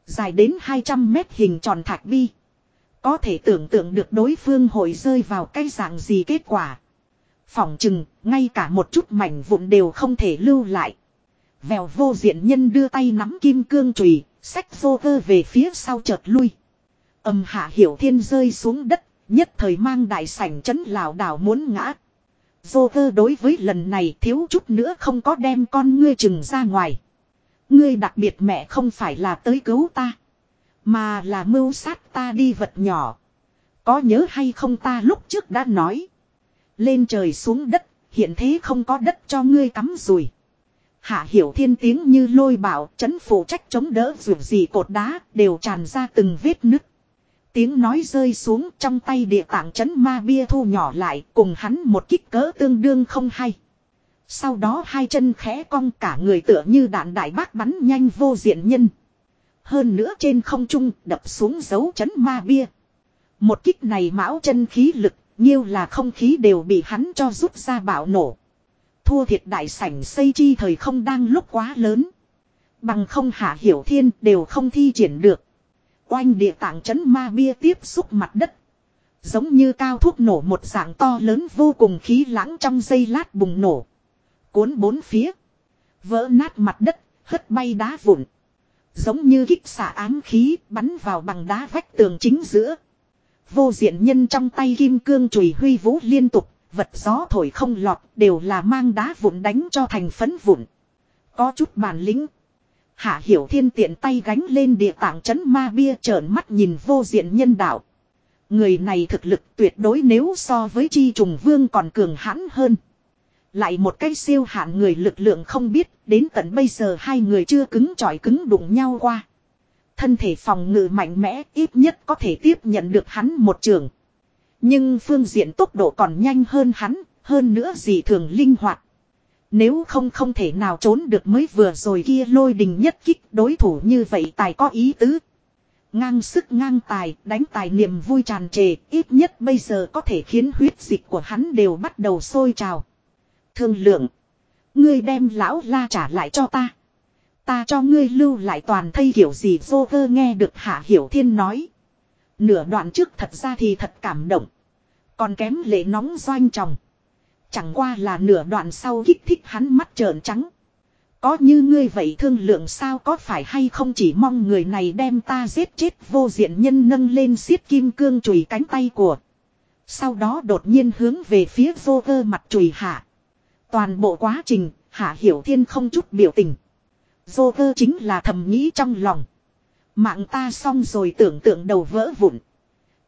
Dài đến 200 mét hình tròn thạch bi. Có thể tưởng tượng được đối phương hội rơi vào cái dạng gì kết quả. Phỏng chừng, ngay cả một chút mảnh vụn đều không thể lưu lại. Vèo vô diện nhân đưa tay nắm kim cương chùy, sách vô cơ về phía sau chợt lui. Âm hạ hiểu thiên rơi xuống đất, nhất thời mang đại sảnh chấn lảo đảo muốn ngã. Joker đối với lần này thiếu chút nữa không có đem con ngươi chừng ra ngoài. Ngươi đặc biệt mẹ không phải là tới cứu ta. Mà là mưu sát ta đi vật nhỏ. Có nhớ hay không ta lúc trước đã nói. Lên trời xuống đất, hiện thế không có đất cho ngươi cắm rùi. Hạ hiểu thiên tiếng như lôi bảo, chấn phụ trách chống đỡ dù gì cột đá, đều tràn ra từng vết nứt. Tiếng nói rơi xuống trong tay địa tạng chấn ma bia thu nhỏ lại cùng hắn một kích cỡ tương đương không hay. Sau đó hai chân khẽ cong cả người tựa như đạn đại bác bắn nhanh vô diện nhân. Hơn nữa trên không trung đập xuống dấu chấn ma bia. Một kích này mão chân khí lực, nhiêu là không khí đều bị hắn cho rút ra bạo nổ. Thua thiệt đại sảnh xây chi thời không đang lúc quá lớn. Bằng không hạ hiểu thiên đều không thi triển được. Oanh địa tảng chấn ma bia tiếp xúc mặt đất. Giống như cao thuốc nổ một dạng to lớn vô cùng khí lãng trong giây lát bùng nổ. Cuốn bốn phía. Vỡ nát mặt đất, hất bay đá vụn. Giống như kích xả ám khí bắn vào bằng đá vách tường chính giữa. Vô diện nhân trong tay kim cương chùy huy vũ liên tục, vật gió thổi không lọt đều là mang đá vụn đánh cho thành phấn vụn. Có chút bản lĩnh. Hạ hiểu thiên tiện tay gánh lên địa tạng chấn ma bia trợn mắt nhìn vô diện nhân đạo. Người này thực lực tuyệt đối nếu so với chi trùng vương còn cường hãn hơn. Lại một cái siêu hạn người lực lượng không biết, đến tận bây giờ hai người chưa cứng chọi cứng đụng nhau qua. Thân thể phòng ngự mạnh mẽ ít nhất có thể tiếp nhận được hắn một trường. Nhưng phương diện tốc độ còn nhanh hơn hắn, hơn nữa gì thường linh hoạt. Nếu không không thể nào trốn được mới vừa rồi kia lôi đình nhất kích đối thủ như vậy tài có ý tứ. Ngang sức ngang tài, đánh tài niềm vui tràn trề, ít nhất bây giờ có thể khiến huyết dịch của hắn đều bắt đầu sôi trào. Thương lượng. Ngươi đem lão la trả lại cho ta. Ta cho ngươi lưu lại toàn thây hiểu gì vô vơ nghe được hạ hiểu thiên nói. Nửa đoạn trước thật ra thì thật cảm động. Còn kém lệ nóng doanh tròng. Chẳng qua là nửa đoạn sau kích thích hắn mắt trợn trắng. Có như ngươi vậy thương lượng sao có phải hay không chỉ mong người này đem ta giết chết vô diện nhân nâng lên xiết kim cương chùy cánh tay của. Sau đó đột nhiên hướng về phía vô cơ mặt chùy hạ. Toàn bộ quá trình, Hạ Hiểu Thiên không chút biểu tình. Vô cơ chính là thầm nghĩ trong lòng. Mạng ta xong rồi tưởng tượng đầu vỡ vụn.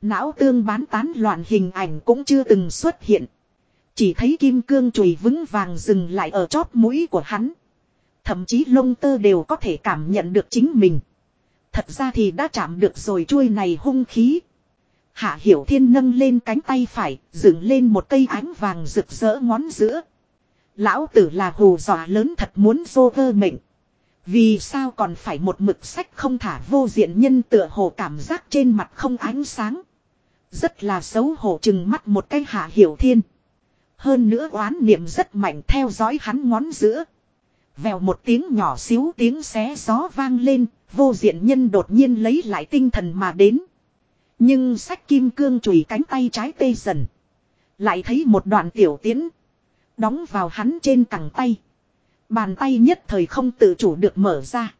Não tương bán tán loạn hình ảnh cũng chưa từng xuất hiện. Chỉ thấy kim cương chùy vững vàng dừng lại ở chóp mũi của hắn. Thậm chí lông tơ đều có thể cảm nhận được chính mình. Thật ra thì đã chạm được rồi chuôi này hung khí. Hạ Hiểu Thiên nâng lên cánh tay phải, dựng lên một cây ánh vàng rực rỡ ngón giữa. Lão tử là hù dọa lớn thật muốn vô vơ mệnh. Vì sao còn phải một mực sách không thả vô diện nhân tựa hồ cảm giác trên mặt không ánh sáng. Rất là xấu hổ chừng mắt một cái hạ hiểu thiên. Hơn nữa oán niệm rất mạnh theo dõi hắn ngón giữa. Vèo một tiếng nhỏ xíu tiếng xé gió vang lên, vô diện nhân đột nhiên lấy lại tinh thần mà đến. Nhưng sách kim cương chùy cánh tay trái tê dần. Lại thấy một đoạn tiểu tiến. Đóng vào hắn trên cẳng tay. Bàn tay nhất thời không tự chủ được mở ra.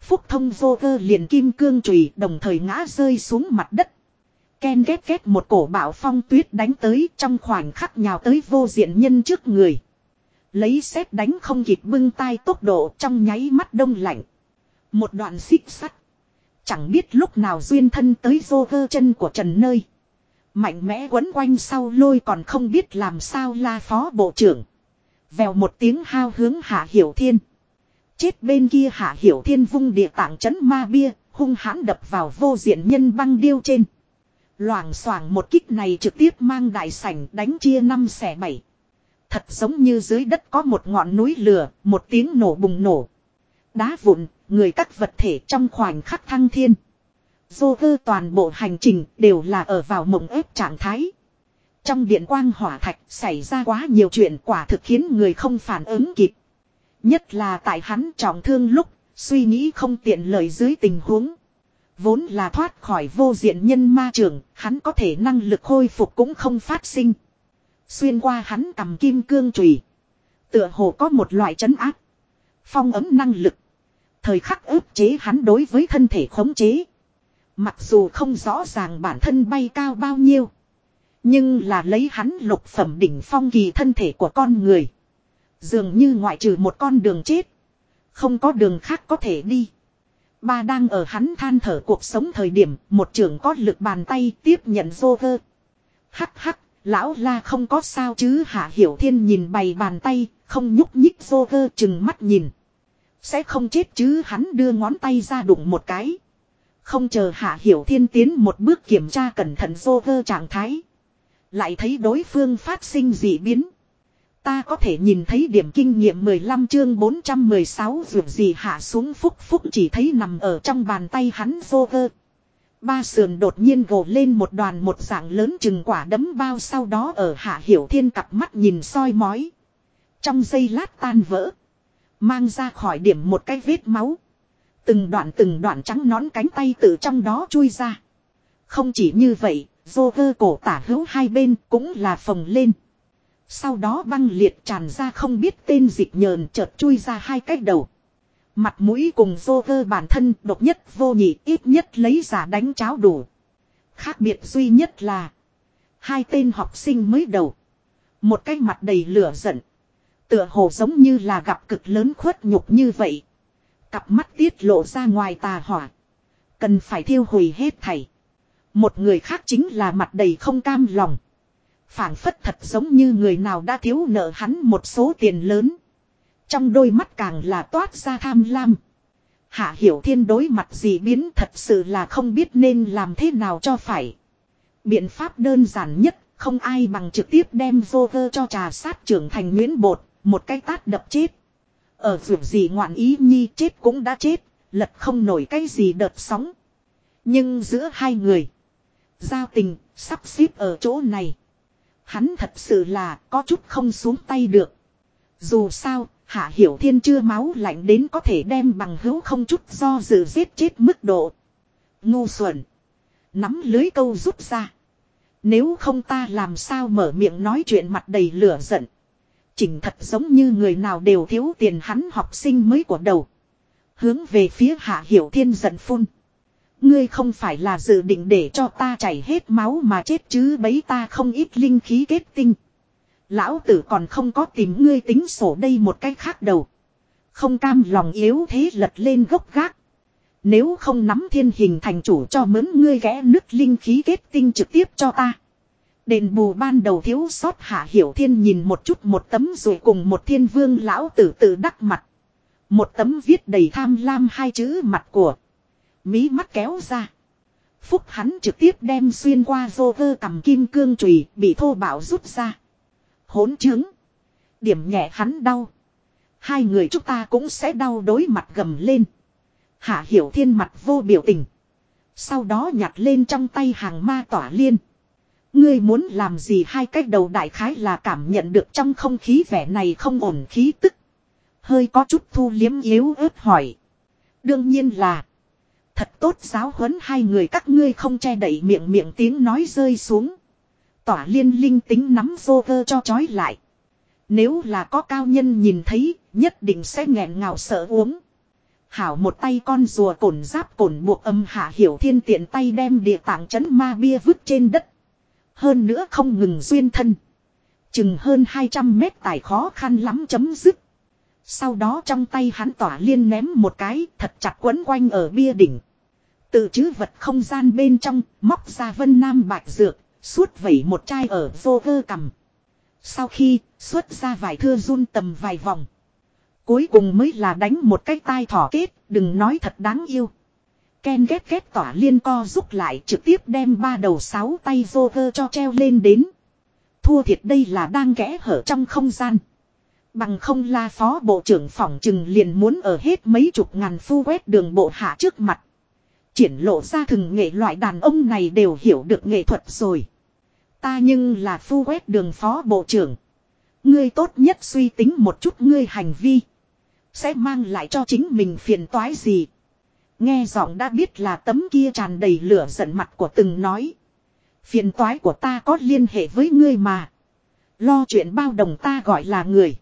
Phúc thông vô cơ liền kim cương chùy đồng thời ngã rơi xuống mặt đất. Ken ghét ghét một cổ bão phong tuyết đánh tới trong khoảnh khắc nhào tới vô diện nhân trước người. Lấy xét đánh không kịp bưng tay tốc độ trong nháy mắt đông lạnh. Một đoạn xích sắt. Chẳng biết lúc nào duyên thân tới vô vơ chân của Trần Nơi. Mạnh mẽ quấn quanh sau lôi còn không biết làm sao la phó bộ trưởng. Vèo một tiếng hao hướng hạ hiểu thiên. Chết bên kia hạ hiểu thiên vung địa tảng chấn ma bia, hung hãn đập vào vô diện nhân băng điêu trên. Loảng xoảng một kích này trực tiếp mang đại sảnh đánh chia năm xẻ bảy. Thật giống như dưới đất có một ngọn núi lửa, một tiếng nổ bùng nổ. Đá vụn, người các vật thể trong khoảnh khắc thăng thiên. Dô vơ toàn bộ hành trình đều là ở vào mộng ép trạng thái. Trong điện quang hỏa thạch xảy ra quá nhiều chuyện quả thực khiến người không phản ứng kịp. Nhất là tại hắn trọng thương lúc, suy nghĩ không tiện lời dưới tình huống. Vốn là thoát khỏi vô diện nhân ma trường, hắn có thể năng lực khôi phục cũng không phát sinh. Xuyên qua hắn cầm kim cương trùy. Tựa hồ có một loại chấn áp. Phong ấm năng lực. Thời khắc ức chế hắn đối với thân thể khống chế. Mặc dù không rõ ràng bản thân bay cao bao nhiêu. Nhưng là lấy hắn lục phẩm đỉnh phong kỳ thân thể của con người. Dường như ngoại trừ một con đường chết. Không có đường khác có thể đi. Ba đang ở hắn than thở cuộc sống thời điểm một trưởng có lực bàn tay tiếp nhận Joker. Hắc hắc, Lão la không có sao chứ hạ hiểu thiên nhìn bày bàn tay, không nhúc nhích Joker chừng mắt nhìn. Sẽ không chết chứ hắn đưa ngón tay ra đụng một cái. Không chờ hạ hiểu thiên tiến một bước kiểm tra cẩn thận Joker trạng thái. Lại thấy đối phương phát sinh dị biến. Ta có thể nhìn thấy điểm kinh nghiệm 15 chương 416 dù gì hạ xuống phúc phúc chỉ thấy nằm ở trong bàn tay hắn vô vơ. Ba sườn đột nhiên gồ lên một đoàn một dạng lớn chừng quả đấm bao sau đó ở hạ hiểu thiên cặp mắt nhìn soi mói. Trong giây lát tan vỡ. Mang ra khỏi điểm một cái vết máu. Từng đoạn từng đoạn trắng nón cánh tay từ trong đó chui ra. Không chỉ như vậy, vô vơ cổ tả hữu hai bên cũng là phồng lên. Sau đó băng liệt tràn ra không biết tên dịch nhờn chợt chui ra hai cách đầu. Mặt mũi cùng vô vơ bản thân độc nhất vô nhị ít nhất lấy giả đánh cháo đủ. Khác biệt duy nhất là, hai tên học sinh mới đầu. Một cái mặt đầy lửa giận. Tựa hồ giống như là gặp cực lớn khuất nhục như vậy. Cặp mắt tiết lộ ra ngoài tà hỏa. Cần phải thiêu hủy hết thảy. Một người khác chính là mặt đầy không cam lòng phảng phất thật giống như người nào đã thiếu nợ hắn một số tiền lớn. Trong đôi mắt càng là toát ra tham lam. Hạ hiểu thiên đối mặt gì biến thật sự là không biết nên làm thế nào cho phải. Biện pháp đơn giản nhất, không ai bằng trực tiếp đem vô vơ cho trà sát trưởng thành nguyễn bột, một cái tát đập chết. Ở vườn gì ngoạn ý nhi chết cũng đã chết, lật không nổi cái gì đợt sóng. Nhưng giữa hai người, giao tình, sắp xếp ở chỗ này. Hắn thật sự là có chút không xuống tay được. Dù sao, Hạ Hiểu Thiên chưa máu lạnh đến có thể đem bằng hữu không chút do dự giết chết mức độ. Ngu xuẩn. Nắm lưới câu rút ra. Nếu không ta làm sao mở miệng nói chuyện mặt đầy lửa giận. Chỉnh thật giống như người nào đều thiếu tiền hắn học sinh mới của đầu. Hướng về phía Hạ Hiểu Thiên giận phun. Ngươi không phải là dự định để cho ta chảy hết máu mà chết chứ bấy ta không ít linh khí kết tinh. Lão tử còn không có tìm ngươi tính sổ đây một cách khác đầu. Không cam lòng yếu thế lật lên gốc gác. Nếu không nắm thiên hình thành chủ cho mướn ngươi ghé nứt linh khí kết tinh trực tiếp cho ta. Đền bù ban đầu thiếu sót hạ hiểu thiên nhìn một chút một tấm rồi cùng một thiên vương lão tử tự đắc mặt. Một tấm viết đầy tham lam hai chữ mặt của. Mí mắt kéo ra. Phúc hắn trực tiếp đem xuyên qua dô vơ cầm kim cương chùy bị thô bạo rút ra. Hỗn chứng. Điểm nhẹ hắn đau. Hai người chúng ta cũng sẽ đau đối mặt gầm lên. Hạ hiểu thiên mặt vô biểu tình. Sau đó nhặt lên trong tay hàng ma tỏa liên. Ngươi muốn làm gì hai cách đầu đại khái là cảm nhận được trong không khí vẻ này không ổn khí tức. Hơi có chút thu liếm yếu ớt hỏi. Đương nhiên là. Thật tốt giáo huấn hai người các ngươi không che đậy miệng miệng tiếng nói rơi xuống. Tỏa liên linh tính nắm vô vơ cho chói lại. Nếu là có cao nhân nhìn thấy, nhất định sẽ nghẹn ngào sợ uống. Hảo một tay con rùa cổn giáp cổn buộc âm hạ hiểu thiên tiện tay đem địa tạng chấn ma bia vứt trên đất. Hơn nữa không ngừng duyên thân. Chừng hơn 200 mét tài khó khăn lắm chấm dứt. Sau đó trong tay hắn tỏa liên ném một cái thật chặt quấn quanh ở bia đỉnh từ chứ vật không gian bên trong móc ra vân nam bạch dược Suốt vẩy một chai ở vô cơ cầm. Sau khi xuất ra vài thưa run tầm vài vòng. Cuối cùng mới là đánh một cái tai thỏ kết, đừng nói thật đáng yêu. Ken ghét ghét tỏa liên co rút lại trực tiếp đem ba đầu sáu tay vô cơ cho treo lên đến. Thua thiệt đây là đang kẽ hở trong không gian. Bằng không la phó bộ trưởng phòng trừng liền muốn ở hết mấy chục ngàn phu quét đường bộ hạ trước mặt. Triển lộ ra thừng nghệ loại đàn ông này đều hiểu được nghệ thuật rồi. Ta nhưng là phu quét đường phó bộ trưởng. Ngươi tốt nhất suy tính một chút ngươi hành vi. Sẽ mang lại cho chính mình phiền toái gì. Nghe giọng đã biết là tấm kia tràn đầy lửa giận mặt của từng nói. Phiền toái của ta có liên hệ với ngươi mà. Lo chuyện bao đồng ta gọi là người.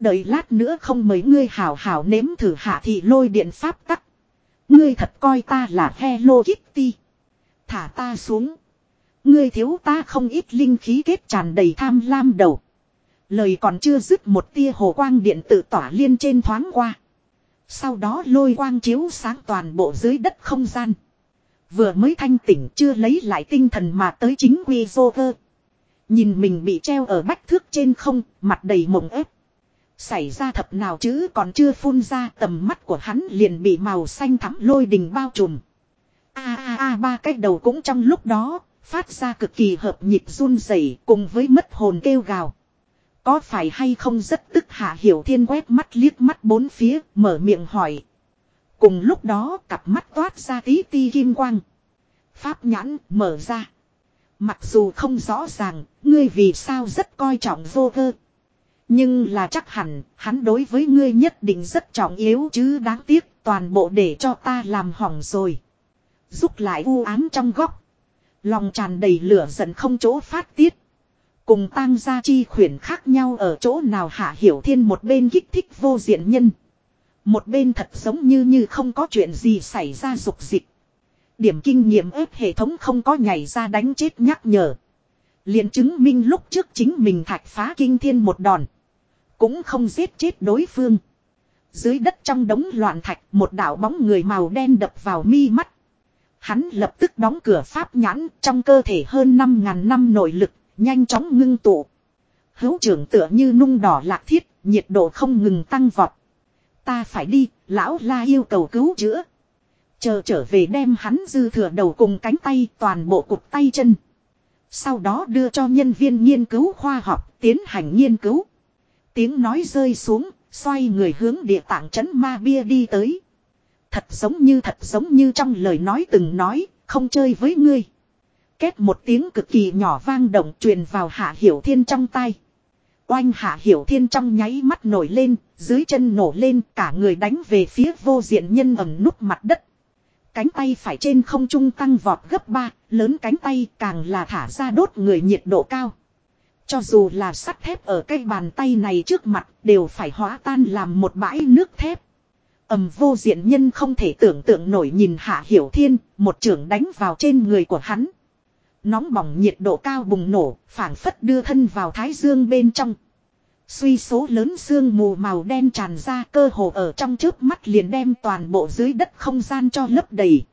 Đợi lát nữa không mấy ngươi hảo hảo nếm thử hạ thị lôi điện pháp tắc. Ngươi thật coi ta là Hello Kitty. Thả ta xuống. Ngươi thiếu ta không ít linh khí kết tràn đầy tham lam đầu. Lời còn chưa dứt một tia hồ quang điện tự tỏa liên trên thoáng qua. Sau đó lôi quang chiếu sáng toàn bộ dưới đất không gian. Vừa mới thanh tỉnh chưa lấy lại tinh thần mà tới chính quy vô cơ. Nhìn mình bị treo ở bách thước trên không, mặt đầy mộng ép. Xảy ra thập nào chứ còn chưa phun ra tầm mắt của hắn liền bị màu xanh thắm lôi đình bao trùm. A a a ba cái đầu cũng trong lúc đó, phát ra cực kỳ hợp nhịp run rẩy cùng với mất hồn kêu gào. Có phải hay không rất tức hạ hiểu thiên quét mắt liếc mắt bốn phía, mở miệng hỏi. Cùng lúc đó cặp mắt toát ra tí ti kim quang. Pháp nhãn mở ra. Mặc dù không rõ ràng, ngươi vì sao rất coi trọng vô cơ. Nhưng là chắc hẳn, hắn đối với ngươi nhất định rất trọng yếu chứ đáng tiếc, toàn bộ để cho ta làm hỏng rồi. Giúp lại u ám trong góc. Lòng tràn đầy lửa giận không chỗ phát tiết. Cùng tang gia chi khuyển khác nhau ở chỗ nào hạ hiểu thiên một bên kích thích vô diện nhân. Một bên thật giống như như không có chuyện gì xảy ra dục dịch. Điểm kinh nghiệm ép hệ thống không có nhảy ra đánh chết nhắc nhở. liền chứng minh lúc trước chính mình thạch phá kinh thiên một đòn. Cũng không giết chết đối phương. Dưới đất trong đống loạn thạch một đạo bóng người màu đen đập vào mi mắt. Hắn lập tức đóng cửa pháp nhãn trong cơ thể hơn 5.000 năm nội lực, nhanh chóng ngưng tụ. Hữu trưởng tựa như nung đỏ lạc thiết, nhiệt độ không ngừng tăng vọt. Ta phải đi, lão la yêu cầu cứu chữa. Chờ trở về đem hắn dư thừa đầu cùng cánh tay toàn bộ cục tay chân. Sau đó đưa cho nhân viên nghiên cứu khoa học tiến hành nghiên cứu. Tiếng nói rơi xuống, xoay người hướng địa tạng trấn ma bia đi tới. Thật giống như thật giống như trong lời nói từng nói, không chơi với ngươi. Kết một tiếng cực kỳ nhỏ vang động truyền vào hạ hiểu thiên trong tay. Oanh hạ hiểu thiên trong nháy mắt nổi lên, dưới chân nổ lên cả người đánh về phía vô diện nhân ẩm nút mặt đất. Cánh tay phải trên không trung tăng vọt gấp ba, lớn cánh tay càng là thả ra đốt người nhiệt độ cao. Cho dù là sắt thép ở cái bàn tay này trước mặt đều phải hóa tan làm một bãi nước thép. Ẩm vô diện nhân không thể tưởng tượng nổi nhìn hạ hiểu thiên, một trưởng đánh vào trên người của hắn. Nóng bỏng nhiệt độ cao bùng nổ, phảng phất đưa thân vào thái dương bên trong. Suy số lớn xương mù màu đen tràn ra cơ hồ ở trong trước mắt liền đem toàn bộ dưới đất không gian cho lấp đầy.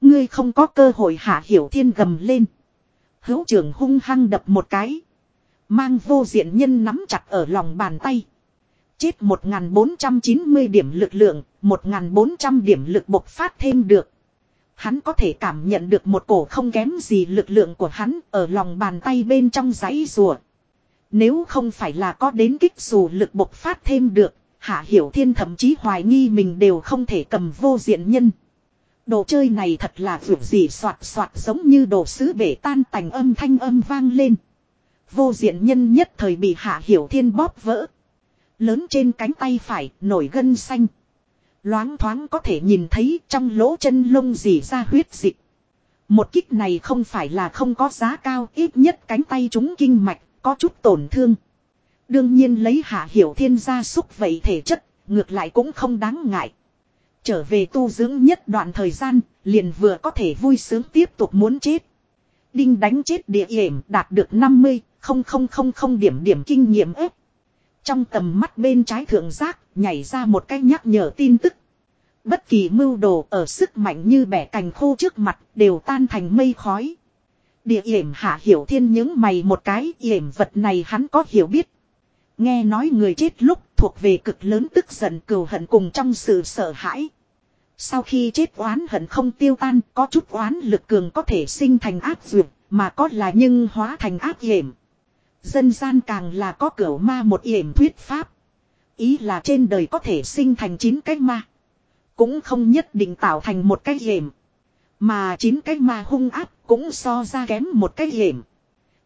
Ngươi không có cơ hội hạ hiểu thiên gầm lên. Hữu trưởng hung hăng đập một cái. Mang vô diện nhân nắm chặt ở lòng bàn tay. Chết 1490 điểm lực lượng, 1400 điểm lực bộc phát thêm được. Hắn có thể cảm nhận được một cổ không kém gì lực lượng của hắn ở lòng bàn tay bên trong giấy rùa. Nếu không phải là có đến kích dù lực bộc phát thêm được, Hạ Hiểu Thiên thậm chí hoài nghi mình đều không thể cầm vô diện nhân. Đồ chơi này thật là vượt gì soạt soạt giống như đồ sứ bể tan tành âm thanh âm vang lên. Vô diện nhân nhất thời bị Hạ Hiểu Thiên bóp vỡ. Lớn trên cánh tay phải, nổi gân xanh. Loáng thoáng có thể nhìn thấy trong lỗ chân lông dì ra huyết dịch. Một kích này không phải là không có giá cao, ít nhất cánh tay chúng kinh mạch, có chút tổn thương. Đương nhiên lấy hạ hiểu thiên gia xúc vậy thể chất, ngược lại cũng không đáng ngại. Trở về tu dưỡng nhất đoạn thời gian, liền vừa có thể vui sướng tiếp tục muốn chết. Đinh đánh chết địa hiểm đạt được 50, không không không không điểm điểm kinh nghiệm ếp. Trong tầm mắt bên trái thượng giác, nhảy ra một cái nhắc nhở tin tức. Bất kỳ mưu đồ ở sức mạnh như bẻ cành khô trước mặt đều tan thành mây khói. Địa hiểm hạ hiểu thiên những mày một cái hiểm vật này hắn có hiểu biết. Nghe nói người chết lúc thuộc về cực lớn tức giận cừu hận cùng trong sự sợ hãi. Sau khi chết oán hận không tiêu tan có chút oán lực cường có thể sinh thành áp dược mà có là nhưng hóa thành áp hiểm. Dân gian càng là có cửa ma một yểm thuyết pháp. Ý là trên đời có thể sinh thành chín cái ma. Cũng không nhất định tạo thành một cái yểm, Mà chín cái ma hung áp cũng so ra kém một cái yểm.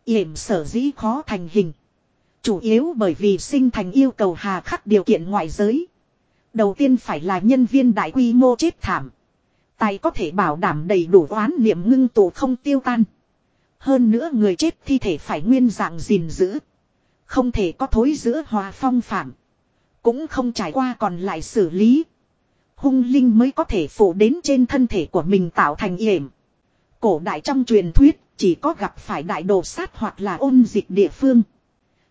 Yểm sở dĩ khó thành hình. Chủ yếu bởi vì sinh thành yêu cầu hà khắc điều kiện ngoại giới. Đầu tiên phải là nhân viên đại quy mô chết thảm. Tài có thể bảo đảm đầy đủ oán niệm ngưng tụ không tiêu tan. Hơn nữa người chết thi thể phải nguyên dạng gìn giữ. Không thể có thối giữa hòa phong phạm. Cũng không trải qua còn lại xử lý. Hung linh mới có thể phủ đến trên thân thể của mình tạo thành yểm. Cổ đại trong truyền thuyết, chỉ có gặp phải đại đồ sát hoặc là ôn dịch địa phương.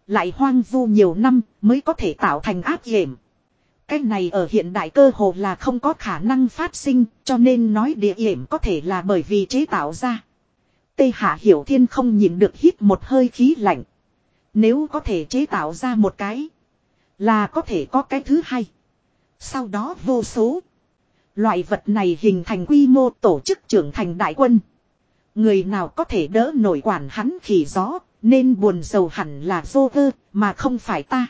Lại hoang vu nhiều năm mới có thể tạo thành áp yểm. Cái này ở hiện đại cơ hồ là không có khả năng phát sinh, cho nên nói địa yểm có thể là bởi vì chế tạo ra. Tê Hạ Hiểu Thiên không nhìn được hít một hơi khí lạnh. Nếu có thể chế tạo ra một cái. Là có thể có cái thứ hai. Sau đó vô số. Loại vật này hình thành quy mô tổ chức trưởng thành đại quân. Người nào có thể đỡ nổi quản hắn khỉ gió. Nên buồn sầu hẳn là vô cơ mà không phải ta.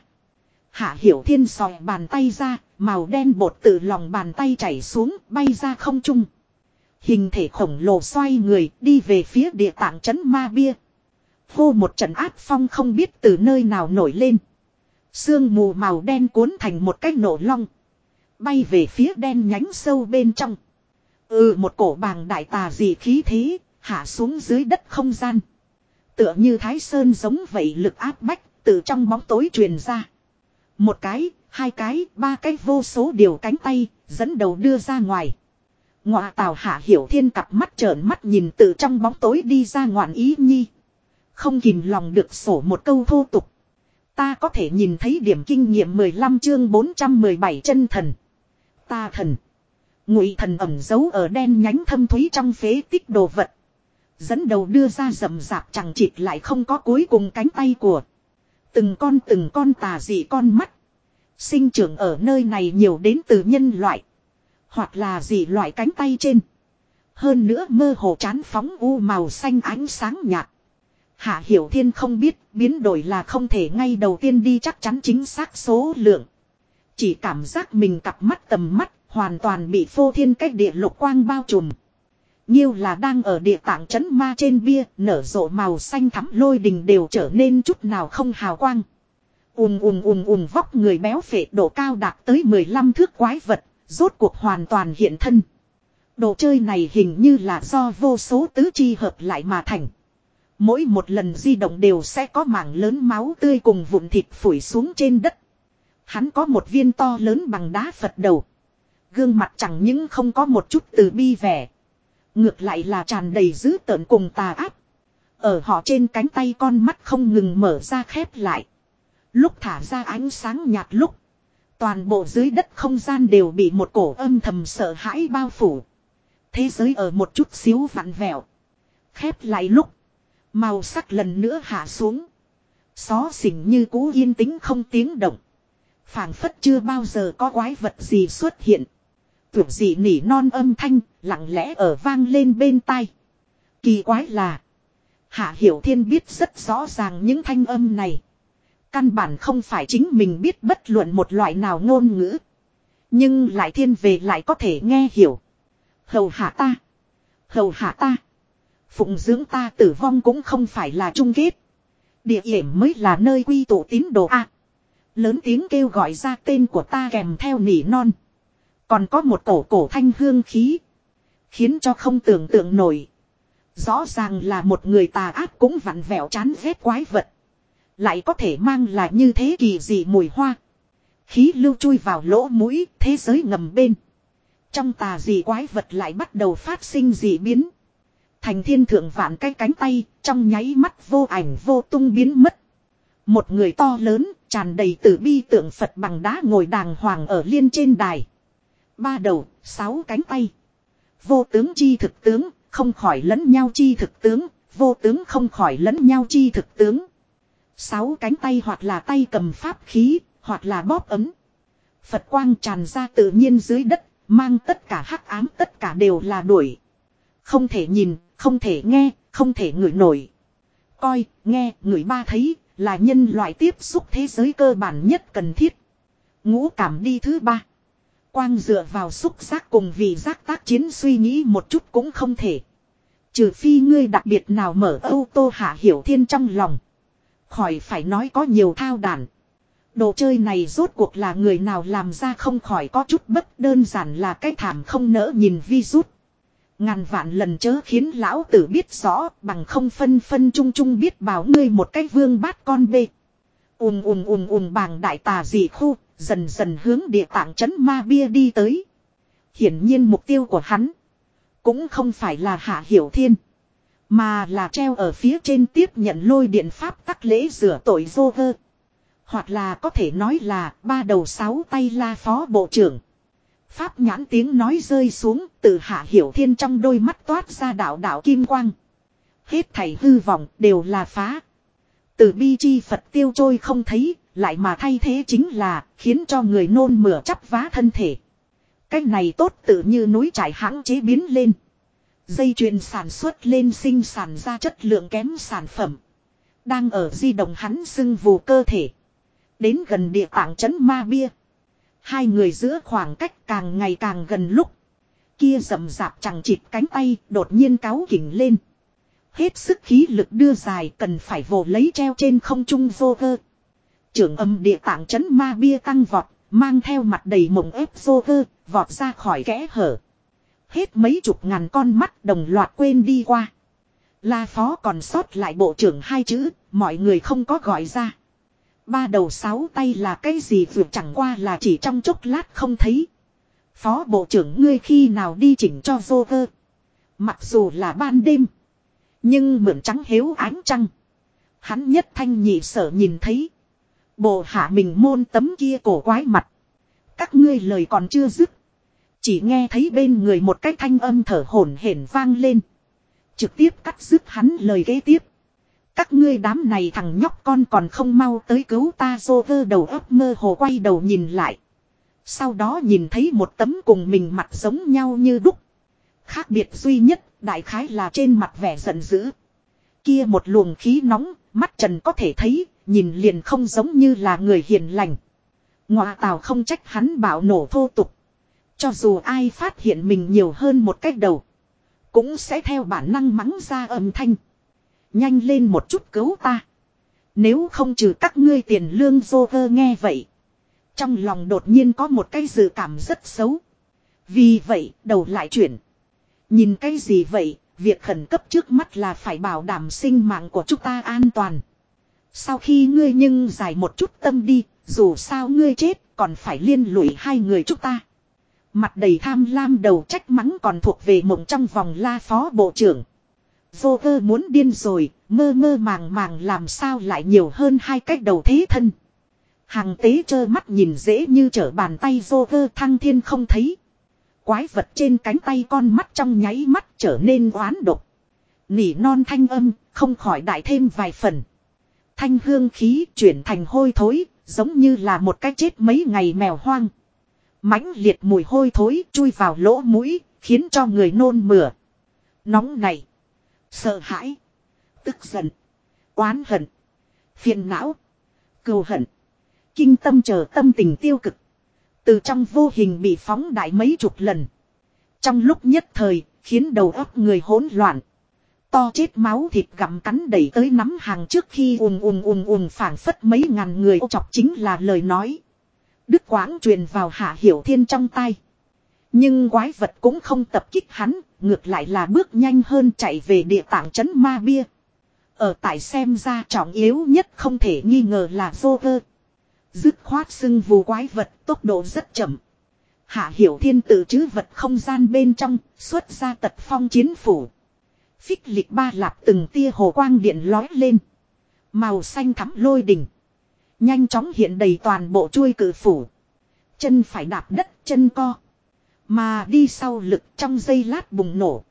Hạ Hiểu Thiên sòi bàn tay ra. Màu đen bột từ lòng bàn tay chảy xuống, bay ra không trung. Hình thể khổng lồ xoay người đi về phía địa tạng trấn ma bia. Hô một trận áp phong không biết từ nơi nào nổi lên. Sương mù màu đen cuốn thành một cái nổ long. Bay về phía đen nhánh sâu bên trong. Ừ một cổ bàng đại tà gì khí thế, hạ xuống dưới đất không gian. Tựa như thái sơn giống vậy lực áp bách, từ trong bóng tối truyền ra. Một cái, hai cái, ba cái vô số điều cánh tay, dẫn đầu đưa ra ngoài. Ngọa tào hạ hiểu thiên cặp mắt trợn mắt nhìn từ trong bóng tối đi ra ngoạn ý nhi. Không kìm lòng được sổ một câu thô tục. Ta có thể nhìn thấy điểm kinh nghiệm 15 chương 417 chân thần. Ta thần. Ngụy thần ẩm giấu ở đen nhánh thâm thúy trong phế tích đồ vật. Dẫn đầu đưa ra rầm rạp chẳng chịt lại không có cuối cùng cánh tay của. Từng con từng con tà dị con mắt. Sinh trưởng ở nơi này nhiều đến từ nhân loại. Hoặc là gì loại cánh tay trên. Hơn nữa mơ hồ chán phóng u màu xanh ánh sáng nhạt. Hạ Hiểu Thiên không biết biến đổi là không thể ngay đầu tiên đi chắc chắn chính xác số lượng. Chỉ cảm giác mình cặp mắt tầm mắt hoàn toàn bị phô thiên cách địa lục quang bao trùm. Nhiêu là đang ở địa tạng chấn ma trên bia nở rộ màu xanh thắm lôi đình đều trở nên chút nào không hào quang. Ùm ùm ùm ùm vóc người béo phệ độ cao đạt tới 15 thước quái vật, rốt cuộc hoàn toàn hiện thân. Đồ chơi này hình như là do vô số tứ chi hợp lại mà thành. Mỗi một lần di động đều sẽ có mảng lớn máu tươi cùng vụn thịt phủi xuống trên đất. Hắn có một viên to lớn bằng đá Phật đầu. Gương mặt chẳng những không có một chút từ bi vẻ. Ngược lại là tràn đầy dữ tợn cùng tà áp. Ở họ trên cánh tay con mắt không ngừng mở ra khép lại. Lúc thả ra ánh sáng nhạt lúc. Toàn bộ dưới đất không gian đều bị một cổ âm thầm sợ hãi bao phủ. Thế giới ở một chút xíu vặn vẹo. Khép lại lúc. Màu sắc lần nữa hạ xuống. Xó xỉnh như cũ yên tĩnh không tiếng động. phảng phất chưa bao giờ có quái vật gì xuất hiện. Tưởng gì nỉ non âm thanh, lặng lẽ ở vang lên bên tai. Kỳ quái là. Hạ Hiểu Thiên biết rất rõ ràng những thanh âm này. Căn bản không phải chính mình biết bất luận một loại nào ngôn ngữ. Nhưng lại thiên về lại có thể nghe hiểu. Hầu hạ ta. Hầu hạ ta. Phụng dưỡng ta tử vong cũng không phải là trung kết. Địa điểm mới là nơi quy tụ tín đồ A. Lớn tiếng kêu gọi ra tên của ta kèm theo nỉ non. Còn có một cổ cổ thanh hương khí. Khiến cho không tưởng tượng nổi. Rõ ràng là một người tà ác cũng vặn vẹo chán ghét quái vật. Lại có thể mang là như thế kỳ dị mùi hoa. Khí lưu chui vào lỗ mũi, thế giới ngầm bên. Trong tà dị quái vật lại bắt đầu phát sinh dị biến. Thành thiên thượng vạn cái cánh tay, trong nháy mắt vô ảnh vô tung biến mất. Một người to lớn, tràn đầy tử bi tượng Phật bằng đá ngồi đàng hoàng ở liên trên đài. Ba đầu, sáu cánh tay. Vô tướng chi thực tướng, không khỏi lẫn nhau chi thực tướng, vô tướng không khỏi lẫn nhau chi thực tướng. Sáu cánh tay hoặc là tay cầm pháp khí, hoặc là bóp ấm. Phật quang tràn ra tự nhiên dưới đất, mang tất cả hắc ám tất cả đều là đuổi. Không thể nhìn, không thể nghe, không thể ngửi nổi. Coi, nghe, ngửi ba thấy, là nhân loại tiếp xúc thế giới cơ bản nhất cần thiết. Ngũ cảm đi thứ ba. Quang dựa vào xúc giác cùng vì giác tác chiến suy nghĩ một chút cũng không thể. Trừ phi ngươi đặc biệt nào mở ô tô hạ hiểu thiên trong lòng. Khỏi phải nói có nhiều thao đàn. Đồ chơi này rốt cuộc là người nào làm ra không khỏi có chút bất đơn giản là cái thảm không nỡ nhìn vi rút. Ngàn vạn lần chớ khiến lão tử biết rõ bằng không phân phân chung chung biết bảo ngươi một cái vương bát con bê. Ùm ùm ùm ùm bàng đại tà dị khu, dần dần hướng địa tạng chấn ma bia đi tới. Hiển nhiên mục tiêu của hắn cũng không phải là hạ hiểu thiên. Mà là treo ở phía trên tiếp nhận lôi điện pháp tắc lễ rửa tội vô vơ. Hoặc là có thể nói là ba đầu sáu tay la phó bộ trưởng. Pháp nhãn tiếng nói rơi xuống từ hạ hiểu thiên trong đôi mắt toát ra đạo đạo kim quang. Hết thảy hư vọng đều là phá. Từ bi chi Phật tiêu trôi không thấy, lại mà thay thế chính là khiến cho người nôn mửa chắp vá thân thể. Cách này tốt tự như núi trải hãng chế biến lên. Dây chuyền sản xuất lên sinh sản ra chất lượng kém sản phẩm. Đang ở di động hắn xưng vù cơ thể. Đến gần địa tạng trấn ma bia. Hai người giữa khoảng cách càng ngày càng gần lúc. Kia rậm rạp chẳng chịt cánh tay đột nhiên cáo kỉnh lên. Hết sức khí lực đưa dài cần phải vồ lấy treo trên không trung vô cơ Trưởng âm địa tạng trấn ma bia tăng vọt, mang theo mặt đầy mộng ép vô cơ vọt ra khỏi kẽ hở. Hết mấy chục ngàn con mắt đồng loạt quên đi qua. La phó còn sót lại bộ trưởng hai chữ, mọi người không có gọi ra. Ba đầu sáu tay là cái gì vượt chẳng qua là chỉ trong chốc lát không thấy. Phó bộ trưởng ngươi khi nào đi chỉnh cho vô vơ. Mặc dù là ban đêm. Nhưng mượn trắng hiếu ánh trăng. Hắn nhất thanh nhị sở nhìn thấy. Bộ hạ mình môn tấm kia cổ quái mặt. Các ngươi lời còn chưa dứt. Chỉ nghe thấy bên người một cái thanh âm thở hổn hển vang lên. Trực tiếp cắt dứt hắn lời kế tiếp. Các ngươi đám này thằng nhóc con còn không mau tới cứu ta dô vơ đầu ấp mơ hồ quay đầu nhìn lại. Sau đó nhìn thấy một tấm cùng mình mặt giống nhau như đúc. Khác biệt duy nhất, đại khái là trên mặt vẻ giận dữ. Kia một luồng khí nóng, mắt trần có thể thấy, nhìn liền không giống như là người hiền lành. Ngoà tào không trách hắn bảo nổ thô tục. Cho dù ai phát hiện mình nhiều hơn một cách đầu. Cũng sẽ theo bản năng mắng ra âm thanh. Nhanh lên một chút cứu ta. Nếu không trừ các ngươi tiền lương dô vơ nghe vậy. Trong lòng đột nhiên có một cái dự cảm rất xấu. Vì vậy đầu lại chuyển. Nhìn cái gì vậy, việc khẩn cấp trước mắt là phải bảo đảm sinh mạng của chúng ta an toàn. Sau khi ngươi nhưng giải một chút tâm đi, dù sao ngươi chết còn phải liên lụy hai người chúng ta. Mặt đầy tham lam đầu trách mắng còn thuộc về mộng trong vòng la phó bộ trưởng. Vô cơ muốn điên rồi, mơ mơ màng màng làm sao lại nhiều hơn hai cách đầu thế thân. Hàng tế trơ mắt nhìn dễ như trở bàn tay vô cơ thăng thiên không thấy. Quái vật trên cánh tay con mắt trong nháy mắt trở nên oán độc. Nỉ non thanh âm, không khỏi đại thêm vài phần. Thanh hương khí chuyển thành hôi thối, giống như là một cái chết mấy ngày mèo hoang mãnh liệt mùi hôi thối chui vào lỗ mũi, khiến cho người nôn mửa. Nóng này, sợ hãi, tức giận, oán hận, phiền não, cừu hận, kinh tâm chờ tâm tình tiêu cực. Từ trong vô hình bị phóng đại mấy chục lần. Trong lúc nhất thời, khiến đầu óc người hỗn loạn. To chết máu thịt gặm cắn đẩy tới nắm hàng trước khi ùm ùm ùm ùm phảng phất mấy ngàn người ô chọc chính là lời nói. Đức quãng truyền vào hạ hiểu thiên trong tay. Nhưng quái vật cũng không tập kích hắn, ngược lại là bước nhanh hơn chạy về địa tạng trấn ma bia. Ở tại xem ra trọng yếu nhất không thể nghi ngờ là vô cơ. Dứt khoát xưng vù quái vật tốc độ rất chậm. Hạ hiểu thiên tự chứ vật không gian bên trong, xuất ra tật phong chiến phủ. Phích lịch ba lạp từng tia hồ quang điện lói lên. Màu xanh thắm lôi đỉnh. Nhanh chóng hiện đầy toàn bộ chuôi cử phủ. Chân phải đạp đất chân co. Mà đi sau lực trong giây lát bùng nổ.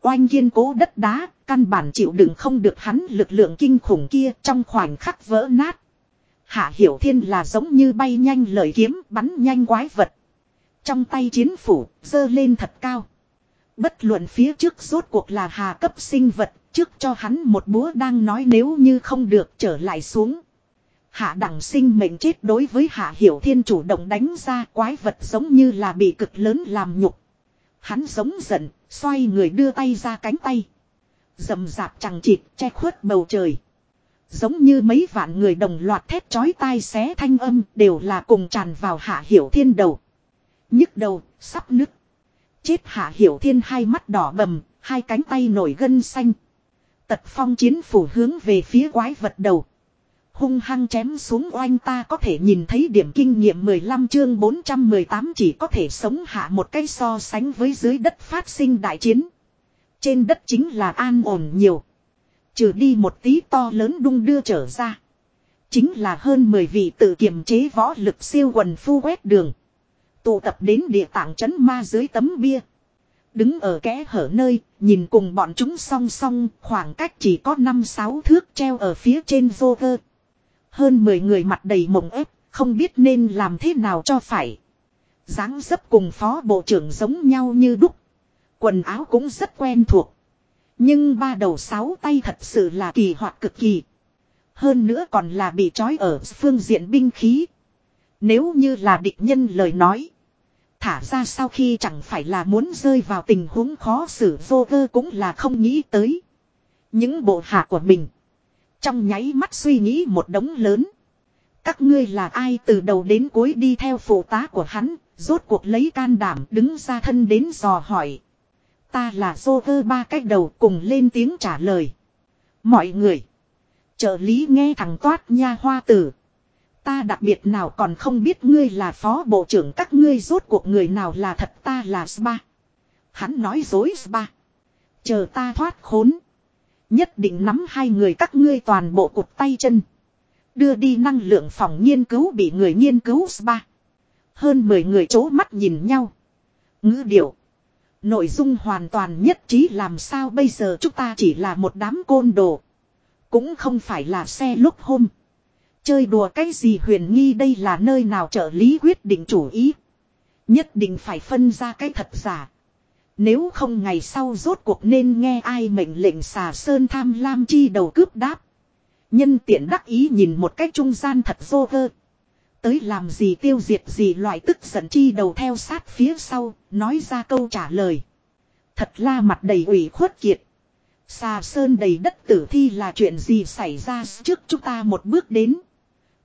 Oanh kiên cố đất đá, căn bản chịu đựng không được hắn lực lượng kinh khủng kia trong khoảnh khắc vỡ nát. Hạ Hiểu Thiên là giống như bay nhanh lời kiếm bắn nhanh quái vật. Trong tay chiến phủ, dơ lên thật cao. Bất luận phía trước rốt cuộc là hà cấp sinh vật, trước cho hắn một búa đang nói nếu như không được trở lại xuống. Hạ đẳng sinh mệnh chết đối với hạ hiểu thiên chủ động đánh ra quái vật giống như là bị cực lớn làm nhục. Hắn giống giận, xoay người đưa tay ra cánh tay. Dầm dạp chẳng chịt che khuất bầu trời. Giống như mấy vạn người đồng loạt thét chói tai xé thanh âm đều là cùng tràn vào hạ hiểu thiên đầu. nhức đầu, sắp nứt. Chết hạ hiểu thiên hai mắt đỏ bầm, hai cánh tay nổi gân xanh. Tật phong chiến phủ hướng về phía quái vật đầu hung hăng chém xuống oanh ta có thể nhìn thấy điểm kinh nghiệm 15 chương 418 chỉ có thể sống hạ một cái so sánh với dưới đất phát sinh đại chiến. Trên đất chính là an ổn nhiều. Trừ đi một tí to lớn đung đưa trở ra. Chính là hơn 10 vị tự kiềm chế võ lực siêu quần phu quét đường. Tụ tập đến địa tạng trấn ma dưới tấm bia. Đứng ở kẽ hở nơi, nhìn cùng bọn chúng song song, khoảng cách chỉ có 5-6 thước treo ở phía trên vô vơ. Hơn 10 người mặt đầy mộng ép, không biết nên làm thế nào cho phải. dáng dấp cùng phó bộ trưởng giống nhau như đúc. Quần áo cũng rất quen thuộc. Nhưng ba đầu sáu tay thật sự là kỳ hoạt cực kỳ. Hơn nữa còn là bị trói ở phương diện binh khí. Nếu như là địch nhân lời nói. Thả ra sau khi chẳng phải là muốn rơi vào tình huống khó xử vô cơ cũng là không nghĩ tới. Những bộ hạ của mình. Trong nháy mắt suy nghĩ một đống lớn. Các ngươi là ai từ đầu đến cuối đi theo phụ tá của hắn, rốt cuộc lấy can đảm đứng ra thân đến dò hỏi. Ta là dô vơ ba cách đầu cùng lên tiếng trả lời. Mọi người. Trợ lý nghe thằng toát nha hoa tử. Ta đặc biệt nào còn không biết ngươi là phó bộ trưởng các ngươi rốt cuộc người nào là thật ta là Spa. Hắn nói dối Spa. Chờ ta thoát khốn. Nhất định nắm hai người các ngươi toàn bộ cụt tay chân. Đưa đi năng lượng phòng nghiên cứu bị người nghiên cứu Spa. Hơn 10 người chố mắt nhìn nhau. Ngữ điệu. Nội dung hoàn toàn nhất trí làm sao bây giờ chúng ta chỉ là một đám côn đồ. Cũng không phải là xe lúc hôm. Chơi đùa cái gì huyền nghi đây là nơi nào trợ lý quyết định chủ ý. Nhất định phải phân ra cái thật giả. Nếu không ngày sau rốt cuộc nên nghe ai mệnh lệnh xà sơn tham lam chi đầu cướp đáp. Nhân tiện đắc ý nhìn một cách trung gian thật vô vơ. Tới làm gì tiêu diệt gì loại tức giận chi đầu theo sát phía sau, nói ra câu trả lời. Thật la mặt đầy ủy khuất kiệt. Xà sơn đầy đất tử thi là chuyện gì xảy ra trước chúng ta một bước đến.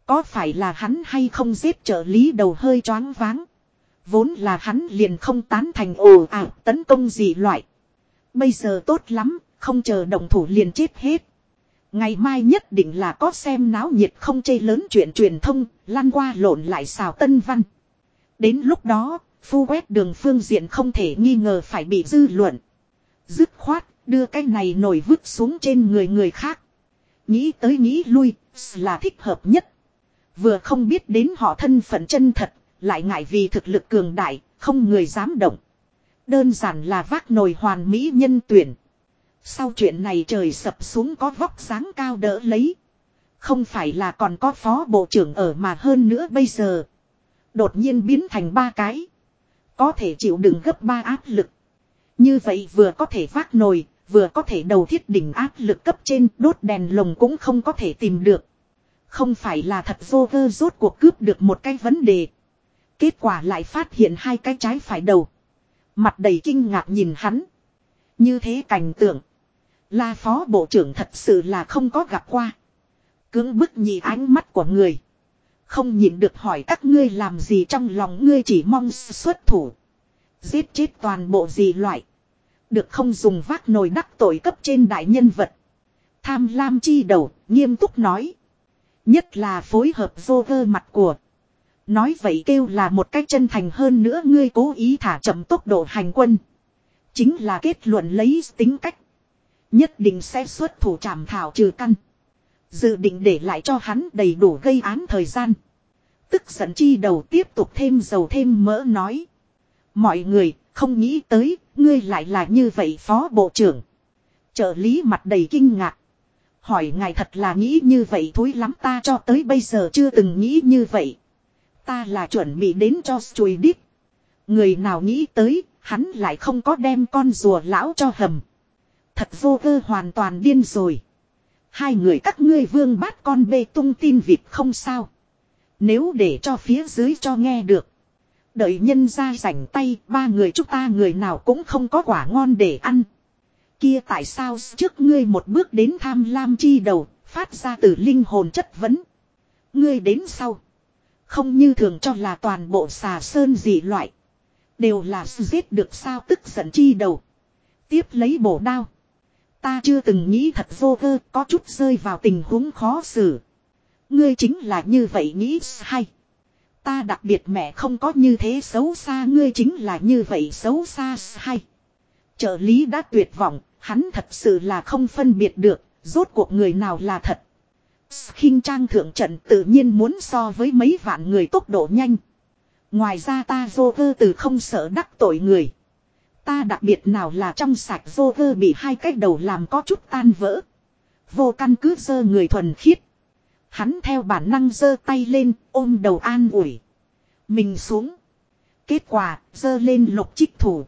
Có phải là hắn hay không giết trợ lý đầu hơi choáng váng. Vốn là hắn liền không tán thành ồ ảo tấn công gì loại. Bây giờ tốt lắm, không chờ động thủ liền chết hết. Ngày mai nhất định là có xem náo nhiệt không chê lớn chuyện truyền thông, lan qua lộn lại xào tân văn. Đến lúc đó, phu quét đường phương diện không thể nghi ngờ phải bị dư luận. Dứt khoát, đưa cái này nổi vứt xuống trên người người khác. Nghĩ tới nghĩ lui, là thích hợp nhất. Vừa không biết đến họ thân phận chân thật, lại ngại vì thực lực cường đại, không người dám động. Đơn giản là vác nồi hoàn mỹ nhân tuyển. Sau chuyện này trời sập xuống có vóc dáng cao đỡ lấy. Không phải là còn có phó bộ trưởng ở mà hơn nữa bây giờ. Đột nhiên biến thành ba cái. Có thể chịu đựng gấp ba áp lực. Như vậy vừa có thể vác nồi, vừa có thể đầu thiết đỉnh áp lực cấp trên đốt đèn lồng cũng không có thể tìm được. Không phải là thật vô vơ rốt cuộc cướp được một cái vấn đề. Kết quả lại phát hiện hai cái trái phải đầu. Mặt đầy kinh ngạc nhìn hắn. Như thế cảnh tượng. Là phó bộ trưởng thật sự là không có gặp qua. Cưỡng bức nhị ánh mắt của người. Không nhìn được hỏi các ngươi làm gì trong lòng ngươi chỉ mong xuất thủ. Giết chết toàn bộ gì loại. Được không dùng vác nồi đắc tội cấp trên đại nhân vật. Tham lam chi đầu, nghiêm túc nói. Nhất là phối hợp vô vơ mặt của. Nói vậy kêu là một cách chân thành hơn nữa ngươi cố ý thả chậm tốc độ hành quân. Chính là kết luận lấy tính cách. Nhất định sẽ xuất thủ trảm thảo trừ căn. Dự định để lại cho hắn đầy đủ gây án thời gian. Tức giận chi đầu tiếp tục thêm dầu thêm mỡ nói. Mọi người không nghĩ tới, ngươi lại là như vậy phó bộ trưởng. Trợ lý mặt đầy kinh ngạc. Hỏi ngài thật là nghĩ như vậy thối lắm ta cho tới bây giờ chưa từng nghĩ như vậy. Ta là chuẩn bị đến cho chùi đít. Người nào nghĩ tới, hắn lại không có đem con rùa lão cho hầm. Thật vô cơ hoàn toàn điên rồi. Hai người các ngươi vương bát con bê tung tin vịt không sao. Nếu để cho phía dưới cho nghe được. Đợi nhân ra rảnh tay ba người chúng ta người nào cũng không có quả ngon để ăn. Kia tại sao trước ngươi một bước đến tham lam chi đầu, phát ra từ linh hồn chất vấn. Ngươi đến sau. Không như thường cho là toàn bộ xà sơn dị loại. Đều là giết được sao tức giận chi đầu. Tiếp lấy bổ đao. Ta chưa từng nghĩ thật vô cơ có chút rơi vào tình huống khó xử. Ngươi chính là như vậy nghĩ hay. Ta đặc biệt mẹ không có như thế xấu xa ngươi chính là như vậy xấu xa hay. Trợ lý đã tuyệt vọng, hắn thật sự là không phân biệt được, rốt cuộc người nào là thật khinh trang thượng trận tự nhiên muốn so với mấy vạn người tốc độ nhanh. Ngoài ra ta vô vơ từ không sợ đắc tội người. Ta đặc biệt nào là trong sạch vô vơ bị hai cái đầu làm có chút tan vỡ. Vô căn cứ sơ người thuần khiết. Hắn theo bản năng dơ tay lên, ôm đầu an ủi. Mình xuống. Kết quả, dơ lên lục trích thủ.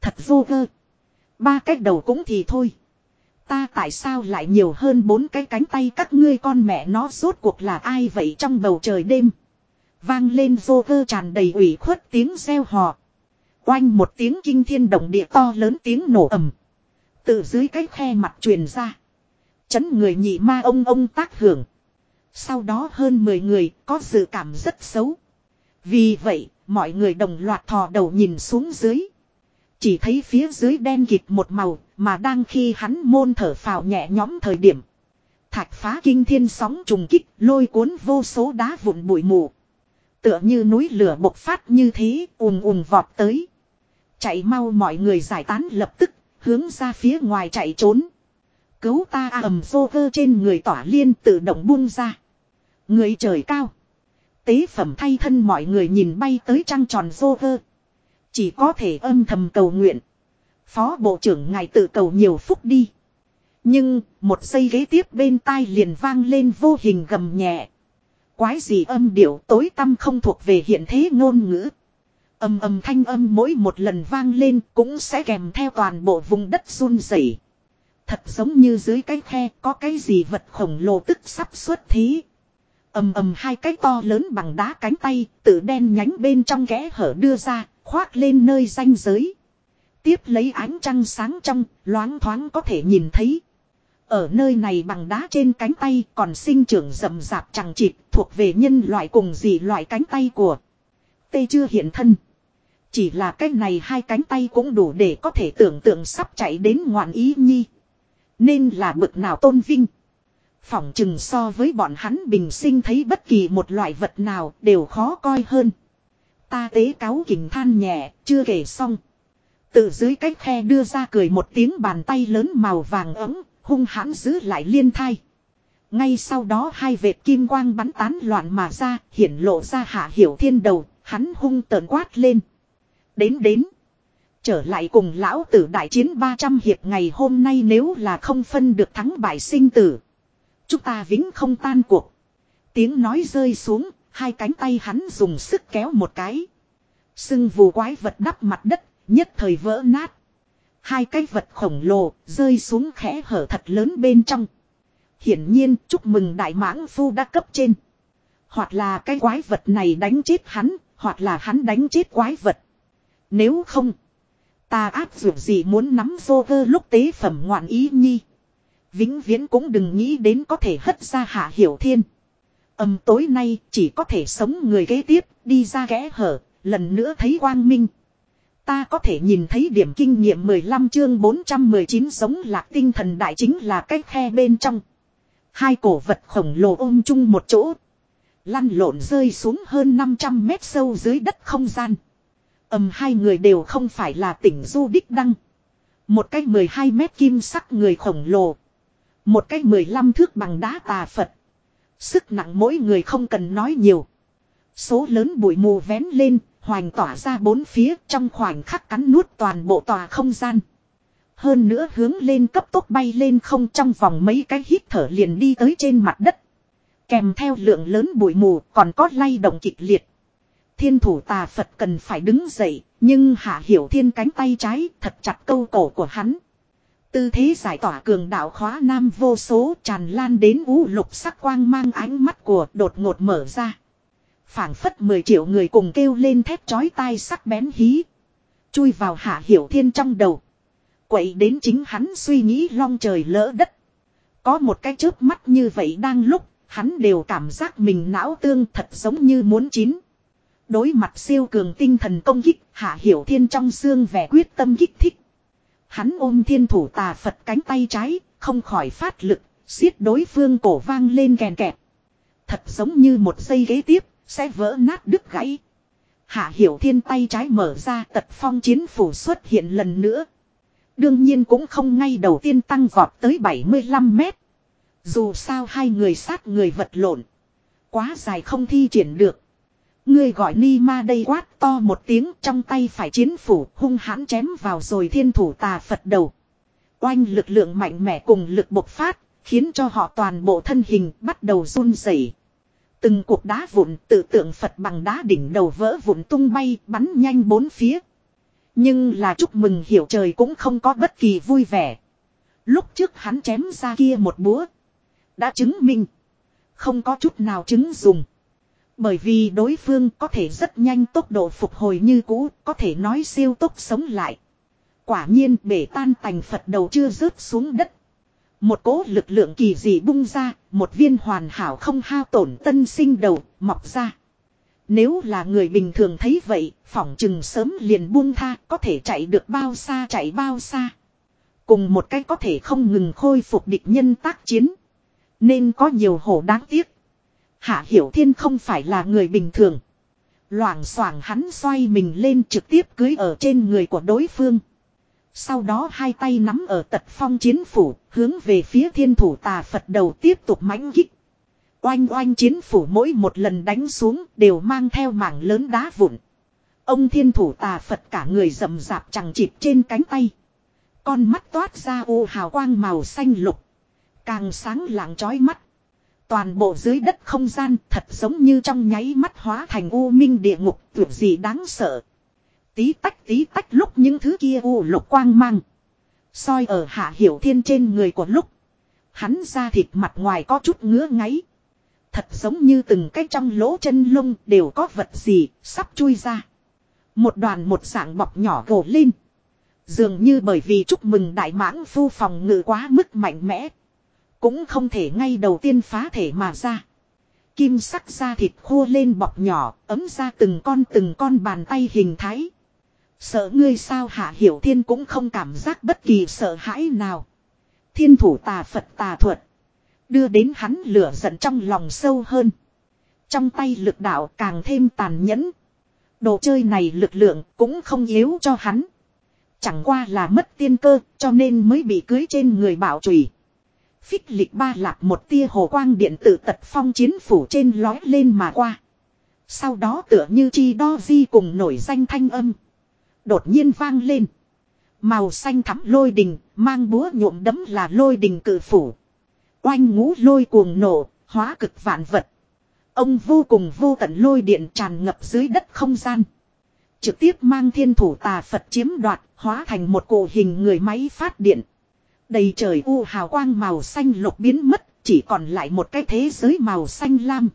Thật vô vơ. Ba cái đầu cũng thì thôi. Ta tại sao lại nhiều hơn bốn cái cánh tay các ngươi con mẹ nó rốt cuộc là ai vậy trong bầu trời đêm. Vang lên vô cơ tràn đầy ủy khuất tiếng reo hò. Oanh một tiếng kinh thiên động địa to lớn tiếng nổ ầm. Từ dưới cái khe mặt truyền ra. Chấn người nhị ma ông ông tác hưởng. Sau đó hơn 10 người có dự cảm rất xấu. Vì vậy, mọi người đồng loạt thò đầu nhìn xuống dưới. Chỉ thấy phía dưới đen kịt một màu, mà đang khi hắn môn thở phào nhẹ nhõm thời điểm. Thạch phá kinh thiên sóng trùng kích, lôi cuốn vô số đá vụn bụi mù. Tựa như núi lửa bộc phát như thế, ùm ùm vọt tới. Chạy mau mọi người giải tán lập tức, hướng ra phía ngoài chạy trốn. Cứu ta ầm vô vơ trên người tỏa liên tự động buông ra. Người trời cao. Tế phẩm thay thân mọi người nhìn bay tới trăng tròn vô vơ. Chỉ có thể âm thầm cầu nguyện. Phó bộ trưởng ngài tự cầu nhiều phúc đi. Nhưng, một giây ghế tiếp bên tai liền vang lên vô hình gầm nhẹ. Quái gì âm điệu tối tâm không thuộc về hiện thế ngôn ngữ. Âm âm thanh âm mỗi một lần vang lên cũng sẽ kèm theo toàn bộ vùng đất run rẩy. Thật giống như dưới cái khe có cái gì vật khổng lồ tức sắp xuất thí. Âm âm hai cái to lớn bằng đá cánh tay, tự đen nhánh bên trong kẽ hở đưa ra, khoác lên nơi ranh giới. Tiếp lấy ánh trăng sáng trong, loáng thoáng có thể nhìn thấy. Ở nơi này bằng đá trên cánh tay còn sinh trưởng rậm rạp chẳng chịt thuộc về nhân loại cùng gì loại cánh tay của. Tê chưa hiện thân. Chỉ là cái này hai cánh tay cũng đủ để có thể tưởng tượng sắp chạy đến ngoạn ý nhi. Nên là bực nào tôn vinh. Phỏng chừng so với bọn hắn bình sinh thấy bất kỳ một loại vật nào đều khó coi hơn. Ta tế cáo kình than nhẹ, chưa kể xong. Từ dưới cách khe đưa ra cười một tiếng bàn tay lớn màu vàng ấm, hung hãn giữ lại liên thai. Ngay sau đó hai vệt kim quang bắn tán loạn mà ra, hiển lộ ra hạ hiểu thiên đầu, hắn hung tợn quát lên. Đến đến. Trở lại cùng lão tử đại chiến 300 hiệp ngày hôm nay nếu là không phân được thắng bại sinh tử. Chúng ta vĩnh không tan cuộc. Tiếng nói rơi xuống, hai cánh tay hắn dùng sức kéo một cái. Sưng vù quái vật đắp mặt đất, nhất thời vỡ nát. Hai cái vật khổng lồ rơi xuống khẽ hở thật lớn bên trong. Hiển nhiên chúc mừng đại mãng phu đã cấp trên. Hoặc là cái quái vật này đánh chết hắn, hoặc là hắn đánh chết quái vật. Nếu không, ta áp dụng gì muốn nắm vô cơ lúc tế phẩm ngoạn ý nhi. Vĩnh viễn cũng đừng nghĩ đến có thể hất ra hạ hiểu thiên. Âm tối nay chỉ có thể sống người kế tiếp, đi ra kẽ hở, lần nữa thấy quang minh. Ta có thể nhìn thấy điểm kinh nghiệm 15 chương 419 sống lạc tinh thần đại chính là cái khe bên trong. Hai cổ vật khổng lồ ôm chung một chỗ. Lăn lộn rơi xuống hơn 500 mét sâu dưới đất không gian. Ầm hai người đều không phải là tỉnh du đích đăng. Một cái 12 mét kim sắc người khổng lồ. Một cái 15 thước bằng đá tà Phật. Sức nặng mỗi người không cần nói nhiều. Số lớn bụi mù vén lên, hoành tỏa ra bốn phía trong khoảnh khắc cắn nuốt toàn bộ tòa không gian. Hơn nữa hướng lên cấp tốc bay lên không trong vòng mấy cái hít thở liền đi tới trên mặt đất. Kèm theo lượng lớn bụi mù còn có lay động kịch liệt. Thiên thủ tà Phật cần phải đứng dậy, nhưng hạ hiểu thiên cánh tay trái thật chặt câu cổ của hắn. Tư thế giải tỏa cường đạo khóa nam vô số tràn lan đến ú lục sắc quang mang ánh mắt của đột ngột mở ra phảng phất 10 triệu người cùng kêu lên thét chói tai sắc bén hí. Chui vào hạ hiểu thiên trong đầu. Quậy đến chính hắn suy nghĩ long trời lỡ đất. Có một cái chớp mắt như vậy đang lúc, hắn đều cảm giác mình não tương thật giống như muốn chín. Đối mặt siêu cường tinh thần công kích, hạ hiểu thiên trong xương vẻ quyết tâm kích thích. Hắn ôm thiên thủ tà Phật cánh tay trái, không khỏi phát lực, xiết đối phương cổ vang lên kèn kẹt. Thật giống như một giây ghế tiếp, sẽ vỡ nát đứt gãy. Hạ Hiểu Thiên tay trái mở ra tật phong chiến phủ xuất hiện lần nữa. Đương nhiên cũng không ngay đầu tiên tăng vọt tới 75 mét. Dù sao hai người sát người vật lộn. Quá dài không thi triển được. người gọi ni ma đây quát to một tiếng trong tay phải chiến phủ hung hãn chém vào rồi thiên thủ tà Phật đầu. Oanh lực lượng mạnh mẽ cùng lực bộc phát, khiến cho họ toàn bộ thân hình bắt đầu run rẩy. Từng cuộc đá vụn tự tượng Phật bằng đá đỉnh đầu vỡ vụn tung bay bắn nhanh bốn phía. Nhưng là chúc mừng hiểu trời cũng không có bất kỳ vui vẻ. Lúc trước hắn chém ra kia một búa. Đã chứng minh. Không có chút nào chứng dùng. Bởi vì đối phương có thể rất nhanh tốc độ phục hồi như cũ, có thể nói siêu tốc sống lại. Quả nhiên bể tan tành Phật đầu chưa rớt xuống đất. Một cố lực lượng kỳ dị bung ra, một viên hoàn hảo không hao tổn tân sinh đầu, mọc ra. Nếu là người bình thường thấy vậy, phỏng chừng sớm liền buông tha, có thể chạy được bao xa chạy bao xa. Cùng một cách có thể không ngừng khôi phục địch nhân tác chiến. Nên có nhiều hổ đáng tiếc. Hạ Hiểu Thiên không phải là người bình thường. Loảng xoảng hắn xoay mình lên trực tiếp cưới ở trên người của đối phương. Sau đó hai tay nắm ở tật phong chiến phủ, hướng về phía thiên thủ tà Phật đầu tiếp tục mãnh kích. Oanh oanh chiến phủ mỗi một lần đánh xuống đều mang theo mảng lớn đá vụn. Ông thiên thủ tà Phật cả người rầm rạp chẳng chịp trên cánh tay. Con mắt toát ra u hào quang màu xanh lục. Càng sáng lạng chói mắt. Toàn bộ dưới đất không gian thật giống như trong nháy mắt hóa thành u minh địa ngục tuyệt gì đáng sợ. Tí tách tí tách lúc những thứ kia u lục quang mang. soi ở hạ hiểu thiên trên người của lúc. Hắn ra thịt mặt ngoài có chút ngứa ngáy. Thật giống như từng cái trong lỗ chân lông đều có vật gì sắp chui ra. Một đoàn một dạng bọc nhỏ gồ lên. Dường như bởi vì chúc mừng đại mãng phu phòng ngự quá mức mạnh mẽ. Cũng không thể ngay đầu tiên phá thể mà ra. Kim sắc da thịt khô lên bọc nhỏ, ấm ra từng con từng con bàn tay hình thái. Sợ ngươi sao hạ hiểu thiên cũng không cảm giác bất kỳ sợ hãi nào. Thiên thủ tà Phật tà thuật. Đưa đến hắn lửa giận trong lòng sâu hơn. Trong tay lực đạo càng thêm tàn nhẫn. Đồ chơi này lực lượng cũng không yếu cho hắn. Chẳng qua là mất tiên cơ, cho nên mới bị cưới trên người bảo trùy. Phích lịch ba lạc một tia hồ quang điện tử tật phong chiến phủ trên lói lên mà qua. Sau đó tựa như chi đo di cùng nổi danh thanh âm. Đột nhiên vang lên. Màu xanh thắm lôi đình, mang búa nhuộm đấm là lôi đình cử phủ. Oanh ngũ lôi cuồng nổ, hóa cực vạn vật. Ông vô cùng vô tận lôi điện tràn ngập dưới đất không gian. Trực tiếp mang thiên thủ tà Phật chiếm đoạt, hóa thành một cổ hình người máy phát điện. Đầy trời u hào quang màu xanh lục biến mất, chỉ còn lại một cái thế giới màu xanh lam.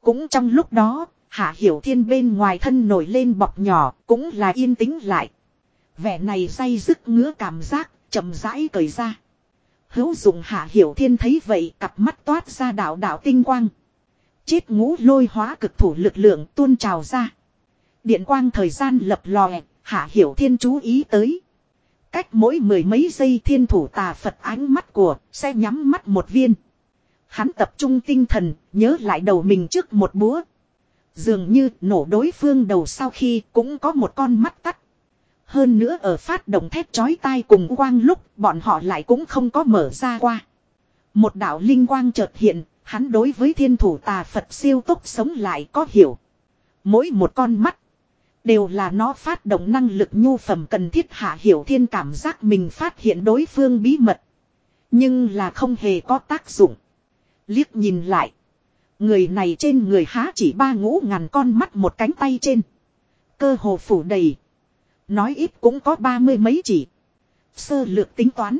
Cũng trong lúc đó, Hạ Hiểu Thiên bên ngoài thân nổi lên bọc nhỏ, cũng là yên tĩnh lại. Vẻ này say dứt ngứa cảm giác, chậm rãi cởi ra. Hữu dụng Hạ Hiểu Thiên thấy vậy, cặp mắt toát ra đạo đạo tinh quang. Chết ngũ lôi hóa cực thủ lực lượng tuôn trào ra. Điện quang thời gian lập lòe, Hạ Hiểu Thiên chú ý tới. Cách mỗi mười mấy giây thiên thủ tà Phật ánh mắt của, sẽ nhắm mắt một viên. Hắn tập trung tinh thần, nhớ lại đầu mình trước một búa. Dường như nổ đối phương đầu sau khi cũng có một con mắt tắt. Hơn nữa ở phát động thép chói tai cùng quang lúc bọn họ lại cũng không có mở ra qua. Một đạo linh quang chợt hiện, hắn đối với thiên thủ tà Phật siêu tốc sống lại có hiểu. Mỗi một con mắt Đều là nó phát động năng lực nhu phẩm cần thiết hạ hiểu thiên cảm giác mình phát hiện đối phương bí mật. Nhưng là không hề có tác dụng. Liếc nhìn lại. Người này trên người há chỉ ba ngũ ngàn con mắt một cánh tay trên. Cơ hồ phủ đầy. Nói ít cũng có ba mươi mấy chỉ. Sơ lược tính toán.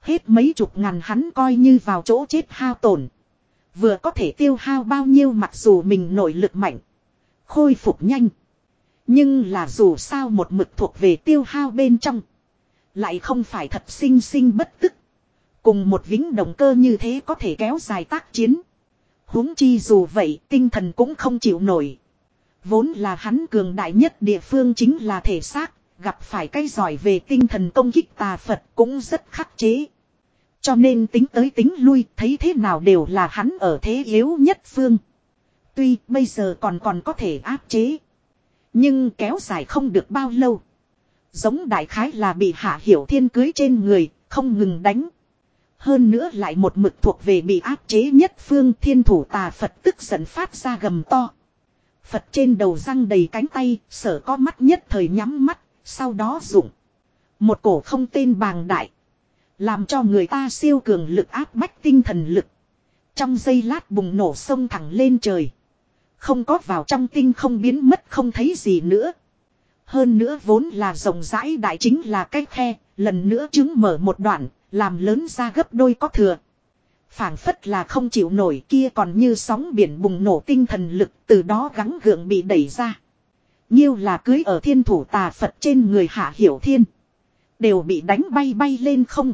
Hết mấy chục ngàn hắn coi như vào chỗ chết hao tổn. Vừa có thể tiêu hao bao nhiêu mặc dù mình nội lực mạnh. Khôi phục nhanh. Nhưng là dù sao một mực thuộc về tiêu hao bên trong. Lại không phải thật sinh sinh bất tức. Cùng một vĩnh động cơ như thế có thể kéo dài tác chiến huống chi dù vậy tinh thần cũng không chịu nổi. Vốn là hắn cường đại nhất địa phương chính là thể xác, gặp phải cái giỏi về tinh thần công kích tà Phật cũng rất khắc chế. Cho nên tính tới tính lui thấy thế nào đều là hắn ở thế yếu nhất phương. Tuy bây giờ còn còn có thể áp chế. Nhưng kéo dài không được bao lâu. Giống đại khái là bị hạ hiểu thiên cưới trên người, không ngừng đánh. Hơn nữa lại một mực thuộc về bị áp chế nhất phương thiên thủ tà Phật tức giận phát ra gầm to. Phật trên đầu răng đầy cánh tay, sở có mắt nhất thời nhắm mắt, sau đó rụng. Một cổ không tên bàng đại. Làm cho người ta siêu cường lực áp bách tinh thần lực. Trong giây lát bùng nổ sông thẳng lên trời. Không có vào trong tinh không biến mất không thấy gì nữa. Hơn nữa vốn là rộng rãi đại chính là cái khe, lần nữa chứng mở một đoạn, làm lớn ra gấp đôi có thừa. phảng phất là không chịu nổi kia còn như sóng biển bùng nổ tinh thần lực từ đó gắng gượng bị đẩy ra. Nhiêu là cưới ở thiên thủ tà Phật trên người hạ hiểu thiên. Đều bị đánh bay bay lên không.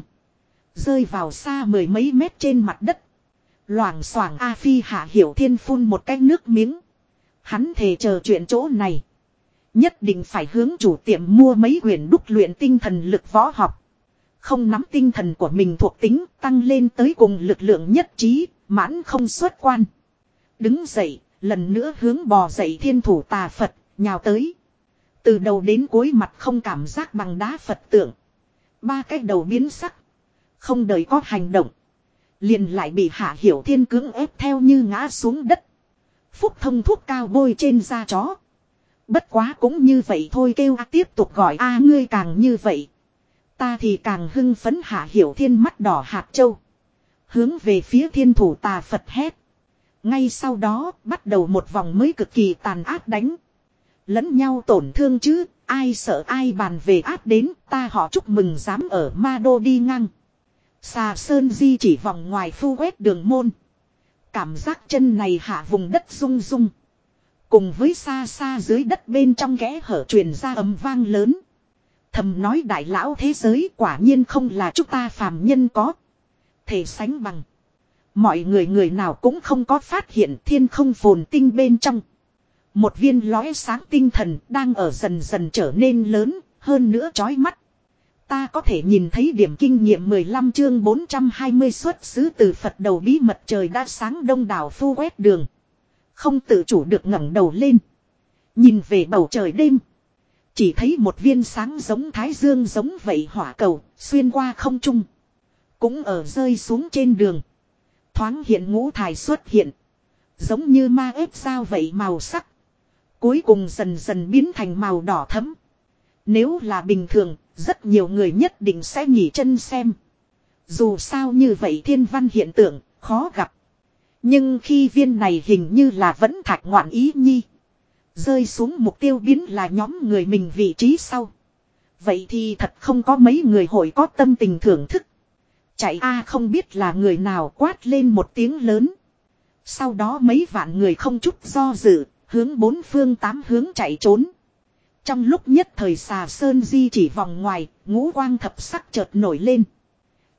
Rơi vào xa mười mấy mét trên mặt đất. Loảng xoảng A Phi hạ hiểu thiên phun một cái nước miếng. Hắn thề chờ chuyện chỗ này. Nhất định phải hướng chủ tiệm mua mấy quyển đúc luyện tinh thần lực võ học. Không nắm tinh thần của mình thuộc tính tăng lên tới cùng lực lượng nhất trí, mãn không xuất quan. Đứng dậy, lần nữa hướng bò dậy thiên thủ tà Phật, nhào tới. Từ đầu đến cuối mặt không cảm giác bằng đá Phật tượng. Ba cái đầu biến sắc. Không đợi có hành động. Liền lại bị hạ hiểu thiên cưỡng ép theo như ngã xuống đất. Phúc thông thuốc cao bôi trên da chó. Bất quá cũng như vậy thôi kêu a tiếp tục gọi a ngươi càng như vậy. Ta thì càng hưng phấn hạ hiểu thiên mắt đỏ hạt châu. Hướng về phía thiên thủ tà Phật hét. Ngay sau đó bắt đầu một vòng mới cực kỳ tàn ác đánh. Lẫn nhau tổn thương chứ, ai sợ ai bàn về ác đến, ta họ chúc mừng dám ở ma đô đi ngang. Xà sơn di chỉ vòng ngoài phu quét đường môn. Cảm giác chân này hạ vùng đất rung rung. Cùng với xa xa dưới đất bên trong kẽ hở truyền ra ầm vang lớn. Thầm nói đại lão thế giới quả nhiên không là chúng ta phàm nhân có. Thể sánh bằng. Mọi người người nào cũng không có phát hiện thiên không phồn tinh bên trong. Một viên lóe sáng tinh thần đang ở dần dần trở nên lớn, hơn nữa chói mắt. Ta có thể nhìn thấy điểm kinh nghiệm 15 chương 420 xuất xứ từ Phật đầu bí mật trời đã sáng đông đảo phu quét đường. Không tự chủ được ngẩng đầu lên. Nhìn về bầu trời đêm. Chỉ thấy một viên sáng giống thái dương giống vậy hỏa cầu, xuyên qua không trung. Cũng ở rơi xuống trên đường. Thoáng hiện ngũ thải xuất hiện. Giống như ma ép sao vậy màu sắc. Cuối cùng dần dần biến thành màu đỏ thấm. Nếu là bình thường, rất nhiều người nhất định sẽ nghỉ chân xem. Dù sao như vậy thiên văn hiện tượng, khó gặp. Nhưng khi viên này hình như là vẫn thạch ngoạn ý nhi. Rơi xuống mục tiêu biến là nhóm người mình vị trí sau. Vậy thì thật không có mấy người hội có tâm tình thưởng thức. Chạy a không biết là người nào quát lên một tiếng lớn. Sau đó mấy vạn người không chút do dự, hướng bốn phương tám hướng chạy trốn. Trong lúc nhất thời xà sơn di chỉ vòng ngoài, ngũ quang thập sắc chợt nổi lên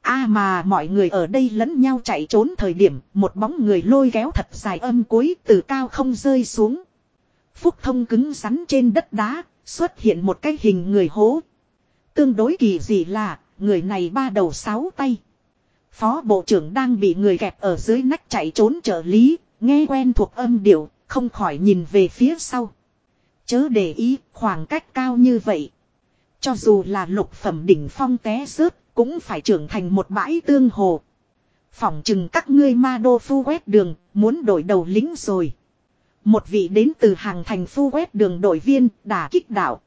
a mà mọi người ở đây lẫn nhau chạy trốn thời điểm, một bóng người lôi kéo thật dài âm cuối từ cao không rơi xuống. Phúc thông cứng rắn trên đất đá, xuất hiện một cái hình người hố. Tương đối kỳ dị là, người này ba đầu sáu tay. Phó bộ trưởng đang bị người kẹp ở dưới nách chạy trốn trợ lý, nghe quen thuộc âm điệu, không khỏi nhìn về phía sau. Chớ để ý khoảng cách cao như vậy. Cho dù là lục phẩm đỉnh phong té rớt cũng phải trưởng thành một bãi tương hồ. Phỏng chừng các ngươi ma đô phu quét đường muốn đổi đầu lính rồi. Một vị đến từ hàng thành phu quét đường đội viên đả kích đạo.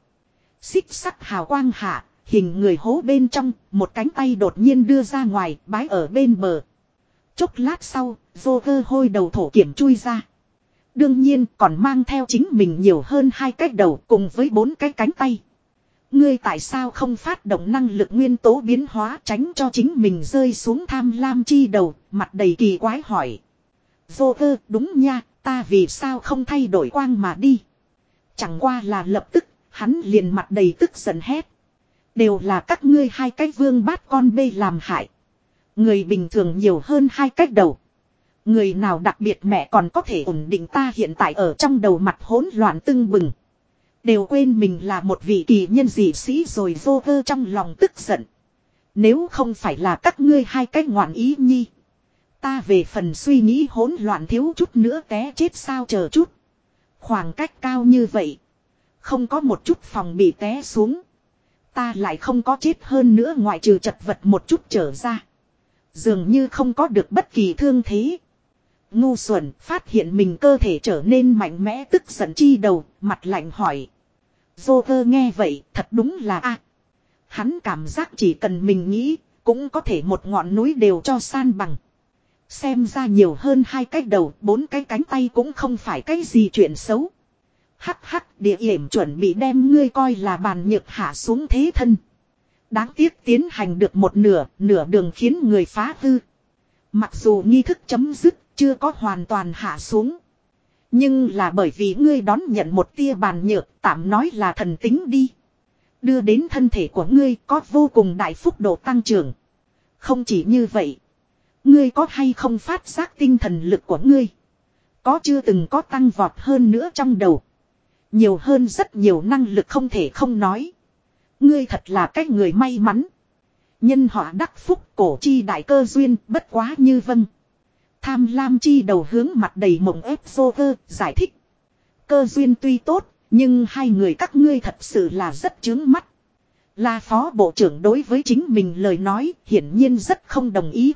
Xích sắc hào quang hạ, hình người hố bên trong, một cánh tay đột nhiên đưa ra ngoài, bái ở bên bờ. Chốc lát sau, vô cơ hôi đầu thổ kiểm chui ra. Đương nhiên còn mang theo chính mình nhiều hơn hai cái đầu cùng với bốn cái cánh tay. Ngươi tại sao không phát động năng lực nguyên tố biến hóa tránh cho chính mình rơi xuống tham lam chi đầu, mặt đầy kỳ quái hỏi. Vô cơ, đúng nha, ta vì sao không thay đổi quang mà đi. Chẳng qua là lập tức, hắn liền mặt đầy tức giận hét. Đều là các ngươi hai cái vương bát con bê làm hại. Người bình thường nhiều hơn hai cách đầu. Người nào đặc biệt mẹ còn có thể ổn định ta hiện tại ở trong đầu mặt hỗn loạn tưng bừng. Đều quên mình là một vị kỳ nhân dị sĩ rồi vô vơ trong lòng tức giận. Nếu không phải là các ngươi hai cách ngoạn ý nhi. Ta về phần suy nghĩ hỗn loạn thiếu chút nữa té chết sao chờ chút. Khoảng cách cao như vậy. Không có một chút phòng bị té xuống. Ta lại không có chết hơn nữa ngoại trừ chật vật một chút trở ra. Dường như không có được bất kỳ thương thế. ngu xuẩn, phát hiện mình cơ thể trở nên mạnh mẽ tức giận chi đầu, mặt lạnh hỏi. Joker nghe vậy, thật đúng là a. hắn cảm giác chỉ cần mình nghĩ, cũng có thể một ngọn núi đều cho san bằng. Xem ra nhiều hơn hai cái đầu, bốn cái cánh tay cũng không phải cái gì chuyện xấu. Hắc hắc địa hiểm chuẩn bị đem ngươi coi là bàn nhược hạ xuống thế thân. Đáng tiếc tiến hành được một nửa, nửa đường khiến người phá hư. Mặc dù nghi thức chấm dứt, chưa có hoàn toàn hạ xuống. Nhưng là bởi vì ngươi đón nhận một tia bàn nhược, tạm nói là thần tính đi. Đưa đến thân thể của ngươi có vô cùng đại phúc độ tăng trưởng. Không chỉ như vậy. Ngươi có hay không phát giác tinh thần lực của ngươi. Có chưa từng có tăng vọt hơn nữa trong đầu. Nhiều hơn rất nhiều năng lực không thể không nói. Ngươi thật là cái người may mắn. Nhân họa đắc phúc cổ chi đại cơ duyên bất quá như vâng. Tham lam chi đầu hướng mặt đầy mộng ép vô cơ giải thích. Cơ duyên tuy tốt, nhưng hai người các ngươi thật sự là rất chướng mắt. Là phó bộ trưởng đối với chính mình lời nói hiển nhiên rất không đồng ý.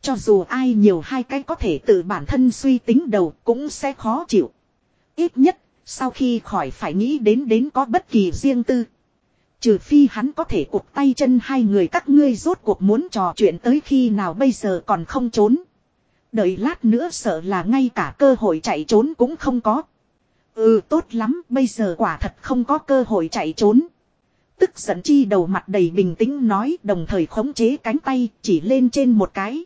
Cho dù ai nhiều hai cái có thể tự bản thân suy tính đầu cũng sẽ khó chịu. Ít nhất, sau khi khỏi phải nghĩ đến đến có bất kỳ riêng tư. Trừ phi hắn có thể cục tay chân hai người các ngươi rốt cuộc muốn trò chuyện tới khi nào bây giờ còn không trốn. Đợi lát nữa sợ là ngay cả cơ hội chạy trốn cũng không có. Ừ tốt lắm bây giờ quả thật không có cơ hội chạy trốn. Tức giận chi đầu mặt đầy bình tĩnh nói đồng thời khống chế cánh tay chỉ lên trên một cái.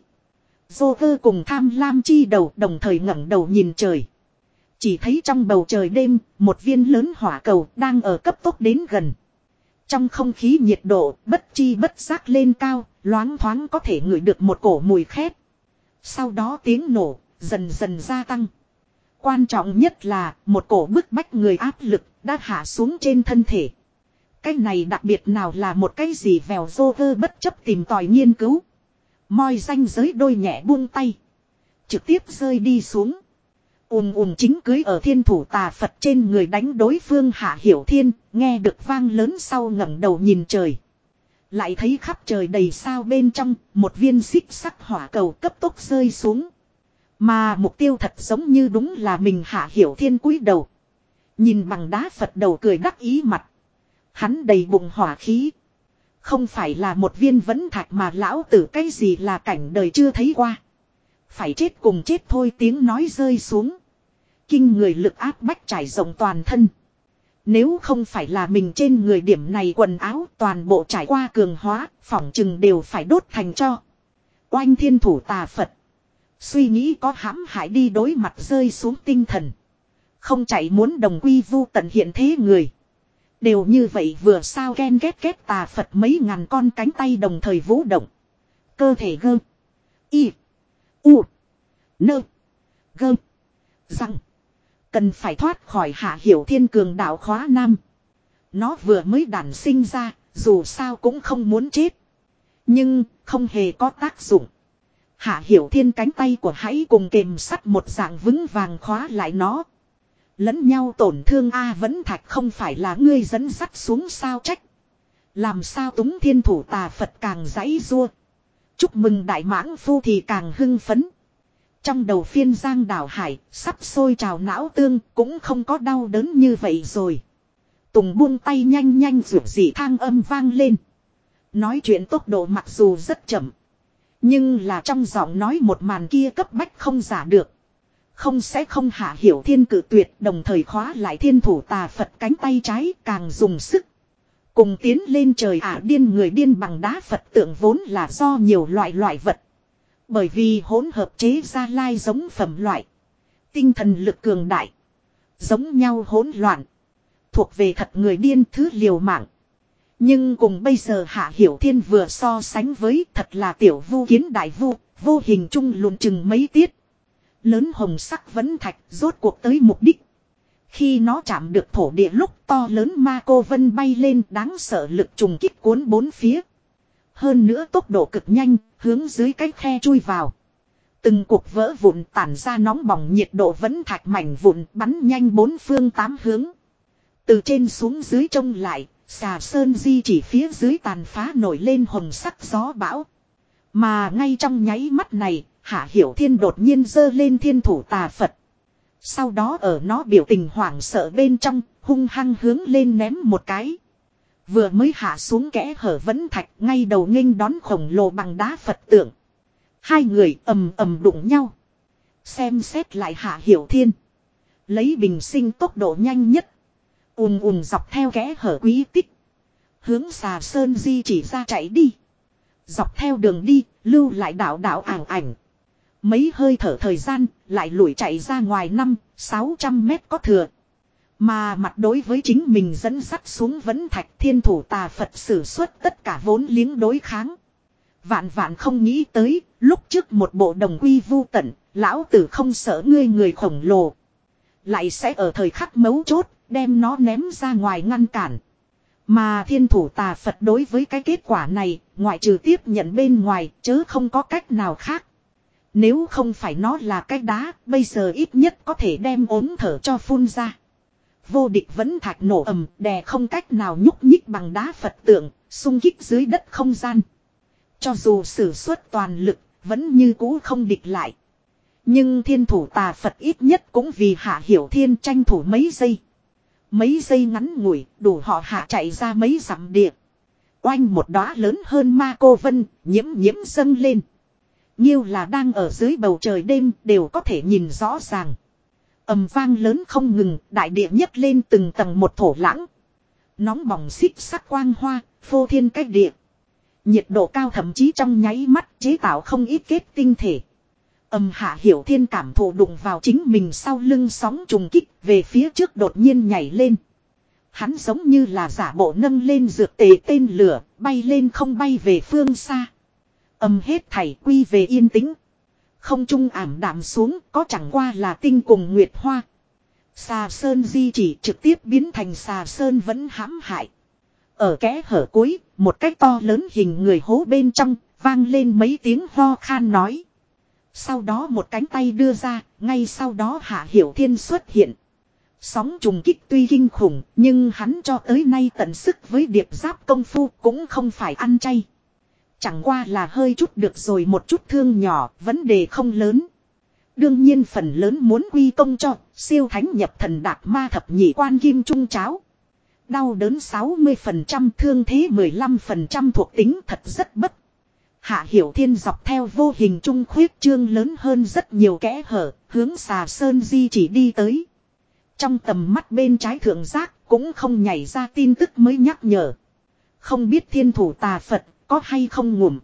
Dô vơ cùng tham lam chi đầu đồng thời ngẩng đầu nhìn trời. Chỉ thấy trong bầu trời đêm, một viên lớn hỏa cầu đang ở cấp tốc đến gần. Trong không khí nhiệt độ bất chi bất giác lên cao, loáng thoáng có thể ngửi được một cổ mùi khét. Sau đó tiếng nổ, dần dần gia tăng. Quan trọng nhất là một cổ bức bách người áp lực đã hạ xuống trên thân thể. Cái này đặc biệt nào là một cái gì vèo dô vơ bất chấp tìm tòi nghiên cứu. Moi danh giới đôi nhẹ buông tay. Trực tiếp rơi đi xuống. Ùm ùm chính cưới ở thiên thủ tà Phật trên người đánh đối phương hạ hiểu thiên, nghe được vang lớn sau ngẩng đầu nhìn trời. Lại thấy khắp trời đầy sao bên trong, một viên xích sắc hỏa cầu cấp tốc rơi xuống. Mà mục tiêu thật giống như đúng là mình hạ hiểu thiên cúi đầu. Nhìn bằng đá Phật đầu cười đắc ý mặt. Hắn đầy bụng hỏa khí. Không phải là một viên vẫn thạch mà lão tử cái gì là cảnh đời chưa thấy qua. Phải chết cùng chết thôi tiếng nói rơi xuống. Kinh người lực áp bách trải rộng toàn thân. Nếu không phải là mình trên người điểm này quần áo toàn bộ trải qua cường hóa, phỏng chừng đều phải đốt thành cho. Oanh thiên thủ tà Phật. Suy nghĩ có hãm hại đi đối mặt rơi xuống tinh thần. Không chạy muốn đồng quy vu tận hiện thế người. Đều như vậy vừa sao ghen ghét ghét tà Phật mấy ngàn con cánh tay đồng thời vũ động. Cơ thể gơ. Y. U. Nơ. Gơ. Răng. Cần phải thoát khỏi hạ hiểu thiên cường đạo khóa nam. Nó vừa mới đản sinh ra, dù sao cũng không muốn chết. Nhưng, không hề có tác dụng. Hạ hiểu thiên cánh tay của hãy cùng kềm sắt một dạng vững vàng khóa lại nó. Lẫn nhau tổn thương A vẫn thạch không phải là ngươi dẫn sắt xuống sao trách. Làm sao túng thiên thủ tà Phật càng giãy rua. Chúc mừng đại mãng phu thì càng hưng phấn. Trong đầu phiên giang đảo hải, sắp sôi trào não tương, cũng không có đau đớn như vậy rồi. Tùng buông tay nhanh nhanh rượu dị thang âm vang lên. Nói chuyện tốc độ mặc dù rất chậm. Nhưng là trong giọng nói một màn kia cấp bách không giả được. Không sẽ không hạ hiểu thiên cử tuyệt đồng thời khóa lại thiên thủ tà Phật cánh tay trái càng dùng sức. Cùng tiến lên trời ả điên người điên bằng đá Phật tượng vốn là do nhiều loại loại vật. Bởi vì hỗn hợp chế ra lai giống phẩm loại. Tinh thần lực cường đại. Giống nhau hỗn loạn. Thuộc về thật người điên thứ liều mạng. Nhưng cùng bây giờ Hạ Hiểu Thiên vừa so sánh với thật là tiểu vu kiến đại vu, vô hình trung luồn chừng mấy tiết. Lớn hồng sắc vẫn thạch rốt cuộc tới mục đích. Khi nó chạm được thổ địa lúc to lớn ma cô vân bay lên đáng sợ lực trùng kích cuốn bốn phía. Hơn nữa tốc độ cực nhanh, hướng dưới cái khe chui vào. Từng cuộc vỡ vụn tản ra nóng bỏng nhiệt độ vẫn thạch mảnh vụn bắn nhanh bốn phương tám hướng. Từ trên xuống dưới trông lại, xà sơn di chỉ phía dưới tàn phá nổi lên hồng sắc gió bão. Mà ngay trong nháy mắt này, Hạ Hiểu Thiên đột nhiên dơ lên thiên thủ tà Phật. Sau đó ở nó biểu tình hoảng sợ bên trong, hung hăng hướng lên ném một cái. Vừa mới hạ xuống kẽ hở vẫn thạch ngay đầu nghênh đón khổng lồ bằng đá Phật tượng. Hai người ầm ầm đụng nhau. Xem xét lại hạ hiểu thiên. Lấy bình sinh tốc độ nhanh nhất. ùm ùm dọc theo kẽ hở quý tích. Hướng xà sơn di chỉ ra chạy đi. Dọc theo đường đi, lưu lại đảo đảo ảng ảnh. Mấy hơi thở thời gian, lại lủi chạy ra ngoài năm, 600 mét có thừa. Mà mặt đối với chính mình dẫn sắt xuống vẫn thạch thiên thủ tà Phật sử xuất tất cả vốn liếng đối kháng. Vạn vạn không nghĩ tới, lúc trước một bộ đồng quy vu tận, lão tử không sợ ngươi người khổng lồ. Lại sẽ ở thời khắc mấu chốt, đem nó ném ra ngoài ngăn cản. Mà thiên thủ tà Phật đối với cái kết quả này, ngoại trừ tiếp nhận bên ngoài, chớ không có cách nào khác. Nếu không phải nó là cái đá, bây giờ ít nhất có thể đem ốm thở cho phun ra. Vô địch vẫn thạch nổ ầm, đè không cách nào nhúc nhích bằng đá Phật tượng, xung kích dưới đất không gian. Cho dù sử xuất toàn lực, vẫn như cũ không địch lại. Nhưng thiên thủ tà Phật ít nhất cũng vì hạ hiểu thiên tranh thủ mấy giây. Mấy giây ngắn ngủi, đủ họ hạ chạy ra mấy dặm địa. Oanh một đóa lớn hơn ma cô vân, nhiễm nhiễm dâng lên. Nhiêu là đang ở dưới bầu trời đêm đều có thể nhìn rõ ràng ầm vang lớn không ngừng, đại địa nhấc lên từng tầng một thổ lãng. Nóng bỏng xích sắc quang hoa, phô thiên cách địa. Nhiệt độ cao thậm chí trong nháy mắt chế tạo không ít kết tinh thể. Âm hạ hiểu thiên cảm thụ đụng vào chính mình sau lưng sóng trùng kích về phía trước đột nhiên nhảy lên. Hắn giống như là giả bộ nâng lên dược tề tên lửa, bay lên không bay về phương xa. Âm hết thảy quy về yên tĩnh. Không trung ảm đạm xuống có chẳng qua là tinh cùng nguyệt hoa. Xà sơn di chỉ trực tiếp biến thành xà sơn vẫn hãm hại. Ở kẽ hở cuối, một cái to lớn hình người hố bên trong, vang lên mấy tiếng ho khan nói. Sau đó một cánh tay đưa ra, ngay sau đó Hạ Hiểu Thiên xuất hiện. Sóng trùng kích tuy kinh khủng, nhưng hắn cho tới nay tận sức với điệp giáp công phu cũng không phải ăn chay. Chẳng qua là hơi chút được rồi một chút thương nhỏ, vấn đề không lớn. Đương nhiên phần lớn muốn quy công cho, siêu thánh nhập thần đạc ma thập nhị quan kim trung cháo. Đau đớn 60% thương thế 15% thuộc tính thật rất bất. Hạ Hiểu Thiên dọc theo vô hình trung khuyết trương lớn hơn rất nhiều kẽ hở, hướng xà sơn di chỉ đi tới. Trong tầm mắt bên trái thượng giác cũng không nhảy ra tin tức mới nhắc nhở. Không biết thiên thủ tà Phật có hay không ngủm.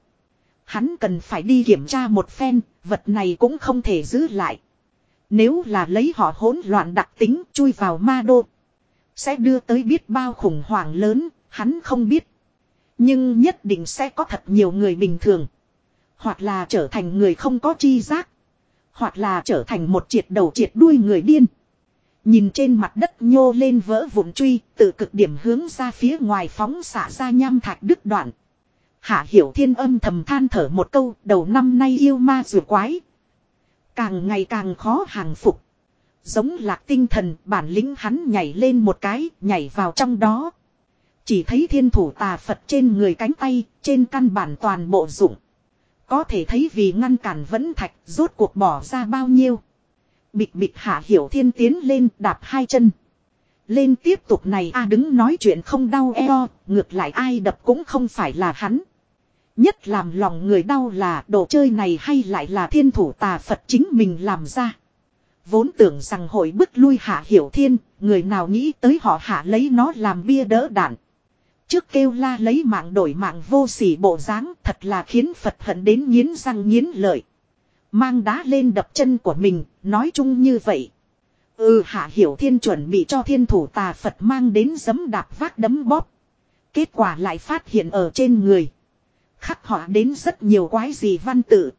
Hắn cần phải đi kiểm tra một phen, vật này cũng không thể giữ lại. Nếu là lấy họ hỗn loạn đặc tính chui vào ma đô. Sẽ đưa tới biết bao khủng hoảng lớn, hắn không biết. Nhưng nhất định sẽ có thật nhiều người bình thường. Hoặc là trở thành người không có chi giác. Hoặc là trở thành một triệt đầu triệt đuôi người điên. Nhìn trên mặt đất nhô lên vỡ vụn truy, từ cực điểm hướng ra phía ngoài phóng xả ra nham thạch đứt đoạn. Hạ hiểu thiên âm thầm than thở một câu, đầu năm nay yêu ma rùa quái. Càng ngày càng khó hàng phục. Giống lạc tinh thần, bản lĩnh hắn nhảy lên một cái, nhảy vào trong đó. Chỉ thấy thiên thủ tà Phật trên người cánh tay, trên căn bản toàn bộ dụng. Có thể thấy vì ngăn cản vẫn thạch, rốt cuộc bỏ ra bao nhiêu. Bịch bịch hạ hiểu thiên tiến lên đạp hai chân. Lên tiếp tục này a đứng nói chuyện không đau eo, ngược lại ai đập cũng không phải là hắn. Nhất làm lòng người đau là đồ chơi này hay lại là thiên thủ tà Phật chính mình làm ra. Vốn tưởng rằng hội bức lui hạ hiểu thiên, người nào nghĩ tới họ hạ lấy nó làm bia đỡ đạn. Trước kêu la lấy mạng đổi mạng vô sỉ bộ dáng thật là khiến Phật hận đến nghiến răng nghiến lợi. Mang đá lên đập chân của mình, nói chung như vậy. Ừ hạ hiểu thiên chuẩn bị cho thiên thủ tà Phật mang đến giấm đạp vác đấm bóp. Kết quả lại phát hiện ở trên người. Khắc họa đến rất nhiều quái gì văn tự.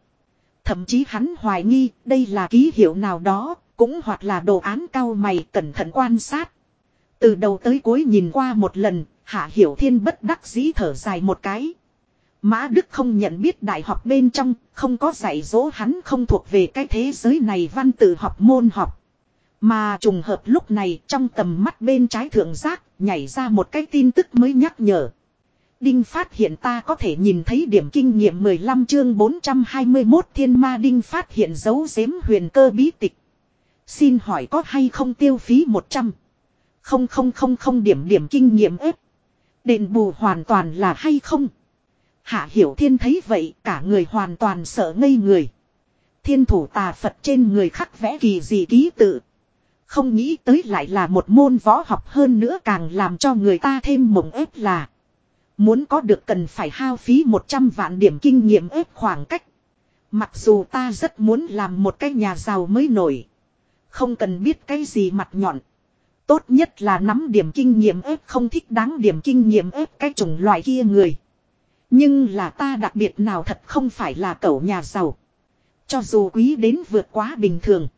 Thậm chí hắn hoài nghi đây là ký hiệu nào đó, cũng hoặc là đồ án cao mày cẩn thận quan sát. Từ đầu tới cuối nhìn qua một lần, Hạ Hiểu Thiên bất đắc dĩ thở dài một cái. Mã Đức không nhận biết đại học bên trong, không có dạy dỗ hắn không thuộc về cái thế giới này văn tự học môn học. Mà trùng hợp lúc này trong tầm mắt bên trái thượng giác nhảy ra một cái tin tức mới nhắc nhở. Đinh phát hiện ta có thể nhìn thấy điểm kinh nghiệm 15 chương 421 thiên ma đinh phát hiện dấu giếm huyền cơ bí tịch. Xin hỏi có hay không tiêu phí 100. Không không không không, điểm điểm kinh nghiệm ếp. Đền bù hoàn toàn là hay không. Hạ Hiểu Thiên thấy vậy, cả người hoàn toàn sợ ngây người. Thiên thủ tà Phật trên người khắc vẽ kỳ gì ký tự. Không nghĩ tới lại là một môn võ học hơn nữa càng làm cho người ta thêm mộng ép là. Muốn có được cần phải hao phí 100 vạn điểm kinh nghiệm ép khoảng cách. Mặc dù ta rất muốn làm một cái nhà giàu mới nổi. Không cần biết cái gì mặt nhọn. Tốt nhất là nắm điểm kinh nghiệm ép không thích đáng điểm kinh nghiệm ép cái chủng loại kia người. Nhưng là ta đặc biệt nào thật không phải là cậu nhà giàu. Cho dù quý đến vượt quá bình thường.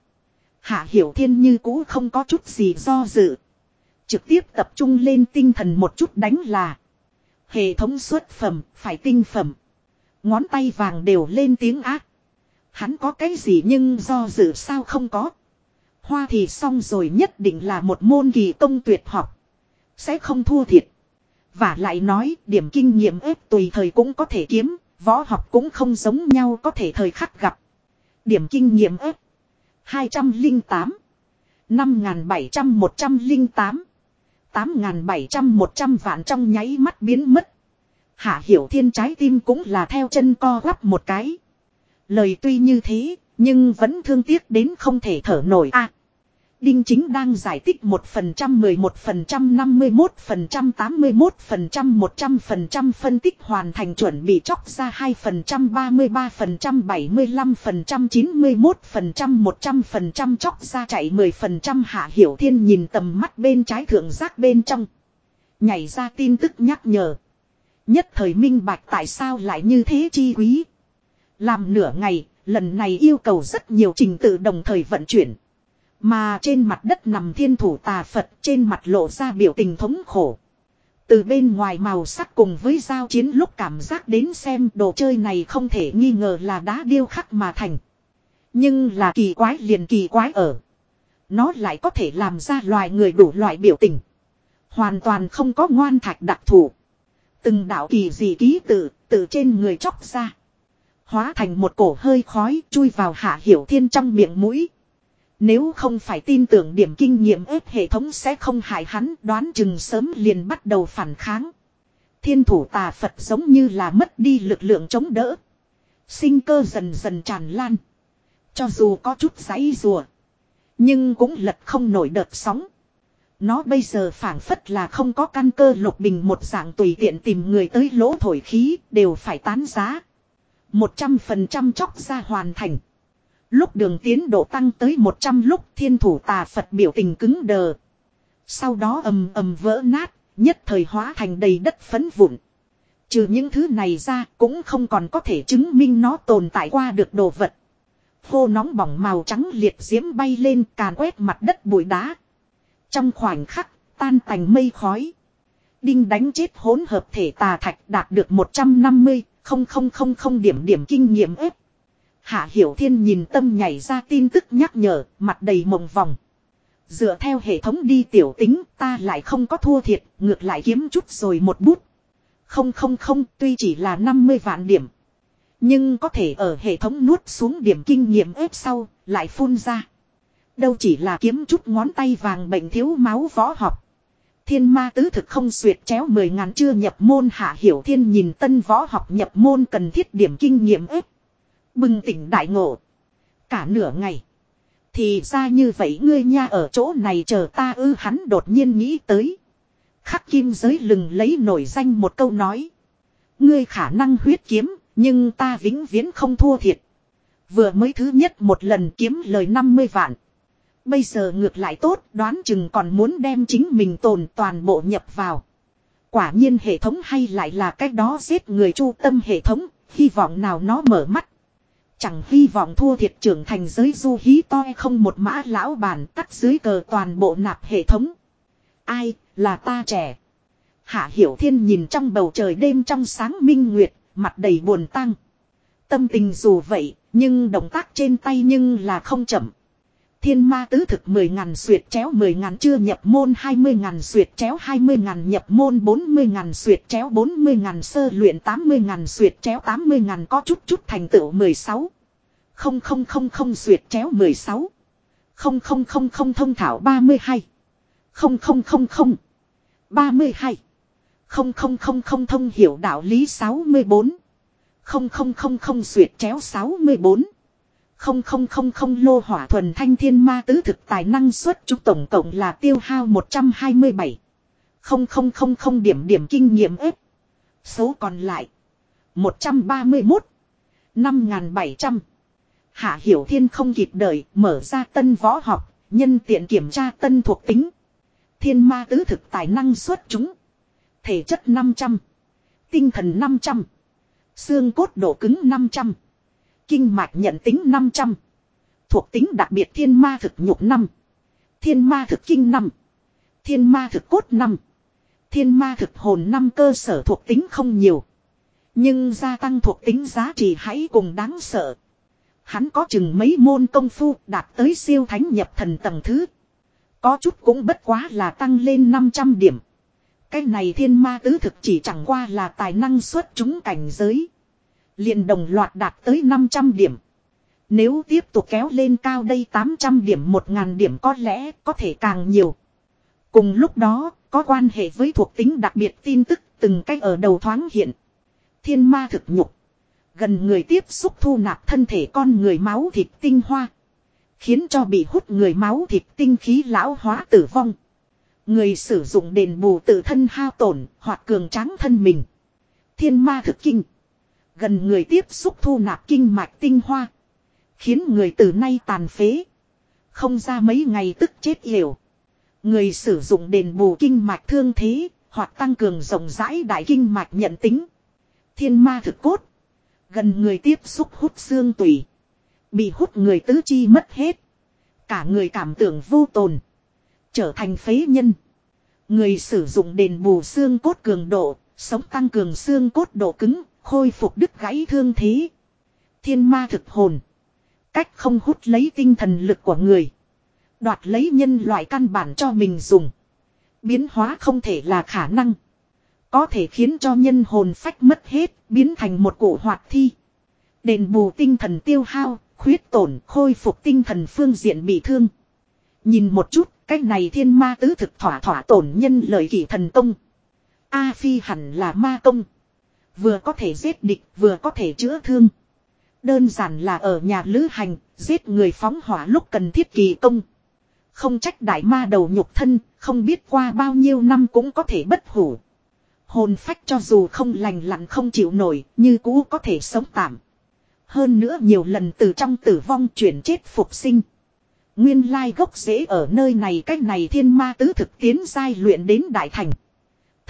Hạ Hiểu Thiên như cũ không có chút gì do dự. Trực tiếp tập trung lên tinh thần một chút đánh là. Hệ thống xuất phẩm, phải tinh phẩm. Ngón tay vàng đều lên tiếng ác. Hắn có cái gì nhưng do dự sao không có. Hoa thì xong rồi nhất định là một môn kỳ công tuyệt học. Sẽ không thua thiệt. Và lại nói điểm kinh nghiệm ếp tùy thời cũng có thể kiếm, võ học cũng không giống nhau có thể thời khắc gặp. Điểm kinh nghiệm ếp 208 5.700-108 8.700-100 vạn trong nháy mắt biến mất. Hạ Hiểu Thiên trái tim cũng là theo chân co quắp một cái. Lời tuy như thế, nhưng vẫn thương tiếc đến không thể thở nổi a. Đinh chính đang giải thích 1%, 11%, 51%, 81%, 100% phân tích hoàn thành chuẩn bị chóc ra 2%, 33%, 75%, 91%, 100% chóc ra chạy 10% hạ hiểu thiên nhìn tầm mắt bên trái thượng giác bên trong. Nhảy ra tin tức nhắc nhở. Nhất thời minh bạch tại sao lại như thế chi quý. Làm nửa ngày, lần này yêu cầu rất nhiều trình tự đồng thời vận chuyển. Mà trên mặt đất nằm thiên thủ tà Phật trên mặt lộ ra biểu tình thống khổ. Từ bên ngoài màu sắc cùng với giao chiến lúc cảm giác đến xem đồ chơi này không thể nghi ngờ là đá điêu khắc mà thành. Nhưng là kỳ quái liền kỳ quái ở. Nó lại có thể làm ra loài người đủ loại biểu tình. Hoàn toàn không có ngoan thạch đặc thù. Từng đạo kỳ gì ký tự, từ trên người chóc ra. Hóa thành một cổ hơi khói chui vào hạ hiểu thiên trong miệng mũi. Nếu không phải tin tưởng điểm kinh nghiệm ếp hệ thống sẽ không hại hắn, đoán chừng sớm liền bắt đầu phản kháng. Thiên thủ tà Phật giống như là mất đi lực lượng chống đỡ. Sinh cơ dần dần tràn lan. Cho dù có chút giấy rùa. Nhưng cũng lật không nổi đợt sóng. Nó bây giờ phản phất là không có căn cơ lục bình một dạng tùy tiện tìm người tới lỗ thổi khí, đều phải tán giá. Một trăm phần trăm chóc ra hoàn thành. Lúc đường tiến độ tăng tới 100 lúc thiên thủ tà Phật biểu tình cứng đờ. Sau đó ầm ầm vỡ nát, nhất thời hóa thành đầy đất phấn vụn. Trừ những thứ này ra cũng không còn có thể chứng minh nó tồn tại qua được đồ vật. Khô nóng bỏng màu trắng liệt diễm bay lên càn quét mặt đất bụi đá. Trong khoảnh khắc, tan tành mây khói. Đinh đánh chết hỗn hợp thể tà thạch đạt được 150, không không không không điểm điểm kinh nghiệm ếp Hạ Hiểu Thiên nhìn tâm nhảy ra tin tức nhắc nhở, mặt đầy mộng vòng. Dựa theo hệ thống đi tiểu tính, ta lại không có thua thiệt, ngược lại kiếm chút rồi một bút. Không không không, tuy chỉ là 50 vạn điểm. Nhưng có thể ở hệ thống nuốt xuống điểm kinh nghiệm ép sau, lại phun ra. Đâu chỉ là kiếm chút ngón tay vàng bệnh thiếu máu võ học. Thiên ma tứ thực không xuyệt chéo mười ngàn chưa nhập môn hạ hiểu thiên nhìn tân võ học nhập môn cần thiết điểm kinh nghiệm ép. Bừng tỉnh đại ngộ. Cả nửa ngày. Thì ra như vậy ngươi nha ở chỗ này chờ ta ư hắn đột nhiên nghĩ tới. Khắc kim giới lừng lấy nổi danh một câu nói. Ngươi khả năng huyết kiếm, nhưng ta vĩnh viễn không thua thiệt. Vừa mới thứ nhất một lần kiếm lời 50 vạn. Bây giờ ngược lại tốt, đoán chừng còn muốn đem chính mình tồn toàn bộ nhập vào. Quả nhiên hệ thống hay lại là cách đó giết người chu tâm hệ thống, hy vọng nào nó mở mắt. Chẳng hy vọng thua thiệt trưởng thành giới du hí to không một mã lão bản tắt dưới cờ toàn bộ nạp hệ thống. Ai, là ta trẻ. Hạ Hiểu Thiên nhìn trong bầu trời đêm trong sáng minh nguyệt, mặt đầy buồn tăng. Tâm tình dù vậy, nhưng động tác trên tay nhưng là không chậm. Thiên ma tứ thực 10 ngàn suyệt chéo 10 ngàn, chưa nhập môn 20 ngàn suyệt chéo 20 ngàn, nhập môn 40 ngàn suyệt chéo 40 ngàn, sơ luyện 80 ngàn suyệt chéo 80 ngàn, có chút chút thành tựu 16. Không không không không suyệt chéo 16. Không không không không thông thảo 32. Không không không không. 32. Không không không không thông hiểu đạo lý 64. Không không không không suyệt chéo 64. Không không không không lô hỏa thuần thanh thiên ma tứ thực tài năng suất chúng tổng cộng là tiêu hao 127. Không không không không điểm điểm kinh nghiệm ếp. Số còn lại. 131. 5.700. Hạ Hiểu Thiên không kịp đợi mở ra tân võ học, nhân tiện kiểm tra tân thuộc tính. Thiên ma tứ thực tài năng suất chúng. Thể chất 500. Tinh thần 500. Xương cốt độ cứng 500. Kinh mạch nhận tính 500. Thuộc tính đặc biệt thiên ma thực nhục 5. Thiên ma thực kinh 5. Thiên ma thực cốt 5. Thiên ma thực hồn 5 cơ sở thuộc tính không nhiều. Nhưng gia tăng thuộc tính giá trị hãy cùng đáng sợ. Hắn có chừng mấy môn công phu đạt tới siêu thánh nhập thần tầng thứ. Có chút cũng bất quá là tăng lên 500 điểm. Cái này thiên ma tứ thực chỉ chẳng qua là tài năng xuất chúng cảnh giới liền đồng loạt đạt tới 500 điểm. Nếu tiếp tục kéo lên cao đây 800 điểm 1000 điểm có lẽ có thể càng nhiều. Cùng lúc đó, có quan hệ với thuộc tính đặc biệt tin tức từng cách ở đầu thoáng hiện. Thiên ma thực nhục. Gần người tiếp xúc thu nạp thân thể con người máu thịt tinh hoa. Khiến cho bị hút người máu thịt tinh khí lão hóa tử vong. Người sử dụng đền bù tự thân hao tổn hoặc cường tráng thân mình. Thiên ma thực kinh. Gần người tiếp xúc thu nạp kinh mạch tinh hoa. Khiến người từ nay tàn phế. Không ra mấy ngày tức chết hiểu. Người sử dụng đền bù kinh mạch thương thế, hoặc tăng cường rộng rãi đại kinh mạch nhận tính. Thiên ma thực cốt. Gần người tiếp xúc hút xương tủy. Bị hút người tứ chi mất hết. Cả người cảm tưởng vô tồn. Trở thành phế nhân. Người sử dụng đền bù xương cốt cường độ, sống tăng cường xương cốt độ cứng, Khôi phục đứt gãy thương thế. Thiên ma thực hồn. Cách không hút lấy tinh thần lực của người. Đoạt lấy nhân loại căn bản cho mình dùng. Biến hóa không thể là khả năng. Có thể khiến cho nhân hồn phách mất hết, biến thành một cổ hoạt thi. Đền bù tinh thần tiêu hao, khuyết tổn, khôi phục tinh thần phương diện bị thương. Nhìn một chút, cách này thiên ma tứ thực thỏa thỏa tổn nhân lợi kỷ thần công. A phi hẳn là ma công. Vừa có thể giết địch vừa có thể chữa thương. Đơn giản là ở nhà lữ hành, giết người phóng hỏa lúc cần thiết kỳ công. Không trách đại ma đầu nhục thân, không biết qua bao nhiêu năm cũng có thể bất hủ. Hồn phách cho dù không lành lặn không chịu nổi, như cũ có thể sống tạm. Hơn nữa nhiều lần từ trong tử vong chuyển chết phục sinh. Nguyên lai gốc rễ ở nơi này cách này thiên ma tứ thực tiến giai luyện đến đại thành.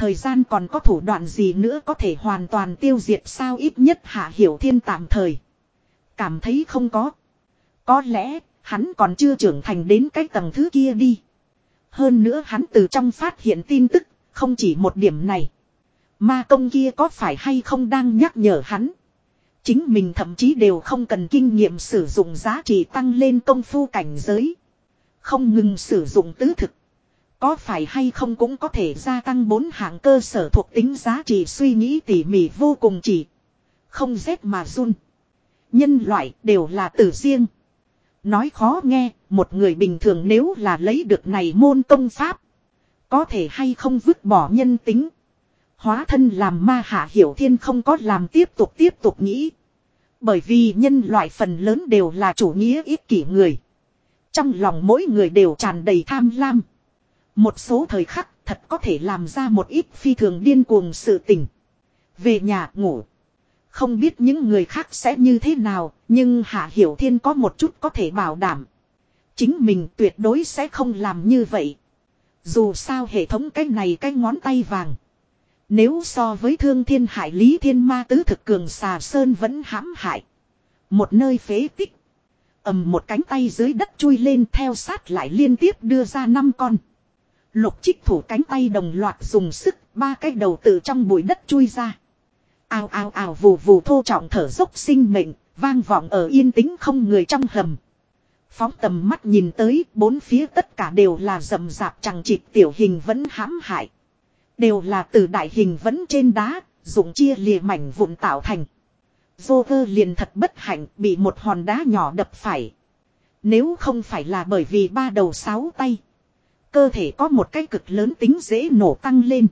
Thời gian còn có thủ đoạn gì nữa có thể hoàn toàn tiêu diệt sao ít nhất hạ hiểu thiên tạm thời. Cảm thấy không có. Có lẽ, hắn còn chưa trưởng thành đến cái tầng thứ kia đi. Hơn nữa hắn từ trong phát hiện tin tức, không chỉ một điểm này. Ma công kia có phải hay không đang nhắc nhở hắn. Chính mình thậm chí đều không cần kinh nghiệm sử dụng giá trị tăng lên công phu cảnh giới. Không ngừng sử dụng tứ thực. Có phải hay không cũng có thể gia tăng bốn hạng cơ sở thuộc tính giá trị suy nghĩ tỉ mỉ vô cùng chỉ. Không rét mà run. Nhân loại đều là tử riêng. Nói khó nghe, một người bình thường nếu là lấy được này môn công pháp. Có thể hay không vứt bỏ nhân tính. Hóa thân làm ma hạ hiểu thiên không có làm tiếp tục tiếp tục nghĩ. Bởi vì nhân loại phần lớn đều là chủ nghĩa ích kỷ người. Trong lòng mỗi người đều tràn đầy tham lam. Một số thời khắc thật có thể làm ra một ít phi thường điên cuồng sự tình. Về nhà ngủ. Không biết những người khác sẽ như thế nào, nhưng Hạ Hiểu Thiên có một chút có thể bảo đảm. Chính mình tuyệt đối sẽ không làm như vậy. Dù sao hệ thống cái này cái ngón tay vàng. Nếu so với thương thiên hải lý thiên ma tứ thực cường xà sơn vẫn hãm hại. Một nơi phế tích. ầm một cánh tay dưới đất chui lên theo sát lại liên tiếp đưa ra năm con. Lục trích thủ cánh tay đồng loạt dùng sức, ba cái đầu từ trong bụi đất chui ra. ao ao ao vù vù thô trọng thở dốc sinh mệnh, vang vọng ở yên tĩnh không người trong hầm. Phóng tầm mắt nhìn tới bốn phía tất cả đều là rầm rạp chẳng chịt tiểu hình vẫn hãm hại. Đều là từ đại hình vẫn trên đá, dụng chia lìa mảnh vụn tạo thành. Vô cơ liền thật bất hạnh bị một hòn đá nhỏ đập phải. Nếu không phải là bởi vì ba đầu sáu tay. Cơ thể có một cái cực lớn tính dễ nổ tăng lên.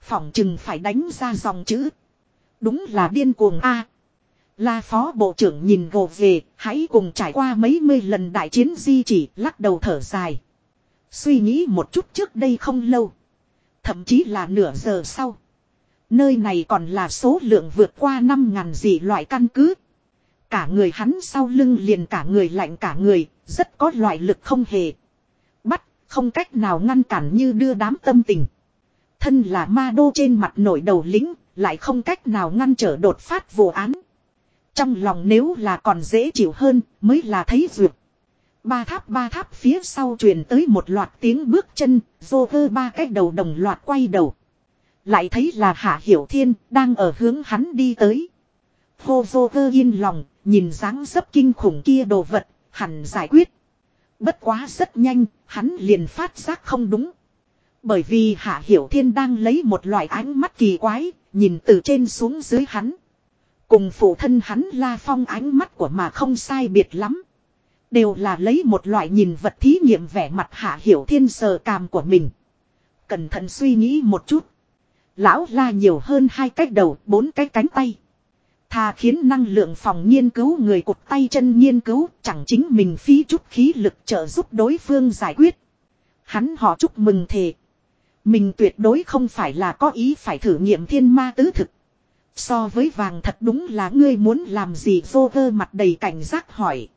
Phỏng chừng phải đánh ra dòng chữ. Đúng là điên cuồng A. La phó bộ trưởng nhìn gồ về, hãy cùng trải qua mấy mươi lần đại chiến di chỉ lắc đầu thở dài. Suy nghĩ một chút trước đây không lâu. Thậm chí là nửa giờ sau. Nơi này còn là số lượng vượt qua 5.000 dị loại căn cứ. Cả người hắn sau lưng liền cả người lạnh cả người, rất có loại lực không hề. Không cách nào ngăn cản như đưa đám tâm tình. Thân là ma đô trên mặt nổi đầu lính, lại không cách nào ngăn trở đột phát vụ án. Trong lòng nếu là còn dễ chịu hơn, mới là thấy duyệt. Ba tháp ba tháp phía sau truyền tới một loạt tiếng bước chân, dô vơ ba cái đầu đồng loạt quay đầu. Lại thấy là Hạ Hiểu Thiên đang ở hướng hắn đi tới. Hô dô vơ yên lòng, nhìn dáng dấp kinh khủng kia đồ vật, hẳn giải quyết. Bất quá rất nhanh, hắn liền phát giác không đúng. Bởi vì Hạ Hiểu Thiên đang lấy một loại ánh mắt kỳ quái, nhìn từ trên xuống dưới hắn. Cùng phụ thân hắn la phong ánh mắt của mà không sai biệt lắm. Đều là lấy một loại nhìn vật thí nghiệm vẻ mặt Hạ Hiểu Thiên sờ càm của mình. Cẩn thận suy nghĩ một chút. Lão la nhiều hơn hai cái đầu, bốn cái cánh tay. Thà khiến năng lượng phòng nghiên cứu người cụt tay chân nghiên cứu, chẳng chính mình phí chút khí lực trợ giúp đối phương giải quyết. Hắn họ chúc mừng thề. Mình tuyệt đối không phải là có ý phải thử nghiệm thiên ma tứ thực. So với vàng thật đúng là ngươi muốn làm gì vô cơ mặt đầy cảnh giác hỏi.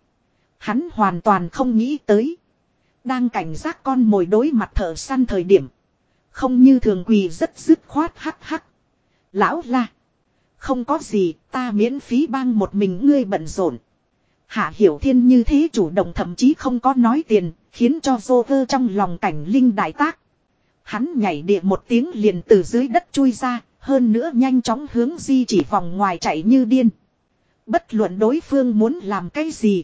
Hắn hoàn toàn không nghĩ tới. Đang cảnh giác con mồi đối mặt thợ săn thời điểm. Không như thường quỳ rất dứt khoát hắc hắc. Lão la. Không có gì, ta miễn phí bang một mình ngươi bận rộn. Hạ Hiểu Thiên như thế chủ động thậm chí không có nói tiền, khiến cho vô trong lòng cảnh linh đại tác. Hắn nhảy địa một tiếng liền từ dưới đất chui ra, hơn nữa nhanh chóng hướng di chỉ vòng ngoài chạy như điên. Bất luận đối phương muốn làm cái gì.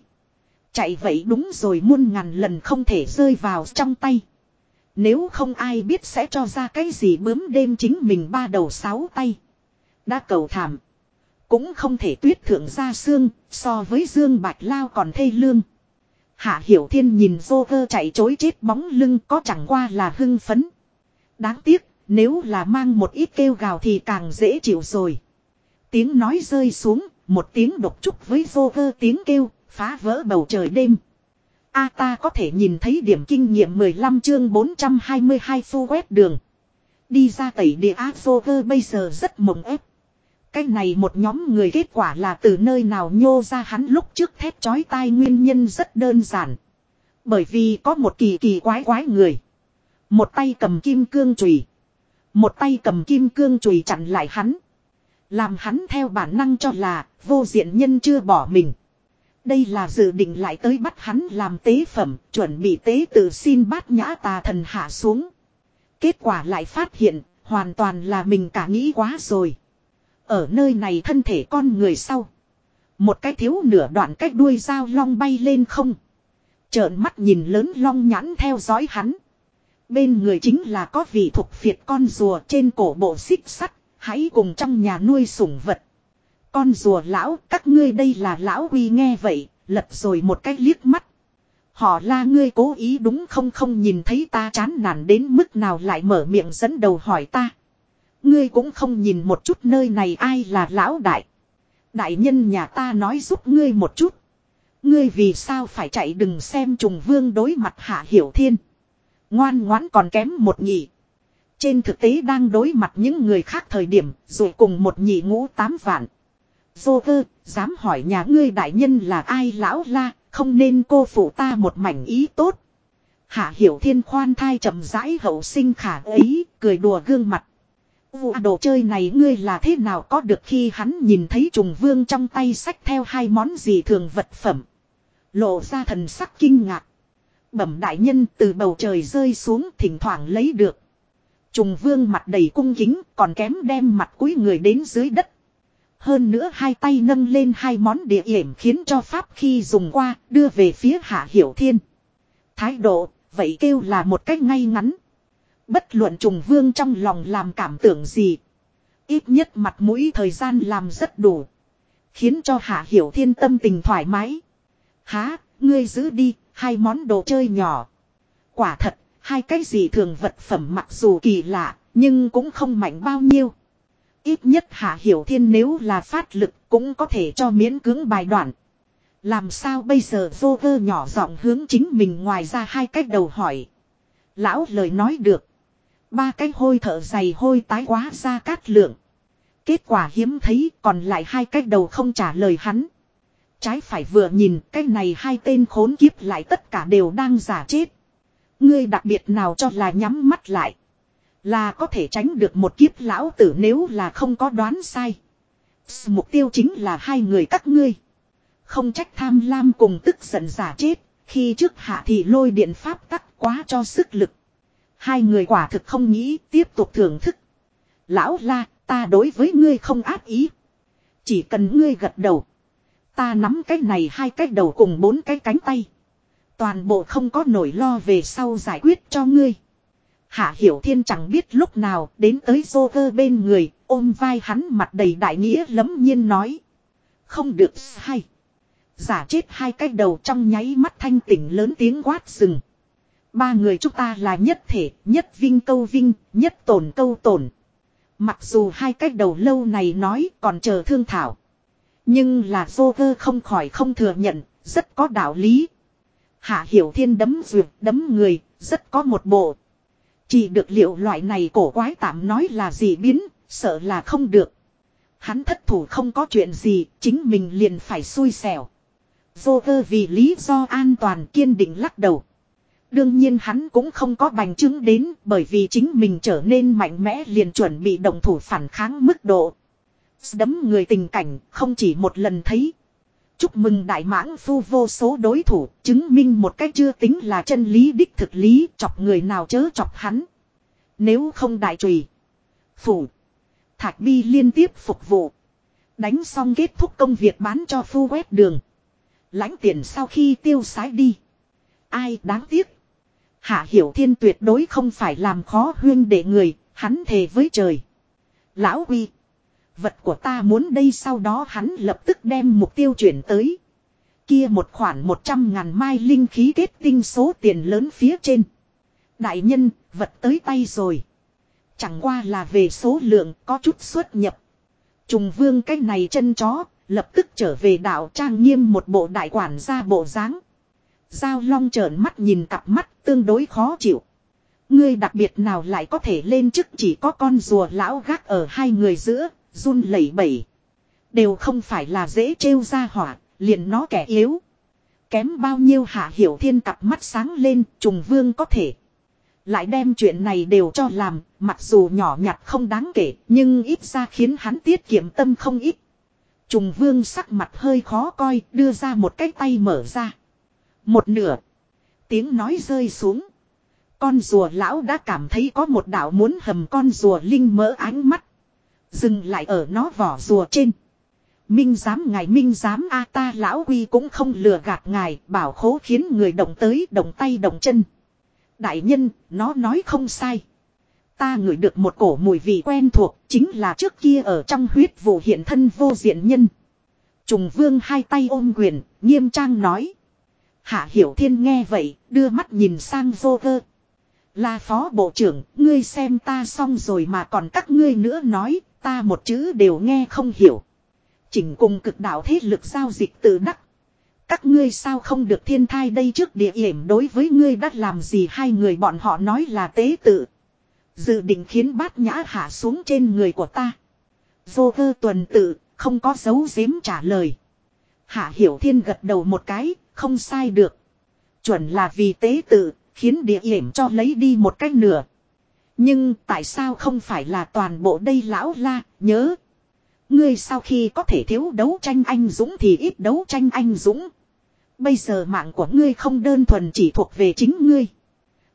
Chạy vậy đúng rồi muôn ngàn lần không thể rơi vào trong tay. Nếu không ai biết sẽ cho ra cái gì bướm đêm chính mình ba đầu sáu tay. Đã cầu thảm. Cũng không thể tuyết thượng ra xương, so với dương bạch lao còn thê lương. Hạ Hiểu Thiên nhìn vô cơ chạy chối chết bóng lưng có chẳng qua là hưng phấn. Đáng tiếc, nếu là mang một ít kêu gào thì càng dễ chịu rồi. Tiếng nói rơi xuống, một tiếng độc trúc với vô cơ tiếng kêu, phá vỡ bầu trời đêm. A ta có thể nhìn thấy điểm kinh nghiệm 15 chương 422 phu quét đường. Đi ra tẩy địa A vô cơ bây giờ rất mộng ép. Cái này một nhóm người kết quả là từ nơi nào nhô ra hắn lúc trước thép chói tai nguyên nhân rất đơn giản. Bởi vì có một kỳ kỳ quái quái người. Một tay cầm kim cương chùy Một tay cầm kim cương chùy chặn lại hắn. Làm hắn theo bản năng cho là vô diện nhân chưa bỏ mình. Đây là dự định lại tới bắt hắn làm tế phẩm, chuẩn bị tế tự xin bát nhã tà thần hạ xuống. Kết quả lại phát hiện, hoàn toàn là mình cả nghĩ quá rồi. Ở nơi này thân thể con người sau. Một cái thiếu nửa đoạn cách đuôi dao long bay lên không. Trợn mắt nhìn lớn long nhãn theo dõi hắn. Bên người chính là có vị thuộc phiệt con rùa trên cổ bộ xích sắt, hãy cùng trong nhà nuôi sủng vật. Con rùa lão, các ngươi đây là lão quy nghe vậy, lật rồi một cái liếc mắt. Họ la ngươi cố ý đúng không không nhìn thấy ta chán nản đến mức nào lại mở miệng dẫn đầu hỏi ta. Ngươi cũng không nhìn một chút nơi này ai là lão đại. Đại nhân nhà ta nói giúp ngươi một chút. Ngươi vì sao phải chạy đừng xem trùng vương đối mặt hạ hiểu thiên. Ngoan ngoãn còn kém một nhị. Trên thực tế đang đối mặt những người khác thời điểm rồi cùng một nhị ngũ tám vạn. Vô vơ, dám hỏi nhà ngươi đại nhân là ai lão la, không nên cô phụ ta một mảnh ý tốt. Hạ hiểu thiên khoan thai chậm rãi hậu sinh khả ấy, cười đùa gương mặt. Vụ đồ chơi này ngươi là thế nào có được khi hắn nhìn thấy trùng vương trong tay sách theo hai món gì thường vật phẩm. Lộ ra thần sắc kinh ngạc. Bẩm đại nhân từ bầu trời rơi xuống thỉnh thoảng lấy được. Trùng vương mặt đầy cung kính còn kém đem mặt cúi người đến dưới đất. Hơn nữa hai tay nâng lên hai món địa yểm khiến cho Pháp khi dùng qua đưa về phía Hạ Hiểu Thiên. Thái độ, vậy kêu là một cách ngay ngắn. Bất luận trùng vương trong lòng làm cảm tưởng gì. Ít nhất mặt mũi thời gian làm rất đủ. Khiến cho Hạ Hiểu Thiên tâm tình thoải mái. Há, ngươi giữ đi, hai món đồ chơi nhỏ. Quả thật, hai cái gì thường vật phẩm mặc dù kỳ lạ, nhưng cũng không mạnh bao nhiêu. Ít nhất Hạ Hiểu Thiên nếu là phát lực cũng có thể cho miễn cưỡng bài đoạn. Làm sao bây giờ vô cơ nhỏ giọng hướng chính mình ngoài ra hai cách đầu hỏi. Lão lời nói được. Ba cái hôi thở dày hôi tái quá ra cát lượng. Kết quả hiếm thấy còn lại hai cái đầu không trả lời hắn. Trái phải vừa nhìn, cái này hai tên khốn kiếp lại tất cả đều đang giả chết. Ngươi đặc biệt nào cho là nhắm mắt lại. Là có thể tránh được một kiếp lão tử nếu là không có đoán sai. Mục tiêu chính là hai người các ngươi. Không trách tham lam cùng tức giận giả chết. Khi trước hạ thì lôi điện pháp tắc quá cho sức lực. Hai người quả thực không nghĩ tiếp tục thưởng thức. Lão la, ta đối với ngươi không ác ý. Chỉ cần ngươi gật đầu. Ta nắm cái này hai cái đầu cùng bốn cái cánh tay. Toàn bộ không có nổi lo về sau giải quyết cho ngươi. Hạ Hiểu Thiên chẳng biết lúc nào đến tới Joker bên người, ôm vai hắn mặt đầy đại nghĩa lấm nhiên nói. Không được sai Giả chết hai cái đầu trong nháy mắt thanh tỉnh lớn tiếng quát rừng. Ba người chúng ta là nhất thể, nhất vinh câu vinh, nhất tổn câu tổn. Mặc dù hai cách đầu lâu này nói còn chờ thương thảo. Nhưng là Joker không khỏi không thừa nhận, rất có đạo lý. Hạ Hiểu Thiên đấm duyệt đấm người, rất có một bộ. Chỉ được liệu loại này cổ quái tạm nói là gì biến, sợ là không được. Hắn thất thủ không có chuyện gì, chính mình liền phải xui xẻo. Joker vì lý do an toàn kiên định lắc đầu. Đương nhiên hắn cũng không có bằng chứng đến bởi vì chính mình trở nên mạnh mẽ liền chuẩn bị động thủ phản kháng mức độ. Đấm người tình cảnh không chỉ một lần thấy. Chúc mừng đại mãng phu vô số đối thủ, chứng minh một cách chưa tính là chân lý đích thực lý, chọc người nào chớ chọc hắn. Nếu không đại trùy. Phủ. Thạch bi liên tiếp phục vụ. Đánh xong kết thúc công việc bán cho phu quét đường. Lãnh tiền sau khi tiêu sái đi. Ai đáng tiếc. Hạ Hiểu Thiên tuyệt đối không phải làm khó huyên để người, hắn thề với trời. Lão Huy. Vật của ta muốn đây sau đó hắn lập tức đem mục tiêu chuyển tới. Kia một khoản một trăm ngàn mai linh khí kết tinh số tiền lớn phía trên. Đại nhân, vật tới tay rồi. Chẳng qua là về số lượng có chút xuất nhập. Trùng vương cái này chân chó, lập tức trở về đạo trang nghiêm một bộ đại quản gia bộ dáng Giao long trợn mắt nhìn cặp mắt tương đối khó chịu. Ngươi đặc biệt nào lại có thể lên chức chỉ có con rùa lão gác ở hai người giữa, run lẩy bẩy. Đều không phải là dễ trêu ra hỏa, liền nó kẻ yếu. Kém bao nhiêu hạ hiểu thiên cặp mắt sáng lên, trùng vương có thể. Lại đem chuyện này đều cho làm, mặc dù nhỏ nhặt không đáng kể, nhưng ít ra khiến hắn tiết kiệm tâm không ít. Trùng vương sắc mặt hơi khó coi, đưa ra một cái tay mở ra. Một nửa. Tiếng nói rơi xuống. Con rùa lão đã cảm thấy có một đạo muốn hầm con rùa linh mỡ ánh mắt. Dừng lại ở nó vỏ rùa trên. Minh giám ngài minh giám a ta lão quy cũng không lừa gạt ngài bảo khố khiến người động tới động tay động chân. Đại nhân, nó nói không sai. Ta ngửi được một cổ mùi vị quen thuộc chính là trước kia ở trong huyết vụ hiện thân vô diện nhân. Trùng vương hai tay ôm quyền, nghiêm trang nói. Hạ Hiểu Thiên nghe vậy, đưa mắt nhìn sang vô cơ. Là phó bộ trưởng, ngươi xem ta xong rồi mà còn các ngươi nữa nói, ta một chữ đều nghe không hiểu. Chỉnh cùng cực đạo thế lực giao dịch tự đắc. Các ngươi sao không được thiên thai đây trước địa hiểm đối với ngươi đã làm gì hai người bọn họ nói là tế tự. Dự định khiến bát nhã hạ xuống trên người của ta. Vô cơ tuần tự, không có dấu giếm trả lời. Hạ hiểu thiên gật đầu một cái, không sai được. Chuẩn là vì tế tự, khiến địa hiểm cho lấy đi một cách nửa. Nhưng tại sao không phải là toàn bộ đây lão la, nhớ. Ngươi sau khi có thể thiếu đấu tranh anh dũng thì ít đấu tranh anh dũng. Bây giờ mạng của ngươi không đơn thuần chỉ thuộc về chính ngươi.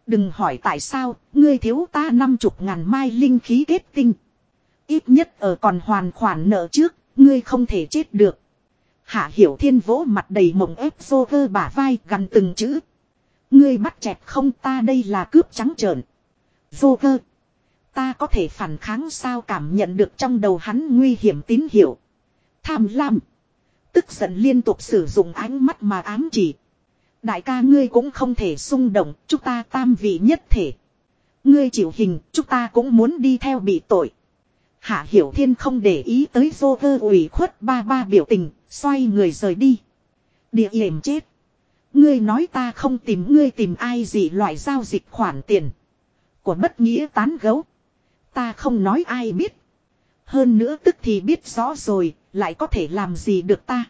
Đừng hỏi tại sao, ngươi thiếu ta năm chục ngàn mai linh khí kết tinh. Ít nhất ở còn hoàn khoản nợ trước, ngươi không thể chết được. Hạ Hiểu Thiên vỗ mặt đầy mộng ép vô vơ bả vai gần từng chữ. Ngươi bắt chẹt không ta đây là cướp trắng trợn. Vô vơ. Ta có thể phản kháng sao cảm nhận được trong đầu hắn nguy hiểm tín hiệu. Tham lam. Tức giận liên tục sử dụng ánh mắt mà ám chỉ. Đại ca ngươi cũng không thể xung động, chúng ta tam vị nhất thể. Ngươi chịu hình, chúng ta cũng muốn đi theo bị tội. Hạ Hiểu Thiên không để ý tới dô vơ ủy khuất ba ba biểu tình, xoay người rời đi. Địa hiểm chết. Ngươi nói ta không tìm ngươi tìm ai gì loại giao dịch khoản tiền. Của bất nghĩa tán gấu. Ta không nói ai biết. Hơn nữa tức thì biết rõ rồi, lại có thể làm gì được ta.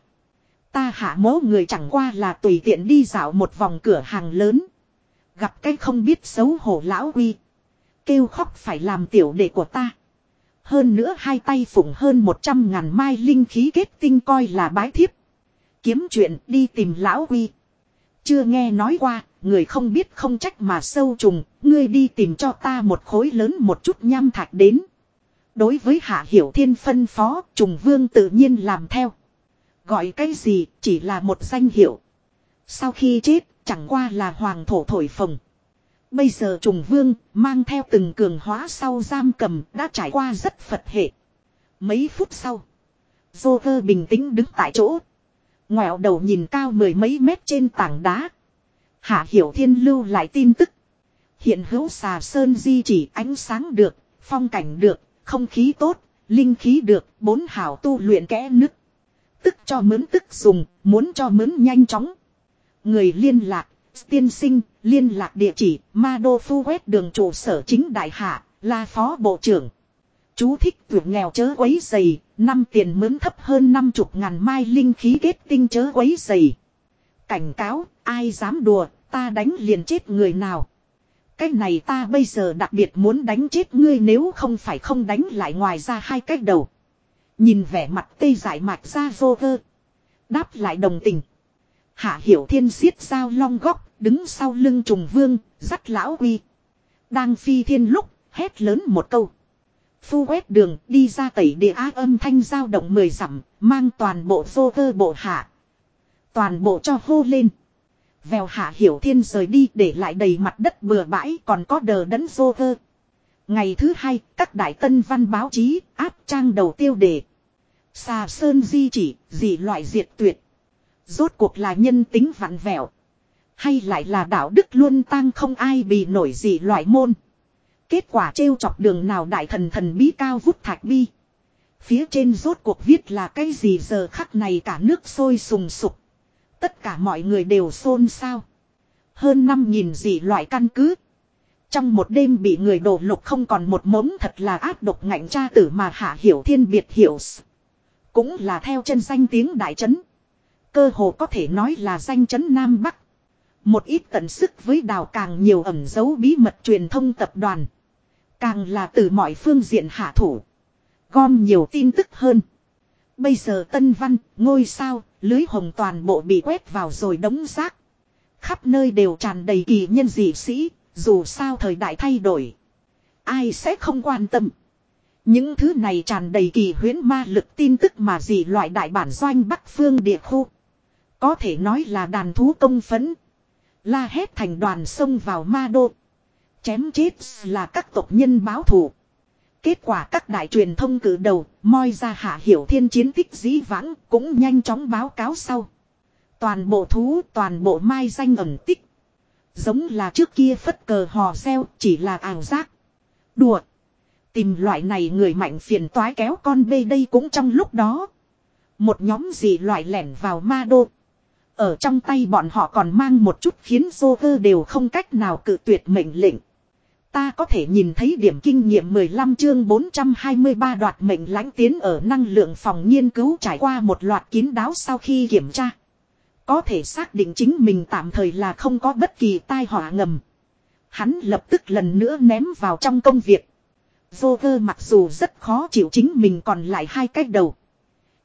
Ta hạ mố người chẳng qua là tùy tiện đi dạo một vòng cửa hàng lớn. Gặp cái không biết xấu hổ lão uy. Kêu khóc phải làm tiểu đệ của ta. Hơn nữa hai tay phụng hơn một trăm ngàn mai linh khí kết tinh coi là bái thiếp. Kiếm chuyện đi tìm lão quy. Chưa nghe nói qua, người không biết không trách mà sâu trùng, ngươi đi tìm cho ta một khối lớn một chút nham thạch đến. Đối với Hạ Hiểu Thiên phân phó, trùng vương tự nhiên làm theo. Gọi cái gì, chỉ là một danh hiệu. Sau khi chết, chẳng qua là hoàng thổ thổi phồng. Bây giờ trùng vương, mang theo từng cường hóa sau giam cầm, đã trải qua rất phật hệ. Mấy phút sau, Joker bình tĩnh đứng tại chỗ. Ngoẹo đầu nhìn cao mười mấy mét trên tảng đá. Hạ Hiểu Thiên lưu lại tin tức. Hiện hữu xà sơn di chỉ ánh sáng được, phong cảnh được, không khí tốt, linh khí được, bốn hảo tu luyện kẽ nứt. Tức cho mướn tức dùng, muốn cho mướn nhanh chóng. Người liên lạc, tiên sinh, liên lạc địa chỉ, ma đô phu quét đường trụ sở chính đại hạ, là phó bộ trưởng. Chú thích tuyệt nghèo chớ quấy dày, năm tiền mướn thấp hơn năm chục ngàn mai linh khí kết tinh chớ quấy dày. Cảnh cáo, ai dám đùa, ta đánh liền chết người nào. Cái này ta bây giờ đặc biệt muốn đánh chết ngươi nếu không phải không đánh lại ngoài ra hai cách đầu. Nhìn vẻ mặt tê giải mạch ra vô vơ. Đáp lại đồng tình. Hạ hiểu thiên xiết sao long góc, đứng sau lưng trùng vương, dắt lão quy. Đang phi thiên lúc, hét lớn một câu. Phu quét đường đi ra tẩy địa á âm thanh giao động mười dặm mang toàn bộ vô cơ bộ hạ. Toàn bộ cho hô lên. Vèo hạ hiểu thiên rời đi để lại đầy mặt đất bừa bãi còn có đờ đẫn vô cơ. Ngày thứ hai, các đại tân văn báo chí áp trang đầu tiêu đề. Xà sơn di chỉ, gì loại diệt tuyệt. Rốt cuộc là nhân tính vặn vẹo. Hay lại là đạo đức luôn tăng không ai bị nổi gì loại môn. Kết quả trêu chọc đường nào đại thần thần bí cao vút thạch bi. Phía trên rốt cuộc viết là cái gì giờ khắc này cả nước sôi sùng sục. Tất cả mọi người đều xôn xao. Hơn năm nghìn dị loại căn cứ. Trong một đêm bị người đổ lục không còn một mống thật là áp độc ngạnh cha tử mà hạ hiểu thiên biệt hiểu. Cũng là theo chân danh tiếng đại trấn. Cơ hồ có thể nói là danh chấn Nam Bắc. Một ít tận sức với đào càng nhiều ẩn dấu bí mật truyền thông tập đoàn. Càng là từ mọi phương diện hạ thủ. Gom nhiều tin tức hơn. Bây giờ tân văn, ngôi sao, lưới hồng toàn bộ bị quét vào rồi đống rác. Khắp nơi đều tràn đầy kỳ nhân dị sĩ, dù sao thời đại thay đổi. Ai sẽ không quan tâm. Những thứ này tràn đầy kỳ huyễn ma lực tin tức mà dị loại đại bản doanh Bắc Phương địa khu. Có thể nói là đàn thú công phấn. La hét thành đoàn xông vào ma đô. Chém chết là các tộc nhân báo thù. Kết quả các đại truyền thông cử đầu, moi ra hạ hiểu thiên chiến tích dĩ vãng, cũng nhanh chóng báo cáo sau. Toàn bộ thú, toàn bộ mai danh ẩn tích. Giống là trước kia phất cờ hò reo, chỉ là ảo giác. Đùa. Tìm loại này người mạnh phiền toái kéo con bê đây cũng trong lúc đó. Một nhóm gì loại lẻn vào ma đô. Ở trong tay bọn họ còn mang một chút khiến Joker đều không cách nào cự tuyệt mệnh lệnh. Ta có thể nhìn thấy điểm kinh nghiệm 15 chương 423 đoạt mệnh lãnh tiến ở năng lượng phòng nghiên cứu trải qua một loạt kín đáo sau khi kiểm tra. Có thể xác định chính mình tạm thời là không có bất kỳ tai họa ngầm. Hắn lập tức lần nữa ném vào trong công việc. Joker mặc dù rất khó chịu chính mình còn lại hai cách đầu.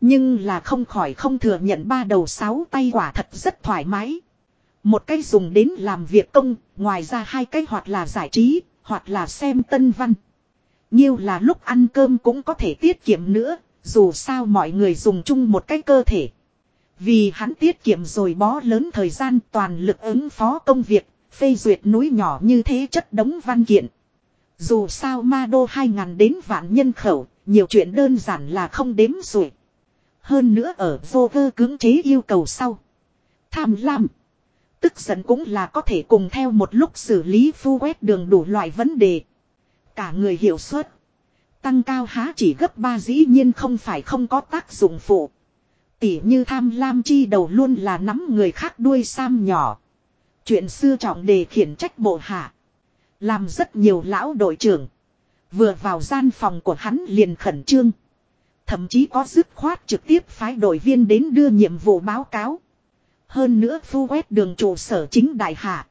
Nhưng là không khỏi không thừa nhận ba đầu sáu tay quả thật rất thoải mái. Một cái dùng đến làm việc công, ngoài ra hai cái hoặc là giải trí, hoặc là xem tân văn. Nhiêu là lúc ăn cơm cũng có thể tiết kiệm nữa, Dù sao mọi người dùng chung một cái cơ thể. Vì hắn tiết kiệm rồi bó lớn thời gian toàn lực ứng phó công việc, phê duyệt núi nhỏ như thế chất đống văn kiện. Dù sao ma đô 2.000 đến vạn nhân khẩu, nhiều chuyện đơn giản là không đếm rồi. Hơn nữa ở vô cơ cưỡng chế yêu cầu sau. Tham lam. Tức giận cũng là có thể cùng theo một lúc xử lý phu quét đường đủ loại vấn đề. Cả người hiệu suất. Tăng cao há chỉ gấp ba dĩ nhiên không phải không có tác dụng phụ. Tỉ như tham lam chi đầu luôn là nắm người khác đuôi sam nhỏ. Chuyện xưa trọng đề khiển trách bộ hạ. Làm rất nhiều lão đội trưởng. Vừa vào gian phòng của hắn liền khẩn trương. Thậm chí có dứt khoát trực tiếp phái đội viên đến đưa nhiệm vụ báo cáo. Hơn nữa phu quét đường trụ sở chính đại hạ.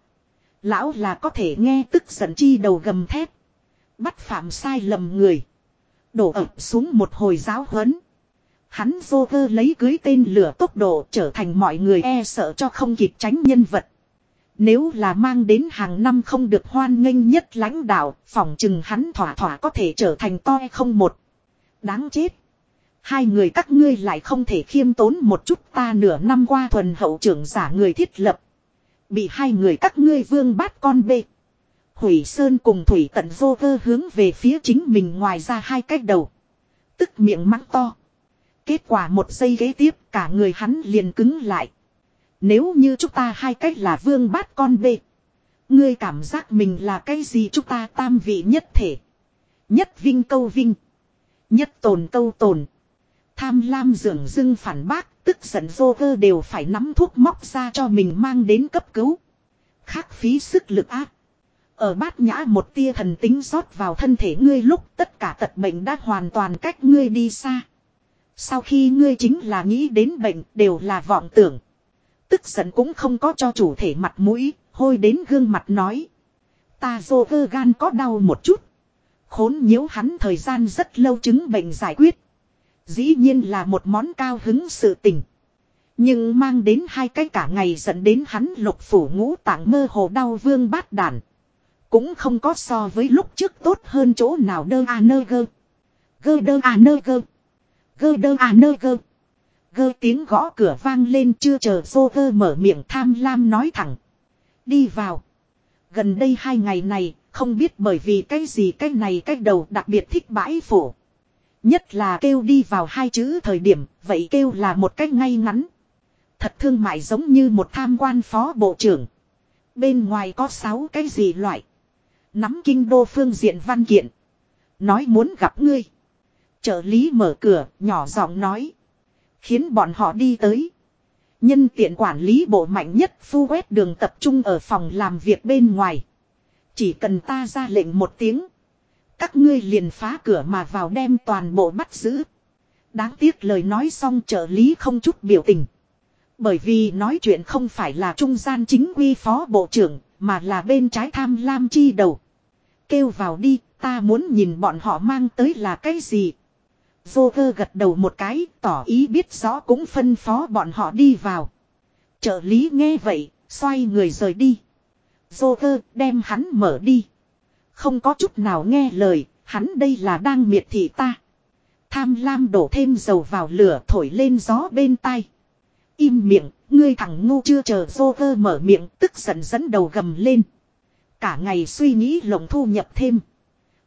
Lão là có thể nghe tức giận chi đầu gầm thép. Bắt phạm sai lầm người. Đổ ập xuống một hồi giáo huấn. Hắn vô cơ lấy cưới tên lửa tốc độ trở thành mọi người e sợ cho không kịp tránh nhân vật. Nếu là mang đến hàng năm không được hoan nghênh nhất lãnh đạo, phỏng chừng hắn thỏa thỏa có thể trở thành to không một. Đáng chết. Hai người các ngươi lại không thể khiêm tốn một chút ta nửa năm qua thuần hậu trưởng giả người thiết lập. Bị hai người các ngươi vương bát con bê. Hủy Sơn cùng Thủy Tận vô cơ hướng về phía chính mình ngoài ra hai cách đầu. Tức miệng mắng to. Kết quả một giây ghế tiếp, cả người hắn liền cứng lại. Nếu như chúng ta hai cách là vương bát con bê. Ngươi cảm giác mình là cái gì chúng ta tam vị nhất thể. Nhất vinh câu vinh. Nhất tồn câu tồn. Tham lam dưỡng dưng phản bác, tức giận vô cơ đều phải nắm thuốc móc ra cho mình mang đến cấp cứu. Khác phí sức lực áp. Ở bát nhã một tia thần tính rót vào thân thể ngươi lúc tất cả tật bệnh đã hoàn toàn cách ngươi đi xa. Sau khi ngươi chính là nghĩ đến bệnh đều là vọng tưởng. Tức giận cũng không có cho chủ thể mặt mũi, hôi đến gương mặt nói. Ta dô cơ gan có đau một chút. Khốn nhiễu hắn thời gian rất lâu chứng bệnh giải quyết. Dĩ nhiên là một món cao hứng sự tình. Nhưng mang đến hai cái cả ngày dẫn đến hắn lục phủ ngũ tạng mơ hồ đau vương bát đàn. Cũng không có so với lúc trước tốt hơn chỗ nào đơ à nơ gơ. Gơ đơ à nơ gơ. Gơ đơ à nơ gơ. Gơ tiếng gõ cửa vang lên chưa chờ vô gơ mở miệng tham lam nói thẳng. Đi vào. Gần đây hai ngày này, không biết bởi vì cái gì cái này cái đầu đặc biệt thích bãi phổ. Nhất là kêu đi vào hai chữ thời điểm, vậy kêu là một cách ngay ngắn. Thật thương mại giống như một tham quan phó bộ trưởng. Bên ngoài có sáu cái gì loại. Nắm kinh đô phương diện văn kiện. Nói muốn gặp ngươi. Trợ lý mở cửa, nhỏ giọng nói. Khiến bọn họ đi tới. Nhân tiện quản lý bộ mạnh nhất phu quét đường tập trung ở phòng làm việc bên ngoài. Chỉ cần ta ra lệnh một tiếng. Các ngươi liền phá cửa mà vào đem toàn bộ bắt giữ. Đáng tiếc lời nói xong trợ lý không chút biểu tình. Bởi vì nói chuyện không phải là trung gian chính quy phó bộ trưởng, mà là bên trái tham lam chi đầu. Kêu vào đi, ta muốn nhìn bọn họ mang tới là cái gì. Vô cơ gật đầu một cái, tỏ ý biết rõ cũng phân phó bọn họ đi vào. Trợ lý nghe vậy, xoay người rời đi. Vô cơ đem hắn mở đi. Không có chút nào nghe lời, hắn đây là đang miệt thị ta. Tham lam đổ thêm dầu vào lửa thổi lên gió bên tai. Im miệng, ngươi thằng ngu chưa chờ dô vơ mở miệng tức giận dẫn đầu gầm lên. Cả ngày suy nghĩ lồng thu nhập thêm.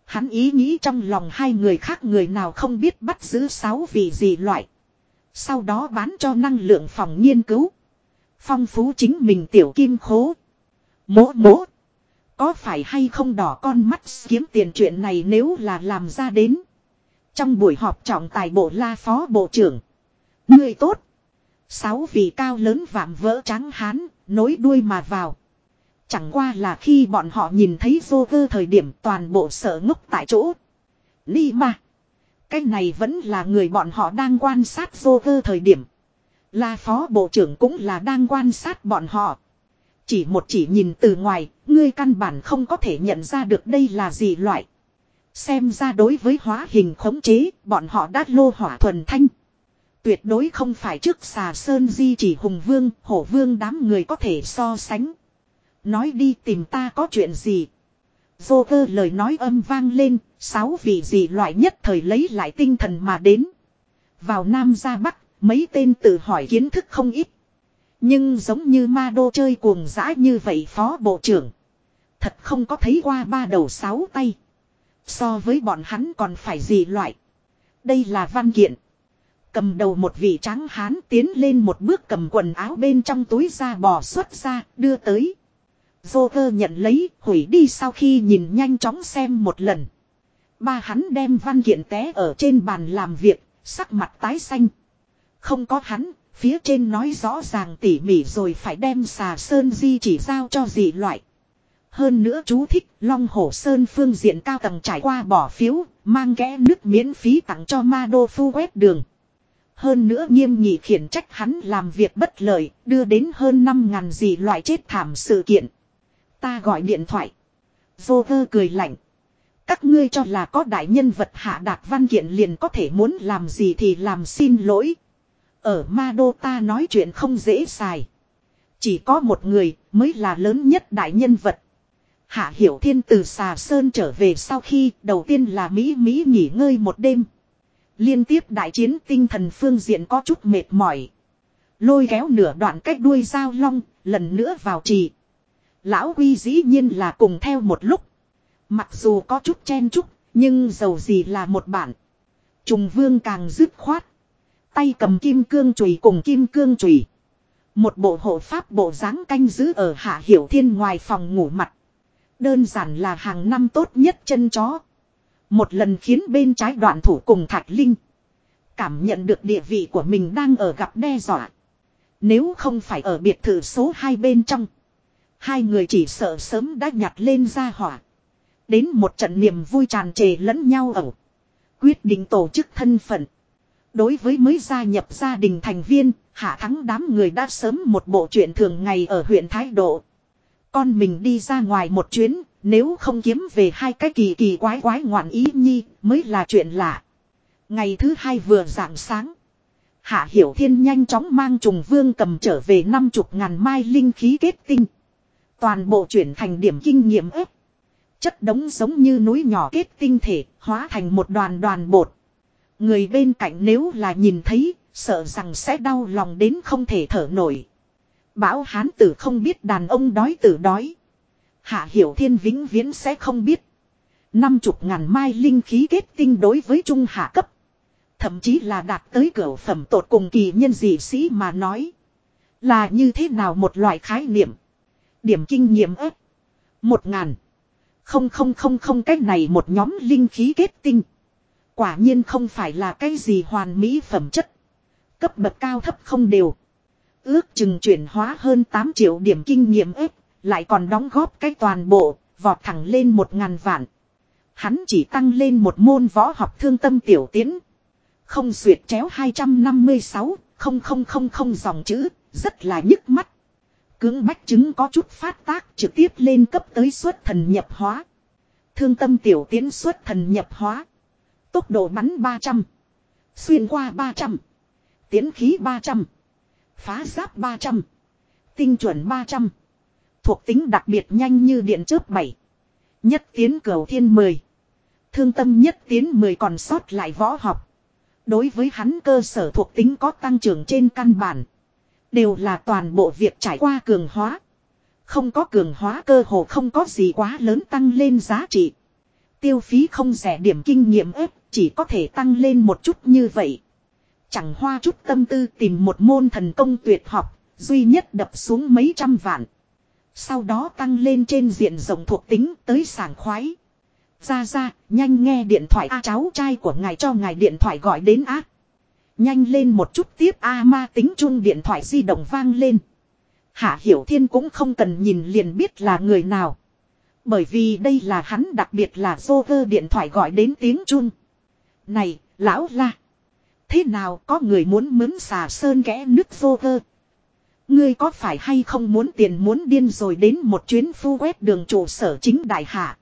Hắn ý nghĩ trong lòng hai người khác người nào không biết bắt giữ sáu vị gì loại. Sau đó bán cho năng lượng phòng nghiên cứu. Phong phú chính mình tiểu kim khố. Mố mố. Có phải hay không đỏ con mắt kiếm tiền chuyện này nếu là làm ra đến. Trong buổi họp trọng tài bộ la phó bộ trưởng. Người tốt. Sáu vị cao lớn vạm vỡ trắng hán, nối đuôi mà vào. Chẳng qua là khi bọn họ nhìn thấy dô cơ thời điểm toàn bộ sợ ngốc tại chỗ. Ni mà. Cái này vẫn là người bọn họ đang quan sát dô cơ thời điểm. Là phó bộ trưởng cũng là đang quan sát bọn họ. Chỉ một chỉ nhìn từ ngoài, ngươi căn bản không có thể nhận ra được đây là gì loại. Xem ra đối với hóa hình khống chế, bọn họ đã lô hỏa thuần thanh. Tuyệt đối không phải trước xà sơn di chỉ hùng vương, hổ vương đám người có thể so sánh. Nói đi tìm ta có chuyện gì. Vô cơ lời nói âm vang lên, sáu vị gì loại nhất thời lấy lại tinh thần mà đến. Vào Nam ra Bắc, mấy tên tự hỏi kiến thức không ít. Nhưng giống như ma đô chơi cuồng dã như vậy phó bộ trưởng. Thật không có thấy qua ba đầu sáu tay. So với bọn hắn còn phải gì loại. Đây là văn kiện. Cầm đầu một vị trắng hán tiến lên một bước cầm quần áo bên trong túi ra bò xuất ra, đưa tới. Joker nhận lấy, hủy đi sau khi nhìn nhanh chóng xem một lần. Ba hắn đem văn kiện té ở trên bàn làm việc, sắc mặt tái xanh. Không có hắn, phía trên nói rõ ràng tỉ mỉ rồi phải đem xà sơn di chỉ giao cho dị loại. Hơn nữa chú thích Long Hổ Sơn phương diện cao tầng trải qua bỏ phiếu, mang kẽ nước miễn phí tặng cho ma đô phu quét đường. Hơn nữa nghiêm nghị khiển trách hắn làm việc bất lợi, đưa đến hơn 5.000 gì loại chết thảm sự kiện. Ta gọi điện thoại. Vô vơ cười lạnh. Các ngươi cho là có đại nhân vật hạ đạt văn kiện liền có thể muốn làm gì thì làm xin lỗi. Ở ma đô ta nói chuyện không dễ xài. Chỉ có một người mới là lớn nhất đại nhân vật. Hạ Hiểu Thiên từ xà sơn trở về sau khi đầu tiên là Mỹ Mỹ nghỉ ngơi một đêm. Liên tiếp đại chiến tinh thần phương diện có chút mệt mỏi. Lôi kéo nửa đoạn cách đuôi dao long, lần nữa vào trì. Lão Quy dĩ nhiên là cùng theo một lúc. Mặc dù có chút chen chút, nhưng dầu gì là một bản. Trùng vương càng dứt khoát. Tay cầm kim cương chùy cùng kim cương chùy. Một bộ hộ pháp bộ dáng canh giữ ở hạ hiểu thiên ngoài phòng ngủ mặt. Đơn giản là hàng năm tốt nhất chân chó. Một lần khiến bên trái đoạn thủ cùng Thạch Linh. Cảm nhận được địa vị của mình đang ở gặp đe dọa. Nếu không phải ở biệt thự số hai bên trong. Hai người chỉ sợ sớm đã nhặt lên ra hỏa. Đến một trận niềm vui tràn trề lẫn nhau ẩu. Quyết định tổ chức thân phận. Đối với mới gia nhập gia đình thành viên, hạ thắng đám người đã sớm một bộ chuyện thường ngày ở huyện Thái Độ. Con mình đi ra ngoài một chuyến, nếu không kiếm về hai cái kỳ kỳ quái quái ngoạn ý nhi, mới là chuyện lạ. Ngày thứ hai vừa rạng sáng. Hạ Hiểu Thiên nhanh chóng mang trùng vương cầm trở về năm chục ngàn mai linh khí kết tinh. Toàn bộ chuyển thành điểm kinh nghiệm ếp. Chất đống giống như núi nhỏ kết tinh thể, hóa thành một đoàn đoàn bột. Người bên cạnh nếu là nhìn thấy, sợ rằng sẽ đau lòng đến không thể thở nổi. Bảo hán tử không biết đàn ông đói tử đói. Hạ hiểu thiên vĩnh viễn sẽ không biết. Năm chục ngàn mai linh khí kết tinh đối với trung hạ cấp. Thậm chí là đạt tới cửa phẩm tột cùng kỳ nhân dị sĩ mà nói. Là như thế nào một loại khái niệm. Điểm kinh nghiệm ếp. Một ngàn. Không không không không cách này một nhóm linh khí kết tinh. Quả nhiên không phải là cái gì hoàn mỹ phẩm chất. Cấp bậc cao thấp không đều. Ước chừng chuyển hóa hơn 8 triệu điểm kinh nghiệm ếp, lại còn đóng góp cái toàn bộ, vọt thẳng lên một ngàn vạn. Hắn chỉ tăng lên một môn võ học thương tâm tiểu tiến. Không xuyệt chéo 256, không không không không dòng chữ, rất là nhức mắt. Cưỡng bách chứng có chút phát tác trực tiếp lên cấp tới suất thần nhập hóa. Thương tâm tiểu tiến suất thần nhập hóa. Tốc độ bắn 300. Xuyên qua 300. Tiến khí 300. Phá giáp 300. Tinh chuẩn 300. Thuộc tính đặc biệt nhanh như điện chớp 7. Nhất tiến cầu thiên 10. Thương tâm nhất tiến 10 còn sót lại võ học. Đối với hắn cơ sở thuộc tính có tăng trưởng trên căn bản. Đều là toàn bộ việc trải qua cường hóa. Không có cường hóa cơ hồ không có gì quá lớn tăng lên giá trị. Tiêu phí không rẻ điểm kinh nghiệm ếp, chỉ có thể tăng lên một chút như vậy. Chẳng hoa chút tâm tư tìm một môn thần công tuyệt học, duy nhất đập xuống mấy trăm vạn. Sau đó tăng lên trên diện rộng thuộc tính tới sảng khoái. Ra ra, nhanh nghe điện thoại A cháu trai của ngài cho ngài điện thoại gọi đến ác. Nhanh lên một chút tiếp A ma tính chung điện thoại di động vang lên. Hạ Hiểu Thiên cũng không cần nhìn liền biết là người nào. Bởi vì đây là hắn đặc biệt là Joker điện thoại gọi đến tiếng chung. Này, lão la. Thế nào có người muốn mướn xà sơn kẽ nước vô cơ? Ngươi có phải hay không muốn tiền muốn điên rồi đến một chuyến phu quét đường trụ sở chính đại hạ.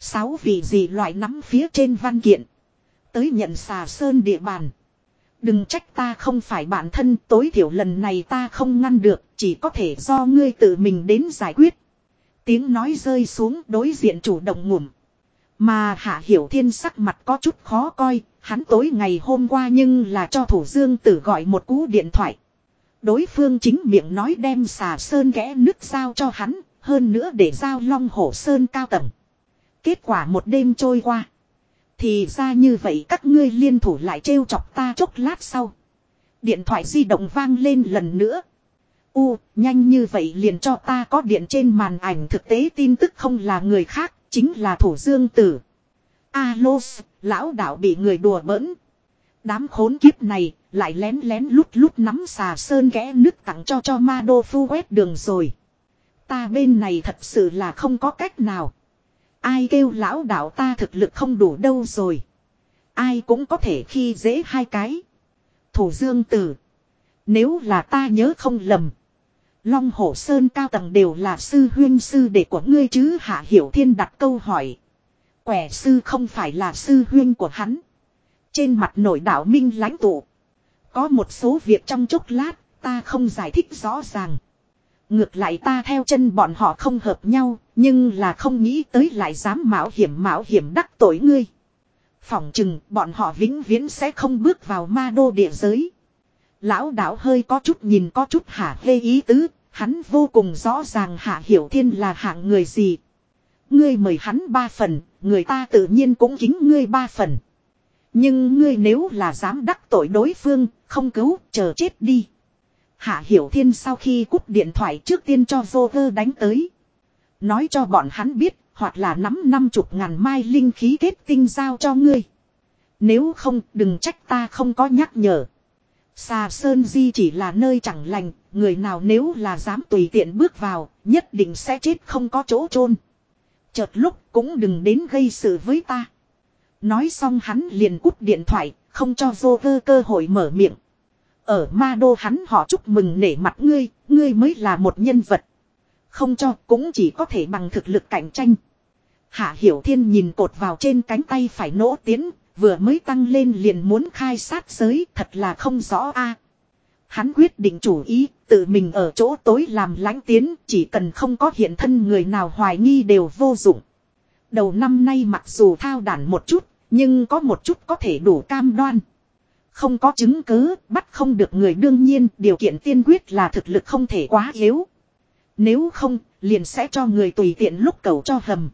Sáu vị gì loại nắm phía trên văn kiện. Tới nhận xà sơn địa bàn. Đừng trách ta không phải bản thân tối thiểu lần này ta không ngăn được chỉ có thể do ngươi tự mình đến giải quyết. Tiếng nói rơi xuống đối diện chủ động ngủm. Mà Hạ Hiểu Thiên sắc mặt có chút khó coi, Hắn tối ngày hôm qua nhưng là cho thủ dương tử gọi một cú điện thoại. Đối phương chính miệng nói đem xà sơn ghé nước giao cho hắn, hơn nữa để giao long hổ sơn cao tầng. Kết quả một đêm trôi qua. Thì ra như vậy các ngươi liên thủ lại trêu chọc ta chốc lát sau. Điện thoại di động vang lên lần nữa. U, nhanh như vậy liền cho ta có điện trên màn ảnh thực tế tin tức không là người khác, chính là thủ dương tử. Alo, lão đạo bị người đùa bỡn. Đám khốn kiếp này, lại lén lén lút lút nắm xà sơn ghé nước tặng cho cho ma đô phu quét đường rồi. Ta bên này thật sự là không có cách nào. Ai kêu lão đạo ta thực lực không đủ đâu rồi. Ai cũng có thể khi dễ hai cái. Thủ dương tử. Nếu là ta nhớ không lầm. Long hổ sơn cao tầng đều là sư huyên sư đệ của ngươi chứ hạ hiểu thiên đặt câu hỏi. Quẻ sư không phải là sư huyên của hắn. Trên mặt nổi đạo minh lãnh tụ. Có một số việc trong chốc lát ta không giải thích rõ ràng. Ngược lại ta theo chân bọn họ không hợp nhau, nhưng là không nghĩ tới lại dám mạo hiểm mạo hiểm đắc tội ngươi. Phỏng chừng bọn họ vĩnh viễn sẽ không bước vào ma đô địa giới. Lão đạo hơi có chút nhìn có chút hả hê ý tứ, hắn vô cùng rõ ràng hạ hiểu thiên là hạng người gì. Ngươi mời hắn ba phần, người ta tự nhiên cũng kính ngươi ba phần. Nhưng ngươi nếu là dám đắc tội đối phương, không cứu, chờ chết đi. Hạ Hiểu Thiên sau khi cúp điện thoại trước tiên cho vô vơ đánh tới. Nói cho bọn hắn biết, hoặc là nắm năm chục ngàn mai linh khí kết tinh giao cho ngươi. Nếu không, đừng trách ta không có nhắc nhở. Xà Sơn Di chỉ là nơi chẳng lành, người nào nếu là dám tùy tiện bước vào, nhất định sẽ chết không có chỗ chôn. Chợt lúc cũng đừng đến gây sự với ta. Nói xong hắn liền cút điện thoại, không cho Joker cơ hội mở miệng. Ở ma đô hắn họ chúc mừng nể mặt ngươi, ngươi mới là một nhân vật. Không cho cũng chỉ có thể bằng thực lực cạnh tranh. Hạ Hiểu Thiên nhìn cột vào trên cánh tay phải nỗ tiến, vừa mới tăng lên liền muốn khai sát giới, thật là không rõ a. Hắn quyết định chủ ý, tự mình ở chỗ tối làm lãnh tiến, chỉ cần không có hiện thân người nào hoài nghi đều vô dụng. Đầu năm nay mặc dù thao đản một chút, nhưng có một chút có thể đủ cam đoan. Không có chứng cứ, bắt không được người đương nhiên, điều kiện tiên quyết là thực lực không thể quá yếu. Nếu không, liền sẽ cho người tùy tiện lúc cầu cho hầm.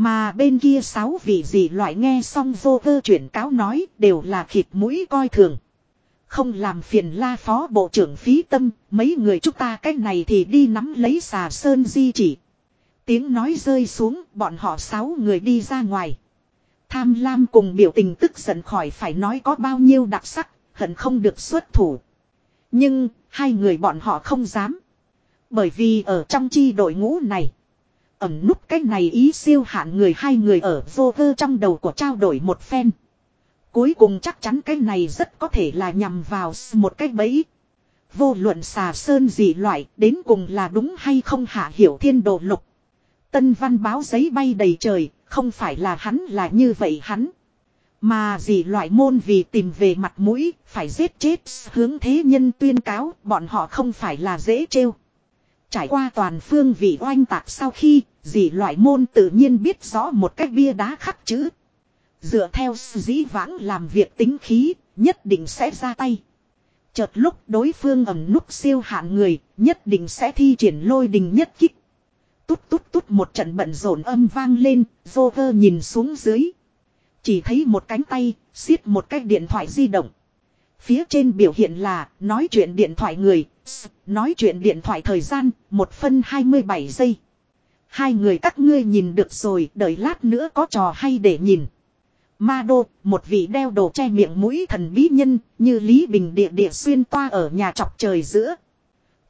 Mà bên kia sáu vị gì loại nghe xong vô cơ chuyển cáo nói đều là khịt mũi coi thường. Không làm phiền la phó bộ trưởng phí tâm, mấy người chúng ta cách này thì đi nắm lấy xà sơn di chỉ. Tiếng nói rơi xuống, bọn họ sáu người đi ra ngoài. Tham lam cùng biểu tình tức giận khỏi phải nói có bao nhiêu đặc sắc, hận không được xuất thủ. Nhưng, hai người bọn họ không dám. Bởi vì ở trong chi đội ngũ này, ẩn nút cái này ý siêu hạn người hai người ở vô vơ trong đầu của trao đổi một phen. Cuối cùng chắc chắn cái này rất có thể là nhằm vào một cái bẫy. Vô luận xà sơn gì loại đến cùng là đúng hay không hạ hiểu thiên đồ lục. Tân văn báo giấy bay đầy trời, không phải là hắn là như vậy hắn. Mà gì loại môn vì tìm về mặt mũi, phải giết chết, hướng thế nhân tuyên cáo, bọn họ không phải là dễ trêu. Trải qua toàn phương vị oanh tạc sau khi, Dị loại môn tự nhiên biết rõ một cách bia đá khắc chữ. Dựa theo dĩ vãng làm việc tính khí, nhất định sẽ ra tay. Chợt lúc đối phương ẩm núp siêu hạn người, nhất định sẽ thi triển lôi đình nhất kích. Tút tút tút một trận bận rộn âm vang lên, vô vơ nhìn xuống dưới. Chỉ thấy một cánh tay, xiết một cái điện thoại di động. Phía trên biểu hiện là, nói chuyện điện thoại người, nói chuyện điện thoại thời gian, một phân 27 giây. Hai người các ngươi nhìn được rồi, đợi lát nữa có trò hay để nhìn. Ma Đô, một vị đeo đồ che miệng mũi thần bí nhân, như Lý Bình địa địa xuyên toa ở nhà chọc trời giữa.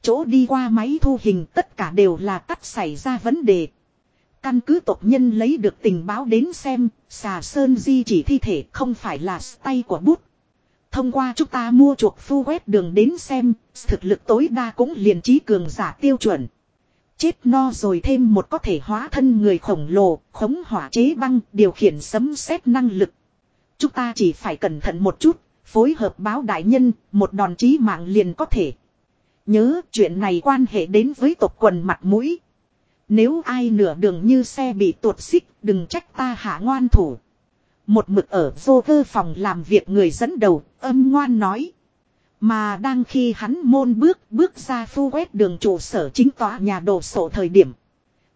Chỗ đi qua máy thu hình tất cả đều là cắt xảy ra vấn đề. Căn cứ tộc nhân lấy được tình báo đến xem, xà sơn di chỉ thi thể không phải là tay của bút. Thông qua chúng ta mua chuộc phu quét đường đến xem, thực lực tối đa cũng liền trí cường giả tiêu chuẩn. Chết no rồi thêm một có thể hóa thân người khổng lồ, khống hỏa chế băng, điều khiển sấm sét năng lực. Chúng ta chỉ phải cẩn thận một chút, phối hợp báo đại nhân, một đòn chí mạng liền có thể. Nhớ chuyện này quan hệ đến với tộc quần mặt mũi. Nếu ai nửa đường như xe bị tuột xích, đừng trách ta hạ ngoan thủ. Một mực ở vô cơ phòng làm việc người dẫn đầu, âm ngoan nói. Mà đang khi hắn môn bước bước ra phu quét đường trụ sở chính tòa nhà đồ sổ thời điểm.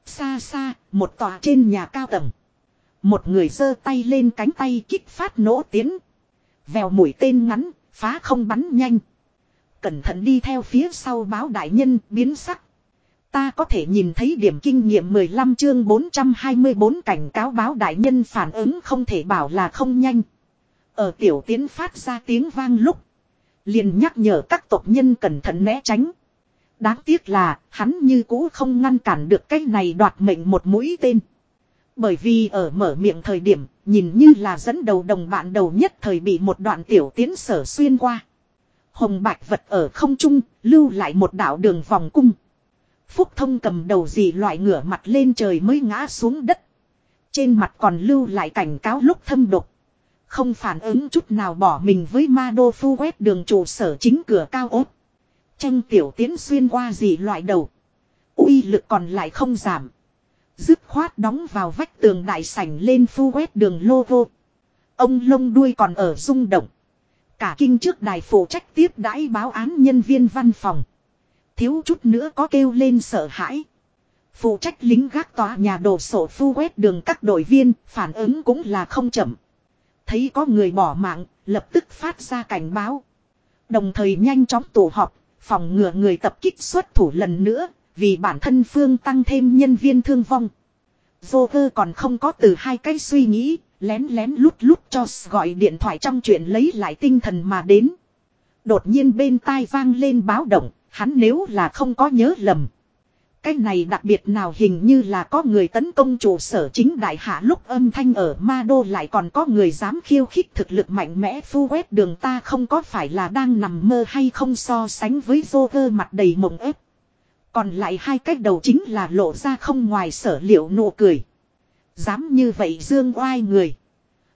Xa xa, một tòa trên nhà cao tầng. Một người giơ tay lên cánh tay kích phát nổ tiến. Vèo mũi tên ngắn, phá không bắn nhanh. Cẩn thận đi theo phía sau báo đại nhân biến sắc. Ta có thể nhìn thấy điểm kinh nghiệm 15 chương 424 cảnh cáo báo đại nhân phản ứng không thể bảo là không nhanh. Ở tiểu tiến phát ra tiếng vang lúc. Liền nhắc nhở các tộc nhân cẩn thận né tránh. Đáng tiếc là, hắn như cũ không ngăn cản được cái này đoạt mệnh một mũi tên. Bởi vì ở mở miệng thời điểm, nhìn như là dẫn đầu đồng bạn đầu nhất thời bị một đoạn tiểu tiến sở xuyên qua. Hồng bạch vật ở không trung, lưu lại một đạo đường vòng cung. Phúc thông cầm đầu gì loại ngửa mặt lên trời mới ngã xuống đất. Trên mặt còn lưu lại cảnh cáo lúc thâm độc. Không phản ứng chút nào bỏ mình với ma đô phu quét đường trụ sở chính cửa cao ốt. Tranh tiểu tiến xuyên qua gì loại đầu. uy lực còn lại không giảm. Dứt khoát đóng vào vách tường đại sảnh lên phu quét đường lô vô Ông lông đuôi còn ở rung động. Cả kinh trước đài phụ trách tiếp đãi báo án nhân viên văn phòng. Thiếu chút nữa có kêu lên sợ hãi. Phụ trách lính gác tòa nhà đổ sổ phu quét đường các đội viên, phản ứng cũng là không chậm. Thấy có người bỏ mạng, lập tức phát ra cảnh báo. Đồng thời nhanh chóng tổ họp, phòng ngừa người tập kích xuất thủ lần nữa, vì bản thân phương tăng thêm nhân viên thương vong. Vô còn không có từ hai cái suy nghĩ, lén lén lút lút cho gọi điện thoại trong chuyện lấy lại tinh thần mà đến. Đột nhiên bên tai vang lên báo động, hắn nếu là không có nhớ lầm. Cái này đặc biệt nào hình như là có người tấn công trụ sở chính đại hạ lúc âm thanh ở ma đô lại còn có người dám khiêu khích thực lực mạnh mẽ phu quét đường ta không có phải là đang nằm mơ hay không so sánh với vô cơ mặt đầy mộng ép. Còn lại hai cách đầu chính là lộ ra không ngoài sở liệu nụ cười. Dám như vậy dương oai người.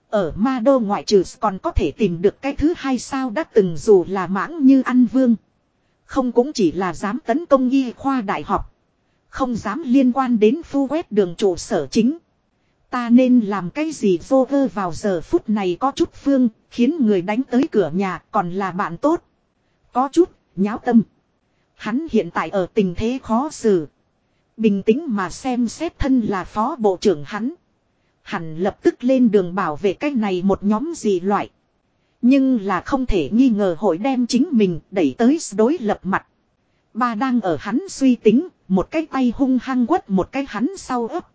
Ở ma đô ngoại trừ còn có thể tìm được cái thứ hai sao đã từng dù là mãng như ăn vương. Không cũng chỉ là dám tấn công y khoa đại học. Không dám liên quan đến phu quét đường trụ sở chính. Ta nên làm cái gì vô vơ vào giờ phút này có chút phương, khiến người đánh tới cửa nhà còn là bạn tốt. Có chút, nháo tâm. Hắn hiện tại ở tình thế khó xử. Bình tĩnh mà xem xét thân là phó bộ trưởng hắn. Hẳn lập tức lên đường bảo vệ cái này một nhóm gì loại. Nhưng là không thể nghi ngờ hội đem chính mình đẩy tới đối lập mặt. Ba đang ở hắn suy tính, một cái tay hung hăng quất một cái hắn sau ấp.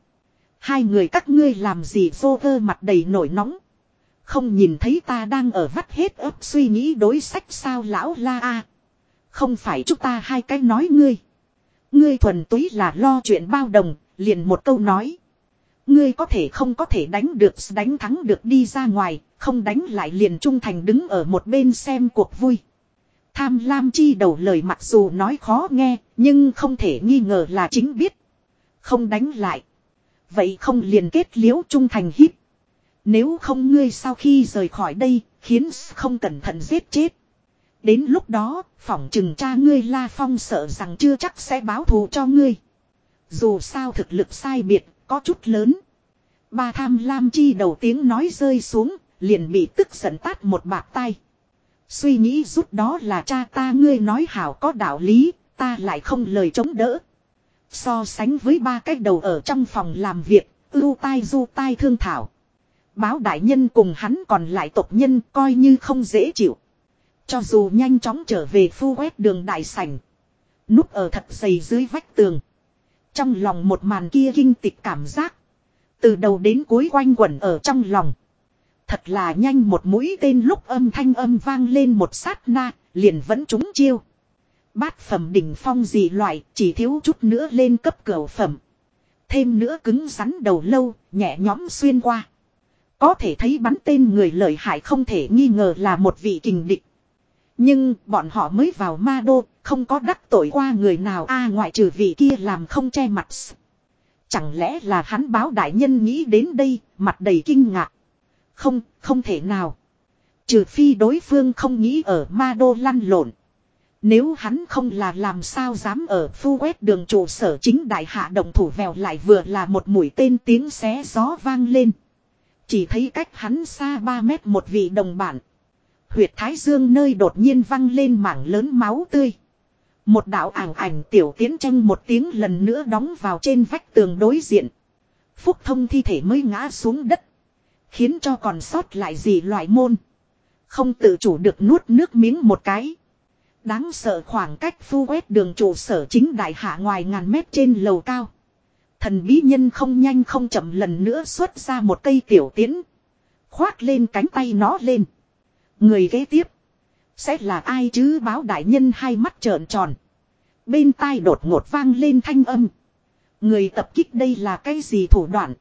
Hai người các ngươi làm gì vô vơ mặt đầy nổi nóng. Không nhìn thấy ta đang ở vắt hết ấp suy nghĩ đối sách sao lão la a Không phải chúng ta hai cái nói ngươi. Ngươi thuần túy là lo chuyện bao đồng, liền một câu nói. Ngươi có thể không có thể đánh được đánh thắng được đi ra ngoài, không đánh lại liền trung thành đứng ở một bên xem cuộc vui. Tham lam chi đầu lời mặc dù nói khó nghe, nhưng không thể nghi ngờ là chính biết. Không đánh lại. Vậy không liền kết liễu trung thành hít. Nếu không ngươi sau khi rời khỏi đây, khiến không cẩn thận giết chết. Đến lúc đó, phỏng chừng cha ngươi La Phong sợ rằng chưa chắc sẽ báo thù cho ngươi. Dù sao thực lực sai biệt, có chút lớn. Ba tham lam chi đầu tiếng nói rơi xuống, liền bị tức giận tát một bạc tay. Suy nghĩ rút đó là cha ta ngươi nói hảo có đạo lý, ta lại không lời chống đỡ. So sánh với ba cái đầu ở trong phòng làm việc, ưu tai du tai thương thảo. Báo đại nhân cùng hắn còn lại tộc nhân coi như không dễ chịu. Cho dù nhanh chóng trở về phu quét đường đại sảnh. Núp ở thật dày dưới vách tường. Trong lòng một màn kia kinh tịch cảm giác. Từ đầu đến cuối quanh quẩn ở trong lòng. Thật là nhanh một mũi tên lúc âm thanh âm vang lên một sát na, liền vẫn trúng chiêu. Bát phẩm đỉnh phong gì loại, chỉ thiếu chút nữa lên cấp cửu phẩm. Thêm nữa cứng rắn đầu lâu, nhẹ nhõm xuyên qua. Có thể thấy bắn tên người lợi hại không thể nghi ngờ là một vị kình địch. Nhưng bọn họ mới vào ma đô, không có đắc tội qua người nào a ngoại trừ vị kia làm không che mặt. Chẳng lẽ là hắn báo đại nhân nghĩ đến đây, mặt đầy kinh ngạc. Không, không thể nào. Trừ phi đối phương không nghĩ ở ma đô lăn lộn. Nếu hắn không là làm sao dám ở phu quét đường trụ sở chính đại hạ đồng thủ vèo lại vừa là một mũi tên tiếng xé gió vang lên. Chỉ thấy cách hắn xa 3 mét một vị đồng bạn, Huyệt thái dương nơi đột nhiên văng lên mảng lớn máu tươi. Một đạo ảng ảnh tiểu tiến tranh một tiếng lần nữa đóng vào trên vách tường đối diện. Phúc thông thi thể mới ngã xuống đất. Khiến cho còn sót lại gì loại môn. Không tự chủ được nuốt nước miếng một cái. Đáng sợ khoảng cách phu quét đường trụ sở chính đại hạ ngoài ngàn mét trên lầu cao. Thần bí nhân không nhanh không chậm lần nữa xuất ra một cây tiểu tiến. Khoát lên cánh tay nó lên. Người kế tiếp. Sẽ là ai chứ báo đại nhân hai mắt trợn tròn. Bên tai đột ngột vang lên thanh âm. Người tập kích đây là cái gì thủ đoạn.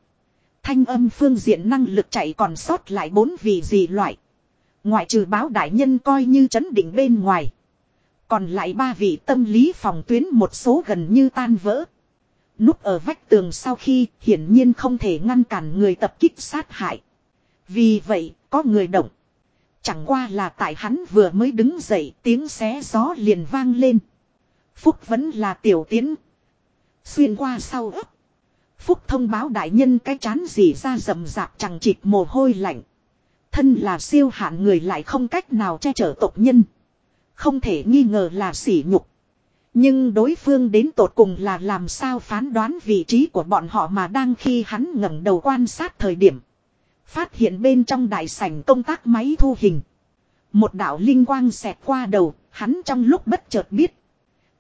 Thanh âm phương diện năng lực chạy còn sót lại bốn vị gì loại. Ngoại trừ báo đại nhân coi như chấn định bên ngoài. Còn lại ba vị tâm lý phòng tuyến một số gần như tan vỡ. Núp ở vách tường sau khi hiển nhiên không thể ngăn cản người tập kích sát hại. Vì vậy, có người động. Chẳng qua là tại hắn vừa mới đứng dậy tiếng xé gió liền vang lên. Phúc vẫn là tiểu tiến. Xuyên qua sau ấp. Phúc thông báo đại nhân cái chán gì ra rầm rạp chẳng chịt mồ hôi lạnh. Thân là siêu hạn người lại không cách nào che chở tộc nhân. Không thể nghi ngờ là sỉ nhục. Nhưng đối phương đến tột cùng là làm sao phán đoán vị trí của bọn họ mà đang khi hắn ngẩng đầu quan sát thời điểm. Phát hiện bên trong đại sảnh công tác máy thu hình. Một đạo linh quang xẹt qua đầu, hắn trong lúc bất chợt biết.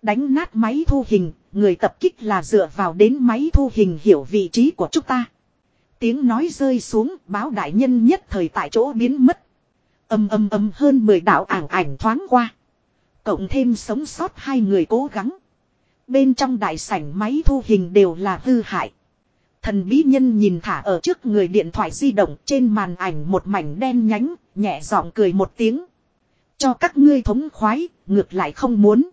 Đánh nát máy thu hình, người tập kích là dựa vào đến máy thu hình hiểu vị trí của chúng ta. Tiếng nói rơi xuống, báo đại nhân nhất thời tại chỗ biến mất. Âm âm âm hơn 10 đạo ảng ảnh thoáng qua. Cộng thêm sống sót hai người cố gắng. Bên trong đại sảnh máy thu hình đều là hư hại. Thần bí nhân nhìn thả ở trước người điện thoại di động trên màn ảnh một mảnh đen nhánh, nhẹ giọng cười một tiếng. Cho các ngươi thống khoái, ngược lại không muốn.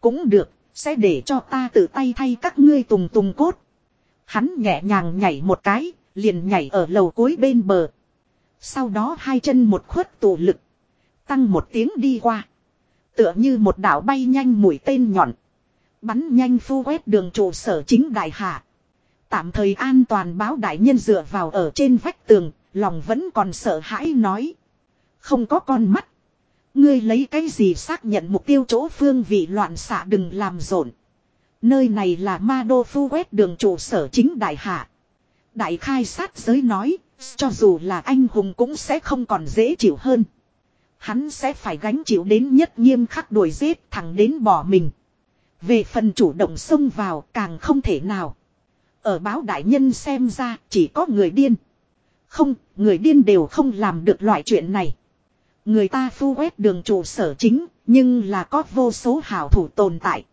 Cũng được, sẽ để cho ta tự tay thay các ngươi tùng tùng cốt. Hắn nhẹ nhàng nhảy một cái, liền nhảy ở lầu cuối bên bờ. Sau đó hai chân một khuất tụ lực. Tăng một tiếng đi qua. Tựa như một đảo bay nhanh mũi tên nhọn. Bắn nhanh phu quét đường trụ sở chính đại hạ. Tạm thời an toàn báo đại nhân dựa vào ở trên vách tường, lòng vẫn còn sợ hãi nói. Không có con mắt. Ngươi lấy cái gì xác nhận mục tiêu chỗ phương vị loạn xạ đừng làm rộn. Nơi này là ma đô phu quét đường trụ sở chính đại hạ. Đại khai sát giới nói, cho dù là anh hùng cũng sẽ không còn dễ chịu hơn. Hắn sẽ phải gánh chịu đến nhất nghiêm khắc đuổi giết thẳng đến bỏ mình. Về phần chủ động xông vào càng không thể nào. Ở báo đại nhân xem ra chỉ có người điên. Không, người điên đều không làm được loại chuyện này. Người ta phu quét đường trụ sở chính, nhưng là có vô số hảo thủ tồn tại.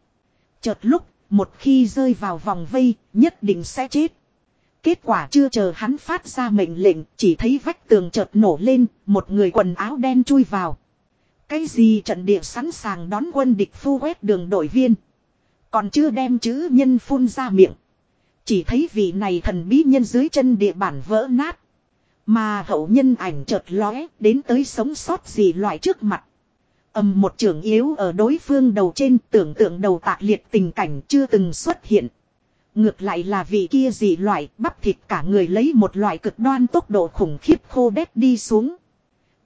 Chợt lúc, một khi rơi vào vòng vây, nhất định sẽ chết. Kết quả chưa chờ hắn phát ra mệnh lệnh, chỉ thấy vách tường chợt nổ lên, một người quần áo đen chui vào. Cái gì trận địa sẵn sàng đón quân địch phu quét đường đội viên. Còn chưa đem chữ nhân phun ra miệng. Chỉ thấy vị này thần bí nhân dưới chân địa bản vỡ nát. Mà hậu nhân ảnh chợt lóe, đến tới sống sót gì loại trước mặt. ầm một trường yếu ở đối phương đầu trên, tưởng tượng đầu tạc liệt tình cảnh chưa từng xuất hiện. Ngược lại là vị kia gì loại, bắp thịt cả người lấy một loại cực đoan tốc độ khủng khiếp khô đét đi xuống.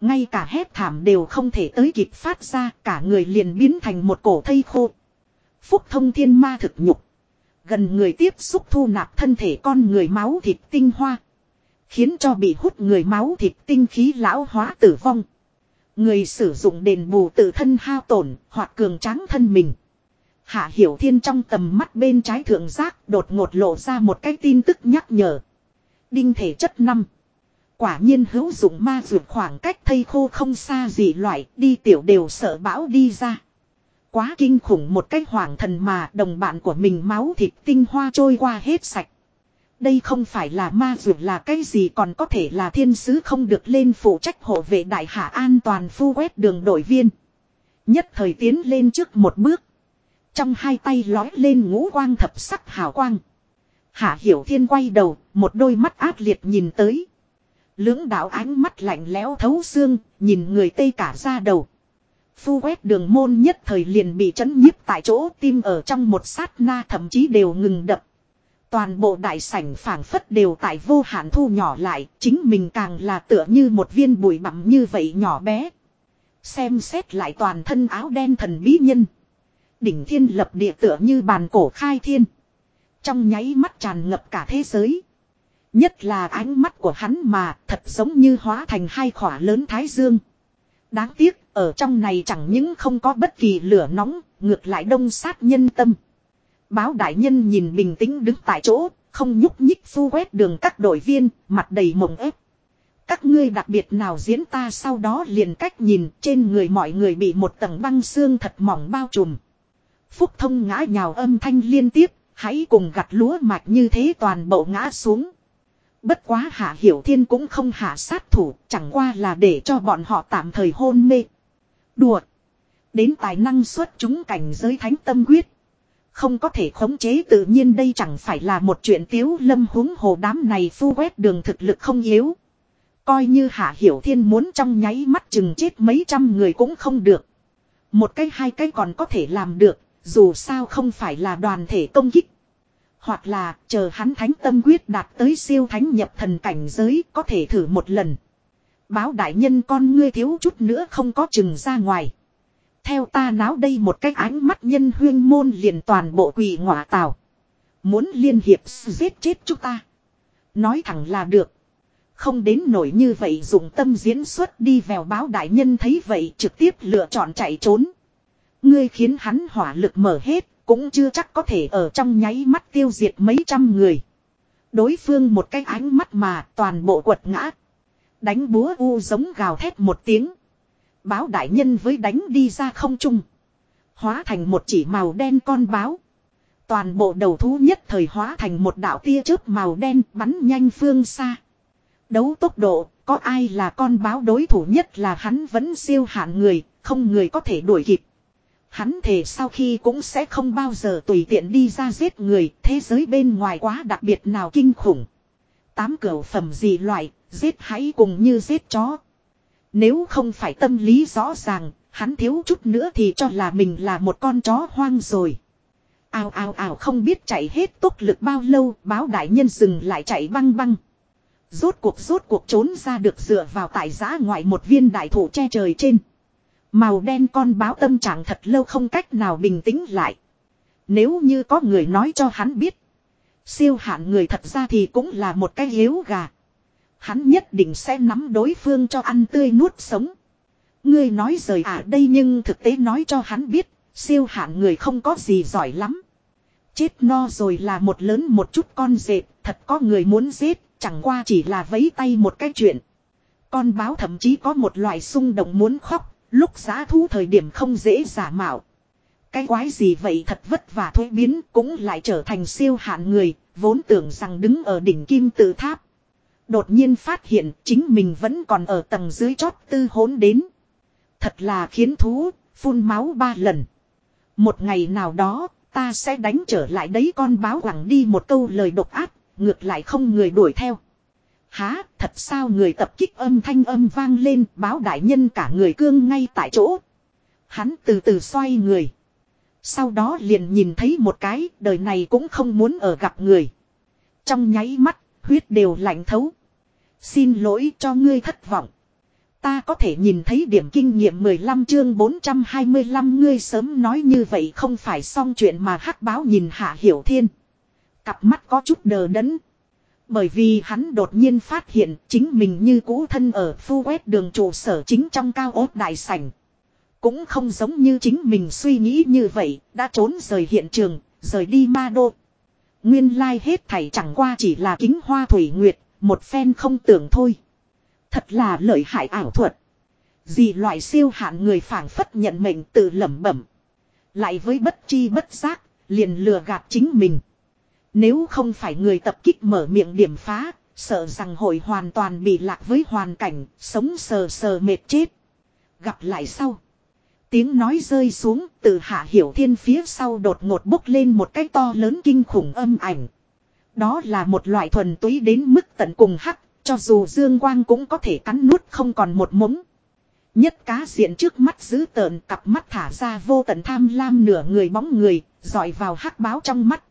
Ngay cả hét thảm đều không thể tới kịp phát ra, cả người liền biến thành một cổ thây khô. Phúc thông thiên ma thực nhục. Gần người tiếp xúc thu nạp thân thể con người máu thịt tinh hoa. Khiến cho bị hút người máu thịt tinh khí lão hóa tử vong. Người sử dụng đền bù tự thân hao tổn hoặc cường tráng thân mình. Hạ Hiểu Thiên trong tầm mắt bên trái thượng giác đột ngột lộ ra một cái tin tức nhắc nhở. Đinh thể chất năm. Quả nhiên hữu dụng ma dược khoảng cách thây khô không xa gì loại, đi tiểu đều sợ bão đi ra. Quá kinh khủng một cái hoàng thần mà đồng bạn của mình máu thịt tinh hoa trôi qua hết sạch. Đây không phải là ma dược là cái gì còn có thể là thiên sứ không được lên phụ trách hộ vệ đại hạ an toàn phu quét đường đội viên. Nhất thời tiến lên trước một bước. Trong hai tay lói lên ngũ quang thập sắc hào quang. Hạ Hiểu Thiên quay đầu, một đôi mắt ác liệt nhìn tới. Lưỡng đạo ánh mắt lạnh lẽo thấu xương, nhìn người tây cả ra đầu. Phu quét đường môn nhất thời liền bị chấn nhiếp tại chỗ tim ở trong một sát na thậm chí đều ngừng đập. Toàn bộ đại sảnh phảng phất đều tại vô hạn thu nhỏ lại, chính mình càng là tựa như một viên bụi bặm như vậy nhỏ bé. Xem xét lại toàn thân áo đen thần bí nhân. Đỉnh thiên lập địa tựa như bàn cổ khai thiên. Trong nháy mắt tràn ngập cả thế giới. Nhất là ánh mắt của hắn mà thật giống như hóa thành hai khỏa lớn thái dương. Đáng tiếc, ở trong này chẳng những không có bất kỳ lửa nóng, ngược lại đông sát nhân tâm. Báo đại nhân nhìn bình tĩnh đứng tại chỗ, không nhúc nhích phu quét đường các đội viên, mặt đầy mộng ép. Các ngươi đặc biệt nào diễn ta sau đó liền cách nhìn trên người mọi người bị một tầng băng xương thật mỏng bao trùm. Phúc thông ngã nhào âm thanh liên tiếp, hãy cùng gặt lúa mạch như thế toàn bộ ngã xuống. Bất quá hạ hiểu thiên cũng không hạ sát thủ, chẳng qua là để cho bọn họ tạm thời hôn mê. Đùa. Đến tài năng xuất chúng cảnh giới thánh tâm quyết. Không có thể khống chế tự nhiên đây chẳng phải là một chuyện tiếu lâm huống hồ đám này phu quét đường thực lực không yếu. Coi như hạ hiểu thiên muốn trong nháy mắt chừng chết mấy trăm người cũng không được. Một cái hai cái còn có thể làm được, dù sao không phải là đoàn thể công kích. Hoặc là chờ hắn thánh tâm quyết đạt tới siêu thánh nhập thần cảnh giới có thể thử một lần. Báo đại nhân con ngươi thiếu chút nữa không có chừng ra ngoài. Theo ta náo đây một cái ánh mắt nhân huyên môn liền toàn bộ quỷ ngọa tào. Muốn liên hiệp giết chết chúng ta. Nói thẳng là được. Không đến nổi như vậy dùng tâm diễn xuất đi vèo báo đại nhân thấy vậy trực tiếp lựa chọn chạy trốn. Ngươi khiến hắn hỏa lực mở hết, cũng chưa chắc có thể ở trong nháy mắt tiêu diệt mấy trăm người. Đối phương một cái ánh mắt mà toàn bộ quật ngã. Đánh búa u giống gào thét một tiếng. Báo đại nhân với đánh đi ra không trung. Hóa thành một chỉ màu đen con báo. Toàn bộ đầu thú nhất thời hóa thành một đạo tia chớp màu đen bắn nhanh phương xa. Đấu tốc độ, có ai là con báo đối thủ nhất là hắn vẫn siêu hạn người, không người có thể đuổi kịp. Hắn thề sau khi cũng sẽ không bao giờ tùy tiện đi ra giết người, thế giới bên ngoài quá đặc biệt nào kinh khủng. Tám cửa phẩm gì loại, giết hãy cùng như giết chó. Nếu không phải tâm lý rõ ràng, hắn thiếu chút nữa thì cho là mình là một con chó hoang rồi. Ào ào ào không biết chạy hết tốc lực bao lâu, báo đại nhân dừng lại chạy băng băng. Rốt cuộc rốt cuộc trốn ra được dựa vào tại giã ngoại một viên đại thủ che trời trên. Màu đen con báo tâm trạng thật lâu không cách nào bình tĩnh lại. Nếu như có người nói cho hắn biết. Siêu hạn người thật ra thì cũng là một cái hiếu gà. Hắn nhất định sẽ nắm đối phương cho ăn tươi nuốt sống. Ngươi nói rời à đây nhưng thực tế nói cho hắn biết. Siêu hạn người không có gì giỏi lắm. Chết no rồi là một lớn một chút con dệt. Thật có người muốn giết. Chẳng qua chỉ là vấy tay một cái chuyện. Con báo thậm chí có một loại xung động muốn khóc. Lúc giá thú thời điểm không dễ giả mạo. Cái quái gì vậy thật vất vả thuế biến cũng lại trở thành siêu hạn người, vốn tưởng rằng đứng ở đỉnh kim tự tháp. Đột nhiên phát hiện chính mình vẫn còn ở tầng dưới chót tư hốn đến. Thật là khiến thú, phun máu ba lần. Một ngày nào đó, ta sẽ đánh trở lại đấy con báo quẳng đi một câu lời độc ác, ngược lại không người đuổi theo. Há, thật sao người tập kích âm thanh âm vang lên, báo đại nhân cả người cương ngay tại chỗ. Hắn từ từ xoay người. Sau đó liền nhìn thấy một cái, đời này cũng không muốn ở gặp người. Trong nháy mắt, huyết đều lạnh thấu. Xin lỗi cho ngươi thất vọng. Ta có thể nhìn thấy điểm kinh nghiệm 15 chương 425 ngươi sớm nói như vậy không phải xong chuyện mà hắc báo nhìn hạ hiểu thiên. Cặp mắt có chút đờ đẫn. Bởi vì hắn đột nhiên phát hiện chính mình như cũ thân ở phu quét đường trụ sở chính trong cao ốt đại sảnh. Cũng không giống như chính mình suy nghĩ như vậy, đã trốn rời hiện trường, rời đi ma đô. Nguyên lai like hết thảy chẳng qua chỉ là kính hoa thủy nguyệt, một phen không tưởng thôi. Thật là lợi hại ảo thuật. Gì loại siêu hạn người phảng phất nhận mệnh tự lẩm bẩm. Lại với bất chi bất giác, liền lừa gạt chính mình. Nếu không phải người tập kích mở miệng điểm phá, sợ rằng hội hoàn toàn bị lạc với hoàn cảnh, sống sờ sờ mệt chết. Gặp lại sau. Tiếng nói rơi xuống từ hạ hiểu thiên phía sau đột ngột bốc lên một cái to lớn kinh khủng âm ảnh. Đó là một loại thuần túy đến mức tận cùng hắc, cho dù dương quang cũng có thể cắn nuốt không còn một mống. Nhất cá diện trước mắt giữ tợn cặp mắt thả ra vô tận tham lam nửa người bóng người, dọi vào hắc báo trong mắt.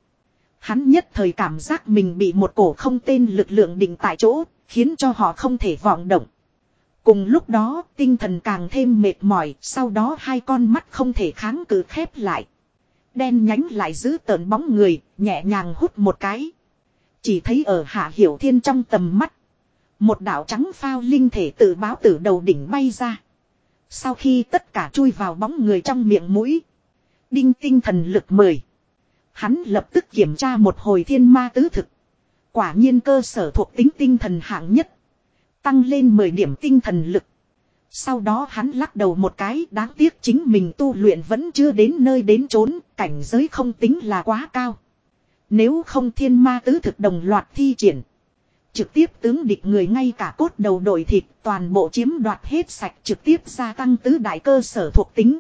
Hắn nhất thời cảm giác mình bị một cổ không tên lực lượng định tại chỗ, khiến cho họ không thể vọng động. Cùng lúc đó, tinh thần càng thêm mệt mỏi, sau đó hai con mắt không thể kháng cự khép lại. Đen nhánh lại giữ tợn bóng người, nhẹ nhàng hút một cái. Chỉ thấy ở hạ hiểu thiên trong tầm mắt. Một đạo trắng phao linh thể tự báo từ đầu đỉnh bay ra. Sau khi tất cả chui vào bóng người trong miệng mũi. Đinh tinh thần lực mời. Hắn lập tức kiểm tra một hồi thiên ma tứ thực. Quả nhiên cơ sở thuộc tính tinh thần hạng nhất. Tăng lên 10 điểm tinh thần lực. Sau đó hắn lắc đầu một cái đáng tiếc chính mình tu luyện vẫn chưa đến nơi đến trốn, cảnh giới không tính là quá cao. Nếu không thiên ma tứ thực đồng loạt thi triển. Trực tiếp tướng địch người ngay cả cốt đầu đội thịt toàn bộ chiếm đoạt hết sạch trực tiếp gia tăng tứ đại cơ sở thuộc tính.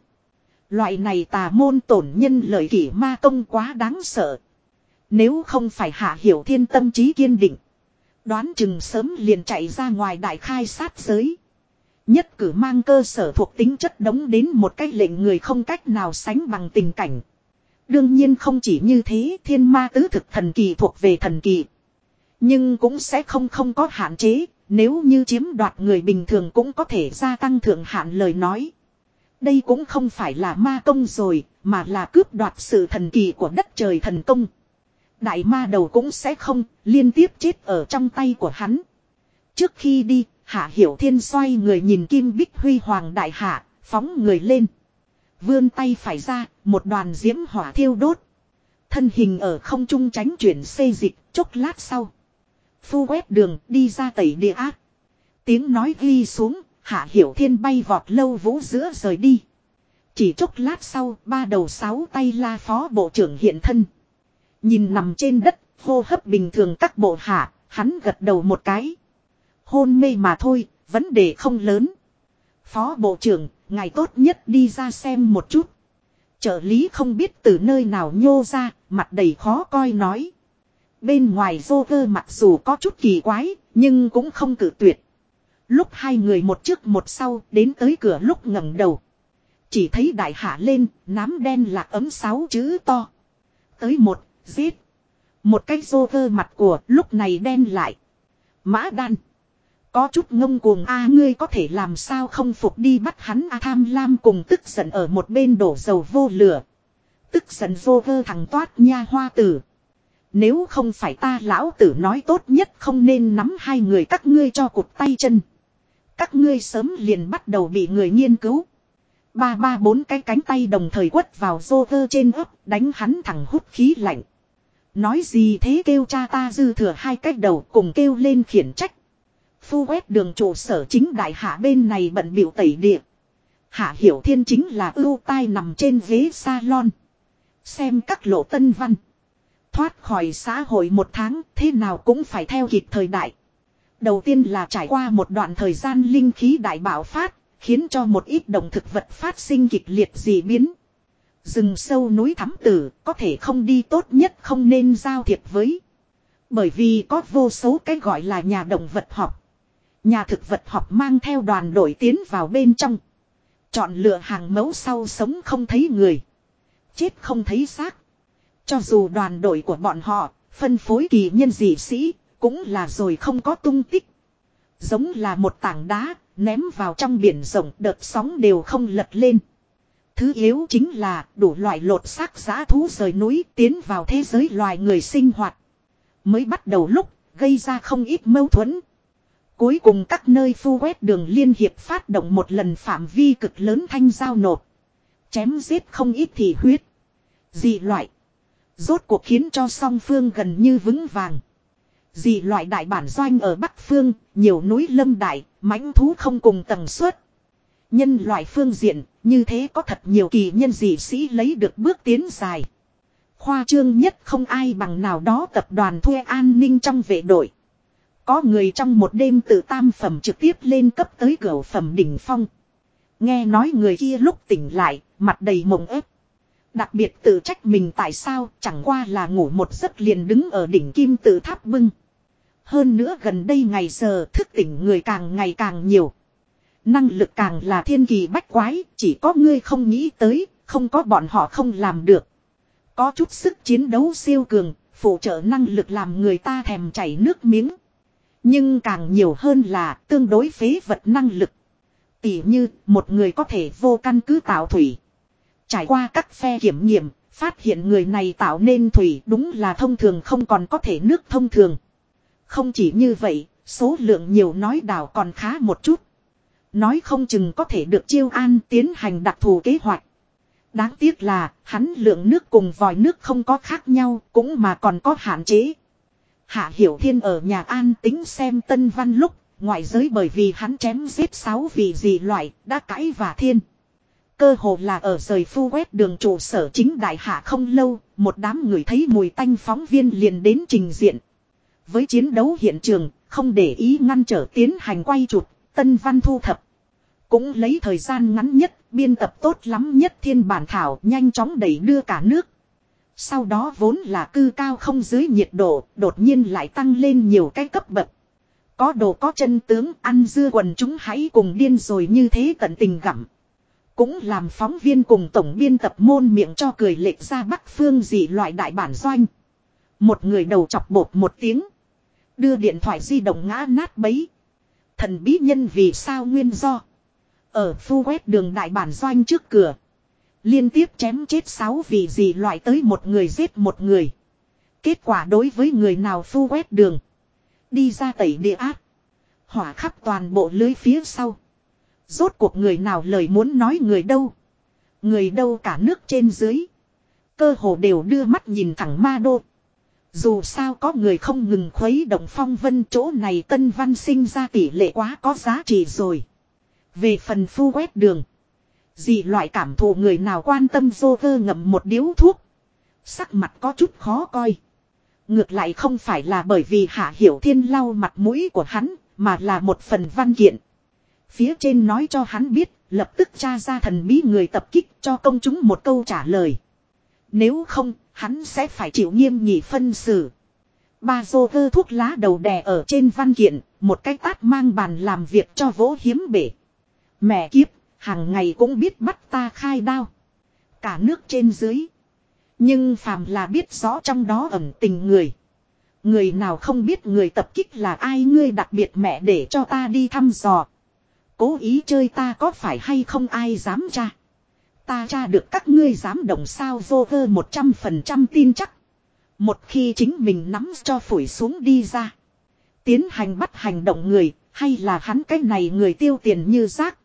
Loại này tà môn tổn nhân lợi kỷ ma công quá đáng sợ. Nếu không phải hạ hiểu thiên tâm trí kiên định. Đoán chừng sớm liền chạy ra ngoài đại khai sát giới. Nhất cử mang cơ sở thuộc tính chất đống đến một cách lệnh người không cách nào sánh bằng tình cảnh. Đương nhiên không chỉ như thế thiên ma tứ thực thần kỳ thuộc về thần kỳ. Nhưng cũng sẽ không không có hạn chế, nếu như chiếm đoạt người bình thường cũng có thể gia tăng thượng hạn lời nói. Đây cũng không phải là ma công rồi, mà là cướp đoạt sự thần kỳ của đất trời thần công. Đại ma đầu cũng sẽ không, liên tiếp chết ở trong tay của hắn. Trước khi đi, Hạ Hiểu Thiên xoay người nhìn Kim Bích Huy Hoàng Đại Hạ, phóng người lên. Vươn tay phải ra, một đoàn diễm hỏa thiêu đốt. Thân hình ở không trung tránh chuyển xê dịch, chốc lát sau. Phu quét đường, đi ra tẩy địa ác. Tiếng nói ghi xuống, Hạ Hiểu Thiên bay vọt lâu vũ giữa rời đi. Chỉ chốc lát sau, ba đầu sáu tay la phó bộ trưởng hiện thân. Nhìn nằm trên đất, hô hấp bình thường các bộ hạ, hắn gật đầu một cái. Hôn mê mà thôi, vấn đề không lớn. Phó bộ trưởng, ngài tốt nhất đi ra xem một chút. Trợ lý không biết từ nơi nào nhô ra, mặt đầy khó coi nói. Bên ngoài vô cơ mặc dù có chút kỳ quái, nhưng cũng không cử tuyệt. Lúc hai người một trước một sau đến tới cửa lúc ngẩng đầu. Chỉ thấy đại hạ lên, nám đen lạc ấm sáu chữ to. Tới một, giết. Một cái rô vơ mặt của lúc này đen lại. Mã đan. Có chút ngông cuồng, a, ngươi có thể làm sao không phục đi bắt hắn, a, tham lam cùng tức giận ở một bên đổ dầu vô lửa. Tức giận vô vơ thằng toát nha hoa tử. Nếu không phải ta lão tử nói tốt nhất không nên nắm hai người các ngươi cho cụt tay chân. Các ngươi sớm liền bắt đầu bị người nghiên cứu. Ba ba bốn cái cánh tay đồng thời quất vào rô vơ trên ấp, đánh hắn thẳng hút khí lạnh. Nói gì thế kêu cha ta dư thừa hai cách đầu cùng kêu lên khiển trách. Phu quét đường trụ sở chính đại hạ bên này bận biểu tẩy địa. Hạ hiểu thiên chính là ưu tai nằm trên ghế salon. Xem các lộ tân văn. Thoát khỏi xã hội một tháng thế nào cũng phải theo kịp thời đại. Đầu tiên là trải qua một đoạn thời gian linh khí đại bạo phát, khiến cho một ít động thực vật phát sinh kịch liệt dị biến. Rừng sâu núi thắm tử có thể không đi tốt nhất không nên giao thiệp với. Bởi vì có vô số cái gọi là nhà động vật học. Nhà thực vật học mang theo đoàn đội tiến vào bên trong. Chọn lựa hàng mẫu sau sống không thấy người. Chết không thấy xác. Cho dù đoàn đội của bọn họ, phân phối kỳ nhân dị sĩ, cũng là rồi không có tung tích. Giống là một tảng đá, ném vào trong biển rộng đợt sóng đều không lật lên. Thứ yếu chính là đủ loại lột xác giá thú rời núi tiến vào thế giới loài người sinh hoạt. Mới bắt đầu lúc, gây ra không ít mâu thuẫn. Cuối cùng các nơi phu quét đường liên hiệp phát động một lần phạm vi cực lớn thanh giao nộp. Chém giết không ít thì huyết. Dị loại. Rốt cuộc khiến cho song phương gần như vững vàng. Dị loại đại bản doanh ở Bắc Phương, nhiều núi lâm đại, mãnh thú không cùng tầng suất. Nhân loại phương diện, như thế có thật nhiều kỳ nhân dị sĩ lấy được bước tiến dài. Khoa trương nhất không ai bằng nào đó tập đoàn thuê an ninh trong vệ đội. Có người trong một đêm tự tam phẩm trực tiếp lên cấp tới cửa phẩm đỉnh phong. Nghe nói người kia lúc tỉnh lại, mặt đầy mộng ép. Đặc biệt tự trách mình tại sao chẳng qua là ngủ một giấc liền đứng ở đỉnh kim tự tháp bưng. Hơn nữa gần đây ngày giờ thức tỉnh người càng ngày càng nhiều. Năng lực càng là thiên kỳ bách quái, chỉ có ngươi không nghĩ tới, không có bọn họ không làm được. Có chút sức chiến đấu siêu cường, Phụ trợ năng lực làm người ta thèm chảy nước miếng. Nhưng càng nhiều hơn là tương đối phế vật năng lực. Tỉ như một người có thể vô căn cứ tạo thủy. Trải qua các phe kiểm nghiệm, phát hiện người này tạo nên thủy đúng là thông thường không còn có thể nước thông thường. Không chỉ như vậy, số lượng nhiều nói đảo còn khá một chút. Nói không chừng có thể được chiêu an tiến hành đặc thù kế hoạch. Đáng tiếc là hắn lượng nước cùng vòi nước không có khác nhau cũng mà còn có hạn chế. Hạ Hiểu Thiên ở nhà an tính xem tân văn lúc, ngoại giới bởi vì hắn chém giết sáu vị gì loại, đã cãi và thiên. Cơ hồ là ở rời phu quét đường trụ sở chính đại hạ không lâu, một đám người thấy mùi tanh phóng viên liền đến trình diện. Với chiến đấu hiện trường, không để ý ngăn trở tiến hành quay chụp, tân văn thu thập. Cũng lấy thời gian ngắn nhất, biên tập tốt lắm nhất thiên bản thảo nhanh chóng đẩy đưa cả nước. Sau đó vốn là cư cao không dưới nhiệt độ, đột nhiên lại tăng lên nhiều cái cấp bậc. Có đồ có chân tướng ăn dưa quần chúng hãy cùng điên rồi như thế tận tình gặm. Cũng làm phóng viên cùng tổng biên tập môn miệng cho cười lệch ra bắc phương dị loại đại bản doanh. Một người đầu chọc bột một tiếng. Đưa điện thoại di động ngã nát bấy. Thần bí nhân vì sao nguyên do. Ở phu quét đường đại bản doanh trước cửa. Liên tiếp chém chết sáu vị gì loại tới một người giết một người. Kết quả đối với người nào phu quét đường. Đi ra tẩy địa ác. Hỏa khắp toàn bộ lưới phía sau. Rốt cuộc người nào lời muốn nói người đâu. Người đâu cả nước trên dưới. Cơ hồ đều đưa mắt nhìn thẳng ma đô. Dù sao có người không ngừng khuấy động phong vân chỗ này tân văn sinh ra tỷ lệ quá có giá trị rồi. Về phần phu quét đường. Dị loại cảm thụ người nào quan tâm vô vơ ngậm một điếu thuốc. Sắc mặt có chút khó coi. Ngược lại không phải là bởi vì Hạ Hiểu Thiên lau mặt mũi của hắn, mà là một phần văn kiện. Phía trên nói cho hắn biết, lập tức tra ra thần bí người tập kích cho công chúng một câu trả lời. Nếu không, hắn sẽ phải chịu nghiêm nhị phân xử. Ba dô vơ thuốc lá đầu đè ở trên văn kiện, một cái tát mang bàn làm việc cho vỗ hiếm bể. Mẹ kiếp, hàng ngày cũng biết bắt ta khai đao. Cả nước trên dưới. Nhưng phàm là biết rõ trong đó ẩn tình người. Người nào không biết người tập kích là ai ngươi đặc biệt mẹ để cho ta đi thăm dò. Cố ý chơi ta có phải hay không ai dám tra. Ta tra được các ngươi dám động sao vô vơ một trăm phần trăm tin chắc. Một khi chính mình nắm cho phổi xuống đi ra. Tiến hành bắt hành động người, hay là hắn cái này người tiêu tiền như rác.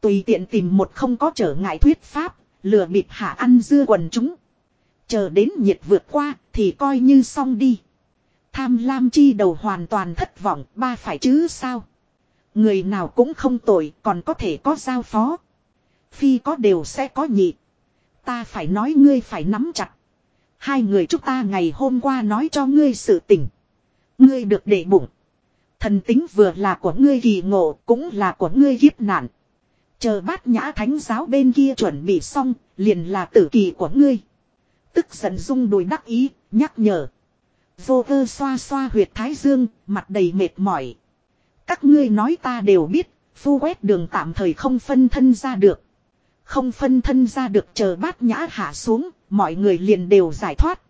Tùy tiện tìm một không có trở ngại thuyết pháp, lừa bịp hạ ăn dưa quần chúng. Chờ đến nhiệt vượt qua, thì coi như xong đi. Tham lam chi đầu hoàn toàn thất vọng, ba phải chứ sao. Người nào cũng không tội, còn có thể có giao phó. Phi có đều sẽ có nhị. Ta phải nói ngươi phải nắm chặt. Hai người chúng ta ngày hôm qua nói cho ngươi sự tình. Ngươi được để bụng. Thần tính vừa là của ngươi kỳ ngộ cũng là của ngươi hiếp nạn. Chờ bát nhã thánh giáo bên kia chuẩn bị xong, liền là tử kỳ của ngươi. Tức giận rung đùi đắc ý, nhắc nhở. Vô vơ xoa xoa huyệt thái dương, mặt đầy mệt mỏi. Các ngươi nói ta đều biết, phu quét đường tạm thời không phân thân ra được. Không phân thân ra được chờ bát nhã hạ xuống, mọi người liền đều giải thoát.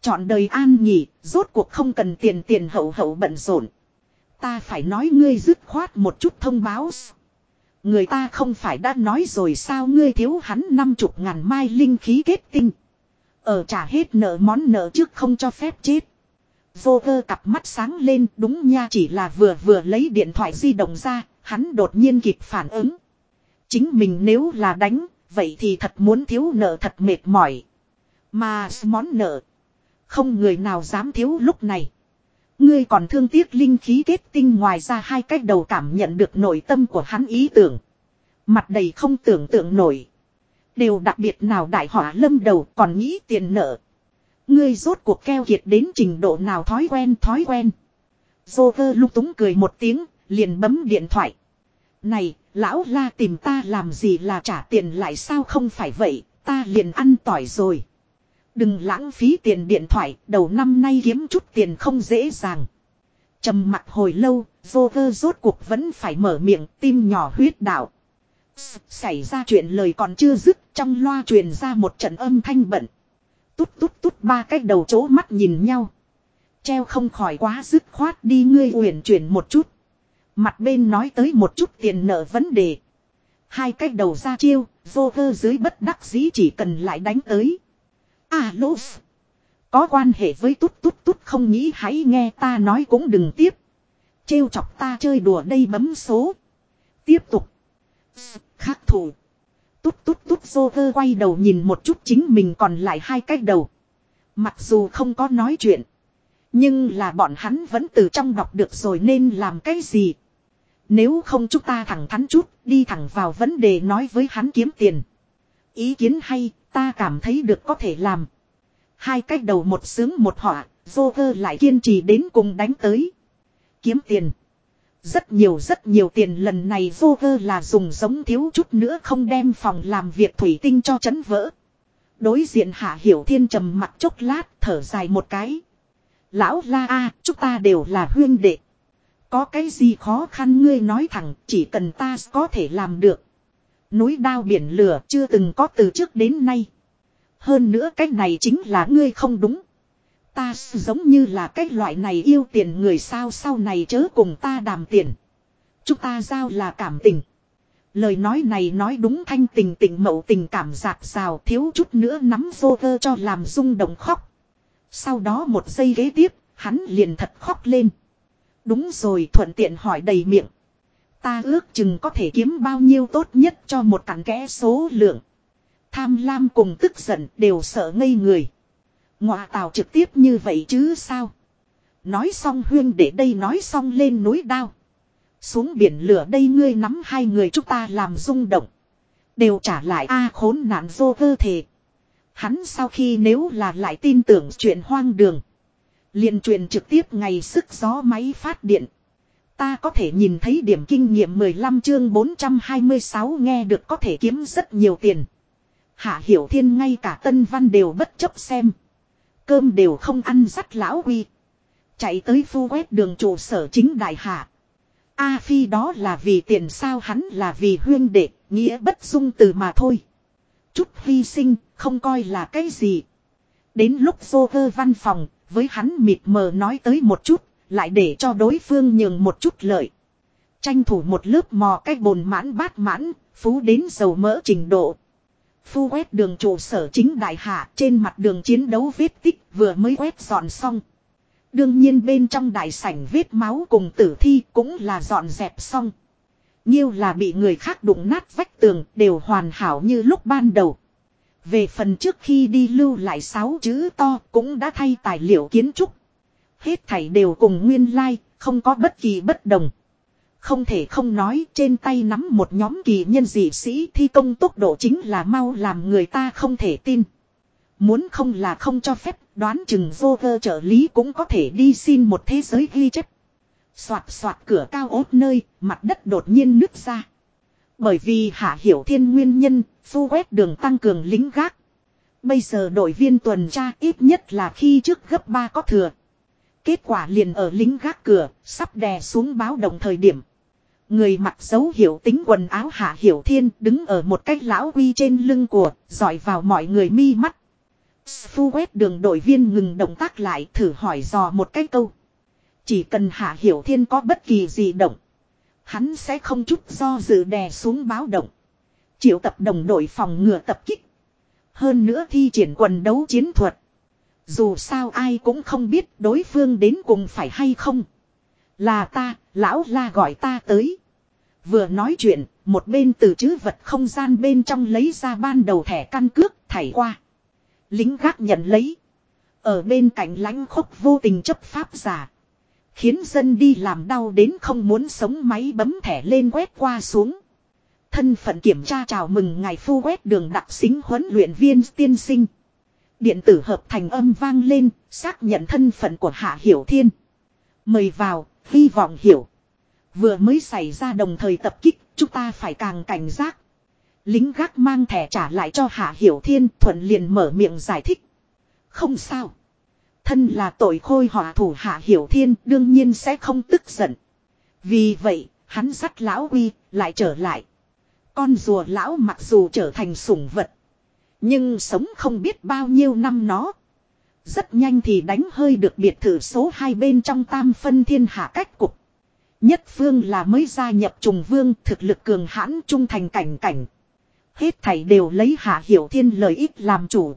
Chọn đời an nhỉ, rốt cuộc không cần tiền tiền hậu hậu bận rộn. Ta phải nói ngươi dứt khoát một chút thông báo. Người ta không phải đã nói rồi sao ngươi thiếu hắn năm chục ngàn mai linh khí kết tinh. Ở trả hết nợ món nợ trước không cho phép chết. Vô cơ cặp mắt sáng lên đúng nha chỉ là vừa vừa lấy điện thoại di động ra, hắn đột nhiên kịp phản ứng. Chính mình nếu là đánh, vậy thì thật muốn thiếu nợ thật mệt mỏi. Mà món nợ, không người nào dám thiếu lúc này. Ngươi còn thương tiếc linh khí kết tinh ngoài ra hai cách đầu cảm nhận được nội tâm của hắn ý tưởng. Mặt đầy không tưởng tượng nổi. Đều đặc biệt nào đại hỏa lâm đầu còn nghĩ tiền nợ. Ngươi rốt cuộc keo kiệt đến trình độ nào thói quen thói quen. Joker lúc túng cười một tiếng, liền bấm điện thoại. Này, lão la tìm ta làm gì là trả tiền lại sao không phải vậy, ta liền ăn tỏi rồi. Đừng lãng phí tiền điện thoại, đầu năm nay kiếm chút tiền không dễ dàng. trầm mặt hồi lâu, Joker rốt cuộc vẫn phải mở miệng, tim nhỏ huyết đạo. Xảy ra chuyện lời còn chưa dứt, trong loa truyền ra một trận âm thanh bận. Tút tút tút ba cái đầu chố mắt nhìn nhau. Treo không khỏi quá dứt khoát đi ngươi uyển chuyển một chút. Mặt bên nói tới một chút tiền nợ vấn đề. Hai cái đầu ra chiêu, vô cơ dưới bất đắc dĩ chỉ cần lại đánh tới. À lô Có quan hệ với tút tút tút không nghĩ hãy nghe ta nói cũng đừng tiếp. Trêu chọc ta chơi đùa đây bấm số. Tiếp tục. Khắc thủ. Tút tút tút vô cơ quay đầu nhìn một chút chính mình còn lại hai cái đầu. Mặc dù không có nói chuyện. Nhưng là bọn hắn vẫn từ trong đọc được rồi nên làm cái gì. Nếu không chúng ta thẳng thắn chút, đi thẳng vào vấn đề nói với hắn kiếm tiền. Ý kiến hay, ta cảm thấy được có thể làm. Hai cách đầu một sướng một họa, Joker lại kiên trì đến cùng đánh tới. Kiếm tiền. Rất nhiều rất nhiều tiền lần này Joker là dùng giống thiếu chút nữa không đem phòng làm việc thủy tinh cho chấn vỡ. Đối diện Hạ Hiểu Thiên trầm mặt chốc lát thở dài một cái. Lão la a, chúng ta đều là huyên đệ. Có cái gì khó khăn ngươi nói thẳng, chỉ cần ta có thể làm được. Núi đao biển lửa chưa từng có từ trước đến nay. Hơn nữa cái này chính là ngươi không đúng. Ta giống như là cái loại này yêu tiền người sao sau này chớ cùng ta đàm tiền. Chúng ta giao là cảm tình. Lời nói này nói đúng thanh tình tình mậu tình cảm giạc rào thiếu chút nữa nắm vô vơ cho làm rung động khóc. Sau đó một giây ghế tiếp, hắn liền thật khóc lên. Đúng rồi thuận tiện hỏi đầy miệng. Ta ước chừng có thể kiếm bao nhiêu tốt nhất cho một cản kẽ số lượng. Tham lam cùng tức giận đều sợ ngây người. Ngọa tào trực tiếp như vậy chứ sao. Nói xong huyên để đây nói xong lên núi đao. Xuống biển lửa đây ngươi nắm hai người chúng ta làm rung động. Đều trả lại a khốn nạn vô cơ thể. Hắn sau khi nếu là lại tin tưởng chuyện hoang đường. liền truyền trực tiếp ngày sức gió máy phát điện. Ta có thể nhìn thấy điểm kinh nghiệm 15 chương 426 nghe được có thể kiếm rất nhiều tiền. Hạ Hiểu Thiên ngay cả Tân Văn đều bất chấp xem. Cơm đều không ăn dắt lão huy. Chạy tới phu quét đường trụ sở chính đại hạ. A Phi đó là vì tiền sao hắn là vì huyên đệ, nghĩa bất dung từ mà thôi. Chút hy sinh, không coi là cái gì. Đến lúc vô cơ văn phòng, với hắn mịt mờ nói tới một chút, lại để cho đối phương nhường một chút lợi. Tranh thủ một lớp mò cái bồn mãn bát mãn, phú đến dầu mỡ trình độ. Phu quét đường trụ sở chính đại hạ trên mặt đường chiến đấu vết tích vừa mới quét dọn xong. Đương nhiên bên trong đại sảnh vết máu cùng tử thi cũng là dọn dẹp xong. Nhiêu là bị người khác đụng nát vách tường đều hoàn hảo như lúc ban đầu. Về phần trước khi đi lưu lại sáu chữ to cũng đã thay tài liệu kiến trúc. Hết thảy đều cùng nguyên lai, like, không có bất kỳ bất đồng. Không thể không nói trên tay nắm một nhóm kỳ nhân dị sĩ thi công tốc độ chính là mau làm người ta không thể tin. Muốn không là không cho phép đoán chừng vô cơ trợ lý cũng có thể đi xin một thế giới ghi chép. Xoạt xoạt cửa cao ốt nơi, mặt đất đột nhiên nứt ra. Bởi vì hạ hiểu thiên nguyên nhân, phu quét đường tăng cường lính gác. Bây giờ đội viên tuần tra ít nhất là khi trước gấp 3 có thừa. Kết quả liền ở lính gác cửa, sắp đè xuống báo động thời điểm. Người mặc dấu hiểu tính quần áo hạ hiểu thiên đứng ở một cái lão uy trên lưng của, dọi vào mọi người mi mắt. Phu quét đường đội viên ngừng động tác lại thử hỏi dò một cái câu. Chỉ cần hạ hiểu thiên có bất kỳ gì động. Hắn sẽ không chút do dự đè xuống báo động. Triệu tập đồng đội phòng ngừa tập kích. Hơn nữa thi triển quần đấu chiến thuật. Dù sao ai cũng không biết đối phương đến cùng phải hay không. Là ta, lão la gọi ta tới. Vừa nói chuyện, một bên từ chữ vật không gian bên trong lấy ra ban đầu thẻ căn cước, thảy qua. Lính gác nhận lấy. Ở bên cạnh lãnh khốc vô tình chấp pháp giả. Khiến dân đi làm đau đến không muốn sống máy bấm thẻ lên quét qua xuống. Thân phận kiểm tra chào mừng ngài phu quét đường đặc xính huấn luyện viên tiên sinh. Điện tử hợp thành âm vang lên, xác nhận thân phận của Hạ Hiểu Thiên. Mời vào, hy vọng hiểu. Vừa mới xảy ra đồng thời tập kích, chúng ta phải càng cảnh giác. Lính gác mang thẻ trả lại cho Hạ Hiểu Thiên thuận liền mở miệng giải thích. Không sao. Thân là tội khôi họa thủ Hạ Hiểu Thiên đương nhiên sẽ không tức giận. Vì vậy, hắn dắt lão uy, lại trở lại. Con rùa lão mặc dù trở thành sủng vật. Nhưng sống không biết bao nhiêu năm nó. Rất nhanh thì đánh hơi được biệt thự số hai bên trong tam phân thiên hạ cách cục. Nhất phương là mới gia nhập trùng vương thực lực cường hãn trung thành cảnh cảnh. Hết thảy đều lấy hạ hiểu thiên lợi ích làm chủ.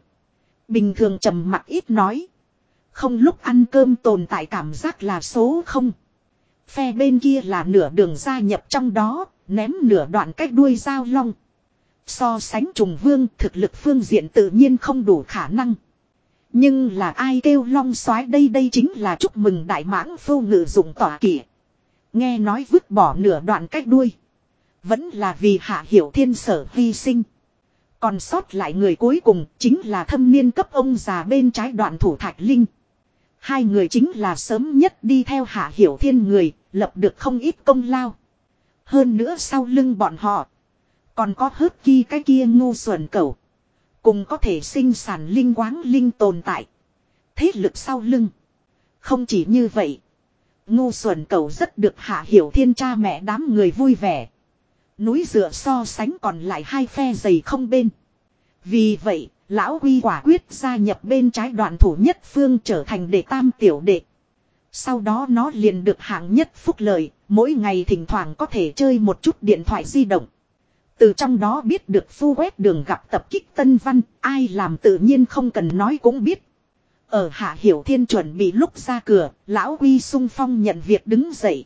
Bình thường trầm mặc ít nói. Không lúc ăn cơm tồn tại cảm giác là số không. Phe bên kia là nửa đường gia nhập trong đó, ném nửa đoạn cách đuôi dao long. So sánh trùng vương thực lực phương diện tự nhiên không đủ khả năng. Nhưng là ai kêu long soái đây đây chính là chúc mừng đại mãng phu ngự dụng tỏa kỷ. Nghe nói vứt bỏ nửa đoạn cách đuôi. Vẫn là vì hạ hiểu thiên sở hy sinh. Còn sót lại người cuối cùng chính là thâm niên cấp ông già bên trái đoạn thủ thạch linh. Hai người chính là sớm nhất đi theo hạ hiểu thiên người, lập được không ít công lao. Hơn nữa sau lưng bọn họ. Còn có hớt chi cái kia ngu xuẩn cầu. Cùng có thể sinh sản linh quáng linh tồn tại. Thế lực sau lưng. Không chỉ như vậy. Ngu xuẩn cầu rất được hạ hiểu thiên cha mẹ đám người vui vẻ. Núi dựa so sánh còn lại hai phe dày không bên. Vì vậy, lão quy quả quyết gia nhập bên trái đoạn thủ nhất phương trở thành đệ tam tiểu đệ. Sau đó nó liền được hạng nhất phúc lợi, mỗi ngày thỉnh thoảng có thể chơi một chút điện thoại di động. Từ trong đó biết được phu quét đường gặp tập kích tân văn, ai làm tự nhiên không cần nói cũng biết. Ở Hạ Hiểu Thiên chuẩn bị lúc ra cửa, lão Quy sung phong nhận việc đứng dậy.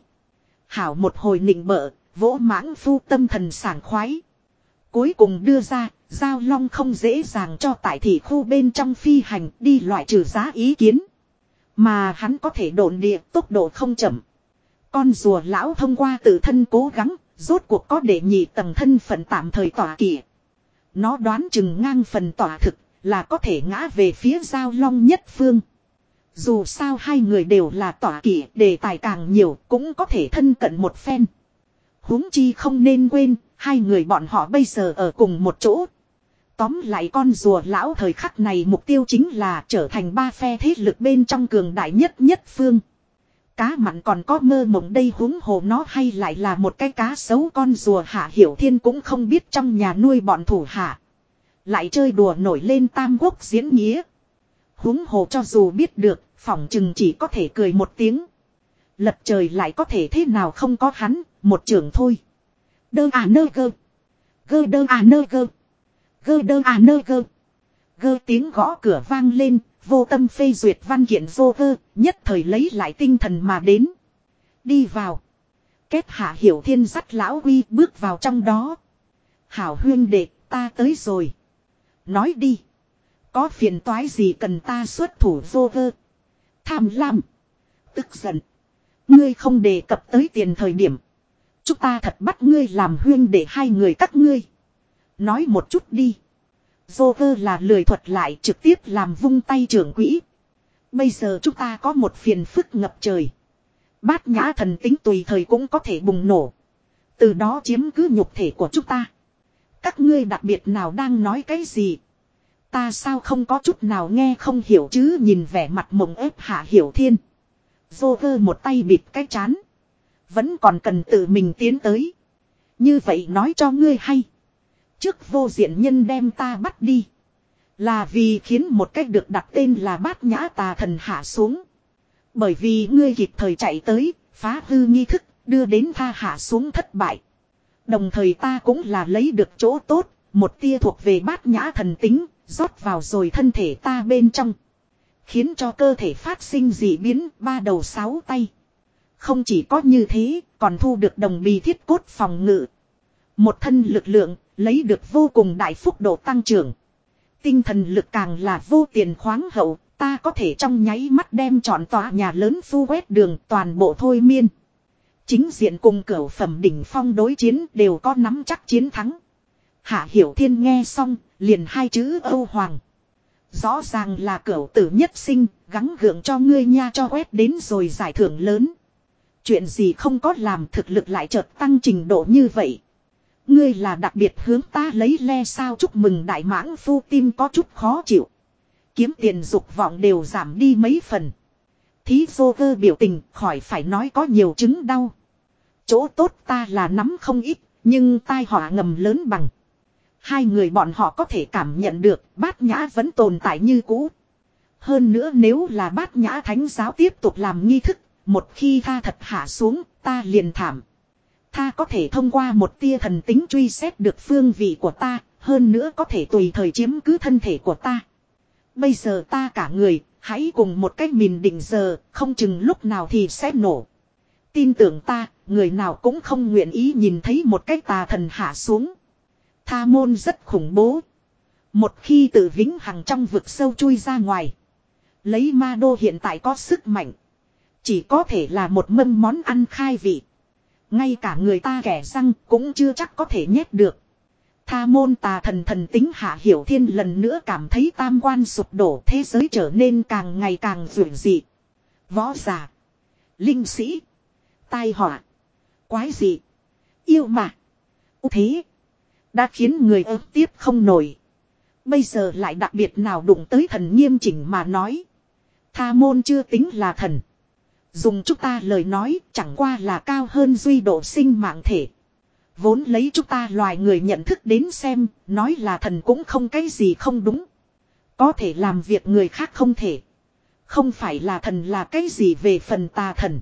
Hảo một hồi nịnh bợ, vỗ mãng phu tâm thần sảng khoái. Cuối cùng đưa ra, giao long không dễ dàng cho tại thị khu bên trong phi hành đi loại trừ giá ý kiến. Mà hắn có thể độn địa tốc độ không chậm. Con rùa lão thông qua tự thân cố gắng, rốt cuộc có để nhị tầng thân phận tạm thời tỏa kỷ. Nó đoán chừng ngang phần tỏa thực, là có thể ngã về phía giao long nhất phương. Dù sao hai người đều là tỏa kỷ, đề tài càng nhiều cũng có thể thân cận một phen. huống chi không nên quên, hai người bọn họ bây giờ ở cùng một chỗ. Tóm lại con rùa lão thời khắc này mục tiêu chính là trở thành ba phe thế lực bên trong cường đại nhất nhất phương. Cá mặn còn có mơ mộng đây huống hồ nó hay lại là một cái cá xấu con rùa hạ hiểu thiên cũng không biết trong nhà nuôi bọn thủ hạ. Lại chơi đùa nổi lên tam quốc diễn nghĩa. Huống hồ cho dù biết được, phỏng chừng chỉ có thể cười một tiếng. Lật trời lại có thể thế nào không có hắn, một trường thôi. Đơ à nơ gơ. Gơ đơ à nơ gơ. Gơ đơ à nơ gơ. Gơ tiếng gõ cửa vang lên, vô tâm phê duyệt văn kiện vô gơ, nhất thời lấy lại tinh thần mà đến. Đi vào. Kết hạ hiểu thiên dắt lão huy bước vào trong đó. Hảo huyên đệ, ta tới rồi. Nói đi. Có phiền toái gì cần ta xuất thủ vô gơ Tham lam. Tức giận. Ngươi không đề cập tới tiền thời điểm. Chúng ta thật bắt ngươi làm huyên để hai người các ngươi. Nói một chút đi. Joker là lười thuật lại trực tiếp làm vung tay trưởng quỹ. Bây giờ chúng ta có một phiền phức ngập trời. Bát nhã thần tính tùy thời cũng có thể bùng nổ. Từ đó chiếm cứ nhục thể của chúng ta. Các ngươi đặc biệt nào đang nói cái gì? Ta sao không có chút nào nghe không hiểu chứ nhìn vẻ mặt mộng ép hạ hiểu thiên. Joker một tay bịt cái chán. Vẫn còn cần tự mình tiến tới. Như vậy nói cho ngươi hay. Trước vô diện nhân đem ta bắt đi. Là vì khiến một cách được đặt tên là bát nhã tà thần hạ xuống. Bởi vì ngươi kịp thời chạy tới, phá hư nghi thức, đưa đến tha hạ xuống thất bại. Đồng thời ta cũng là lấy được chỗ tốt, một tia thuộc về bát nhã thần tính, rót vào rồi thân thể ta bên trong. Khiến cho cơ thể phát sinh dị biến ba đầu sáu tay. Không chỉ có như thế, còn thu được đồng bì thiết cốt phòng ngự. Một thân lực lượng, lấy được vô cùng đại phúc độ tăng trưởng. Tinh thần lực càng là vô tiền khoáng hậu, ta có thể trong nháy mắt đem trọn tòa nhà lớn phu quét đường toàn bộ thôi miên. Chính diện cùng cửa phẩm đỉnh phong đối chiến đều có nắm chắc chiến thắng. Hạ Hiểu Thiên nghe xong, liền hai chữ Âu Hoàng. Rõ ràng là cửa tử nhất sinh, gắng gượng cho ngươi nha cho quét đến rồi giải thưởng lớn. Chuyện gì không có làm thực lực lại chợt tăng trình độ như vậy. Ngươi là đặc biệt hướng ta lấy le sao chúc mừng đại mãng phu tim có chút khó chịu. Kiếm tiền dục vọng đều giảm đi mấy phần. Thí vô cơ biểu tình khỏi phải nói có nhiều chứng đau. Chỗ tốt ta là nắm không ít, nhưng tai họa ngầm lớn bằng. Hai người bọn họ có thể cảm nhận được bát nhã vẫn tồn tại như cũ. Hơn nữa nếu là bát nhã thánh giáo tiếp tục làm nghi thức, một khi tha thật hạ xuống, ta liền thảm. Tha có thể thông qua một tia thần tính truy xét được phương vị của ta, hơn nữa có thể tùy thời chiếm cứ thân thể của ta. Bây giờ ta cả người, hãy cùng một cách mìn định giờ, không chừng lúc nào thì sẽ nổ. Tin tưởng ta, người nào cũng không nguyện ý nhìn thấy một cách tà thần hạ xuống. Tha môn rất khủng bố. Một khi tự vĩnh hằng trong vực sâu chui ra ngoài. Lấy ma đô hiện tại có sức mạnh. Chỉ có thể là một mâm món ăn khai vị. Ngay cả người ta kẻ răng cũng chưa chắc có thể nhét được. Tha môn tà thần thần tính hạ hiểu thiên lần nữa cảm thấy tam quan sụp đổ, thế giới trở nên càng ngày càng rủi dị. Võ giả. Linh sĩ. Tai họa. Quái dị. Yêu mà. Thế. Đã khiến người ớt tiếp không nổi. Bây giờ lại đặc biệt nào đụng tới thần nghiêm chỉnh mà nói. Tha môn chưa tính là thần. Dùng chúng ta lời nói chẳng qua là cao hơn duy độ sinh mạng thể. Vốn lấy chúng ta loài người nhận thức đến xem, nói là thần cũng không cái gì không đúng. Có thể làm việc người khác không thể. Không phải là thần là cái gì về phần tà thần.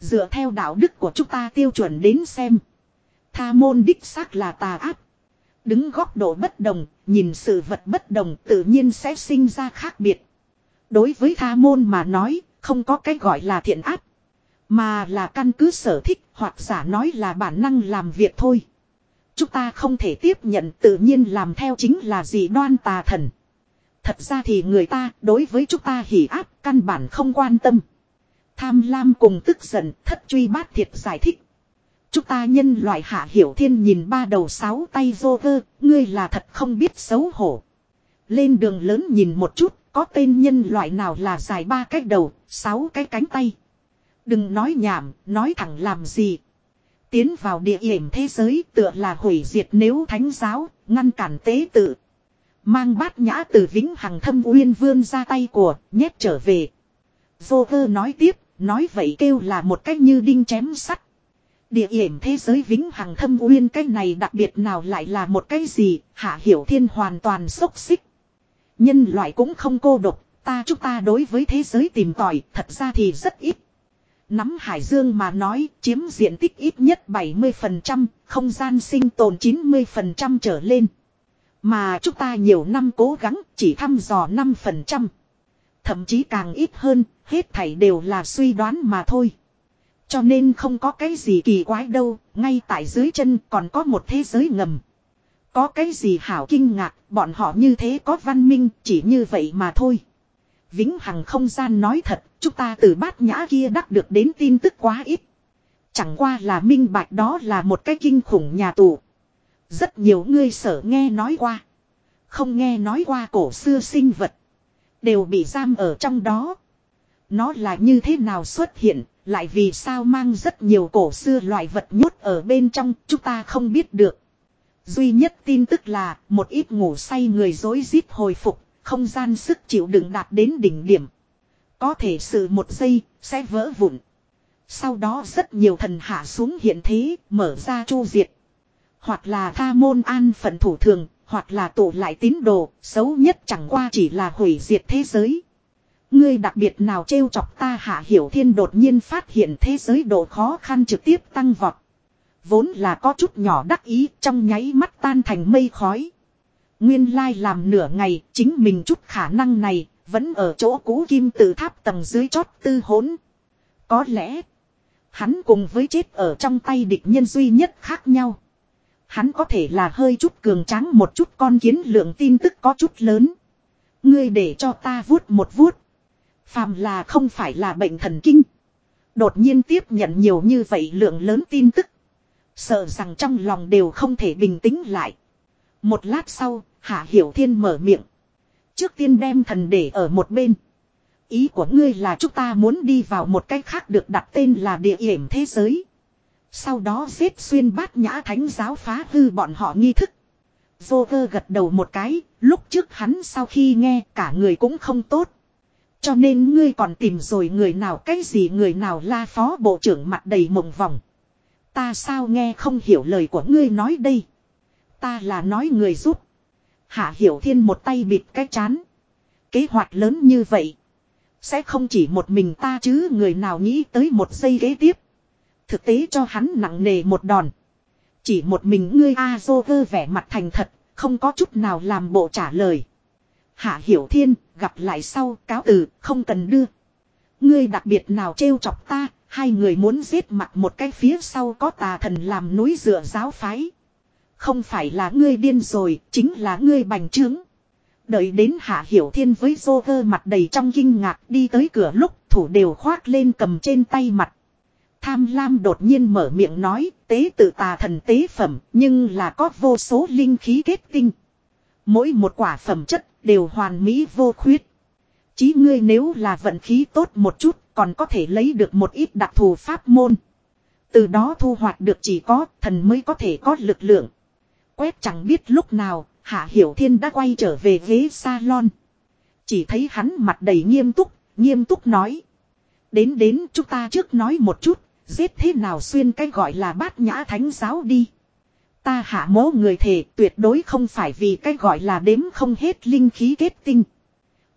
Dựa theo đạo đức của chúng ta tiêu chuẩn đến xem. Tha môn đích xác là tà ác. Đứng góc độ bất đồng, nhìn sự vật bất đồng tự nhiên sẽ sinh ra khác biệt. Đối với tha môn mà nói, không có cái gọi là thiện ác. Mà là căn cứ sở thích hoặc giả nói là bản năng làm việc thôi. Chúng ta không thể tiếp nhận tự nhiên làm theo chính là gì đoan tà thần. Thật ra thì người ta đối với chúng ta hỉ áp căn bản không quan tâm. Tham lam cùng tức giận thất truy bát thiệt giải thích. Chúng ta nhân loại hạ hiểu thiên nhìn ba đầu sáu tay vô vơ, ngươi là thật không biết xấu hổ. Lên đường lớn nhìn một chút, có tên nhân loại nào là dài ba cái đầu, sáu cái cánh tay. Đừng nói nhảm, nói thẳng làm gì. Tiến vào địa hiểm thế giới tựa là hủy diệt nếu thánh giáo, ngăn cản tế tự. Mang bát nhã từ vĩnh hằng thâm uyên vươn ra tay của, nhét trở về. Vô cơ nói tiếp, nói vậy kêu là một cách như đinh chém sắt. Địa hiểm thế giới vĩnh hằng thâm uyên cái này đặc biệt nào lại là một cái gì, hạ hiểu thiên hoàn toàn sốc xích. Nhân loại cũng không cô độc, ta chúng ta đối với thế giới tìm tòi, thật ra thì rất ít. Nắm Hải Dương mà nói chiếm diện tích ít nhất 70%, không gian sinh tồn 90% trở lên. Mà chúng ta nhiều năm cố gắng chỉ thăm dò 5%. Thậm chí càng ít hơn, hết thảy đều là suy đoán mà thôi. Cho nên không có cái gì kỳ quái đâu, ngay tại dưới chân còn có một thế giới ngầm. Có cái gì hảo kinh ngạc, bọn họ như thế có văn minh, chỉ như vậy mà thôi. Vĩnh Hằng không gian nói thật, chúng ta từ bát nhã kia đắc được đến tin tức quá ít. Chẳng qua là minh bạch đó là một cái kinh khủng nhà tù. Rất nhiều người sở nghe nói qua. Không nghe nói qua cổ xưa sinh vật. Đều bị giam ở trong đó. Nó là như thế nào xuất hiện, lại vì sao mang rất nhiều cổ xưa loại vật nhốt ở bên trong, chúng ta không biết được. Duy nhất tin tức là một ít ngủ say người dối rít hồi phục, không gian sức chịu đựng đạt đến đỉnh điểm. Có thể sự một giây, sẽ vỡ vụn. Sau đó rất nhiều thần hạ xuống hiện thế, mở ra chu diệt. Hoặc là tha môn an phận thủ thường, hoặc là tụ lại tín đồ, xấu nhất chẳng qua chỉ là hủy diệt thế giới. Ngươi đặc biệt nào trêu chọc ta hạ hiểu thiên đột nhiên phát hiện thế giới độ khó khăn trực tiếp tăng vọt. Vốn là có chút nhỏ đắc ý trong nháy mắt tan thành mây khói. Nguyên lai làm nửa ngày, chính mình chút khả năng này, vẫn ở chỗ cũ kim tự tháp tầng dưới chót tư hỗn. Có lẽ, hắn cùng với chết ở trong tay địch nhân duy nhất khác nhau. Hắn có thể là hơi chút cường tráng một chút con kiến lượng tin tức có chút lớn. Ngươi để cho ta vuốt một vuốt. Phàm là không phải là bệnh thần kinh. Đột nhiên tiếp nhận nhiều như vậy lượng lớn tin tức. Sợ rằng trong lòng đều không thể bình tĩnh lại. Một lát sau, Hạ Hiểu Thiên mở miệng. Trước tiên đem thần để ở một bên. Ý của ngươi là chúng ta muốn đi vào một cách khác được đặt tên là địa hiểm thế giới. Sau đó giết xuyên bát nhã thánh giáo phá hư bọn họ nghi thức. Joker gật đầu một cái, lúc trước hắn sau khi nghe cả người cũng không tốt. Cho nên ngươi còn tìm rồi người nào cái gì người nào la phó bộ trưởng mặt đầy mộng vòng. Ta sao nghe không hiểu lời của ngươi nói đây. Ta là nói người giúp. Hạ Hiểu Thiên một tay bịt cái chán. Kế hoạch lớn như vậy. Sẽ không chỉ một mình ta chứ người nào nghĩ tới một giây kế tiếp. Thực tế cho hắn nặng nề một đòn. Chỉ một mình ngươi a dô vơ vẻ mặt thành thật, không có chút nào làm bộ trả lời. Hạ Hiểu Thiên, gặp lại sau, cáo từ, không cần đưa. Ngươi đặc biệt nào trêu chọc ta, hai người muốn giết mặt một cái phía sau có tà thần làm núi dựa giáo phái. Không phải là ngươi điên rồi, chính là ngươi bành trướng. Đợi đến Hạ Hiểu Thiên với dô vơ mặt đầy trong kinh ngạc đi tới cửa lúc thủ đều khoác lên cầm trên tay mặt. Tham lam đột nhiên mở miệng nói, tế tự tà thần tế phẩm, nhưng là có vô số linh khí kết tinh. Mỗi một quả phẩm chất đều hoàn mỹ vô khuyết. Chí ngươi nếu là vận khí tốt một chút, còn có thể lấy được một ít đặc thù pháp môn. Từ đó thu hoạch được chỉ có thần mới có thể có lực lượng. Quét chẳng biết lúc nào, Hạ Hiểu Thiên đã quay trở về ghế salon. Chỉ thấy hắn mặt đầy nghiêm túc, nghiêm túc nói. Đến đến chúng ta trước nói một chút, Giết thế nào xuyên cái gọi là bát nhã thánh giáo đi. Ta hạ mố người thể tuyệt đối không phải vì cái gọi là đếm không hết linh khí kết tinh.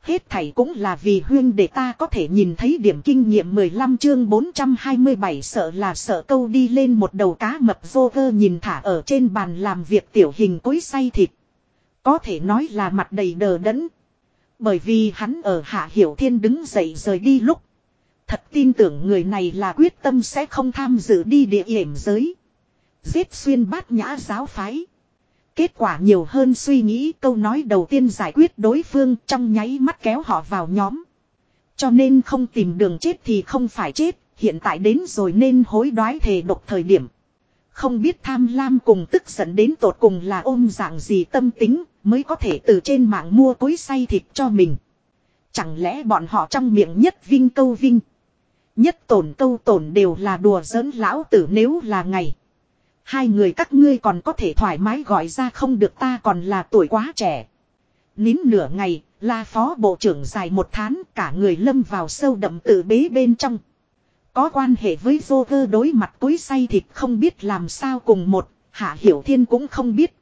Hết thảy cũng là vì huyên để ta có thể nhìn thấy điểm kinh nghiệm 15 chương 427 sợ là sợ câu đi lên một đầu cá mập vô vơ nhìn thả ở trên bàn làm việc tiểu hình cối say thịt. Có thể nói là mặt đầy đờ đẫn. Bởi vì hắn ở hạ hiểu thiên đứng dậy rời đi lúc. Thật tin tưởng người này là quyết tâm sẽ không tham dự đi địa hiểm giới. Giết xuyên bát nhã giáo phái. Kết quả nhiều hơn suy nghĩ câu nói đầu tiên giải quyết đối phương trong nháy mắt kéo họ vào nhóm. Cho nên không tìm đường chết thì không phải chết, hiện tại đến rồi nên hối đoái thề độc thời điểm. Không biết tham lam cùng tức giận đến tột cùng là ôm dạng gì tâm tính mới có thể từ trên mạng mua cối say thịt cho mình. Chẳng lẽ bọn họ trong miệng nhất vinh câu vinh. Nhất tổn câu tổn đều là đùa giỡn lão tử nếu là ngày. Hai người các ngươi còn có thể thoải mái gọi ra không được ta còn là tuổi quá trẻ. Nín nửa ngày, là phó bộ trưởng dài một tháng cả người lâm vào sâu đậm tự bế bên trong. Có quan hệ với vô cơ đối mặt cối say thịt không biết làm sao cùng một, hạ hiểu thiên cũng không biết.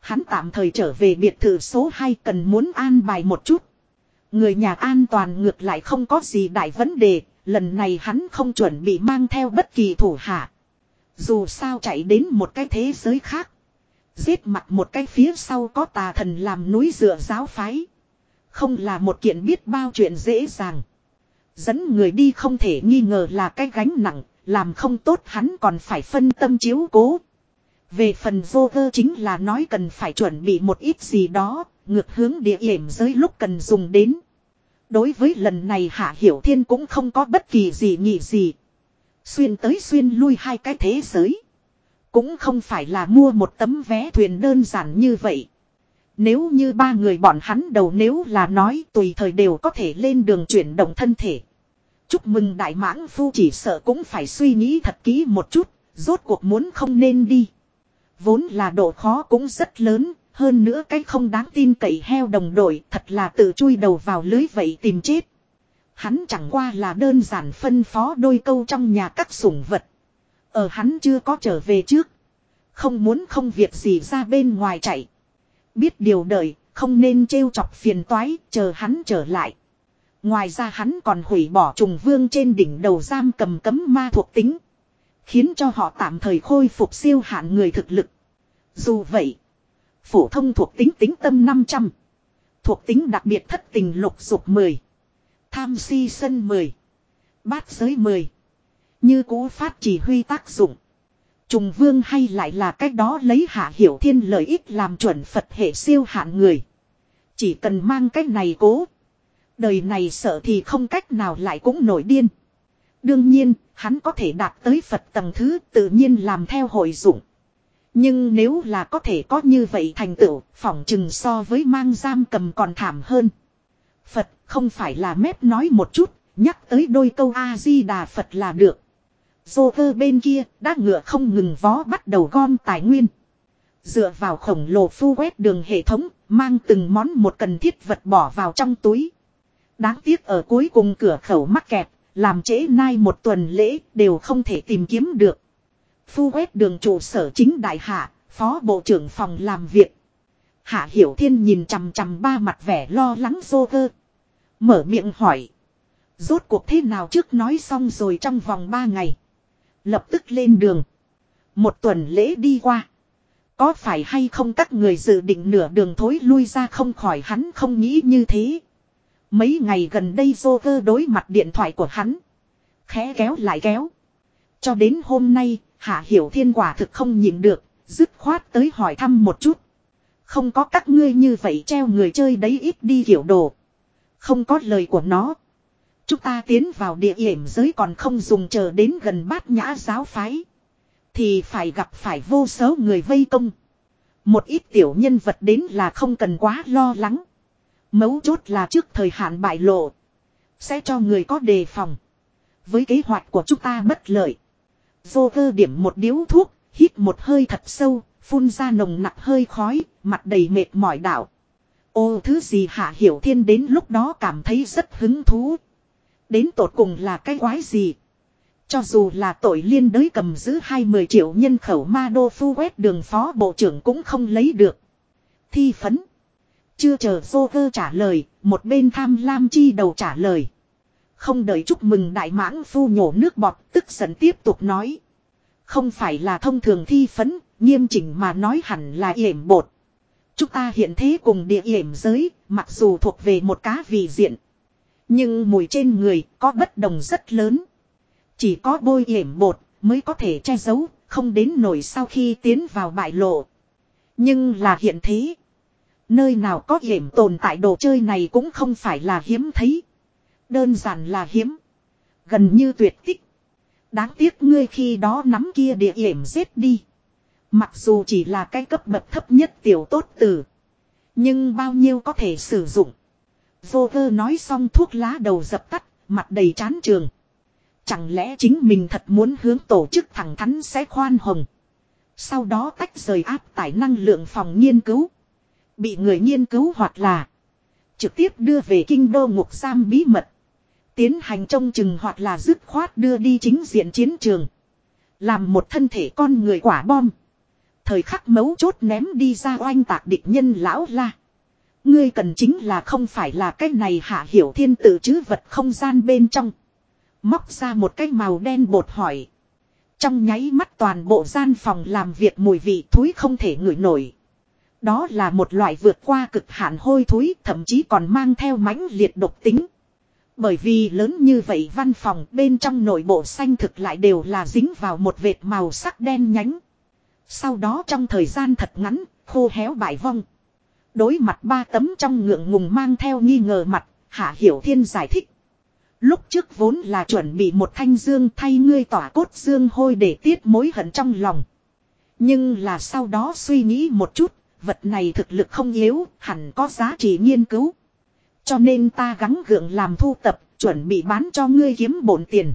Hắn tạm thời trở về biệt thự số 2 cần muốn an bài một chút. Người nhà an toàn ngược lại không có gì đại vấn đề, Lần này hắn không chuẩn bị mang theo bất kỳ thủ hạ. Dù sao chạy đến một cái thế giới khác. Giết mặt một cái phía sau có tà thần làm núi dựa giáo phái. Không là một kiện biết bao chuyện dễ dàng. Dẫn người đi không thể nghi ngờ là cái gánh nặng, làm không tốt hắn còn phải phân tâm chiếu cố. Về phần vô cơ chính là nói cần phải chuẩn bị một ít gì đó, ngược hướng địa hiểm giới lúc cần dùng đến. Đối với lần này Hạ Hiểu Thiên cũng không có bất kỳ gì nghĩ gì. Xuyên tới xuyên lui hai cái thế giới. Cũng không phải là mua một tấm vé thuyền đơn giản như vậy. Nếu như ba người bọn hắn đầu nếu là nói tùy thời đều có thể lên đường chuyển động thân thể. Chúc mừng đại mãng phu chỉ sợ cũng phải suy nghĩ thật kỹ một chút, rốt cuộc muốn không nên đi. Vốn là độ khó cũng rất lớn, hơn nữa cái không đáng tin cậy heo đồng đội thật là tự chui đầu vào lưới vậy tìm chết. Hắn chẳng qua là đơn giản phân phó đôi câu trong nhà các sủng vật. Ở hắn chưa có trở về trước. Không muốn không việc gì ra bên ngoài chạy. Biết điều đợi, không nên trêu chọc phiền toái, chờ hắn trở lại. Ngoài ra hắn còn hủy bỏ trùng vương trên đỉnh đầu giam cầm cấm ma thuộc tính. Khiến cho họ tạm thời khôi phục siêu hạn người thực lực. Dù vậy, Phổ thông thuộc tính tính tâm 500. Thuộc tính đặc biệt thất tình lục dục 10. Tham si sân 10. Bát giới 10. Như cũ phát chỉ huy tác dụng. Trùng vương hay lại là cách đó lấy hạ hiểu thiên lợi ích làm chuẩn Phật hệ siêu hạn người. Chỉ cần mang cách này cố. Đời này sợ thì không cách nào lại cũng nổi điên. Đương nhiên, hắn có thể đạt tới Phật tầng thứ tự nhiên làm theo hội dụng. Nhưng nếu là có thể có như vậy thành tựu, phỏng chừng so với mang giam cầm còn thảm hơn. Phật không phải là mép nói một chút, nhắc tới đôi câu A-di-đà Phật là được. Dô cơ bên kia, đã ngựa không ngừng vó bắt đầu gom tài nguyên. Dựa vào khổng lồ phu quét đường hệ thống, mang từng món một cần thiết vật bỏ vào trong túi. Đáng tiếc ở cuối cùng cửa khẩu mắc kẹt, làm trễ nay một tuần lễ đều không thể tìm kiếm được. Phu quét đường trụ sở chính đại hạ, phó bộ trưởng phòng làm việc. Hạ Hiểu Thiên nhìn chằm chằm ba mặt vẻ lo lắng dô cơ. Mở miệng hỏi. Rốt cuộc thế nào trước nói xong rồi trong vòng ba ngày. Lập tức lên đường. Một tuần lễ đi qua. Có phải hay không các người dự định nửa đường thối lui ra không khỏi hắn không nghĩ như thế. Mấy ngày gần đây Joker đối mặt điện thoại của hắn. Khẽ kéo lại kéo. Cho đến hôm nay, Hạ Hiểu Thiên quả thực không nhịn được, dứt khoát tới hỏi thăm một chút. Không có các ngươi như vậy treo người chơi đấy ít đi hiểu đồ. Không có lời của nó. Chúng ta tiến vào địa hiểm giới còn không dùng chờ đến gần bát nhã giáo phái. Thì phải gặp phải vô số người vây công. Một ít tiểu nhân vật đến là không cần quá lo lắng. Mấu chốt là trước thời hạn bại lộ. Sẽ cho người có đề phòng. Với kế hoạch của chúng ta bất lợi. Vô cơ điểm một điếu thuốc, hít một hơi thật sâu, phun ra nồng nặc hơi khói, mặt đầy mệt mỏi đảo. Ô thứ gì hạ hiểu thiên đến lúc đó cảm thấy rất hứng thú. Đến tột cùng là cái quái gì? Cho dù là tội liên đới cầm giữ 20 triệu nhân khẩu ma đô phu quét đường phó bộ trưởng cũng không lấy được. Thi phấn. Chưa chờ Joker trả lời, một bên tham lam chi đầu trả lời. Không đợi chúc mừng đại mãng phu nhổ nước bọt, tức giận tiếp tục nói. Không phải là thông thường thi phấn, nghiêm chỉnh mà nói hẳn là yểm bột. Chúng ta hiện thế cùng địa yểm giới, mặc dù thuộc về một cá vị diện. Nhưng mùi trên người có bất đồng rất lớn. Chỉ có bôi yểm bột mới có thể che giấu, không đến nổi sau khi tiến vào bại lộ. Nhưng là hiện thế. Nơi nào có hiểm tồn tại đồ chơi này cũng không phải là hiếm thấy. Đơn giản là hiếm. Gần như tuyệt tích. Đáng tiếc ngươi khi đó nắm kia địa hiểm giết đi. Mặc dù chỉ là cái cấp bậc thấp nhất tiểu tốt tử. Nhưng bao nhiêu có thể sử dụng. Vô cơ nói xong thuốc lá đầu dập tắt, mặt đầy chán trường. Chẳng lẽ chính mình thật muốn hướng tổ chức thẳng thắn sẽ khoan hồng. Sau đó tách rời áp tải năng lượng phòng nghiên cứu. Bị người nghiên cứu hoặc là trực tiếp đưa về kinh đô ngục giam bí mật. Tiến hành trông chừng hoặc là dứt khoát đưa đi chính diện chiến trường. Làm một thân thể con người quả bom. Thời khắc mấu chốt ném đi ra oanh tạc địch nhân lão la. Ngươi cần chính là không phải là cái này hạ hiểu thiên tự chứ vật không gian bên trong. Móc ra một cái màu đen bột hỏi. Trong nháy mắt toàn bộ gian phòng làm việc mùi vị thúi không thể ngửi nổi. Đó là một loại vượt qua cực hạn hôi thối thậm chí còn mang theo mãnh liệt độc tính. Bởi vì lớn như vậy văn phòng bên trong nội bộ xanh thực lại đều là dính vào một vệt màu sắc đen nhánh. Sau đó trong thời gian thật ngắn, khô héo bại vong. Đối mặt ba tấm trong ngượng ngùng mang theo nghi ngờ mặt, Hạ Hiểu Thiên giải thích. Lúc trước vốn là chuẩn bị một thanh dương thay ngươi tỏa cốt dương hôi để tiết mối hận trong lòng. Nhưng là sau đó suy nghĩ một chút, vật này thực lực không yếu, hẳn có giá trị nghiên cứu. Cho nên ta gắng gượng làm thu tập, chuẩn bị bán cho ngươi kiếm bổn tiền.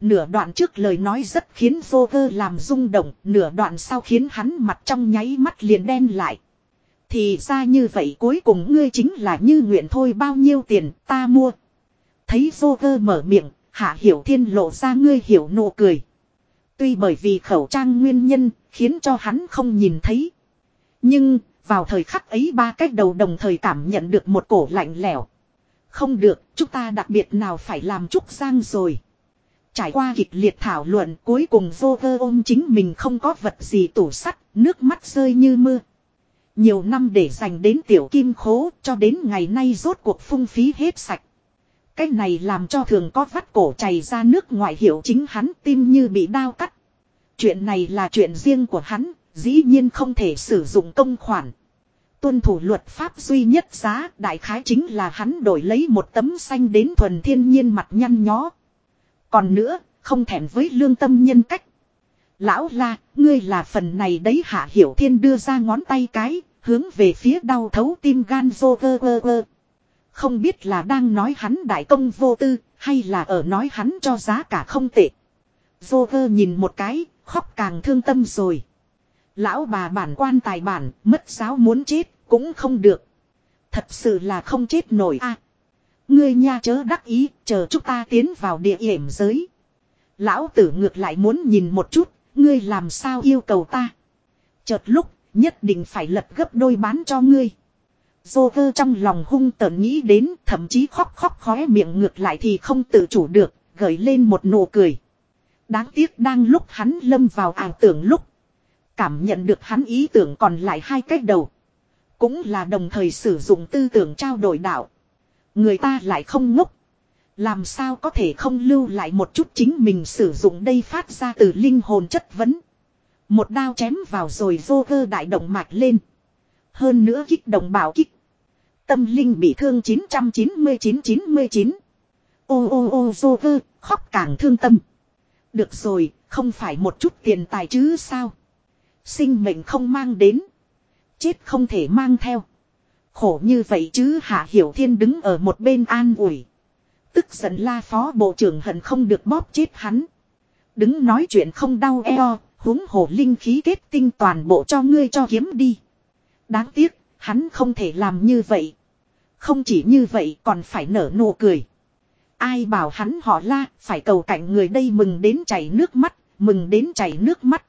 Nửa đoạn trước lời nói rất khiến vô cơ làm rung động, nửa đoạn sau khiến hắn mặt trong nháy mắt liền đen lại. Thì ra như vậy cuối cùng ngươi chính là như nguyện thôi bao nhiêu tiền ta mua. Thấy vô cơ mở miệng, hạ hiểu thiên lộ ra ngươi hiểu nụ cười. Tuy bởi vì khẩu trang nguyên nhân, khiến cho hắn không nhìn thấy. Nhưng, vào thời khắc ấy ba cách đầu đồng thời cảm nhận được một cổ lạnh lẽo. Không được, chúng ta đặc biệt nào phải làm trúc giang rồi. Trải qua kịch liệt thảo luận cuối cùng vô ôm chính mình không có vật gì tủ sắt, nước mắt rơi như mưa. Nhiều năm để dành đến tiểu kim khố cho đến ngày nay rốt cuộc phung phí hết sạch. Cái này làm cho thường có vắt cổ chảy ra nước ngoại hiệu chính hắn tim như bị đao cắt. Chuyện này là chuyện riêng của hắn, dĩ nhiên không thể sử dụng công khoản. Tuân thủ luật pháp duy nhất giá đại khái chính là hắn đổi lấy một tấm xanh đến thuần thiên nhiên mặt nhăn nhó. Còn nữa, không thèm với lương tâm nhân cách. Lão la, ngươi là phần này đấy hạ hiểu thiên đưa ra ngón tay cái, hướng về phía đau thấu tim gan vô vơ vơ vơ. Không biết là đang nói hắn đại công vô tư, hay là ở nói hắn cho giá cả không tệ. Vô vơ nhìn một cái, khóc càng thương tâm rồi. Lão bà bản quan tài bản, mất giáo muốn chết, cũng không được. Thật sự là không chết nổi a ngươi nha chớ đắc ý, chờ chúng ta tiến vào địa hiểm giới. Lão tử ngược lại muốn nhìn một chút, ngươi làm sao yêu cầu ta. Chợt lúc, nhất định phải lật gấp đôi bán cho ngươi. Joker trong lòng hung tợn nghĩ đến, thậm chí khóc khóc khóe miệng ngược lại thì không tự chủ được, gợi lên một nụ cười. Đáng tiếc đang lúc hắn lâm vào ảo tưởng lúc. Cảm nhận được hắn ý tưởng còn lại hai cách đầu. Cũng là đồng thời sử dụng tư tưởng trao đổi đạo. Người ta lại không ngốc. Làm sao có thể không lưu lại một chút chính mình sử dụng đây phát ra từ linh hồn chất vấn. Một đao chém vào rồi vô cơ đại động mạch lên. Hơn nữa kích động bảo kích. Tâm linh bị thương 999-99. Ô ô ô vô cơ, khóc càng thương tâm. Được rồi, không phải một chút tiền tài chứ sao. Sinh mệnh không mang đến. Chết không thể mang theo. Khổ như vậy chứ Hạ Hiểu Thiên đứng ở một bên an ủi. Tức giận la phó bộ trưởng hận không được bóp chết hắn. Đứng nói chuyện không đau eo, huống hồ linh khí kết tinh toàn bộ cho ngươi cho kiếm đi. Đáng tiếc, hắn không thể làm như vậy. Không chỉ như vậy còn phải nở nụ cười. Ai bảo hắn họ la, phải cầu cảnh người đây mừng đến chảy nước mắt, mừng đến chảy nước mắt.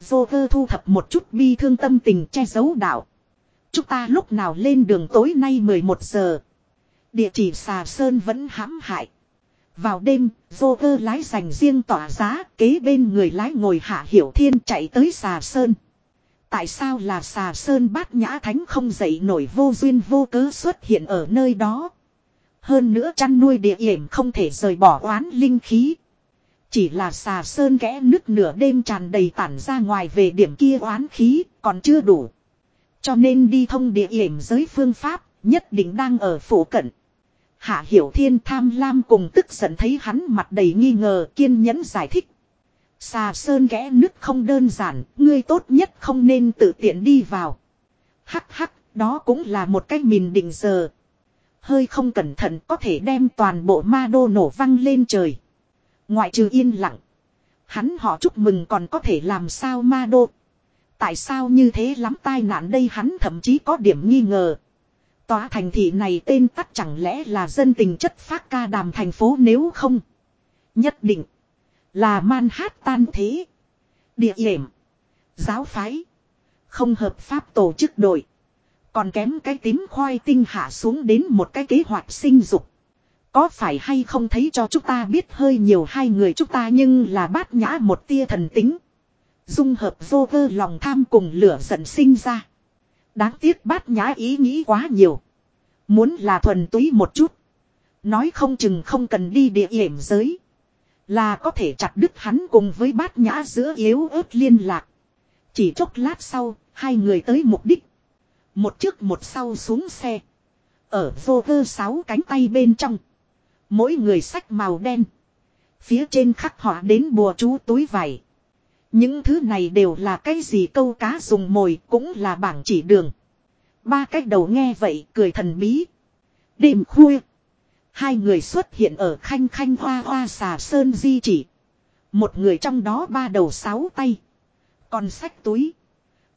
Joker thu thập một chút bi thương tâm tình che giấu đạo. Chúng ta lúc nào lên đường tối nay 11 giờ. Địa chỉ xà sơn vẫn hãm hại. Vào đêm, Joker lái dành riêng tỏa giá, kế bên người lái ngồi hạ hiểu thiên chạy tới xà sơn. Tại sao là xà sơn bát nhã thánh không dậy nổi vô duyên vô cớ xuất hiện ở nơi đó. Hơn nữa chăn nuôi địa hiểm không thể rời bỏ oán linh khí. Chỉ là xà sơn kẽ nứt nửa đêm tràn đầy tản ra ngoài về điểm kia oán khí, còn chưa đủ. Cho nên đi thông địa hiểm giới phương pháp, nhất định đang ở phủ cận. Hạ Hiểu Thiên tham lam cùng tức giận thấy hắn mặt đầy nghi ngờ kiên nhẫn giải thích. Xà sơn kẽ nứt không đơn giản, ngươi tốt nhất không nên tự tiện đi vào. Hắc hắc, đó cũng là một cách mìn định giờ. Hơi không cẩn thận có thể đem toàn bộ ma đô nổ văng lên trời. Ngoại trừ yên lặng. Hắn họ chúc mừng còn có thể làm sao ma đô. Tại sao như thế lắm tai nạn đây hắn thậm chí có điểm nghi ngờ. Tòa thành thị này tên tắt chẳng lẽ là dân tình chất phát ca đàm thành phố nếu không. Nhất định. Là Manhattan thế. Địa điểm. Giáo phái. Không hợp pháp tổ chức đội. Còn kém cái tím khoai tinh hạ xuống đến một cái kế hoạch sinh dục. Có phải hay không thấy cho chúng ta biết hơi nhiều hai người chúng ta nhưng là bát nhã một tia thần tính. Dung hợp vô cơ lòng tham cùng lửa giận sinh ra. Đáng tiếc bát nhã ý nghĩ quá nhiều. Muốn là thuần túy một chút. Nói không chừng không cần đi địa hiểm giới. Là có thể chặt đứt hắn cùng với bát nhã giữa yếu ớt liên lạc. Chỉ chốc lát sau, hai người tới mục đích. Một trước một sau xuống xe. Ở vô cơ sáu cánh tay bên trong. Mỗi người sách màu đen. Phía trên khắc họa đến bùa chú túi vải. Những thứ này đều là cái gì câu cá dùng mồi cũng là bảng chỉ đường. Ba cách đầu nghe vậy cười thần bí. Đêm khuya. Hai người xuất hiện ở khanh khanh hoa hoa xà sơn di chỉ. Một người trong đó ba đầu sáu tay. Còn sách túi.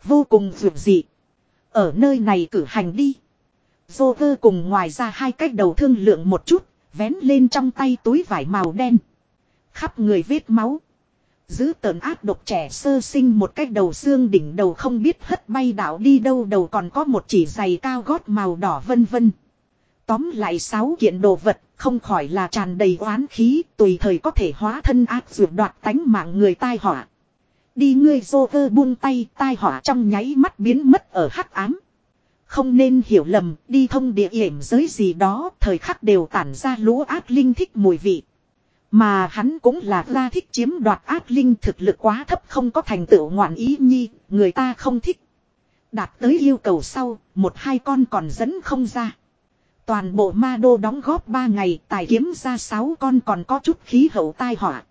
Vô cùng vượt dị. Ở nơi này cử hành đi. Dô vơ cùng ngoài ra hai cách đầu thương lượng một chút. Vén lên trong tay túi vải màu đen. Khắp người vết máu. Giữ tợn áp độc trẻ sơ sinh một cách đầu xương đỉnh đầu không biết hất bay đảo đi đâu, đầu còn có một chỉ giày cao gót màu đỏ vân vân. Tóm lại sáu kiện đồ vật, không khỏi là tràn đầy oán khí, tùy thời có thể hóa thân ác dược đoạt tánh mạng người tai họa. Đi ngươi dô vơ buông tay, tai họa trong nháy mắt biến mất ở hắc ám. Không nên hiểu lầm, đi thông địa hiểm giới gì đó, thời khắc đều tản ra lũ ác linh thích mùi vị. Mà hắn cũng là ra thích chiếm đoạt ác linh thực lực quá thấp không có thành tựu ngoạn ý nhi, người ta không thích. Đạt tới yêu cầu sau, một hai con còn dẫn không ra. Toàn bộ ma đô đóng góp ba ngày tài kiếm ra sáu con còn có chút khí hậu tai họa.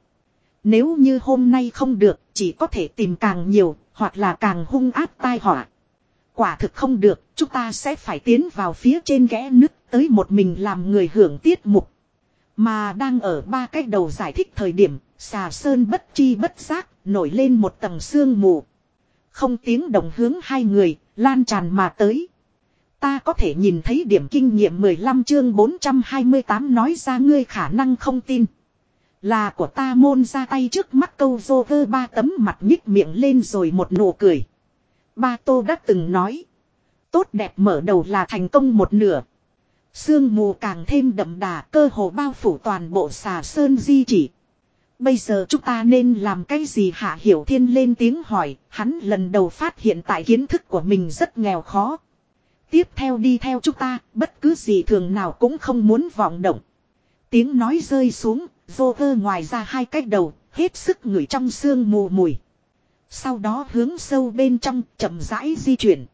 Nếu như hôm nay không được, chỉ có thể tìm càng nhiều, hoặc là càng hung ác tai họa. Quả thực không được, chúng ta sẽ phải tiến vào phía trên ghẽ nứt tới một mình làm người hưởng tiết mục. Mà đang ở ba cách đầu giải thích thời điểm, xà sơn bất chi bất giác, nổi lên một tầng sương mù. Không tiếng đồng hướng hai người, lan tràn mà tới. Ta có thể nhìn thấy điểm kinh nghiệm 15 chương 428 nói ra ngươi khả năng không tin. Là của ta môn ra tay trước mắt câu dô vơ ba tấm mặt nhích miệng lên rồi một nụ cười. Ba Tô đã từng nói. Tốt đẹp mở đầu là thành công một nửa. Sương mù càng thêm đậm đà cơ hồ bao phủ toàn bộ xà sơn di chỉ. Bây giờ chúng ta nên làm cái gì Hạ Hiểu Thiên lên tiếng hỏi, hắn lần đầu phát hiện tại kiến thức của mình rất nghèo khó. Tiếp theo đi theo chúng ta, bất cứ gì thường nào cũng không muốn vọng động. Tiếng nói rơi xuống, vô vơ ngoài ra hai cái đầu, hết sức ngửi trong xương mù mùi. Sau đó hướng sâu bên trong, chậm rãi di chuyển.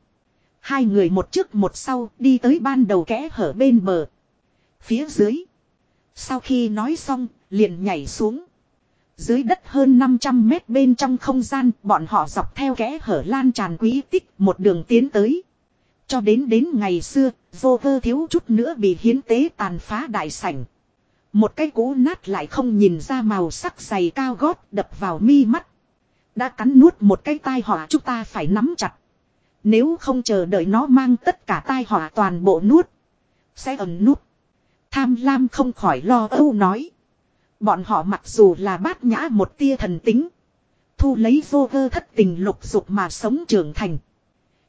Hai người một trước một sau, đi tới ban đầu kẽ hở bên bờ. Phía dưới. Sau khi nói xong, liền nhảy xuống. Dưới đất hơn 500 mét bên trong không gian, bọn họ dọc theo kẽ hở lan tràn quý tích một đường tiến tới. Cho đến đến ngày xưa, vô cơ thiếu chút nữa bị hiến tế tàn phá đại sảnh. Một cái cũ nát lại không nhìn ra màu sắc dày cao gót đập vào mi mắt. Đã cắn nuốt một cái tai họa chúng ta phải nắm chặt. Nếu không chờ đợi nó mang tất cả tai họa toàn bộ nuốt. Sẽ ẩn nút. Tham lam không khỏi lo âu nói. Bọn họ mặc dù là bát nhã một tia thần tính. Thu lấy vô cơ thất tình lục dục mà sống trưởng thành.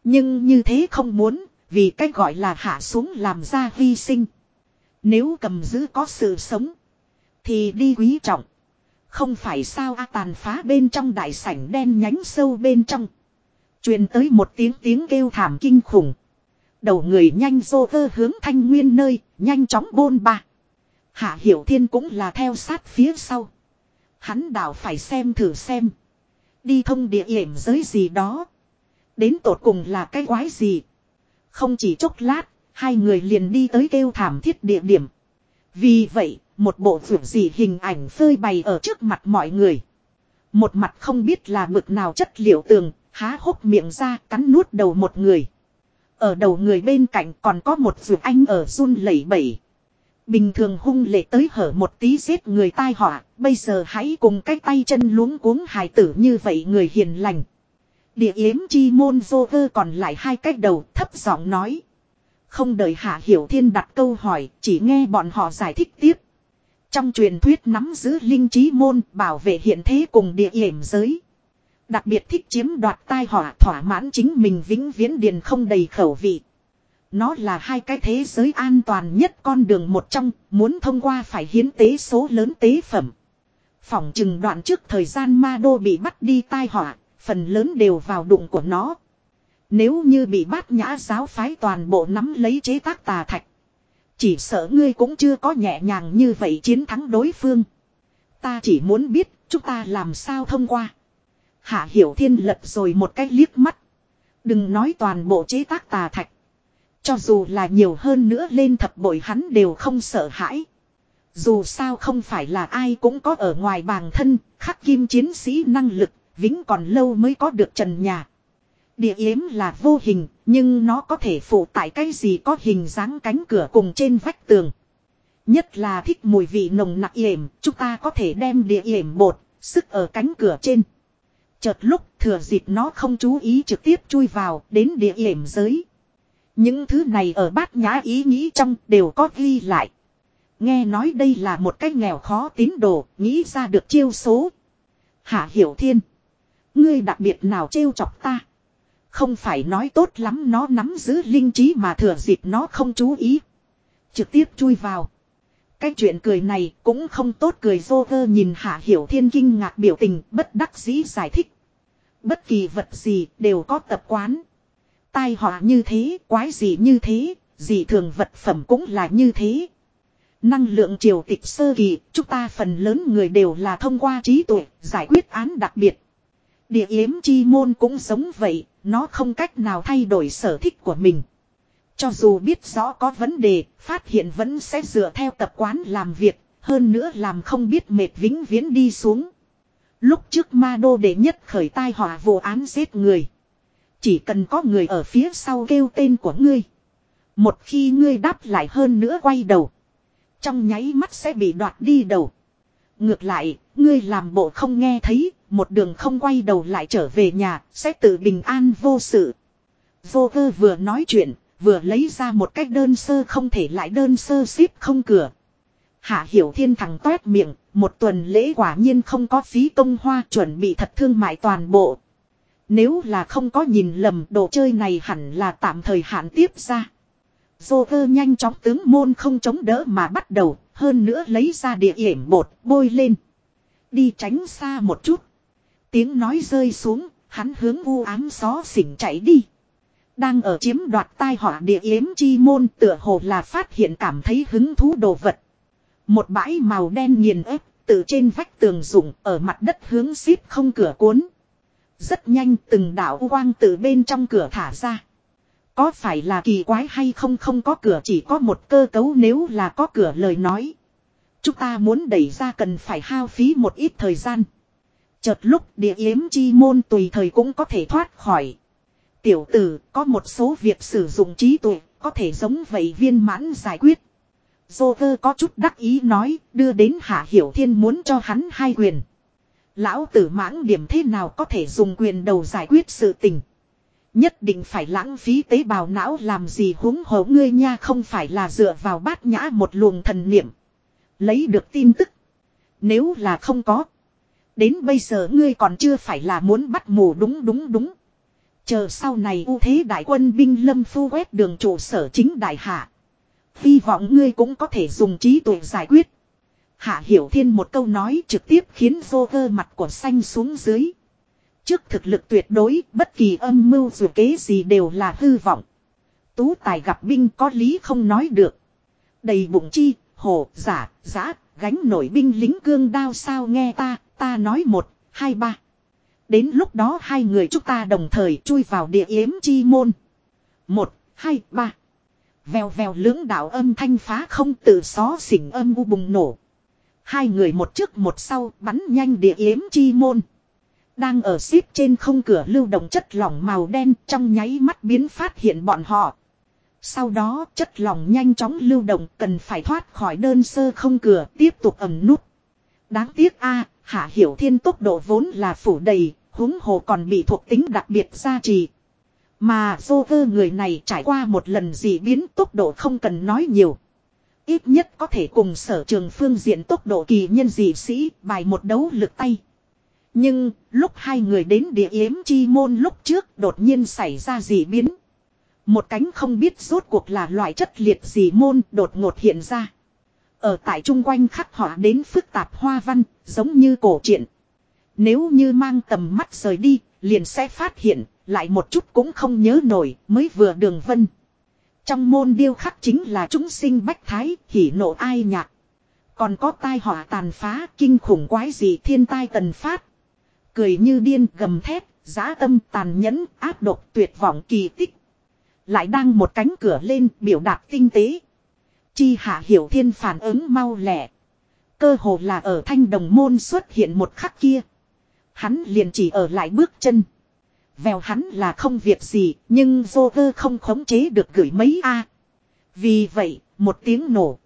Nhưng như thế không muốn, vì cách gọi là hạ xuống làm ra hy sinh. Nếu cầm giữ có sự sống, thì đi quý trọng. Không phải sao a tàn phá bên trong đại sảnh đen nhánh sâu bên trong truyền tới một tiếng tiếng kêu thảm kinh khủng. Đầu người nhanh dô cơ hướng thanh nguyên nơi, nhanh chóng bôn ba. Hạ Hiểu Thiên cũng là theo sát phía sau. Hắn đảo phải xem thử xem. Đi thông địa hiểm giới gì đó. Đến tột cùng là cái quái gì. Không chỉ chốc lát, hai người liền đi tới kêu thảm thiết địa điểm. Vì vậy, một bộ vượt gì hình ảnh phơi bày ở trước mặt mọi người. Một mặt không biết là mực nào chất liệu tường, há hốc miệng ra cắn nuốt đầu một người. Ở đầu người bên cạnh còn có một vượt anh ở run lẩy bẩy. Bình thường hung lệ tới hở một tí giết người tai họa, bây giờ hãy cùng cái tay chân luống cuống hài tử như vậy người hiền lành. Địa yếm chi môn vô cơ còn lại hai cách đầu thấp giọng nói. Không đợi Hạ Hiểu Thiên đặt câu hỏi, chỉ nghe bọn họ giải thích tiếp. Trong truyền thuyết nắm giữ linh trí môn bảo vệ hiện thế cùng địa yểm giới. Đặc biệt thích chiếm đoạt tai họa thỏa mãn chính mình vĩnh viễn điền không đầy khẩu vị. Nó là hai cái thế giới an toàn nhất con đường một trong, muốn thông qua phải hiến tế số lớn tế phẩm. Phỏng chừng đoạn trước thời gian ma đô bị bắt đi tai họa, phần lớn đều vào đụng của nó. Nếu như bị bát nhã giáo phái toàn bộ nắm lấy chế tác tà thạch. Chỉ sợ ngươi cũng chưa có nhẹ nhàng như vậy chiến thắng đối phương. Ta chỉ muốn biết chúng ta làm sao thông qua. Hạ Hiểu Thiên lật rồi một cái liếc mắt. Đừng nói toàn bộ chế tác tà thạch. Cho dù là nhiều hơn nữa lên thập bội hắn đều không sợ hãi. Dù sao không phải là ai cũng có ở ngoài bản thân, khắc kim chiến sĩ năng lực, vĩnh còn lâu mới có được trần nhà. Địa yếm là vô hình, nhưng nó có thể phụ tại cái gì có hình dáng cánh cửa cùng trên vách tường. Nhất là thích mùi vị nồng nặc yểm, chúng ta có thể đem địa yểm bột, sức ở cánh cửa trên. Chợt lúc thừa dịp nó không chú ý trực tiếp chui vào đến địa hiểm giới. Những thứ này ở bát nhã ý nghĩ trong đều có ghi lại. Nghe nói đây là một cách nghèo khó tín đồ, nghĩ ra được chiêu số. Hạ Hiểu Thiên. Ngươi đặc biệt nào trêu chọc ta. Không phải nói tốt lắm nó nắm giữ linh trí mà thừa dịp nó không chú ý. Trực tiếp chui vào. Cái chuyện cười này cũng không tốt cười dô vơ nhìn Hạ Hiểu Thiên kinh ngạc biểu tình bất đắc dĩ giải thích. Bất kỳ vật gì đều có tập quán. Tai họa như thế, quái gì như thế, gì thường vật phẩm cũng là như thế. Năng lượng triều tịch sơ kỳ, chúng ta phần lớn người đều là thông qua trí tuệ, giải quyết án đặc biệt. Địa yếm chi môn cũng giống vậy, nó không cách nào thay đổi sở thích của mình. Cho dù biết rõ có vấn đề, phát hiện vẫn sẽ dựa theo tập quán làm việc, hơn nữa làm không biết mệt vĩnh viễn đi xuống. Lúc trước ma đô đệ nhất khởi tai họa vô án giết người. Chỉ cần có người ở phía sau kêu tên của ngươi. Một khi ngươi đáp lại hơn nữa quay đầu. Trong nháy mắt sẽ bị đoạt đi đầu. Ngược lại, ngươi làm bộ không nghe thấy, một đường không quay đầu lại trở về nhà, sẽ tự bình an vô sự. Vô cơ vừa nói chuyện, vừa lấy ra một cách đơn sơ không thể lại đơn sơ ship không cửa. Hạ hiểu thiên thằng toét miệng, một tuần lễ quả nhiên không có phí công hoa chuẩn bị thật thương mại toàn bộ. Nếu là không có nhìn lầm đồ chơi này hẳn là tạm thời hạn tiếp ra. Joker nhanh chóng tướng môn không chống đỡ mà bắt đầu, hơn nữa lấy ra địa yểm bột bôi lên. Đi tránh xa một chút. Tiếng nói rơi xuống, hắn hướng u ám xó xỉnh chạy đi. Đang ở chiếm đoạt tai họa địa yếm chi môn tựa hồ là phát hiện cảm thấy hứng thú đồ vật. Một bãi màu đen nghiền ép, từ trên vách tường rụng ở mặt đất hướng xíp không cửa cuốn. Rất nhanh từng đạo quang từ bên trong cửa thả ra. Có phải là kỳ quái hay không không có cửa, chỉ có một cơ cấu nếu là có cửa lời nói. Chúng ta muốn đẩy ra cần phải hao phí một ít thời gian. Chợt lúc địa yếm chi môn tùy thời cũng có thể thoát khỏi. Tiểu tử, có một số việc sử dụng trí tuệ, có thể giống vậy viên mãn giải quyết. Joker có chút đắc ý nói, đưa đến Hạ Hiểu Thiên muốn cho hắn hai quyền. Lão tử mãng điểm thế nào có thể dùng quyền đầu giải quyết sự tình. Nhất định phải lãng phí tế bào não làm gì húng hổ ngươi nha không phải là dựa vào bát nhã một luồng thần niệm. Lấy được tin tức. Nếu là không có. Đến bây giờ ngươi còn chưa phải là muốn bắt mù đúng đúng đúng. Chờ sau này ưu thế đại quân binh lâm phu quét đường trụ sở chính đại hạ. Hy vọng ngươi cũng có thể dùng trí tuệ giải quyết. Hạ Hiểu Thiên một câu nói trực tiếp khiến vô cơ mặt của xanh xuống dưới. Trước thực lực tuyệt đối, bất kỳ âm mưu dù kế gì đều là hư vọng. Tú tài gặp binh có lý không nói được. Đầy bụng chi, hồ, giả, giã, gánh nổi binh lính cương đao sao nghe ta, ta nói một, hai, ba. Đến lúc đó hai người chúng ta đồng thời chui vào địa yếm chi môn. Một, hai, ba. Vèo vèo lưỡng đạo âm thanh phá không tự xó xỉnh âm u bùng nổ. Hai người một trước một sau bắn nhanh địa yếm chi môn. Đang ở ship trên không cửa lưu động chất lỏng màu đen trong nháy mắt biến phát hiện bọn họ. Sau đó chất lỏng nhanh chóng lưu động cần phải thoát khỏi đơn sơ không cửa tiếp tục ẩm nút. Đáng tiếc a hạ hiểu thiên tốc độ vốn là phủ đầy, huống hồ còn bị thuộc tính đặc biệt gia trì. Mà Joker người này trải qua một lần dị biến tốc độ không cần nói nhiều. Ít nhất có thể cùng sở trường phương diện tốc độ kỳ nhân dị sĩ bài một đấu lực tay. Nhưng, lúc hai người đến địa yếm chi môn lúc trước đột nhiên xảy ra dị biến. Một cánh không biết rốt cuộc là loại chất liệt gì môn đột ngột hiện ra. Ở tại chung quanh khắc họa đến phức tạp hoa văn, giống như cổ truyện. Nếu như mang tầm mắt rời đi, liền sẽ phát hiện, lại một chút cũng không nhớ nổi, mới vừa đường vân. Trong môn điêu khắc chính là chúng sinh bách thái, hỉ nộ ai nhạc. Còn có tai họa tàn phá, kinh khủng quái gì thiên tai tần phát. Cười như điên gầm thét, giá tâm tàn nhẫn, áp độc tuyệt vọng kỳ tích. Lại đang một cánh cửa lên biểu đạt tinh tế. Chi hạ hiểu thiên phản ứng mau lẹ. Cơ hồ là ở thanh đồng môn xuất hiện một khắc kia. Hắn liền chỉ ở lại bước chân. Vèo hắn là không việc gì, nhưng vô cơ không khống chế được gửi mấy A. Vì vậy, một tiếng nổ.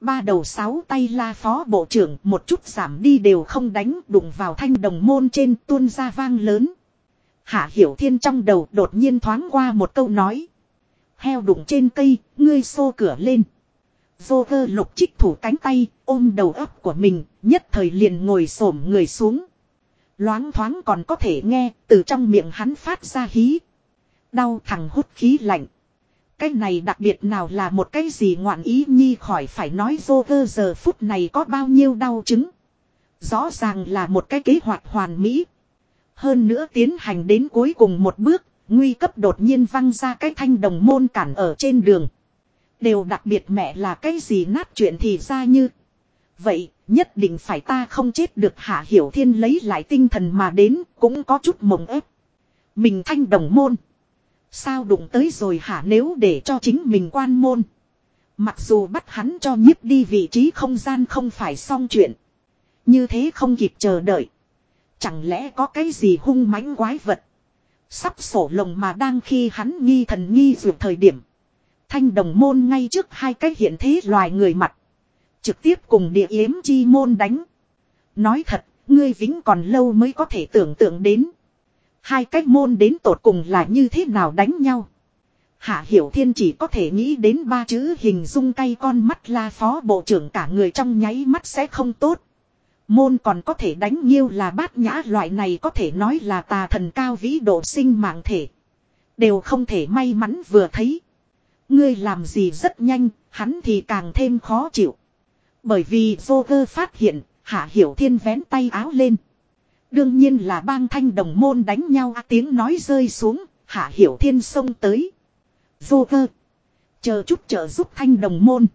Ba đầu sáu tay la phó bộ trưởng một chút giảm đi đều không đánh đụng vào thanh đồng môn trên tuôn ra vang lớn. Hạ Hiểu Thiên trong đầu đột nhiên thoáng qua một câu nói. Heo đụng trên cây, ngươi xô cửa lên. Dô vơ lục trích thủ cánh tay, ôm đầu óc của mình, nhất thời liền ngồi xổm người xuống. Loáng thoáng còn có thể nghe, từ trong miệng hắn phát ra hí. Đau thằng hút khí lạnh. Cái này đặc biệt nào là một cái gì ngoạn ý nhi khỏi phải nói dô vơ giờ phút này có bao nhiêu đau chứng. Rõ ràng là một cái kế hoạch hoàn mỹ. Hơn nữa tiến hành đến cuối cùng một bước, nguy cấp đột nhiên văng ra cái thanh đồng môn cản ở trên đường. Đều đặc biệt mẹ là cái gì nát chuyện thì ra như. Vậy, nhất định phải ta không chết được hạ hiểu thiên lấy lại tinh thần mà đến, cũng có chút mộng ép. Mình thanh đồng môn. Sao đụng tới rồi hả nếu để cho chính mình quan môn. Mặc dù bắt hắn cho nhiếp đi vị trí không gian không phải xong chuyện. Như thế không kịp chờ đợi. Chẳng lẽ có cái gì hung mãnh quái vật. Sắp sổ lồng mà đang khi hắn nghi thần nghi dược thời điểm. Thanh đồng môn ngay trước hai cái hiện thế loài người mặt. Trực tiếp cùng địa yếm chi môn đánh. Nói thật, ngươi vĩnh còn lâu mới có thể tưởng tượng đến. Hai cách môn đến tột cùng là như thế nào đánh nhau. Hạ Hiểu Thiên chỉ có thể nghĩ đến ba chữ hình dung cay con mắt la phó bộ trưởng cả người trong nháy mắt sẽ không tốt. Môn còn có thể đánh nhiêu là bát nhã loại này có thể nói là tà thần cao vĩ độ sinh mạng thể. Đều không thể may mắn vừa thấy. Ngươi làm gì rất nhanh, hắn thì càng thêm khó chịu. Bởi vì Joker phát hiện, Hạ Hiểu Thiên vén tay áo lên. Đương nhiên là bang thanh đồng môn đánh nhau tiếng nói rơi xuống, Hạ Hiểu Thiên xông tới. Joker. Chờ chút trợ giúp thanh đồng môn.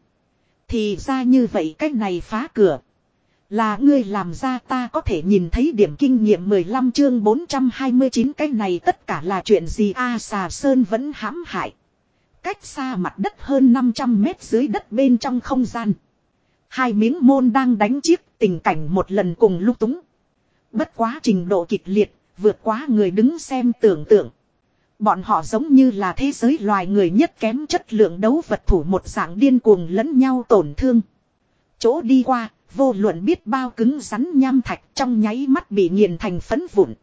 Thì ra như vậy cách này phá cửa. Là ngươi làm ra ta có thể nhìn thấy điểm kinh nghiệm 15 chương 429 cái này tất cả là chuyện gì a xà sơn vẫn hãm hại. Cách xa mặt đất hơn 500 mét dưới đất bên trong không gian. Hai miếng môn đang đánh chiếc tình cảnh một lần cùng lúc túng. Bất quá trình độ kịch liệt, vượt quá người đứng xem tưởng tượng. Bọn họ giống như là thế giới loài người nhất kém chất lượng đấu vật thủ một dạng điên cuồng lẫn nhau tổn thương. Chỗ đi qua, vô luận biết bao cứng rắn nham thạch trong nháy mắt bị nghiền thành phấn vụn.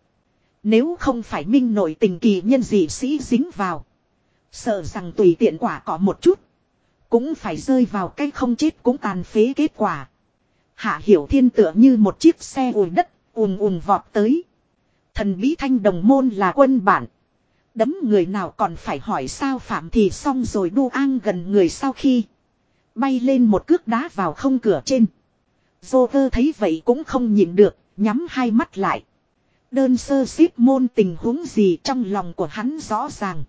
Nếu không phải minh nổi tình kỳ nhân dị sĩ dính vào. Sợ rằng tùy tiện quả có một chút. Cũng phải rơi vào cái không chết cũng tàn phế kết quả. Hạ hiểu thiên tựa như một chiếc xe ủi đất, ùn ùn vọt tới. Thần bí thanh đồng môn là quân bản. Đấm người nào còn phải hỏi sao phạm thì xong rồi đu an gần người sau khi. Bay lên một cước đá vào không cửa trên. Dô vơ thấy vậy cũng không nhịn được, nhắm hai mắt lại. Đơn sơ xếp môn tình huống gì trong lòng của hắn rõ ràng.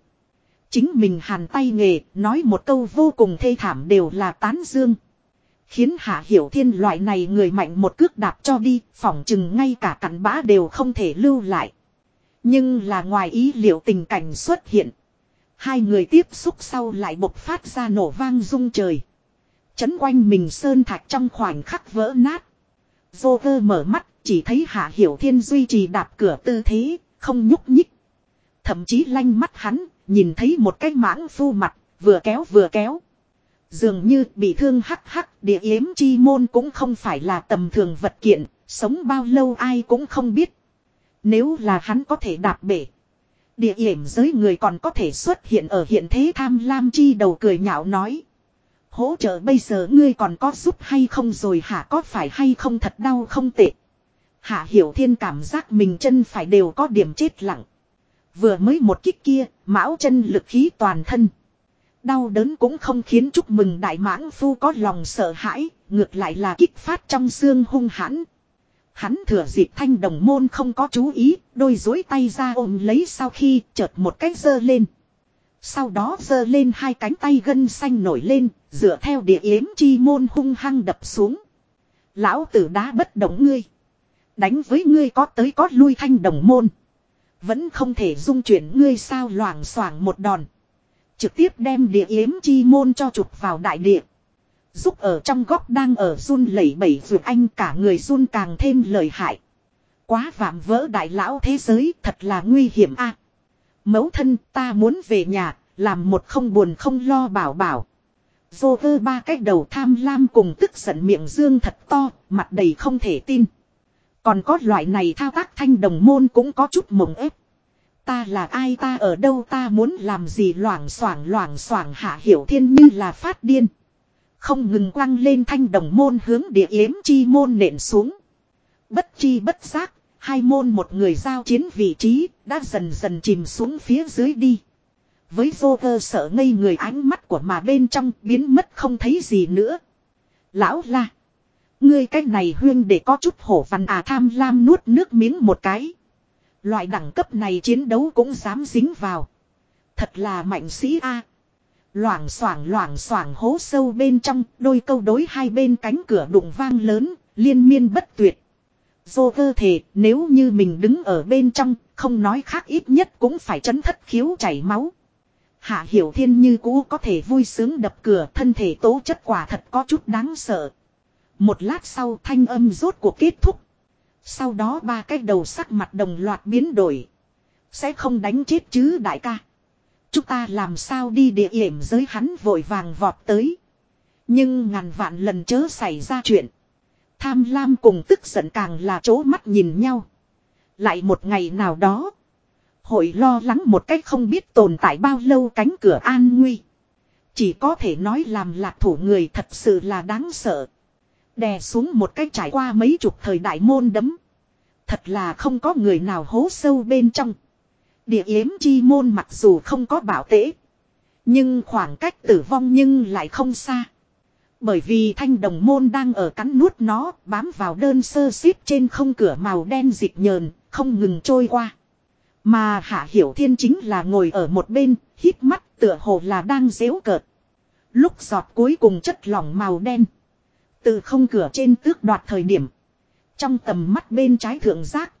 Chính mình hàn tay nghề, nói một câu vô cùng thê thảm đều là tán dương. Khiến Hạ Hiểu Thiên loại này người mạnh một cước đạp cho đi, phỏng chừng ngay cả cặn bã đều không thể lưu lại. Nhưng là ngoài ý liệu tình cảnh xuất hiện. Hai người tiếp xúc sau lại bộc phát ra nổ vang rung trời. Chấn quanh mình sơn thạch trong khoảnh khắc vỡ nát. Vô vơ mở mắt, chỉ thấy Hạ Hiểu Thiên duy trì đạp cửa tư thế, không nhúc nhích. Thậm chí lanh mắt hắn, nhìn thấy một cái mãng phu mặt, vừa kéo vừa kéo. Dường như bị thương hắc hắc địa yếm chi môn cũng không phải là tầm thường vật kiện, sống bao lâu ai cũng không biết. Nếu là hắn có thể đạp bể. Địa yểm giới người còn có thể xuất hiện ở hiện thế tham lam chi đầu cười nhạo nói. Hỗ trợ bây giờ ngươi còn có giúp hay không rồi hả có phải hay không thật đau không tệ. Hạ hiểu thiên cảm giác mình chân phải đều có điểm chết lặng. Vừa mới một kích kia, mão chân lực khí toàn thân. Đau đớn cũng không khiến chúc mừng đại mãng phu có lòng sợ hãi, ngược lại là kích phát trong xương hung hãn. Hắn thừa dịp thanh đồng môn không có chú ý, đôi dối tay ra ôm lấy sau khi chợt một cái dơ lên. Sau đó dơ lên hai cánh tay gân xanh nổi lên, dựa theo địa yếm chi môn hung hăng đập xuống. Lão tử đá bất động ngươi. Đánh với ngươi có tới có lui thanh đồng môn. Vẫn không thể dung chuyển ngươi sao loảng xoảng một đòn. Trực tiếp đem địa yếm chi môn cho chụp vào đại địa. Giúp ở trong góc đang ở run lẩy bẩy vượt anh cả người run càng thêm lời hại. Quá vạm vỡ đại lão thế giới thật là nguy hiểm a. mẫu thân ta muốn về nhà, làm một không buồn không lo bảo bảo. Dô vơ ba cách đầu tham lam cùng tức giận miệng dương thật to, mặt đầy không thể tin. Còn có loại này thao tác thanh đồng môn cũng có chút mộng ép. Ta là ai ta ở đâu ta muốn làm gì loảng xoảng loảng xoảng hạ hiểu thiên như là phát điên. Không ngừng quăng lên thanh đồng môn hướng địa yếm chi môn nện xuống. Bất chi bất giác, hai môn một người giao chiến vị trí, đã dần dần chìm xuống phía dưới đi. Với vô cơ sợ ngây người ánh mắt của mà bên trong biến mất không thấy gì nữa. Lão la. Ngươi cái này huyên để có chút hổ văn à tham lam nuốt nước miếng một cái. Loại đẳng cấp này chiến đấu cũng dám dính vào. Thật là mạnh sĩ a. Loảng xoảng loảng xoảng hố sâu bên trong, đôi câu đối hai bên cánh cửa đụng vang lớn, liên miên bất tuyệt. Dô cơ thể, nếu như mình đứng ở bên trong, không nói khác ít nhất cũng phải chấn thất khiếu chảy máu. Hạ Hiểu Thiên như cũ có thể vui sướng đập cửa thân thể tố chất quả thật có chút đáng sợ. Một lát sau thanh âm rốt cuộc kết thúc. Sau đó ba cái đầu sắc mặt đồng loạt biến đổi. Sẽ không đánh chết chứ đại ca. Chúng ta làm sao đi địa hiểm giới hắn vội vàng vọt tới. Nhưng ngàn vạn lần chớ xảy ra chuyện. Tham lam cùng tức giận càng là chố mắt nhìn nhau. Lại một ngày nào đó. Hội lo lắng một cách không biết tồn tại bao lâu cánh cửa an nguy. Chỉ có thể nói làm lạc thủ người thật sự là đáng sợ. Đè xuống một cách trải qua mấy chục thời đại môn đấm. Thật là không có người nào hố sâu bên trong. Địa yếm chi môn mặc dù không có bảo tễ. Nhưng khoảng cách tử vong nhưng lại không xa. Bởi vì thanh đồng môn đang ở cắn nuốt nó, bám vào đơn sơ xếp trên không cửa màu đen dịt nhờn, không ngừng trôi qua. Mà Hạ Hiểu Thiên chính là ngồi ở một bên, hít mắt tựa hồ là đang dễu cợt. Lúc giọt cuối cùng chất lỏng màu đen. Từ không cửa trên tước đoạt thời điểm. Trong tầm mắt bên trái thượng giác.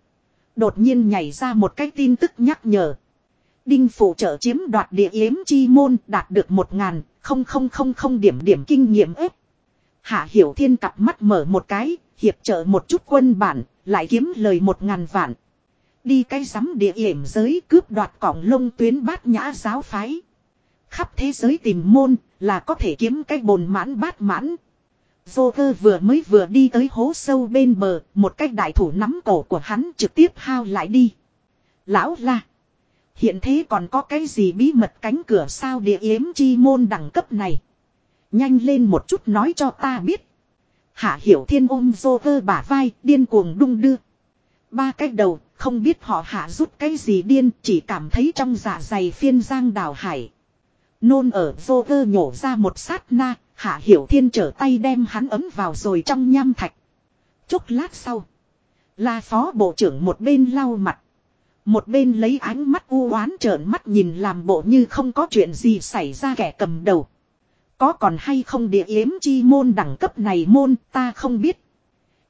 Đột nhiên nhảy ra một cái tin tức nhắc nhở. Đinh phụ trợ chiếm đoạt địa yếm chi môn đạt được một ngàn không không không không điểm điểm kinh nghiệm ếp. Hạ Hiểu Thiên cặp mắt mở một cái, hiệp trợ một chút quân bản, lại kiếm lời một ngàn vạn. Đi cái sắm địa yếm giới cướp đoạt cỏng lông tuyến bát nhã giáo phái. Khắp thế giới tìm môn là có thể kiếm cái bồn mãn bát mãn. Joker vừa mới vừa đi tới hố sâu bên bờ, một cách đại thủ nắm cổ của hắn trực tiếp hao lại đi. Lão la. Hiện thế còn có cái gì bí mật cánh cửa sao địa yếm chi môn đẳng cấp này. Nhanh lên một chút nói cho ta biết. Hạ hiểu thiên ôm Joker bả vai, điên cuồng đung đưa. Ba cách đầu, không biết họ hạ rút cái gì điên, chỉ cảm thấy trong dạ dày phiên giang đào hải. Nôn ở Joker nhổ ra một sát na, hạ hiểu thiên trở tay đem hắn ấm vào rồi trong nham thạch. Chốc lát sau, là phó bộ trưởng một bên lau mặt. Một bên lấy ánh mắt u oán trợn mắt nhìn làm bộ như không có chuyện gì xảy ra kẻ cầm đầu. Có còn hay không địa yếm chi môn đẳng cấp này môn ta không biết.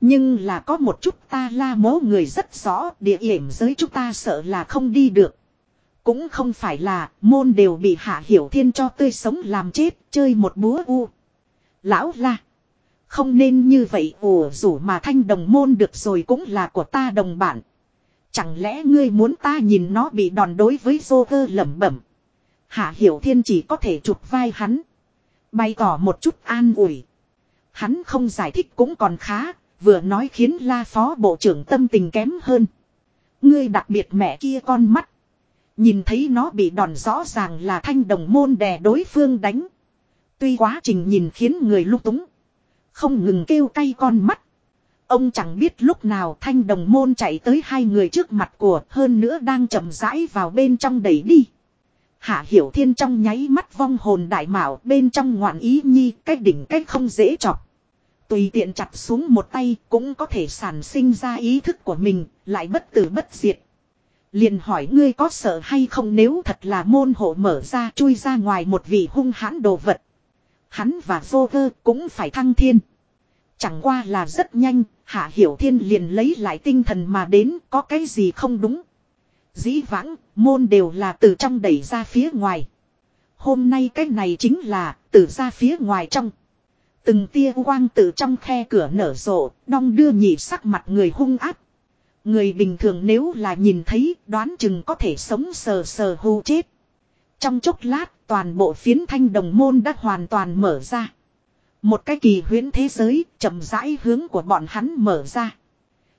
Nhưng là có một chút ta la mố người rất rõ địa yểm giới chúng ta sợ là không đi được. Cũng không phải là môn đều bị hạ hiểu thiên cho tươi sống làm chết chơi một búa u. Lão la. Không nên như vậy ủa rủ mà thanh đồng môn được rồi cũng là của ta đồng bản. Chẳng lẽ ngươi muốn ta nhìn nó bị đòn đối với dô cơ lẩm bẩm. Hạ hiểu thiên chỉ có thể chụp vai hắn. Bày tỏ một chút an ủi. Hắn không giải thích cũng còn khá, vừa nói khiến la phó bộ trưởng tâm tình kém hơn. Ngươi đặc biệt mẹ kia con mắt. Nhìn thấy nó bị đòn rõ ràng là thanh đồng môn đè đối phương đánh. Tuy quá trình nhìn khiến người lúc túng. Không ngừng kêu cay con mắt. Ông chẳng biết lúc nào thanh đồng môn chạy tới hai người trước mặt của hơn nữa đang chậm rãi vào bên trong đẩy đi. Hạ hiểu thiên trong nháy mắt vong hồn đại mạo bên trong ngoạn ý nhi cách đỉnh cách không dễ chọc. Tùy tiện chặt xuống một tay cũng có thể sản sinh ra ý thức của mình, lại bất tử bất diệt. Liền hỏi ngươi có sợ hay không nếu thật là môn hộ mở ra chui ra ngoài một vị hung hãn đồ vật. Hắn và vô cơ cũng phải thăng thiên. Chẳng qua là rất nhanh, Hạ Hiểu Thiên liền lấy lại tinh thần mà đến có cái gì không đúng. Dĩ vãng, môn đều là từ trong đẩy ra phía ngoài. Hôm nay cái này chính là từ ra phía ngoài trong. Từng tia quang từ trong khe cửa nở rộ, đong đưa nhị sắc mặt người hung áp. Người bình thường nếu là nhìn thấy đoán chừng có thể sống sờ sờ hù chết. Trong chốc lát toàn bộ phiến thanh đồng môn đã hoàn toàn mở ra. Một cái kỳ huyễn thế giới chậm rãi hướng của bọn hắn mở ra.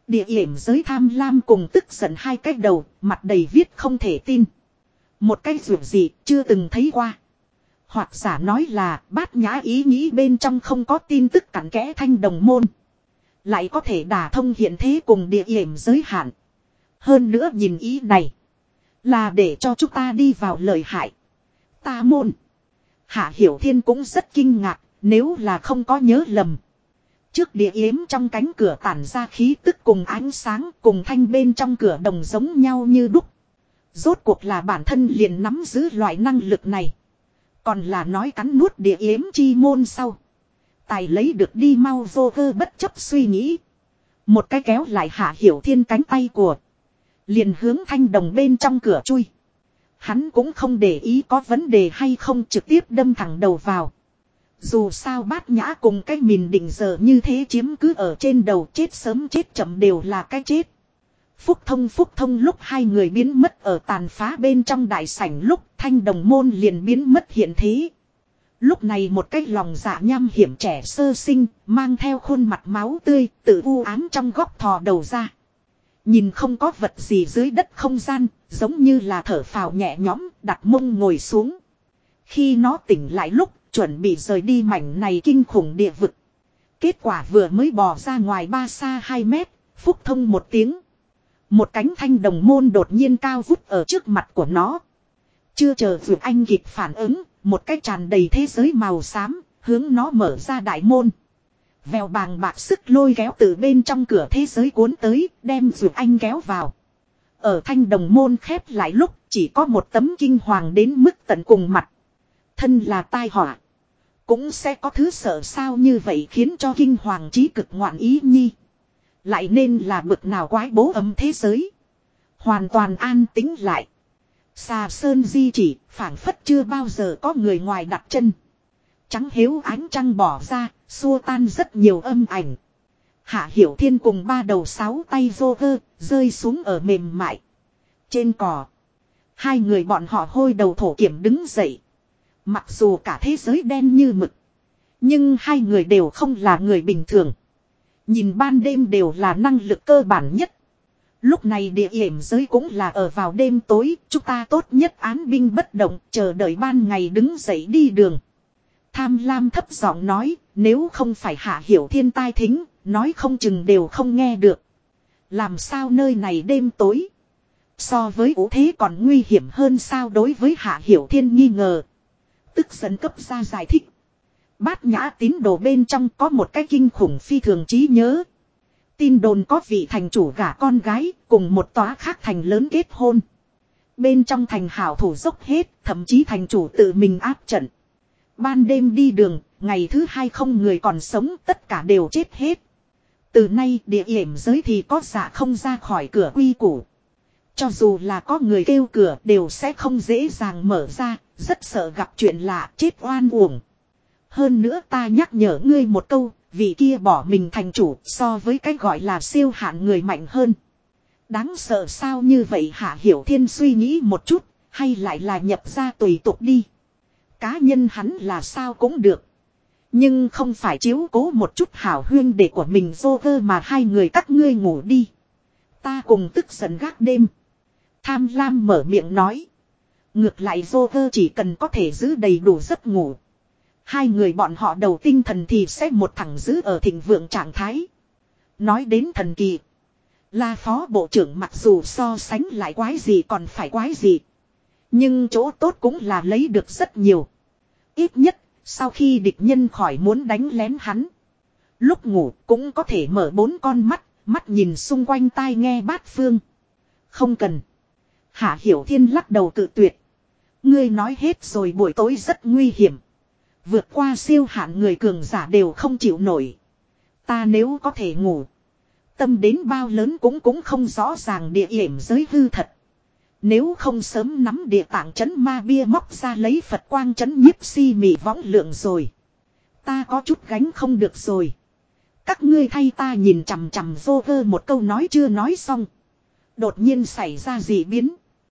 Địa hiểm giới tham lam cùng tức giận hai cái đầu, mặt đầy viết không thể tin. Một cái rượu gì chưa từng thấy qua. Hoặc giả nói là bát nhã ý nghĩ bên trong không có tin tức cặn kẽ thanh đồng môn. Lại có thể đả thông hiện thế cùng địa hiểm giới hạn. Hơn nữa nhìn ý này. Là để cho chúng ta đi vào lời hại. Ta môn. Hạ Hiểu Thiên cũng rất kinh ngạc. Nếu là không có nhớ lầm. Trước địa yếm trong cánh cửa tản ra khí tức cùng ánh sáng, cùng thanh bên trong cửa đồng giống nhau như đúc. Rốt cuộc là bản thân liền nắm giữ loại năng lực này. Còn là nói cắn nuốt địa yếm chi môn sau. Tài lấy được đi mau vô cơ bất chấp suy nghĩ. Một cái kéo lại hạ hiểu thiên cánh tay của. Liền hướng thanh đồng bên trong cửa chui. Hắn cũng không để ý có vấn đề hay không trực tiếp đâm thẳng đầu vào. Dù sao bát nhã cùng cái mìn định giờ như thế chiếm cứ ở trên đầu chết sớm chết chậm đều là cái chết. Phúc thông phúc thông lúc hai người biến mất ở tàn phá bên trong đại sảnh lúc thanh đồng môn liền biến mất hiện thế. Lúc này một cái lòng dạ nham hiểm trẻ sơ sinh, mang theo khuôn mặt máu tươi, tự u ám trong góc thò đầu ra. Nhìn không có vật gì dưới đất không gian, giống như là thở phào nhẹ nhõm, đặt mông ngồi xuống. Khi nó tỉnh lại lúc chuẩn bị rời đi mảnh này kinh khủng địa vực. Kết quả vừa mới bò ra ngoài ba xa 2 mét, phúc thông một tiếng. Một cánh thanh đồng môn đột nhiên cao vút ở trước mặt của nó. Chưa chờ vượt anh kịp phản ứng, một cách tràn đầy thế giới màu xám, hướng nó mở ra đại môn. Vèo bàng bạc sức lôi kéo từ bên trong cửa thế giới cuốn tới, đem vượt anh kéo vào. Ở thanh đồng môn khép lại lúc chỉ có một tấm kinh hoàng đến mức tận cùng mặt. Thân là tai họa. Cũng sẽ có thứ sợ sao như vậy khiến cho kinh hoàng trí cực ngoạn ý nhi. Lại nên là bực nào quái bố ấm thế giới. Hoàn toàn an tính lại. Xà sơn di chỉ, phảng phất chưa bao giờ có người ngoài đặt chân. Trắng hiếu ánh trăng bỏ ra, xua tan rất nhiều âm ảnh. Hạ Hiểu Thiên cùng ba đầu sáu tay vô vơ, rơi xuống ở mềm mại. Trên cỏ. Hai người bọn họ hôi đầu thổ kiểm đứng dậy. Mặc dù cả thế giới đen như mực. Nhưng hai người đều không là người bình thường. Nhìn ban đêm đều là năng lực cơ bản nhất. Lúc này địa hiểm giới cũng là ở vào đêm tối, chúng ta tốt nhất án binh bất động, chờ đợi ban ngày đứng dậy đi đường. Tham lam thấp giọng nói, nếu không phải hạ hiểu thiên tai thính, nói không chừng đều không nghe được. Làm sao nơi này đêm tối? So với ủ thế còn nguy hiểm hơn sao đối với hạ hiểu thiên nghi ngờ. Tức giận cấp ra giải thích. Bát nhã tín đồ bên trong có một cái kinh khủng phi thường trí nhớ. Tin đồn có vị thành chủ gả con gái cùng một tòa khác thành lớn kết hôn. Bên trong thành hảo thủ dốc hết, thậm chí thành chủ tự mình áp trận. Ban đêm đi đường, ngày thứ hai không người còn sống, tất cả đều chết hết. Từ nay địa hiểm giới thì có dạ không ra khỏi cửa quy củ. Cho dù là có người kêu cửa đều sẽ không dễ dàng mở ra, rất sợ gặp chuyện lạ chết oan uổng. Hơn nữa ta nhắc nhở ngươi một câu, vì kia bỏ mình thành chủ so với cái gọi là siêu hạn người mạnh hơn. Đáng sợ sao như vậy Hạ Hiểu Thiên suy nghĩ một chút, hay lại là nhập ra tùy tục đi. Cá nhân hắn là sao cũng được. Nhưng không phải chiếu cố một chút hảo huyên để của mình vô cơ mà hai người các ngươi ngủ đi. Ta cùng tức giận gác đêm. Tham lam mở miệng nói. Ngược lại vô cơ chỉ cần có thể giữ đầy đủ giấc ngủ. Hai người bọn họ đầu tinh thần thì sẽ một thẳng giữ ở thịnh vượng trạng thái. Nói đến thần kỳ. Là phó bộ trưởng mặc dù so sánh lại quái gì còn phải quái gì. Nhưng chỗ tốt cũng là lấy được rất nhiều. Ít nhất, sau khi địch nhân khỏi muốn đánh lén hắn. Lúc ngủ cũng có thể mở bốn con mắt, mắt nhìn xung quanh tai nghe bát phương. Không cần. Hạ Hiểu Thiên lắc đầu tự tuyệt. Ngươi nói hết rồi buổi tối rất nguy hiểm. Vượt qua siêu hạn người cường giả đều không chịu nổi. Ta nếu có thể ngủ. Tâm đến bao lớn cũng cũng không rõ ràng địa hiểm giới hư thật. Nếu không sớm nắm địa tạng chấn ma bia móc ra lấy Phật quang chấn nhiếp si mị võng lượng rồi. Ta có chút gánh không được rồi. Các ngươi thay ta nhìn chằm chằm vô vơ một câu nói chưa nói xong. Đột nhiên xảy ra gì biến.